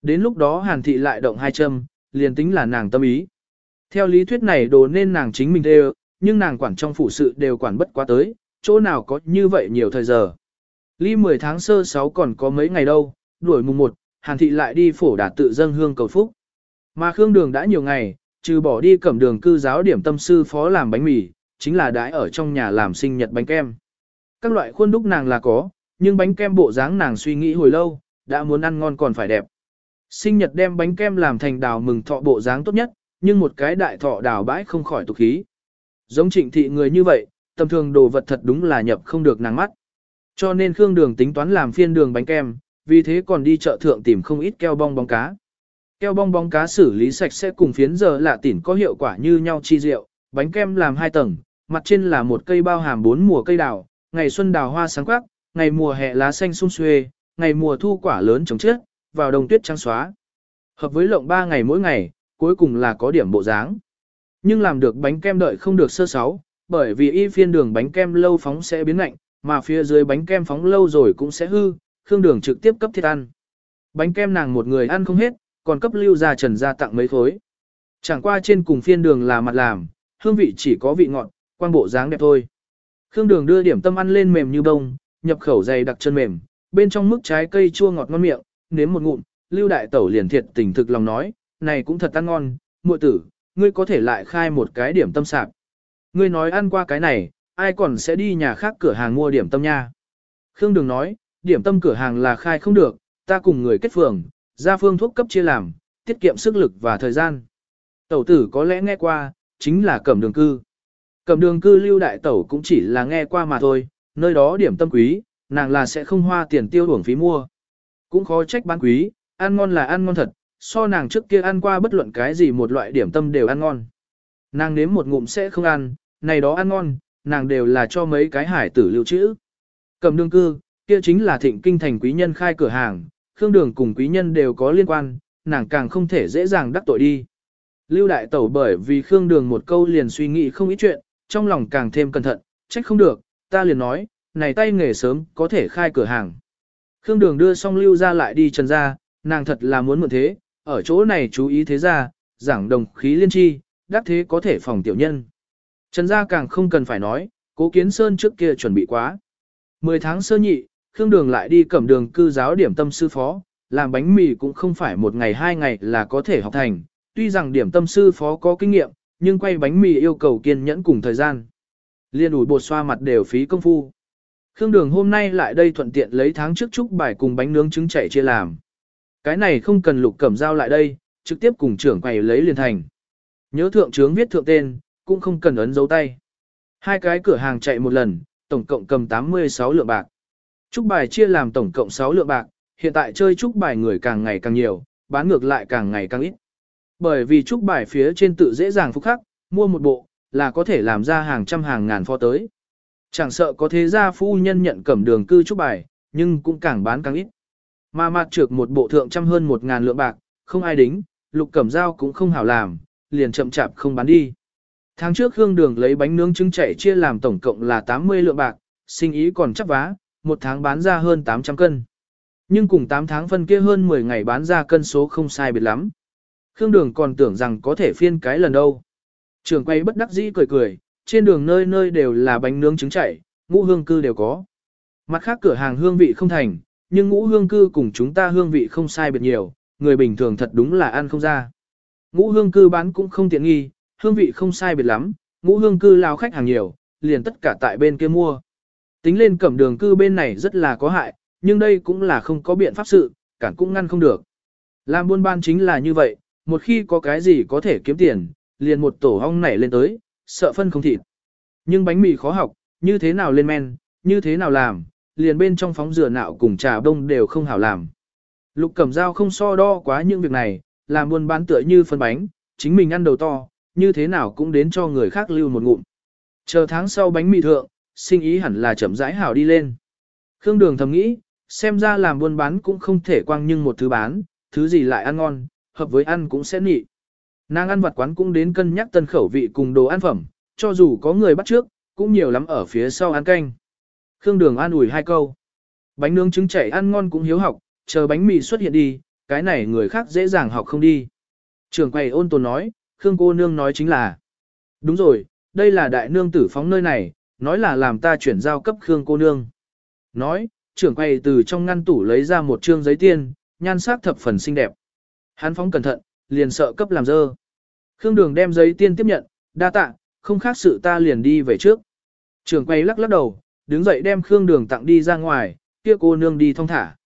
Đến lúc đó hàn thị lại động hai châm, liền tính là nàng tâm ý. Theo lý thuyết này đồ nên nàng chính mình theo, nhưng nàng quản trong phụ sự đều quản bất quá tới, chỗ nào có như vậy nhiều thời giờ. Ly 10 tháng sơ 6 còn có mấy ngày đâu, đuổi mùng 1, hàn thị lại đi phổ đạt tự dâng hương cầu phúc. Mà Khương Đường đã nhiều ngày, trừ bỏ đi cẩm đường cư giáo điểm tâm sư phó làm bánh mì, chính là đãi ở trong nhà làm sinh nhật bánh kem. Các loại khuôn đúc nàng là có, nhưng bánh kem bộ dáng nàng suy nghĩ hồi lâu, đã muốn ăn ngon còn phải đẹp. Sinh nhật đem bánh kem làm thành đào mừng thọ bộ dáng tốt nhất, nhưng một cái đại thọ đào bãi không khỏi tục khí. Giống trịnh thị người như vậy, tầm thường đồ vật thật đúng là nhập không được nàng mắt. Cho nên Khương Đường tính toán làm phiên đường bánh kem, vì thế còn đi chợ thượng tìm không ít keo bong bóng cá. Keo bong bóng cá xử lý sạch sẽ cùng phiến giờ lạ tỉn có hiệu quả như nhau chi rượu, bánh kem làm hai tầng, mặt trên là một cây bao hàm bốn mùa cây đào, ngày xuân đào hoa sáng quắc, ngày mùa hè lá xanh sum xuê, ngày mùa thu quả lớn trồng chết, vào đông tuyết trắng xóa. Hợp với lộng ba ngày mỗi ngày, cuối cùng là có điểm bộ dáng. Nhưng làm được bánh kem đợi không được sơ sáu, bởi vì y phiên đường bánh kem lâu phóng sẽ biến lạnh, mà phía dưới bánh kem phóng lâu rồi cũng sẽ hư, khương đường trực tiếp cấp thiết ăn. Bánh kem nàng một người ăn không hết, còn cấp lưu ra trần ra tặng mấy khối. Chẳng qua trên cùng phiên đường là mặt làm, hương vị chỉ có vị ngọt, quang bộ dáng đẹp thôi. Khương đường đưa điểm tâm ăn lên mềm như bông, nhập khẩu dày đặc chân mềm, bên trong mức trái cây chua ngọt ngon miệng, nếm một ngụm, lưu đại tẩu liền thiệt tình thực lòng nói, này cũng thật ăn ngon, muội tử, ngươi có thể lại khai một cái điểm tâm sạp. Ngươi nói ăn qua cái này, ai còn sẽ đi nhà khác cửa hàng mua điểm tâm nha. Khương Đường nói, điểm tâm cửa hàng là khai không được, ta cùng người kết phường, ra phương thuốc cấp chia làm, tiết kiệm sức lực và thời gian. Tẩu tử có lẽ nghe qua, chính là cẩm đường cư. Cẩm đường cư lưu đại tẩu cũng chỉ là nghe qua mà thôi, nơi đó điểm tâm quý, nàng là sẽ không hoa tiền tiêu uổng phí mua. Cũng khó trách bán quý, ăn ngon là ăn ngon thật, so nàng trước kia ăn qua bất luận cái gì một loại điểm tâm đều ăn ngon. Nàng nếm một ngụm sẽ không ăn, này đó ăn ngon, nàng đều là cho mấy cái hải tử lưu trữ. Cầm đường cư, kia chính là thịnh kinh thành quý nhân khai cửa hàng, khương đường cùng quý nhân đều có liên quan, nàng càng không thể dễ dàng đắc tội đi. Lưu đại tẩu bởi vì khương đường một câu liền suy nghĩ không ít chuyện, trong lòng càng thêm cẩn thận, trách không được, ta liền nói, này tay nghề sớm có thể khai cửa hàng. Khương đường đưa xong lưu ra lại đi trần ra, nàng thật là muốn mượn thế, ở chỗ này chú ý thế ra, giảng đồng khí liên chi, đắc thế có thể phòng tiểu nhân. Trần gia càng không cần phải nói, cố kiến sơn trước kia chuẩn bị quá. Mười tháng sơ nhị, Khương Đường lại đi cẩm đường cư giáo điểm tâm sư phó, làm bánh mì cũng không phải một ngày hai ngày là có thể học thành. Tuy rằng điểm tâm sư phó có kinh nghiệm, nhưng quay bánh mì yêu cầu kiên nhẫn cùng thời gian. Liên ủi bột xoa mặt đều phí công phu. Khương Đường hôm nay lại đây thuận tiện lấy tháng trước chúc bài cùng bánh nướng trứng chảy chia làm. Cái này không cần lục cẩm dao lại đây, trực tiếp cùng trưởng quầy lấy liền thành. Nhớ thượng trướng viết thượng tên, cũng không cần ấn dấu tay. Hai cái cửa hàng chạy một lần, tổng cộng cầm 86 lượng bạc. Chúc bài chia làm tổng cộng 6 lượng bạc, hiện tại chơi chúc bài người càng ngày càng nhiều, bán ngược lại càng ngày càng ít. Bởi vì trúc bài phía trên tự dễ dàng phúc khắc, mua một bộ, là có thể làm ra hàng trăm hàng ngàn pho tới. Chẳng sợ có thế gia phu nhân nhận cẩm đường cư trúc bài, nhưng cũng càng bán càng ít. Mà mặt trược một bộ thượng trăm hơn một ngàn lượng bạc, không ai đính, lục cẩm dao cũng không hảo làm, liền chậm chạp không bán đi. Tháng trước hương Đường lấy bánh nướng trứng chảy chia làm tổng cộng là 80 lượng bạc, sinh ý còn chắc vá, một tháng bán ra hơn 800 cân. Nhưng cùng 8 tháng phân kia hơn 10 ngày bán ra cân số không sai biệt lắm. Khương Đường còn tưởng rằng có thể phiên cái lần đâu. Trường quay bất đắc dĩ cười cười, trên đường nơi nơi đều là bánh nướng trứng chảy, ngũ hương cư đều có. Mặt khác cửa hàng hương vị không thành, nhưng ngũ hương cư cùng chúng ta hương vị không sai biệt nhiều, người bình thường thật đúng là ăn không ra. Ngũ hương cư bán cũng không tiện nghi, hương vị không sai biệt lắm, ngũ hương cư lao khách hàng nhiều, liền tất cả tại bên kia mua. Tính lên cẩm đường cư bên này rất là có hại, nhưng đây cũng là không có biện pháp sự, cản cũng ngăn không được. Làm buôn ban chính là như vậy, một khi có cái gì có thể kiếm tiền, liền một tổ hong nảy lên tới, sợ phân không thịt. Nhưng bánh mì khó học, như thế nào lên men, như thế nào làm, liền bên trong phóng rửa nạo cùng trà đông đều không hảo làm. Lục cẩm dao không so đo quá những việc này, làm buôn bán tựa như phân bánh, chính mình ăn đầu to, như thế nào cũng đến cho người khác lưu một ngụm. Chờ tháng sau bánh mì thượng, sinh ý hẳn là chậm rãi hảo đi lên. Khương Đường thầm nghĩ, xem ra làm buôn bán cũng không thể quang nhưng một thứ bán, thứ gì lại ăn ngon, hợp với ăn cũng sẽ nị. Nàng ăn vặt quán cũng đến cân nhắc tân khẩu vị cùng đồ ăn phẩm, cho dù có người bắt trước, cũng nhiều lắm ở phía sau ăn canh. Khương Đường an ủi hai câu. Bánh nướng trứng chảy ăn ngon cũng hiếu học, chờ bánh mì xuất hiện đi, cái này người khác dễ dàng học không đi. Trường quầy ôn tồn nói, Khương cô nương nói chính là. Đúng rồi, đây là đại nương tử phóng nơi này, nói là làm ta chuyển giao cấp Khương cô nương. Nói, trưởng quầy từ trong ngăn tủ lấy ra một trương giấy tiên, nhan sắc thập phần xinh đẹp. Hắn phóng cẩn thận, liền sợ cấp làm dơ. Khương đường đem giấy tiên tiếp nhận, đa tạ, không khác sự ta liền đi về trước. Trường quay lắc lắc đầu, đứng dậy đem Khương đường tặng đi ra ngoài, kia cô nương đi thong thả.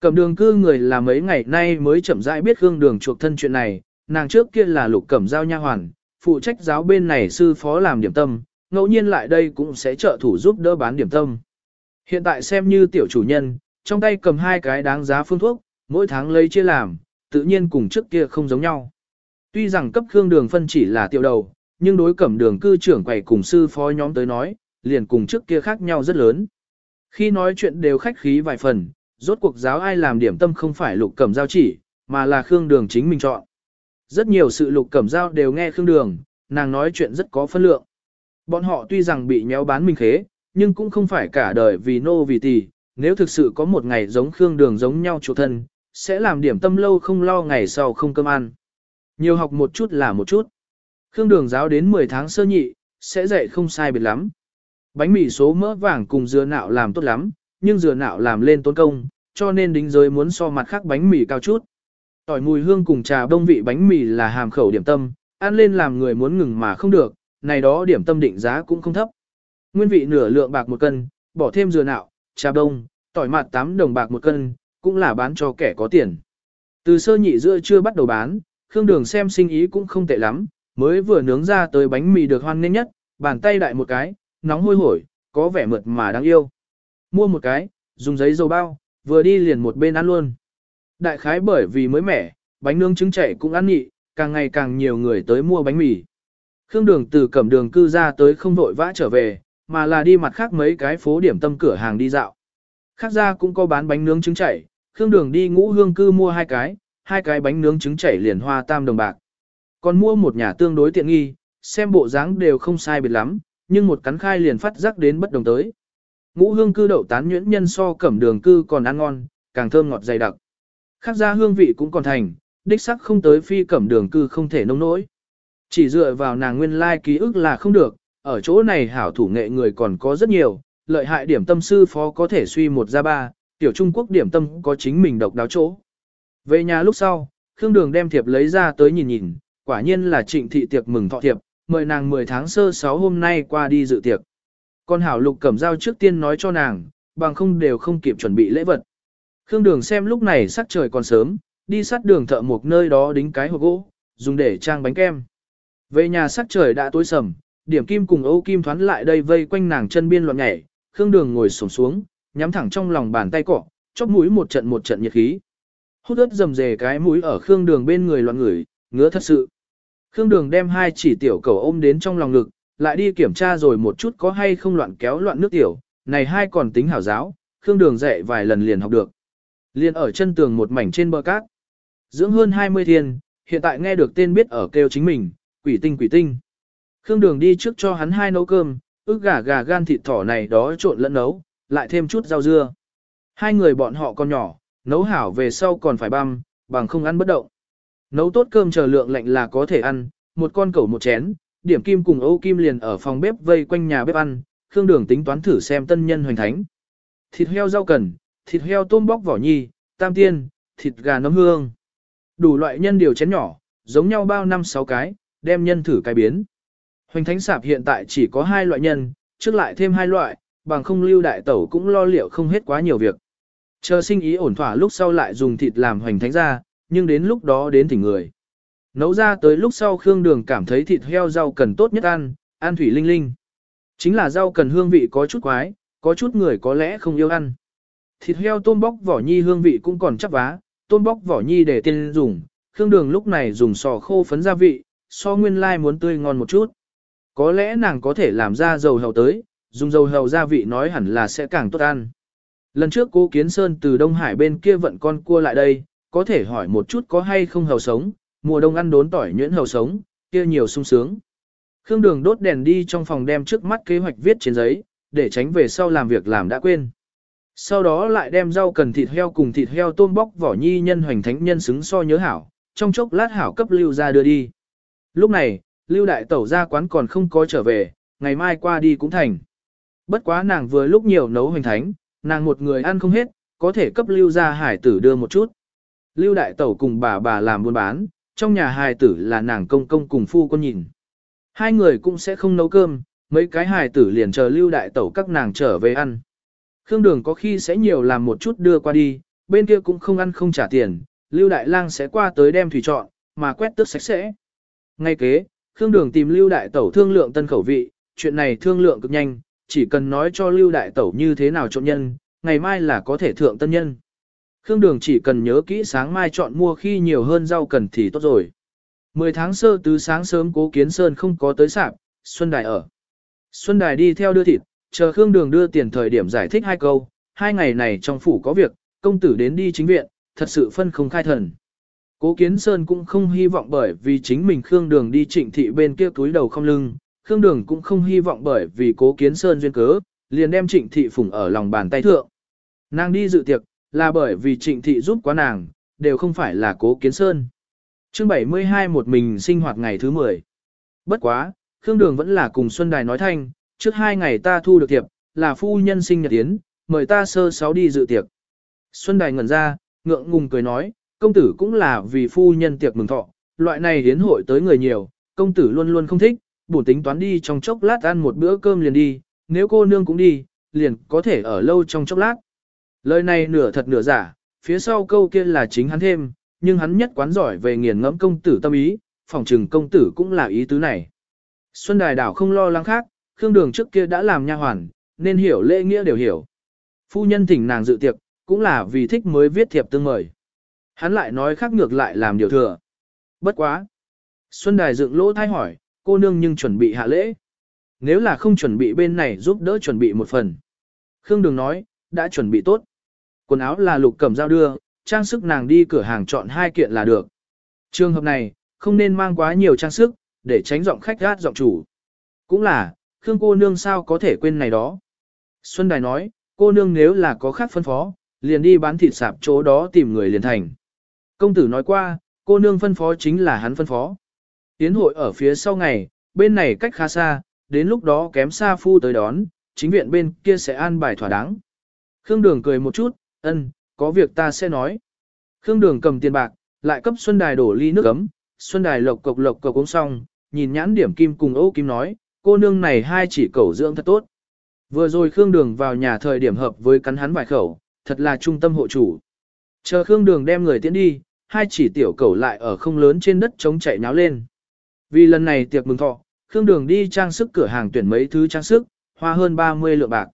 Cầm đường cư người là mấy ngày nay mới chậm rãi biết Khương đường chuộc thân chuyện này, nàng trước kia là lục cẩm giao nha hoàn, phụ trách giáo bên này sư phó làm điểm tâm, ngẫu nhiên lại đây cũng sẽ trợ thủ giúp đỡ bán điểm tâm. Hiện tại xem như tiểu chủ nhân, trong tay cầm hai cái đáng giá phương thuốc, mỗi tháng lấy chia làm, tự nhiên cùng trước kia không giống nhau. Tuy rằng cấp khương đường phân chỉ là tiểu đầu, nhưng đối cẩm đường cư trưởng quầy cùng sư phó nhóm tới nói, liền cùng trước kia khác nhau rất lớn. Khi nói chuyện đều khách khí vài phần, rốt cuộc giáo ai làm điểm tâm không phải lục cẩm giao chỉ, mà là khương đường chính mình chọn. Rất nhiều sự lục cẩm giao đều nghe khương đường, nàng nói chuyện rất có phân lượng. Bọn họ tuy rằng bị nhéo bán minh khế, nhưng cũng không phải cả đời vì nô vì tỷ. nếu thực sự có một ngày giống khương đường giống nhau chủ thân, sẽ làm điểm tâm lâu không lo ngày sau không cơm ăn. Nhiều học một chút là một chút. Khương đường giáo đến 10 tháng sơ nhị, sẽ dạy không sai biệt lắm. Bánh mì số mỡ vàng cùng dừa nạo làm tốt lắm, nhưng dừa nạo làm lên tốn công, cho nên đính giới muốn so mặt khác bánh mì cao chút. Tỏi mùi hương cùng trà đông vị bánh mì là hàm khẩu điểm tâm, ăn lên làm người muốn ngừng mà không được, này đó điểm tâm định giá cũng không thấp. Nguyên vị nửa lượng bạc một cân, bỏ thêm dừa nạo, trà đông, tỏi mặt 8 đồng bạc một cân, cũng là bán cho kẻ có tiền. Từ sơ nhị giữa chưa bắt đầu bán, Khương Đường xem sinh ý cũng không tệ lắm, mới vừa nướng ra tới bánh mì được hoan nên nhất, bàn tay đại một cái, nóng hôi hổi, có vẻ mượt mà đáng yêu. Mua một cái, dùng giấy dầu bao, vừa đi liền một bên ăn luôn. Đại khái bởi vì mới mẻ, bánh nướng trứng chảy cũng ăn nhị, càng ngày càng nhiều người tới mua bánh mì. Khương Đường từ cẩm đường cư ra tới không vội vã trở về, mà là đi mặt khác mấy cái phố điểm tâm cửa hàng đi dạo. Khác ra cũng có bán bánh nướng trứng chảy, Khương Đường đi ngũ hương cư mua hai cái, hai cái bánh nướng trứng chảy liền hoa tam đồng bạc. Còn mua một nhà tương đối tiện nghi, xem bộ dáng đều không sai biệt lắm, nhưng một cắn khai liền phát rắc đến bất đồng tới. Ngũ hương cư đậu tán nhuyễn nhân so cẩm đường cư còn ăn ngon, càng thơm ngọt dày đặc. Khác ra hương vị cũng còn thành, đích sắc không tới phi cẩm đường cư không thể nông nỗi. Chỉ dựa vào nàng nguyên lai ký ức là không được, ở chỗ này hảo thủ nghệ người còn có rất nhiều, lợi hại điểm tâm sư phó có thể suy một ra ba, tiểu Trung Quốc điểm tâm có chính mình độc đáo chỗ. Về nhà lúc sau, Khương Đường đem thiệp lấy ra tới nhìn nhìn, quả nhiên là trịnh thị tiệc mừng thọ thiệp, mời nàng 10 tháng sơ 6 hôm nay qua đi dự tiệc. Con hảo lục cẩm dao trước tiên nói cho nàng, bằng không đều không kịp chuẩn bị lễ vật. Khương đường xem lúc này sắc trời còn sớm, đi sát đường thợ một nơi đó đính cái hộp gỗ, dùng để trang bánh kem. Về nhà sắc trời đã tối sầm, điểm kim cùng Âu Kim thoán lại đây vây quanh nàng chân biên loạn nhảy, Khương Đường ngồi xổm xuống, nhắm thẳng trong lòng bàn tay cọ, chóp mũi một trận một trận nhiệt khí. Hút ướt dầm dề cái mũi ở Khương Đường bên người loạn ngửi, ngứa thật sự. Khương Đường đem hai chỉ tiểu cầu ôm đến trong lòng ngực, lại đi kiểm tra rồi một chút có hay không loạn kéo loạn nước tiểu, này hai còn tính hảo giáo, Khương Đường dạy vài lần liền học được. Liền ở chân tường một mảnh trên bờ cát. Dưỡng hơn 20 thiên, hiện tại nghe được tên biết ở kêu chính mình, quỷ tinh quỷ tinh. Khương Đường đi trước cho hắn hai nấu cơm, ức gà gà gan thịt thỏ này đó trộn lẫn nấu, lại thêm chút rau dưa. Hai người bọn họ còn nhỏ, nấu hảo về sau còn phải băm, bằng không ăn bất động. Nấu tốt cơm chờ lượng lạnh là có thể ăn, một con cẩu một chén, điểm kim cùng Âu Kim liền ở phòng bếp vây quanh nhà bếp ăn, Khương Đường tính toán thử xem tân nhân hoành thánh. Thịt heo rau cần, thịt heo tôm bóc vỏ nhi, tam tiên, thịt gà nấm hương. Đủ loại nhân điều chén nhỏ, giống nhau bao năm sáu cái, đem nhân thử cái biến. Hoành thánh sạp hiện tại chỉ có hai loại nhân, trước lại thêm hai loại, bằng không lưu đại tẩu cũng lo liệu không hết quá nhiều việc. Chờ sinh ý ổn thỏa lúc sau lại dùng thịt làm hoành thánh ra, nhưng đến lúc đó đến thỉnh người. Nấu ra tới lúc sau Khương Đường cảm thấy thịt heo rau cần tốt nhất ăn, ăn thủy linh linh. Chính là rau cần hương vị có chút quái, có chút người có lẽ không yêu ăn. Thịt heo tôm bóc vỏ nhi hương vị cũng còn chắc vá, tôm bóc vỏ nhi để tiên dùng, Khương Đường lúc này dùng sò khô phấn gia vị, so nguyên lai like muốn tươi ngon một chút. Có lẽ nàng có thể làm ra dầu hầu tới, dùng dầu hầu gia vị nói hẳn là sẽ càng tốt ăn. Lần trước cô Kiến Sơn từ Đông Hải bên kia vận con cua lại đây, có thể hỏi một chút có hay không hầu sống, mùa đông ăn đốn tỏi nhuyễn hầu sống, kia nhiều sung sướng. Khương Đường đốt đèn đi trong phòng đem trước mắt kế hoạch viết trên giấy, để tránh về sau làm việc làm đã quên. Sau đó lại đem rau cần thịt heo cùng thịt heo tôm bóc vỏ nhi nhân hoành thánh nhân xứng so nhớ hảo, trong chốc lát hảo cấp lưu ra đưa đi. Lúc này, lưu đại tẩu ra quán còn không có trở về, ngày mai qua đi cũng thành. Bất quá nàng vừa lúc nhiều nấu hoành thánh, nàng một người ăn không hết, có thể cấp lưu ra hải tử đưa một chút. Lưu đại tẩu cùng bà bà làm buôn bán, trong nhà hải tử là nàng công công cùng phu con nhìn. Hai người cũng sẽ không nấu cơm, mấy cái hải tử liền chờ lưu đại tẩu các nàng trở về ăn. Khương đường có khi sẽ nhiều làm một chút đưa qua đi, bên kia cũng không ăn không trả tiền, lưu đại lang sẽ qua tới đem thủy trọn, mà quét tước sạch sẽ. Ngay kế, Khương đường tìm lưu đại tẩu thương lượng tân khẩu vị, chuyện này thương lượng cực nhanh, chỉ cần nói cho lưu đại tẩu như thế nào trộm nhân, ngày mai là có thể thượng tân nhân. Khương Đường chỉ cần nhớ kỹ sáng mai chọn mua khi nhiều hơn rau cần thì tốt rồi. 10 tháng sơ tứ sáng sớm cố kiến sơn không có tới sạp, Xuân Đài ở. Xuân Đài đi theo đưa thịt, chờ Khương Đường đưa tiền thời điểm giải thích hai câu, hai ngày này trong phủ có việc, công tử đến đi chính viện, thật sự phân không khai thần. Cố Kiến Sơn cũng không hy vọng bởi vì chính mình Khương Đường đi trịnh thị bên kia túi đầu không lưng, Khương Đường cũng không hy vọng bởi vì Cố Kiến Sơn duyên cớ, liền đem trịnh thị phủng ở lòng bàn tay thượng. Nàng đi dự tiệc, là bởi vì trịnh thị giúp quá nàng, đều không phải là cố kiến sơn. chương 72 một mình sinh hoạt ngày thứ 10. Bất quá, Khương Đường vẫn là cùng Xuân Đài nói thanh, trước hai ngày ta thu được thiệp, là phu nhân sinh nhật tiến, mời ta sơ sáu đi dự tiệc. Xuân Đài ngẩn ra, ngượng ngùng cười nói, công tử cũng là vì phu nhân tiệc mừng thọ, loại này hiến hội tới người nhiều, công tử luôn luôn không thích, bổn tính toán đi trong chốc lát ăn một bữa cơm liền đi, nếu cô nương cũng đi, liền có thể ở lâu trong chốc lát. Lời này nửa thật nửa giả, phía sau câu kia là chính hắn thêm, nhưng hắn nhất quán giỏi về nghiền ngẫm công tử tâm ý, phòng trừng công tử cũng là ý tứ này. Xuân Đài đảo không lo lắng khác, Khương Đường trước kia đã làm nha hoàn, nên hiểu lễ nghĩa đều hiểu. Phu nhân thỉnh nàng dự tiệc, cũng là vì thích mới viết thiệp tương mời. Hắn lại nói khác ngược lại làm điều thừa. Bất quá. Xuân Đài dựng lỗ thai hỏi, cô nương nhưng chuẩn bị hạ lễ. Nếu là không chuẩn bị bên này giúp đỡ chuẩn bị một phần. Khương Đường nói, đã chuẩn bị tốt. Quần áo là lục cẩm giao đưa, trang sức nàng đi cửa hàng chọn hai kiện là được. Trường hợp này, không nên mang quá nhiều trang sức, để tránh giọng khách gát giọng chủ. Cũng là, Khương cô nương sao có thể quên này đó. Xuân Đài nói, cô nương nếu là có khác phân phó, liền đi bán thịt sạp chỗ đó tìm người liền thành. Công tử nói qua, cô nương phân phó chính là hắn phân phó. Tiến hội ở phía sau ngày, bên này cách khá xa, đến lúc đó kém xa phu tới đón, chính viện bên kia sẽ an bài thỏa đáng. Khương Đường cười một chút, ân, có việc ta sẽ nói. Khương Đường cầm tiền bạc, lại cấp Xuân Đài đổ ly nước ấm, Xuân Đài lộc cộc lộc cộc uống xong, nhìn nhãn điểm kim cùng ô kim nói, cô nương này hai chỉ cẩu dưỡng thật tốt. Vừa rồi Khương Đường vào nhà thời điểm hợp với cắn hắn vài khẩu, thật là trung tâm hộ chủ. Chờ Khương Đường đem người tiến đi, hai chỉ tiểu cẩu lại ở không lớn trên đất chống chạy náo lên. Vì lần này tiệc mừng thọ, Khương Đường đi trang sức cửa hàng tuyển mấy thứ trang sức, hoa hơn 30 lượng bạc.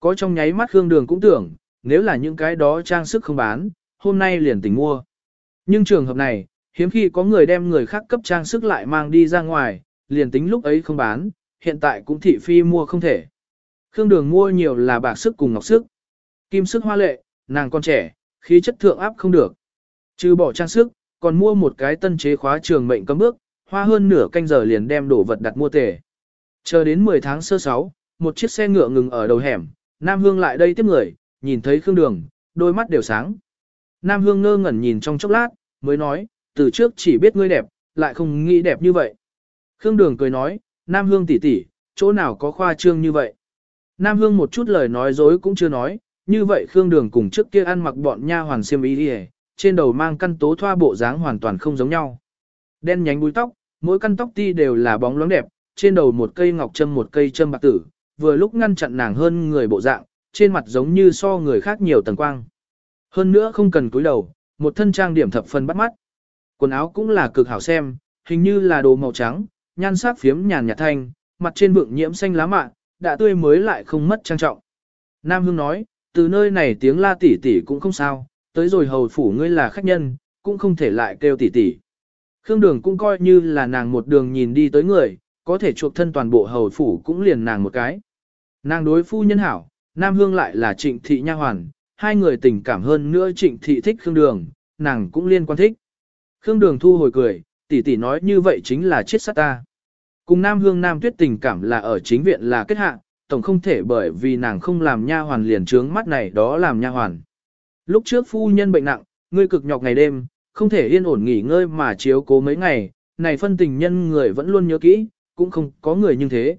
Có trong nháy mắt Khương Đường cũng tưởng, nếu là những cái đó trang sức không bán, hôm nay liền tỉnh mua. Nhưng trường hợp này, hiếm khi có người đem người khác cấp trang sức lại mang đi ra ngoài, liền tính lúc ấy không bán, hiện tại cũng thị phi mua không thể. Khương Đường mua nhiều là bạc sức cùng ngọc sức. Kim sức hoa lệ, nàng con trẻ, khí chất thượng áp không được. Trừ bỏ trang sức, còn mua một cái tân chế khóa trường mệnh cấm bước, hoa hơn nửa canh giờ liền đem đồ vật đặt mua tề. Chờ đến 10 tháng sơ 6, một chiếc xe ngựa ngừng ở đầu hẻm, Nam Hương lại đây tiếp người, nhìn thấy Khương Đường, đôi mắt đều sáng. Nam Hương ngơ ngẩn nhìn trong chốc lát, mới nói, từ trước chỉ biết ngươi đẹp, lại không nghĩ đẹp như vậy. Khương Đường cười nói, Nam Hương tỷ tỷ, chỗ nào có khoa trương như vậy. Nam Hương một chút lời nói dối cũng chưa nói, như vậy Khương Đường cùng trước kia ăn mặc bọn nha hoàn xiêm y đi trên đầu mang căn tố thoa bộ dáng hoàn toàn không giống nhau. Đen nhánh búi tóc, mỗi căn tóc ti đều là bóng loáng đẹp, trên đầu một cây ngọc châm một cây châm bạc tử, vừa lúc ngăn chặn nàng hơn người bộ dạng, trên mặt giống như so người khác nhiều tầng quang. Hơn nữa không cần cúi đầu, một thân trang điểm thập phần bắt mắt. Quần áo cũng là cực hảo xem, hình như là đồ màu trắng, nhan sắc phiếm nhàn nhạt thanh, mặt trên vượng nhiễm xanh lá mạ, đã tươi mới lại không mất trang trọng. Nam Hương nói, từ nơi này tiếng la tỷ tỷ cũng không sao, tới rồi hầu phủ ngươi là khách nhân, cũng không thể lại kêu tỷ tỷ. Khương Đường cũng coi như là nàng một đường nhìn đi tới người, có thể chuộc thân toàn bộ hầu phủ cũng liền nàng một cái. Nàng đối phu nhân hảo, Nam Hương lại là trịnh thị nha hoàn, hai người tình cảm hơn nữa trịnh thị thích Khương Đường, nàng cũng liên quan thích. Khương Đường thu hồi cười, tỷ tỷ nói như vậy chính là chết sát ta. Cùng Nam Hương Nam Tuyết tình cảm là ở chính viện là kết hạ, tổng không thể bởi vì nàng không làm nha hoàn liền trướng mắt này đó làm nha hoàn. Lúc trước phu nhân bệnh nặng, ngươi cực nhọc ngày đêm, không thể yên ổn nghỉ ngơi mà chiếu cố mấy ngày, này phân tình nhân người vẫn luôn nhớ kỹ, cũng không có người như thế.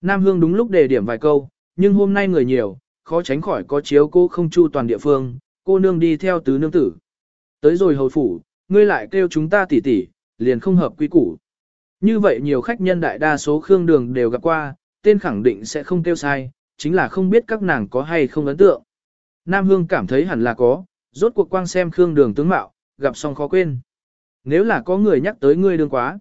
Nam Hương đúng lúc đề điểm vài câu, nhưng hôm nay người nhiều, khó tránh khỏi có chiếu cô không chu toàn địa phương, cô nương đi theo tứ nương tử. Tới rồi hồi phủ, ngươi lại kêu chúng ta tỉ tỉ, liền không hợp quy củ. Như vậy nhiều khách nhân đại đa số khương đường đều gặp qua, tên khẳng định sẽ không kêu sai, chính là không biết các nàng có hay không ấn tượng. Nam Hương cảm thấy hẳn là có, rốt cuộc quang xem khương đường tướng mạo, gặp xong khó quên. Nếu là có người nhắc tới ngươi đương quá.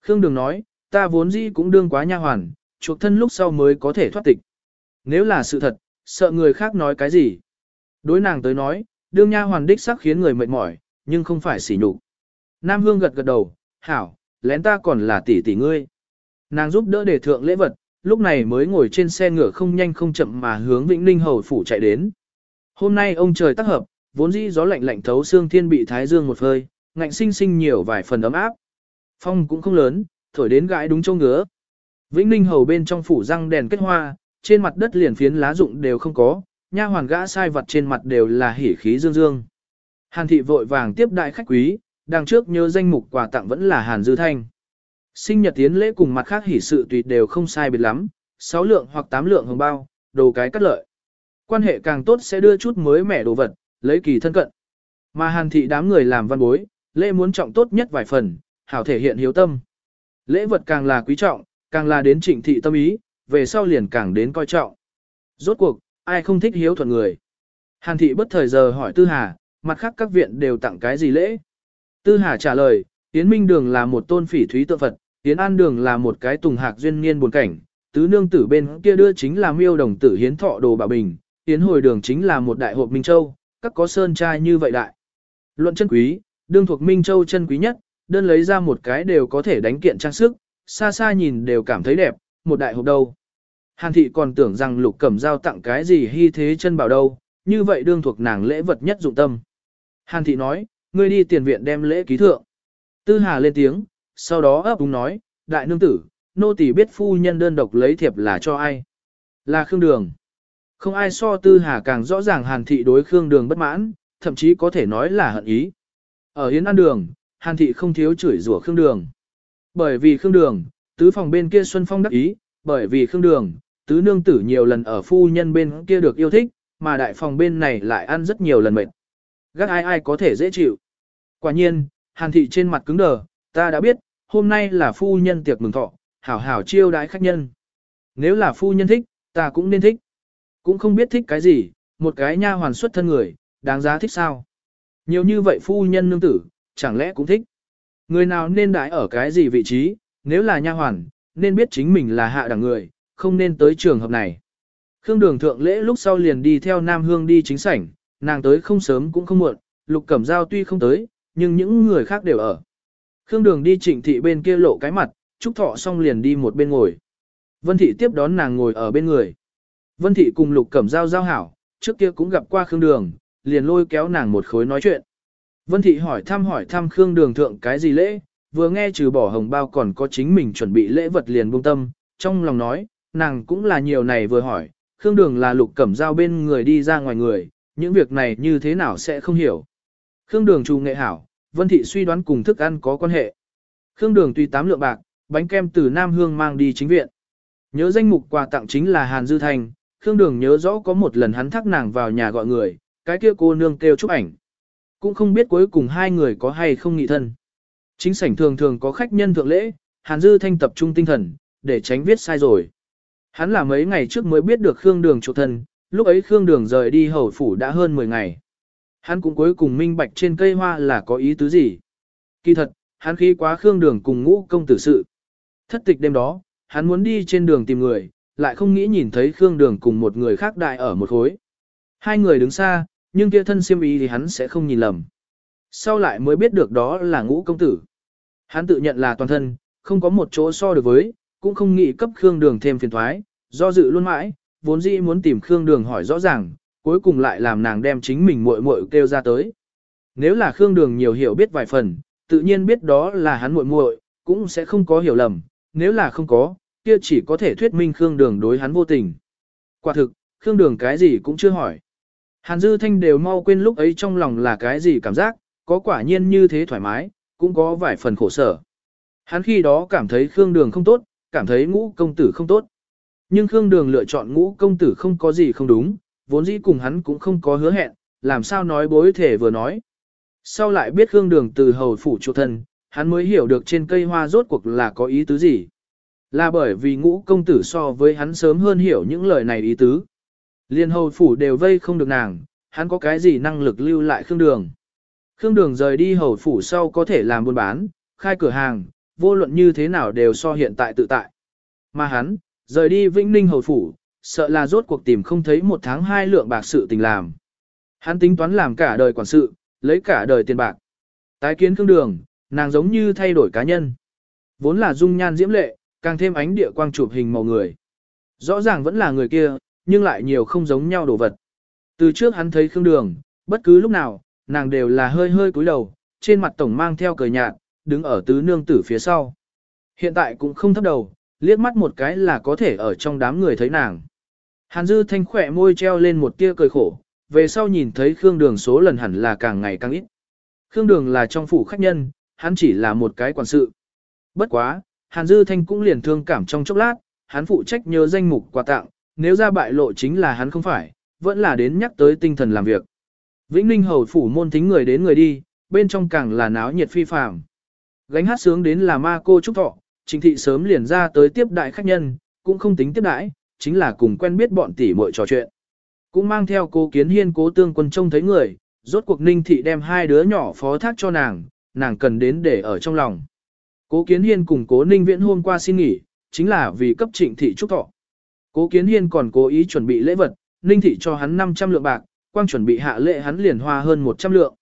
Khương đường nói, ta vốn dĩ cũng đương quá nha hoàn, chuộc thân lúc sau mới có thể thoát tịch. Nếu là sự thật, sợ người khác nói cái gì. Đối nàng tới nói, đương nha hoàn đích sắc khiến người mệt mỏi, nhưng không phải sỉ nhục. Nam Hương gật gật đầu, hảo, lén ta còn là tỷ tỷ ngươi. Nàng giúp đỡ để thượng lễ vật, lúc này mới ngồi trên xe ngựa không nhanh không chậm mà hướng Vĩnh Ninh Hầu Phủ chạy đến. Hôm nay ông trời tác hợp, vốn dĩ gió lạnh lạnh thấu xương thiên bị thái dương một hơi, ngạnh sinh sinh nhiều vài phần ấm áp. Phong cũng không lớn, thổi đến gãi đúng châu ngứa. Vĩnh Ninh Hầu bên trong phủ răng đèn kết hoa, trên mặt đất liền phiến lá rụng đều không có, nha hoàn gã sai vật trên mặt đều là hỉ khí dương dương. Hàn thị vội vàng tiếp đại khách quý, đằng trước nhớ danh mục quà tặng vẫn là Hàn Dư Thanh. Sinh nhật tiến lễ cùng mặt khác hỉ sự tùy đều không sai biệt lắm, 6 lượng hoặc 8 lượng hồng bao, đồ cái cắt lợi. Quan hệ càng tốt sẽ đưa chút mới mẻ đồ vật, lấy kỳ thân cận. Mà Hàn thị đám người làm văn bối, lễ muốn trọng tốt nhất vài phần, hảo thể hiện hiếu tâm. Lễ vật càng là quý trọng, càng là đến trịnh thị tâm ý, về sau liền càng đến coi trọng. Rốt cuộc, ai không thích hiếu thuận người. Hàn thị bất thời giờ hỏi Tư Hà, mặt khác các viện đều tặng cái gì lễ. Tư Hà trả lời, Yến Minh Đường là một tôn phỉ thúy tượng Phật, Yến An Đường là một cái tùng hạc duyên niên buồn cảnh, tứ nương tử bên kia đưa chính là miêu đồng tử hiến thọ đồ bảo bình, Yến hồi đường chính là một đại hộp Minh Châu, các có sơn trai như vậy đại. Luận chân quý, đương thuộc Minh Châu chân quý nhất, đơn lấy ra một cái đều có thể đánh kiện trang sức, xa xa nhìn đều cảm thấy đẹp, một đại hộp đâu. Hàn thị còn tưởng rằng lục cẩm giao tặng cái gì hy thế chân bảo đâu, như vậy đương thuộc nàng lễ vật nhất dụng tâm. Hàn thị nói, ngươi đi tiền viện đem lễ ký thượng. Tư hà lên tiếng, sau đó ấp úng nói, đại nương tử, nô tỳ biết phu nhân đơn độc lấy thiệp là cho ai. Là Khương Đường. Không ai so tư hà càng rõ ràng hàn thị đối Khương Đường bất mãn, thậm chí có thể nói là hận ý. Ở Yến An Đường, hàn thị không thiếu chửi rủa Khương Đường. Bởi vì Khương Đường, tứ phòng bên kia Xuân Phong đắc ý, bởi vì Khương Đường, tứ nương tử nhiều lần ở phu nhân bên kia được yêu thích, mà đại phòng bên này lại ăn rất nhiều lần mệt. Gác ai ai có thể dễ chịu. Quả nhiên, hàn thị trên mặt cứng đờ, ta đã biết, hôm nay là phu nhân tiệc mừng thọ, hảo hảo chiêu đãi khách nhân. Nếu là phu nhân thích, ta cũng nên thích. Cũng không biết thích cái gì, một cái nha hoàn xuất thân người, đáng giá thích sao. Nhiều như vậy phu nhân nương tử, chẳng lẽ cũng thích. Người nào nên đãi ở cái gì vị trí, nếu là nha hoàn, nên biết chính mình là hạ đẳng người, không nên tới trường hợp này. Khương đường thượng lễ lúc sau liền đi theo Nam Hương đi chính sảnh, nàng tới không sớm cũng không muộn, lục cẩm giao tuy không tới, nhưng những người khác đều ở. Khương đường đi trịnh thị bên kia lộ cái mặt, trúc thọ xong liền đi một bên ngồi. Vân thị tiếp đón nàng ngồi ở bên người. Vân thị cùng lục cẩm giao giao hảo, trước kia cũng gặp qua Khương đường, liền lôi kéo nàng một khối nói chuyện. Vân thị hỏi thăm hỏi thăm Khương đường thượng cái gì lễ, vừa nghe trừ bỏ hồng bao còn có chính mình chuẩn bị lễ vật liền buông tâm, trong lòng nói, nàng cũng là nhiều này vừa hỏi, Khương đường là lục cẩm giao bên người đi ra ngoài người, những việc này như thế nào sẽ không hiểu. Khương đường trù nghệ hảo, Vân thị suy đoán cùng thức ăn có quan hệ. Khương đường tùy tám lượng bạc, bánh kem từ Nam Hương mang đi chính viện. Nhớ danh mục quà tặng chính là Hàn Dư Thành, Khương Đường nhớ rõ có một lần hắn thắc nàng vào nhà gọi người, cái kia cô nương kêu chúc ảnh. Cũng không biết cuối cùng hai người có hay không nghị thân. Chính sảnh thường thường có khách nhân thượng lễ, Hàn Dư Thanh tập trung tinh thần, để tránh viết sai rồi. Hắn là mấy ngày trước mới biết được Khương Đường chủ thân, lúc ấy Khương Đường rời đi hầu phủ đã hơn 10 ngày. Hắn cũng cuối cùng minh bạch trên cây hoa là có ý tứ gì. Kỳ thật, hắn khi quá Khương Đường cùng ngũ công tử sự. Thất tịch đêm đó, hắn muốn đi trên đường tìm người, lại không nghĩ nhìn thấy Khương Đường cùng một người khác đại ở một khối. Hai người đứng xa, nhưng kia thân siêm ý thì hắn sẽ không nhìn lầm. Sau lại mới biết được đó là ngũ công tử. Hắn tự nhận là toàn thân, không có một chỗ so được với, cũng không nghĩ cấp Khương Đường thêm phiền thoái, do dự luôn mãi, vốn dĩ muốn tìm Khương Đường hỏi rõ ràng, cuối cùng lại làm nàng đem chính mình muội muội kêu ra tới. Nếu là Khương Đường nhiều hiểu biết vài phần, tự nhiên biết đó là hắn muội muội, cũng sẽ không có hiểu lầm, nếu là không có, kia chỉ có thể thuyết minh Khương Đường đối hắn vô tình. Quả thực, Khương Đường cái gì cũng chưa hỏi. Hàn Dư Thanh đều mau quên lúc ấy trong lòng là cái gì cảm giác, có quả nhiên như thế thoải mái, cũng có vài phần khổ sở. Hắn khi đó cảm thấy Khương Đường không tốt, cảm thấy ngũ công tử không tốt. Nhưng Khương Đường lựa chọn ngũ công tử không có gì không đúng, vốn dĩ cùng hắn cũng không có hứa hẹn, làm sao nói bối thể vừa nói. Sau lại biết Khương Đường từ hầu phủ chủ thân, hắn mới hiểu được trên cây hoa rốt cuộc là có ý tứ gì. Là bởi vì ngũ công tử so với hắn sớm hơn hiểu những lời này ý tứ. Liên hầu phủ đều vây không được nàng, hắn có cái gì năng lực lưu lại Khương Đường. Khương Đường rời đi hầu phủ sau có thể làm buôn bán, khai cửa hàng, vô luận như thế nào đều so hiện tại tự tại. Mà hắn, rời đi Vĩnh Ninh hầu phủ, sợ là rốt cuộc tìm không thấy một tháng hai lượng bạc sự tình làm. Hắn tính toán làm cả đời quản sự, lấy cả đời tiền bạc. Tái kiến Khương Đường, nàng giống như thay đổi cá nhân. Vốn là dung nhan diễm lệ, càng thêm ánh địa quang chụp hình màu người. Rõ ràng vẫn là người kia, nhưng lại nhiều không giống nhau đồ vật. Từ trước hắn thấy Khương Đường, bất cứ lúc nào, nàng đều là hơi hơi cúi đầu, trên mặt tổng mang theo cười nhạt, đứng ở tứ nương tử phía sau. Hiện tại cũng không thấp đầu, liếc mắt một cái là có thể ở trong đám người thấy nàng. Hàn Dư Thanh khỏe môi treo lên một tia cười khổ, về sau nhìn thấy Khương Đường số lần hẳn là càng ngày càng ít. Khương Đường là trong phủ khách nhân, hắn chỉ là một cái quản sự. Bất quá, Hàn Dư Thanh cũng liền thương cảm trong chốc lát, hắn phụ trách nhớ danh mục quà tặng, nếu ra bại lộ chính là hắn không phải, vẫn là đến nhắc tới tinh thần làm việc. Vĩnh Ninh hầu phủ môn thính người đến người đi, bên trong càng là náo nhiệt phi phàm. Gánh hát sướng đến là ma cô trúc thọ, trình thị sớm liền ra tới tiếp đại khách nhân, cũng không tính tiếp đãi, chính là cùng quen biết bọn tỷ muội trò chuyện. Cũng mang theo cô kiến hiên cố tương quân trông thấy người, rốt cuộc ninh thị đem hai đứa nhỏ phó thác cho nàng, nàng cần đến để ở trong lòng. Cố Kiến Hiên cùng Cố Ninh Viễn hôm qua xin nghỉ, chính là vì cấp trịnh thị trúc thọ. Cố Kiến Hiên còn cố ý chuẩn bị lễ vật, Ninh thị cho hắn 500 lượng bạc, quang chuẩn bị hạ lễ hắn liền hoa hơn 100 lượng.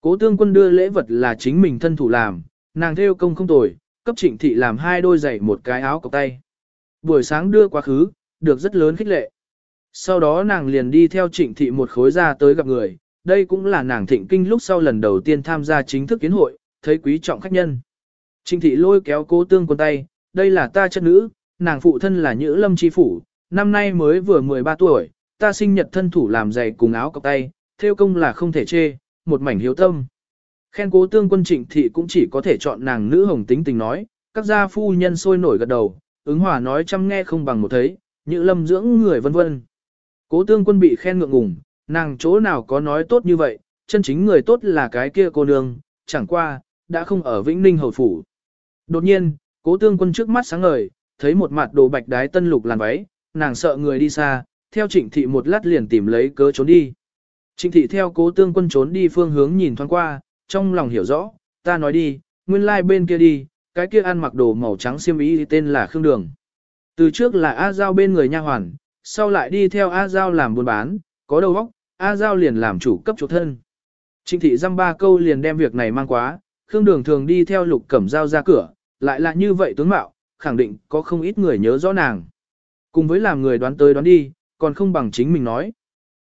Cố Tương Quân đưa lễ vật là chính mình thân thủ làm, nàng theo công không tồi, cấp trịnh thị làm hai đôi giày một cái áo cộc tay. Buổi sáng đưa quá khứ, được rất lớn khích lệ. Sau đó nàng liền đi theo trịnh thị một khối ra tới gặp người, đây cũng là nàng thịnh kinh lúc sau lần đầu tiên tham gia chính thức kiến hội, thấy quý trọng khách nhân. Trình thị lôi kéo cố tương quân tay, đây là ta chất nữ, nàng phụ thân là Nhữ Lâm Chi Phủ, năm nay mới vừa 13 tuổi, ta sinh nhật thân thủ làm giày cùng áo cọc tay, theo công là không thể chê, một mảnh hiếu tâm. Khen cố tương quân trịnh thị cũng chỉ có thể chọn nàng nữ hồng tính tình nói, các gia phu nhân sôi nổi gật đầu, ứng hòa nói chăm nghe không bằng một thấy, Nhữ Lâm dưỡng người vân vân. Cố tương quân bị khen ngượng ngùng, nàng chỗ nào có nói tốt như vậy, chân chính người tốt là cái kia cô nương, chẳng qua, đã không ở Vĩnh Ninh Hầu Phủ. Đột nhiên, cố tương quân trước mắt sáng ngời, thấy một mặt đồ bạch đái tân lục làn váy, nàng sợ người đi xa, theo trịnh thị một lát liền tìm lấy cớ trốn đi. Trịnh thị theo cố tương quân trốn đi phương hướng nhìn thoáng qua, trong lòng hiểu rõ, ta nói đi, nguyên lai like bên kia đi, cái kia ăn mặc đồ màu trắng xiêm y tên là Khương Đường. Từ trước là A Giao bên người nha hoàn, sau lại đi theo A Giao làm buôn bán, có đầu óc, A Giao liền làm chủ cấp chủ thân. Trịnh thị dăm ba câu liền đem việc này mang quá, Khương Đường thường đi theo lục cẩm Giao ra cửa, lại là như vậy tướng mạo, khẳng định có không ít người nhớ rõ nàng. Cùng với làm người đoán tới đoán đi, còn không bằng chính mình nói.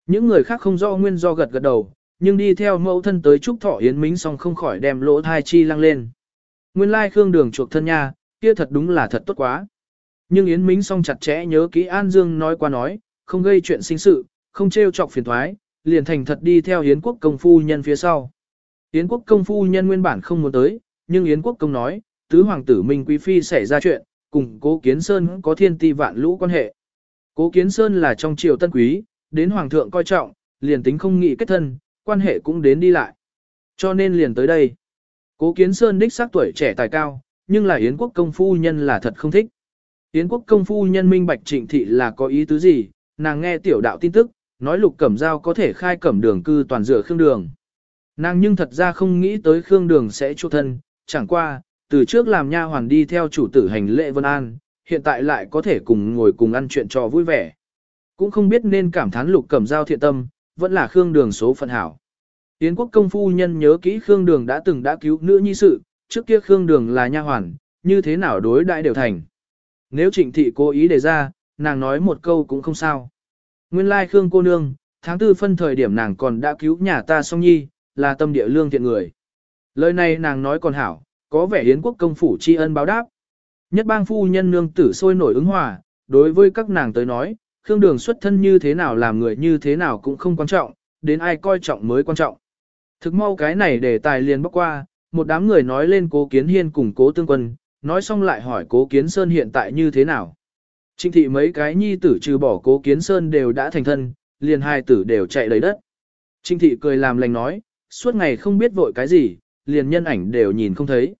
Những người khác không rõ nguyên do gật gật đầu, nhưng đi theo mẫu thân tới chúc thọ yến mính xong không khỏi đem lỗ thai chi lăng lên. Nguyên lai Khương Đường chuộc thân nha, kia thật đúng là thật tốt quá. Nhưng Yến Mính song chặt chẽ nhớ kỹ An Dương nói qua nói, không gây chuyện sinh sự, không trêu chọc phiền thoái, liền thành thật đi theo Yến Quốc công phu nhân phía sau. Yến Quốc công phu nhân nguyên bản không muốn tới, nhưng Yến Quốc công nói, tứ hoàng tử Minh Quý Phi xảy ra chuyện, cùng cố Kiến Sơn có thiên ti vạn lũ quan hệ. Cố Kiến Sơn là trong triều tân quý, đến hoàng thượng coi trọng, liền tính không nghị kết thân, quan hệ cũng đến đi lại. Cho nên liền tới đây. Cố Kiến Sơn đích xác tuổi trẻ tài cao, nhưng là Yến quốc công phu nhân là thật không thích. Yến quốc công phu nhân minh bạch trịnh thị là có ý tứ gì, nàng nghe tiểu đạo tin tức, nói lục cẩm giao có thể khai cẩm đường cư toàn dựa khương đường. Nàng nhưng thật ra không nghĩ tới khương đường sẽ chu thân, chẳng qua, từ trước làm nha hoàn đi theo chủ tử hành lễ vân an, hiện tại lại có thể cùng ngồi cùng ăn chuyện trò vui vẻ. Cũng không biết nên cảm thán lục cẩm giao thiện tâm, vẫn là khương đường số phận hảo. Yến quốc công phu nhân nhớ kỹ Khương Đường đã từng đã cứu nữ nhi sự, trước kia Khương Đường là nha hoàn, như thế nào đối đại đều thành. Nếu trịnh thị cố ý đề ra, nàng nói một câu cũng không sao. Nguyên lai Khương cô nương, tháng tư phân thời điểm nàng còn đã cứu nhà ta song nhi, là tâm địa lương thiện người. Lời này nàng nói còn hảo, có vẻ Yến quốc công phủ tri ân báo đáp. Nhất bang phu nhân nương tử sôi nổi ứng hòa, đối với các nàng tới nói, Khương Đường xuất thân như thế nào làm người như thế nào cũng không quan trọng, đến ai coi trọng mới quan trọng. Thực mau cái này để tài liền bóc qua, một đám người nói lên cố kiến hiên cùng cố tương quân, nói xong lại hỏi cố kiến sơn hiện tại như thế nào. Trịnh thị mấy cái nhi tử trừ bỏ cố kiến sơn đều đã thành thân, liền hai tử đều chạy đầy đất. Trịnh thị cười làm lành nói, suốt ngày không biết vội cái gì, liền nhân ảnh đều nhìn không thấy.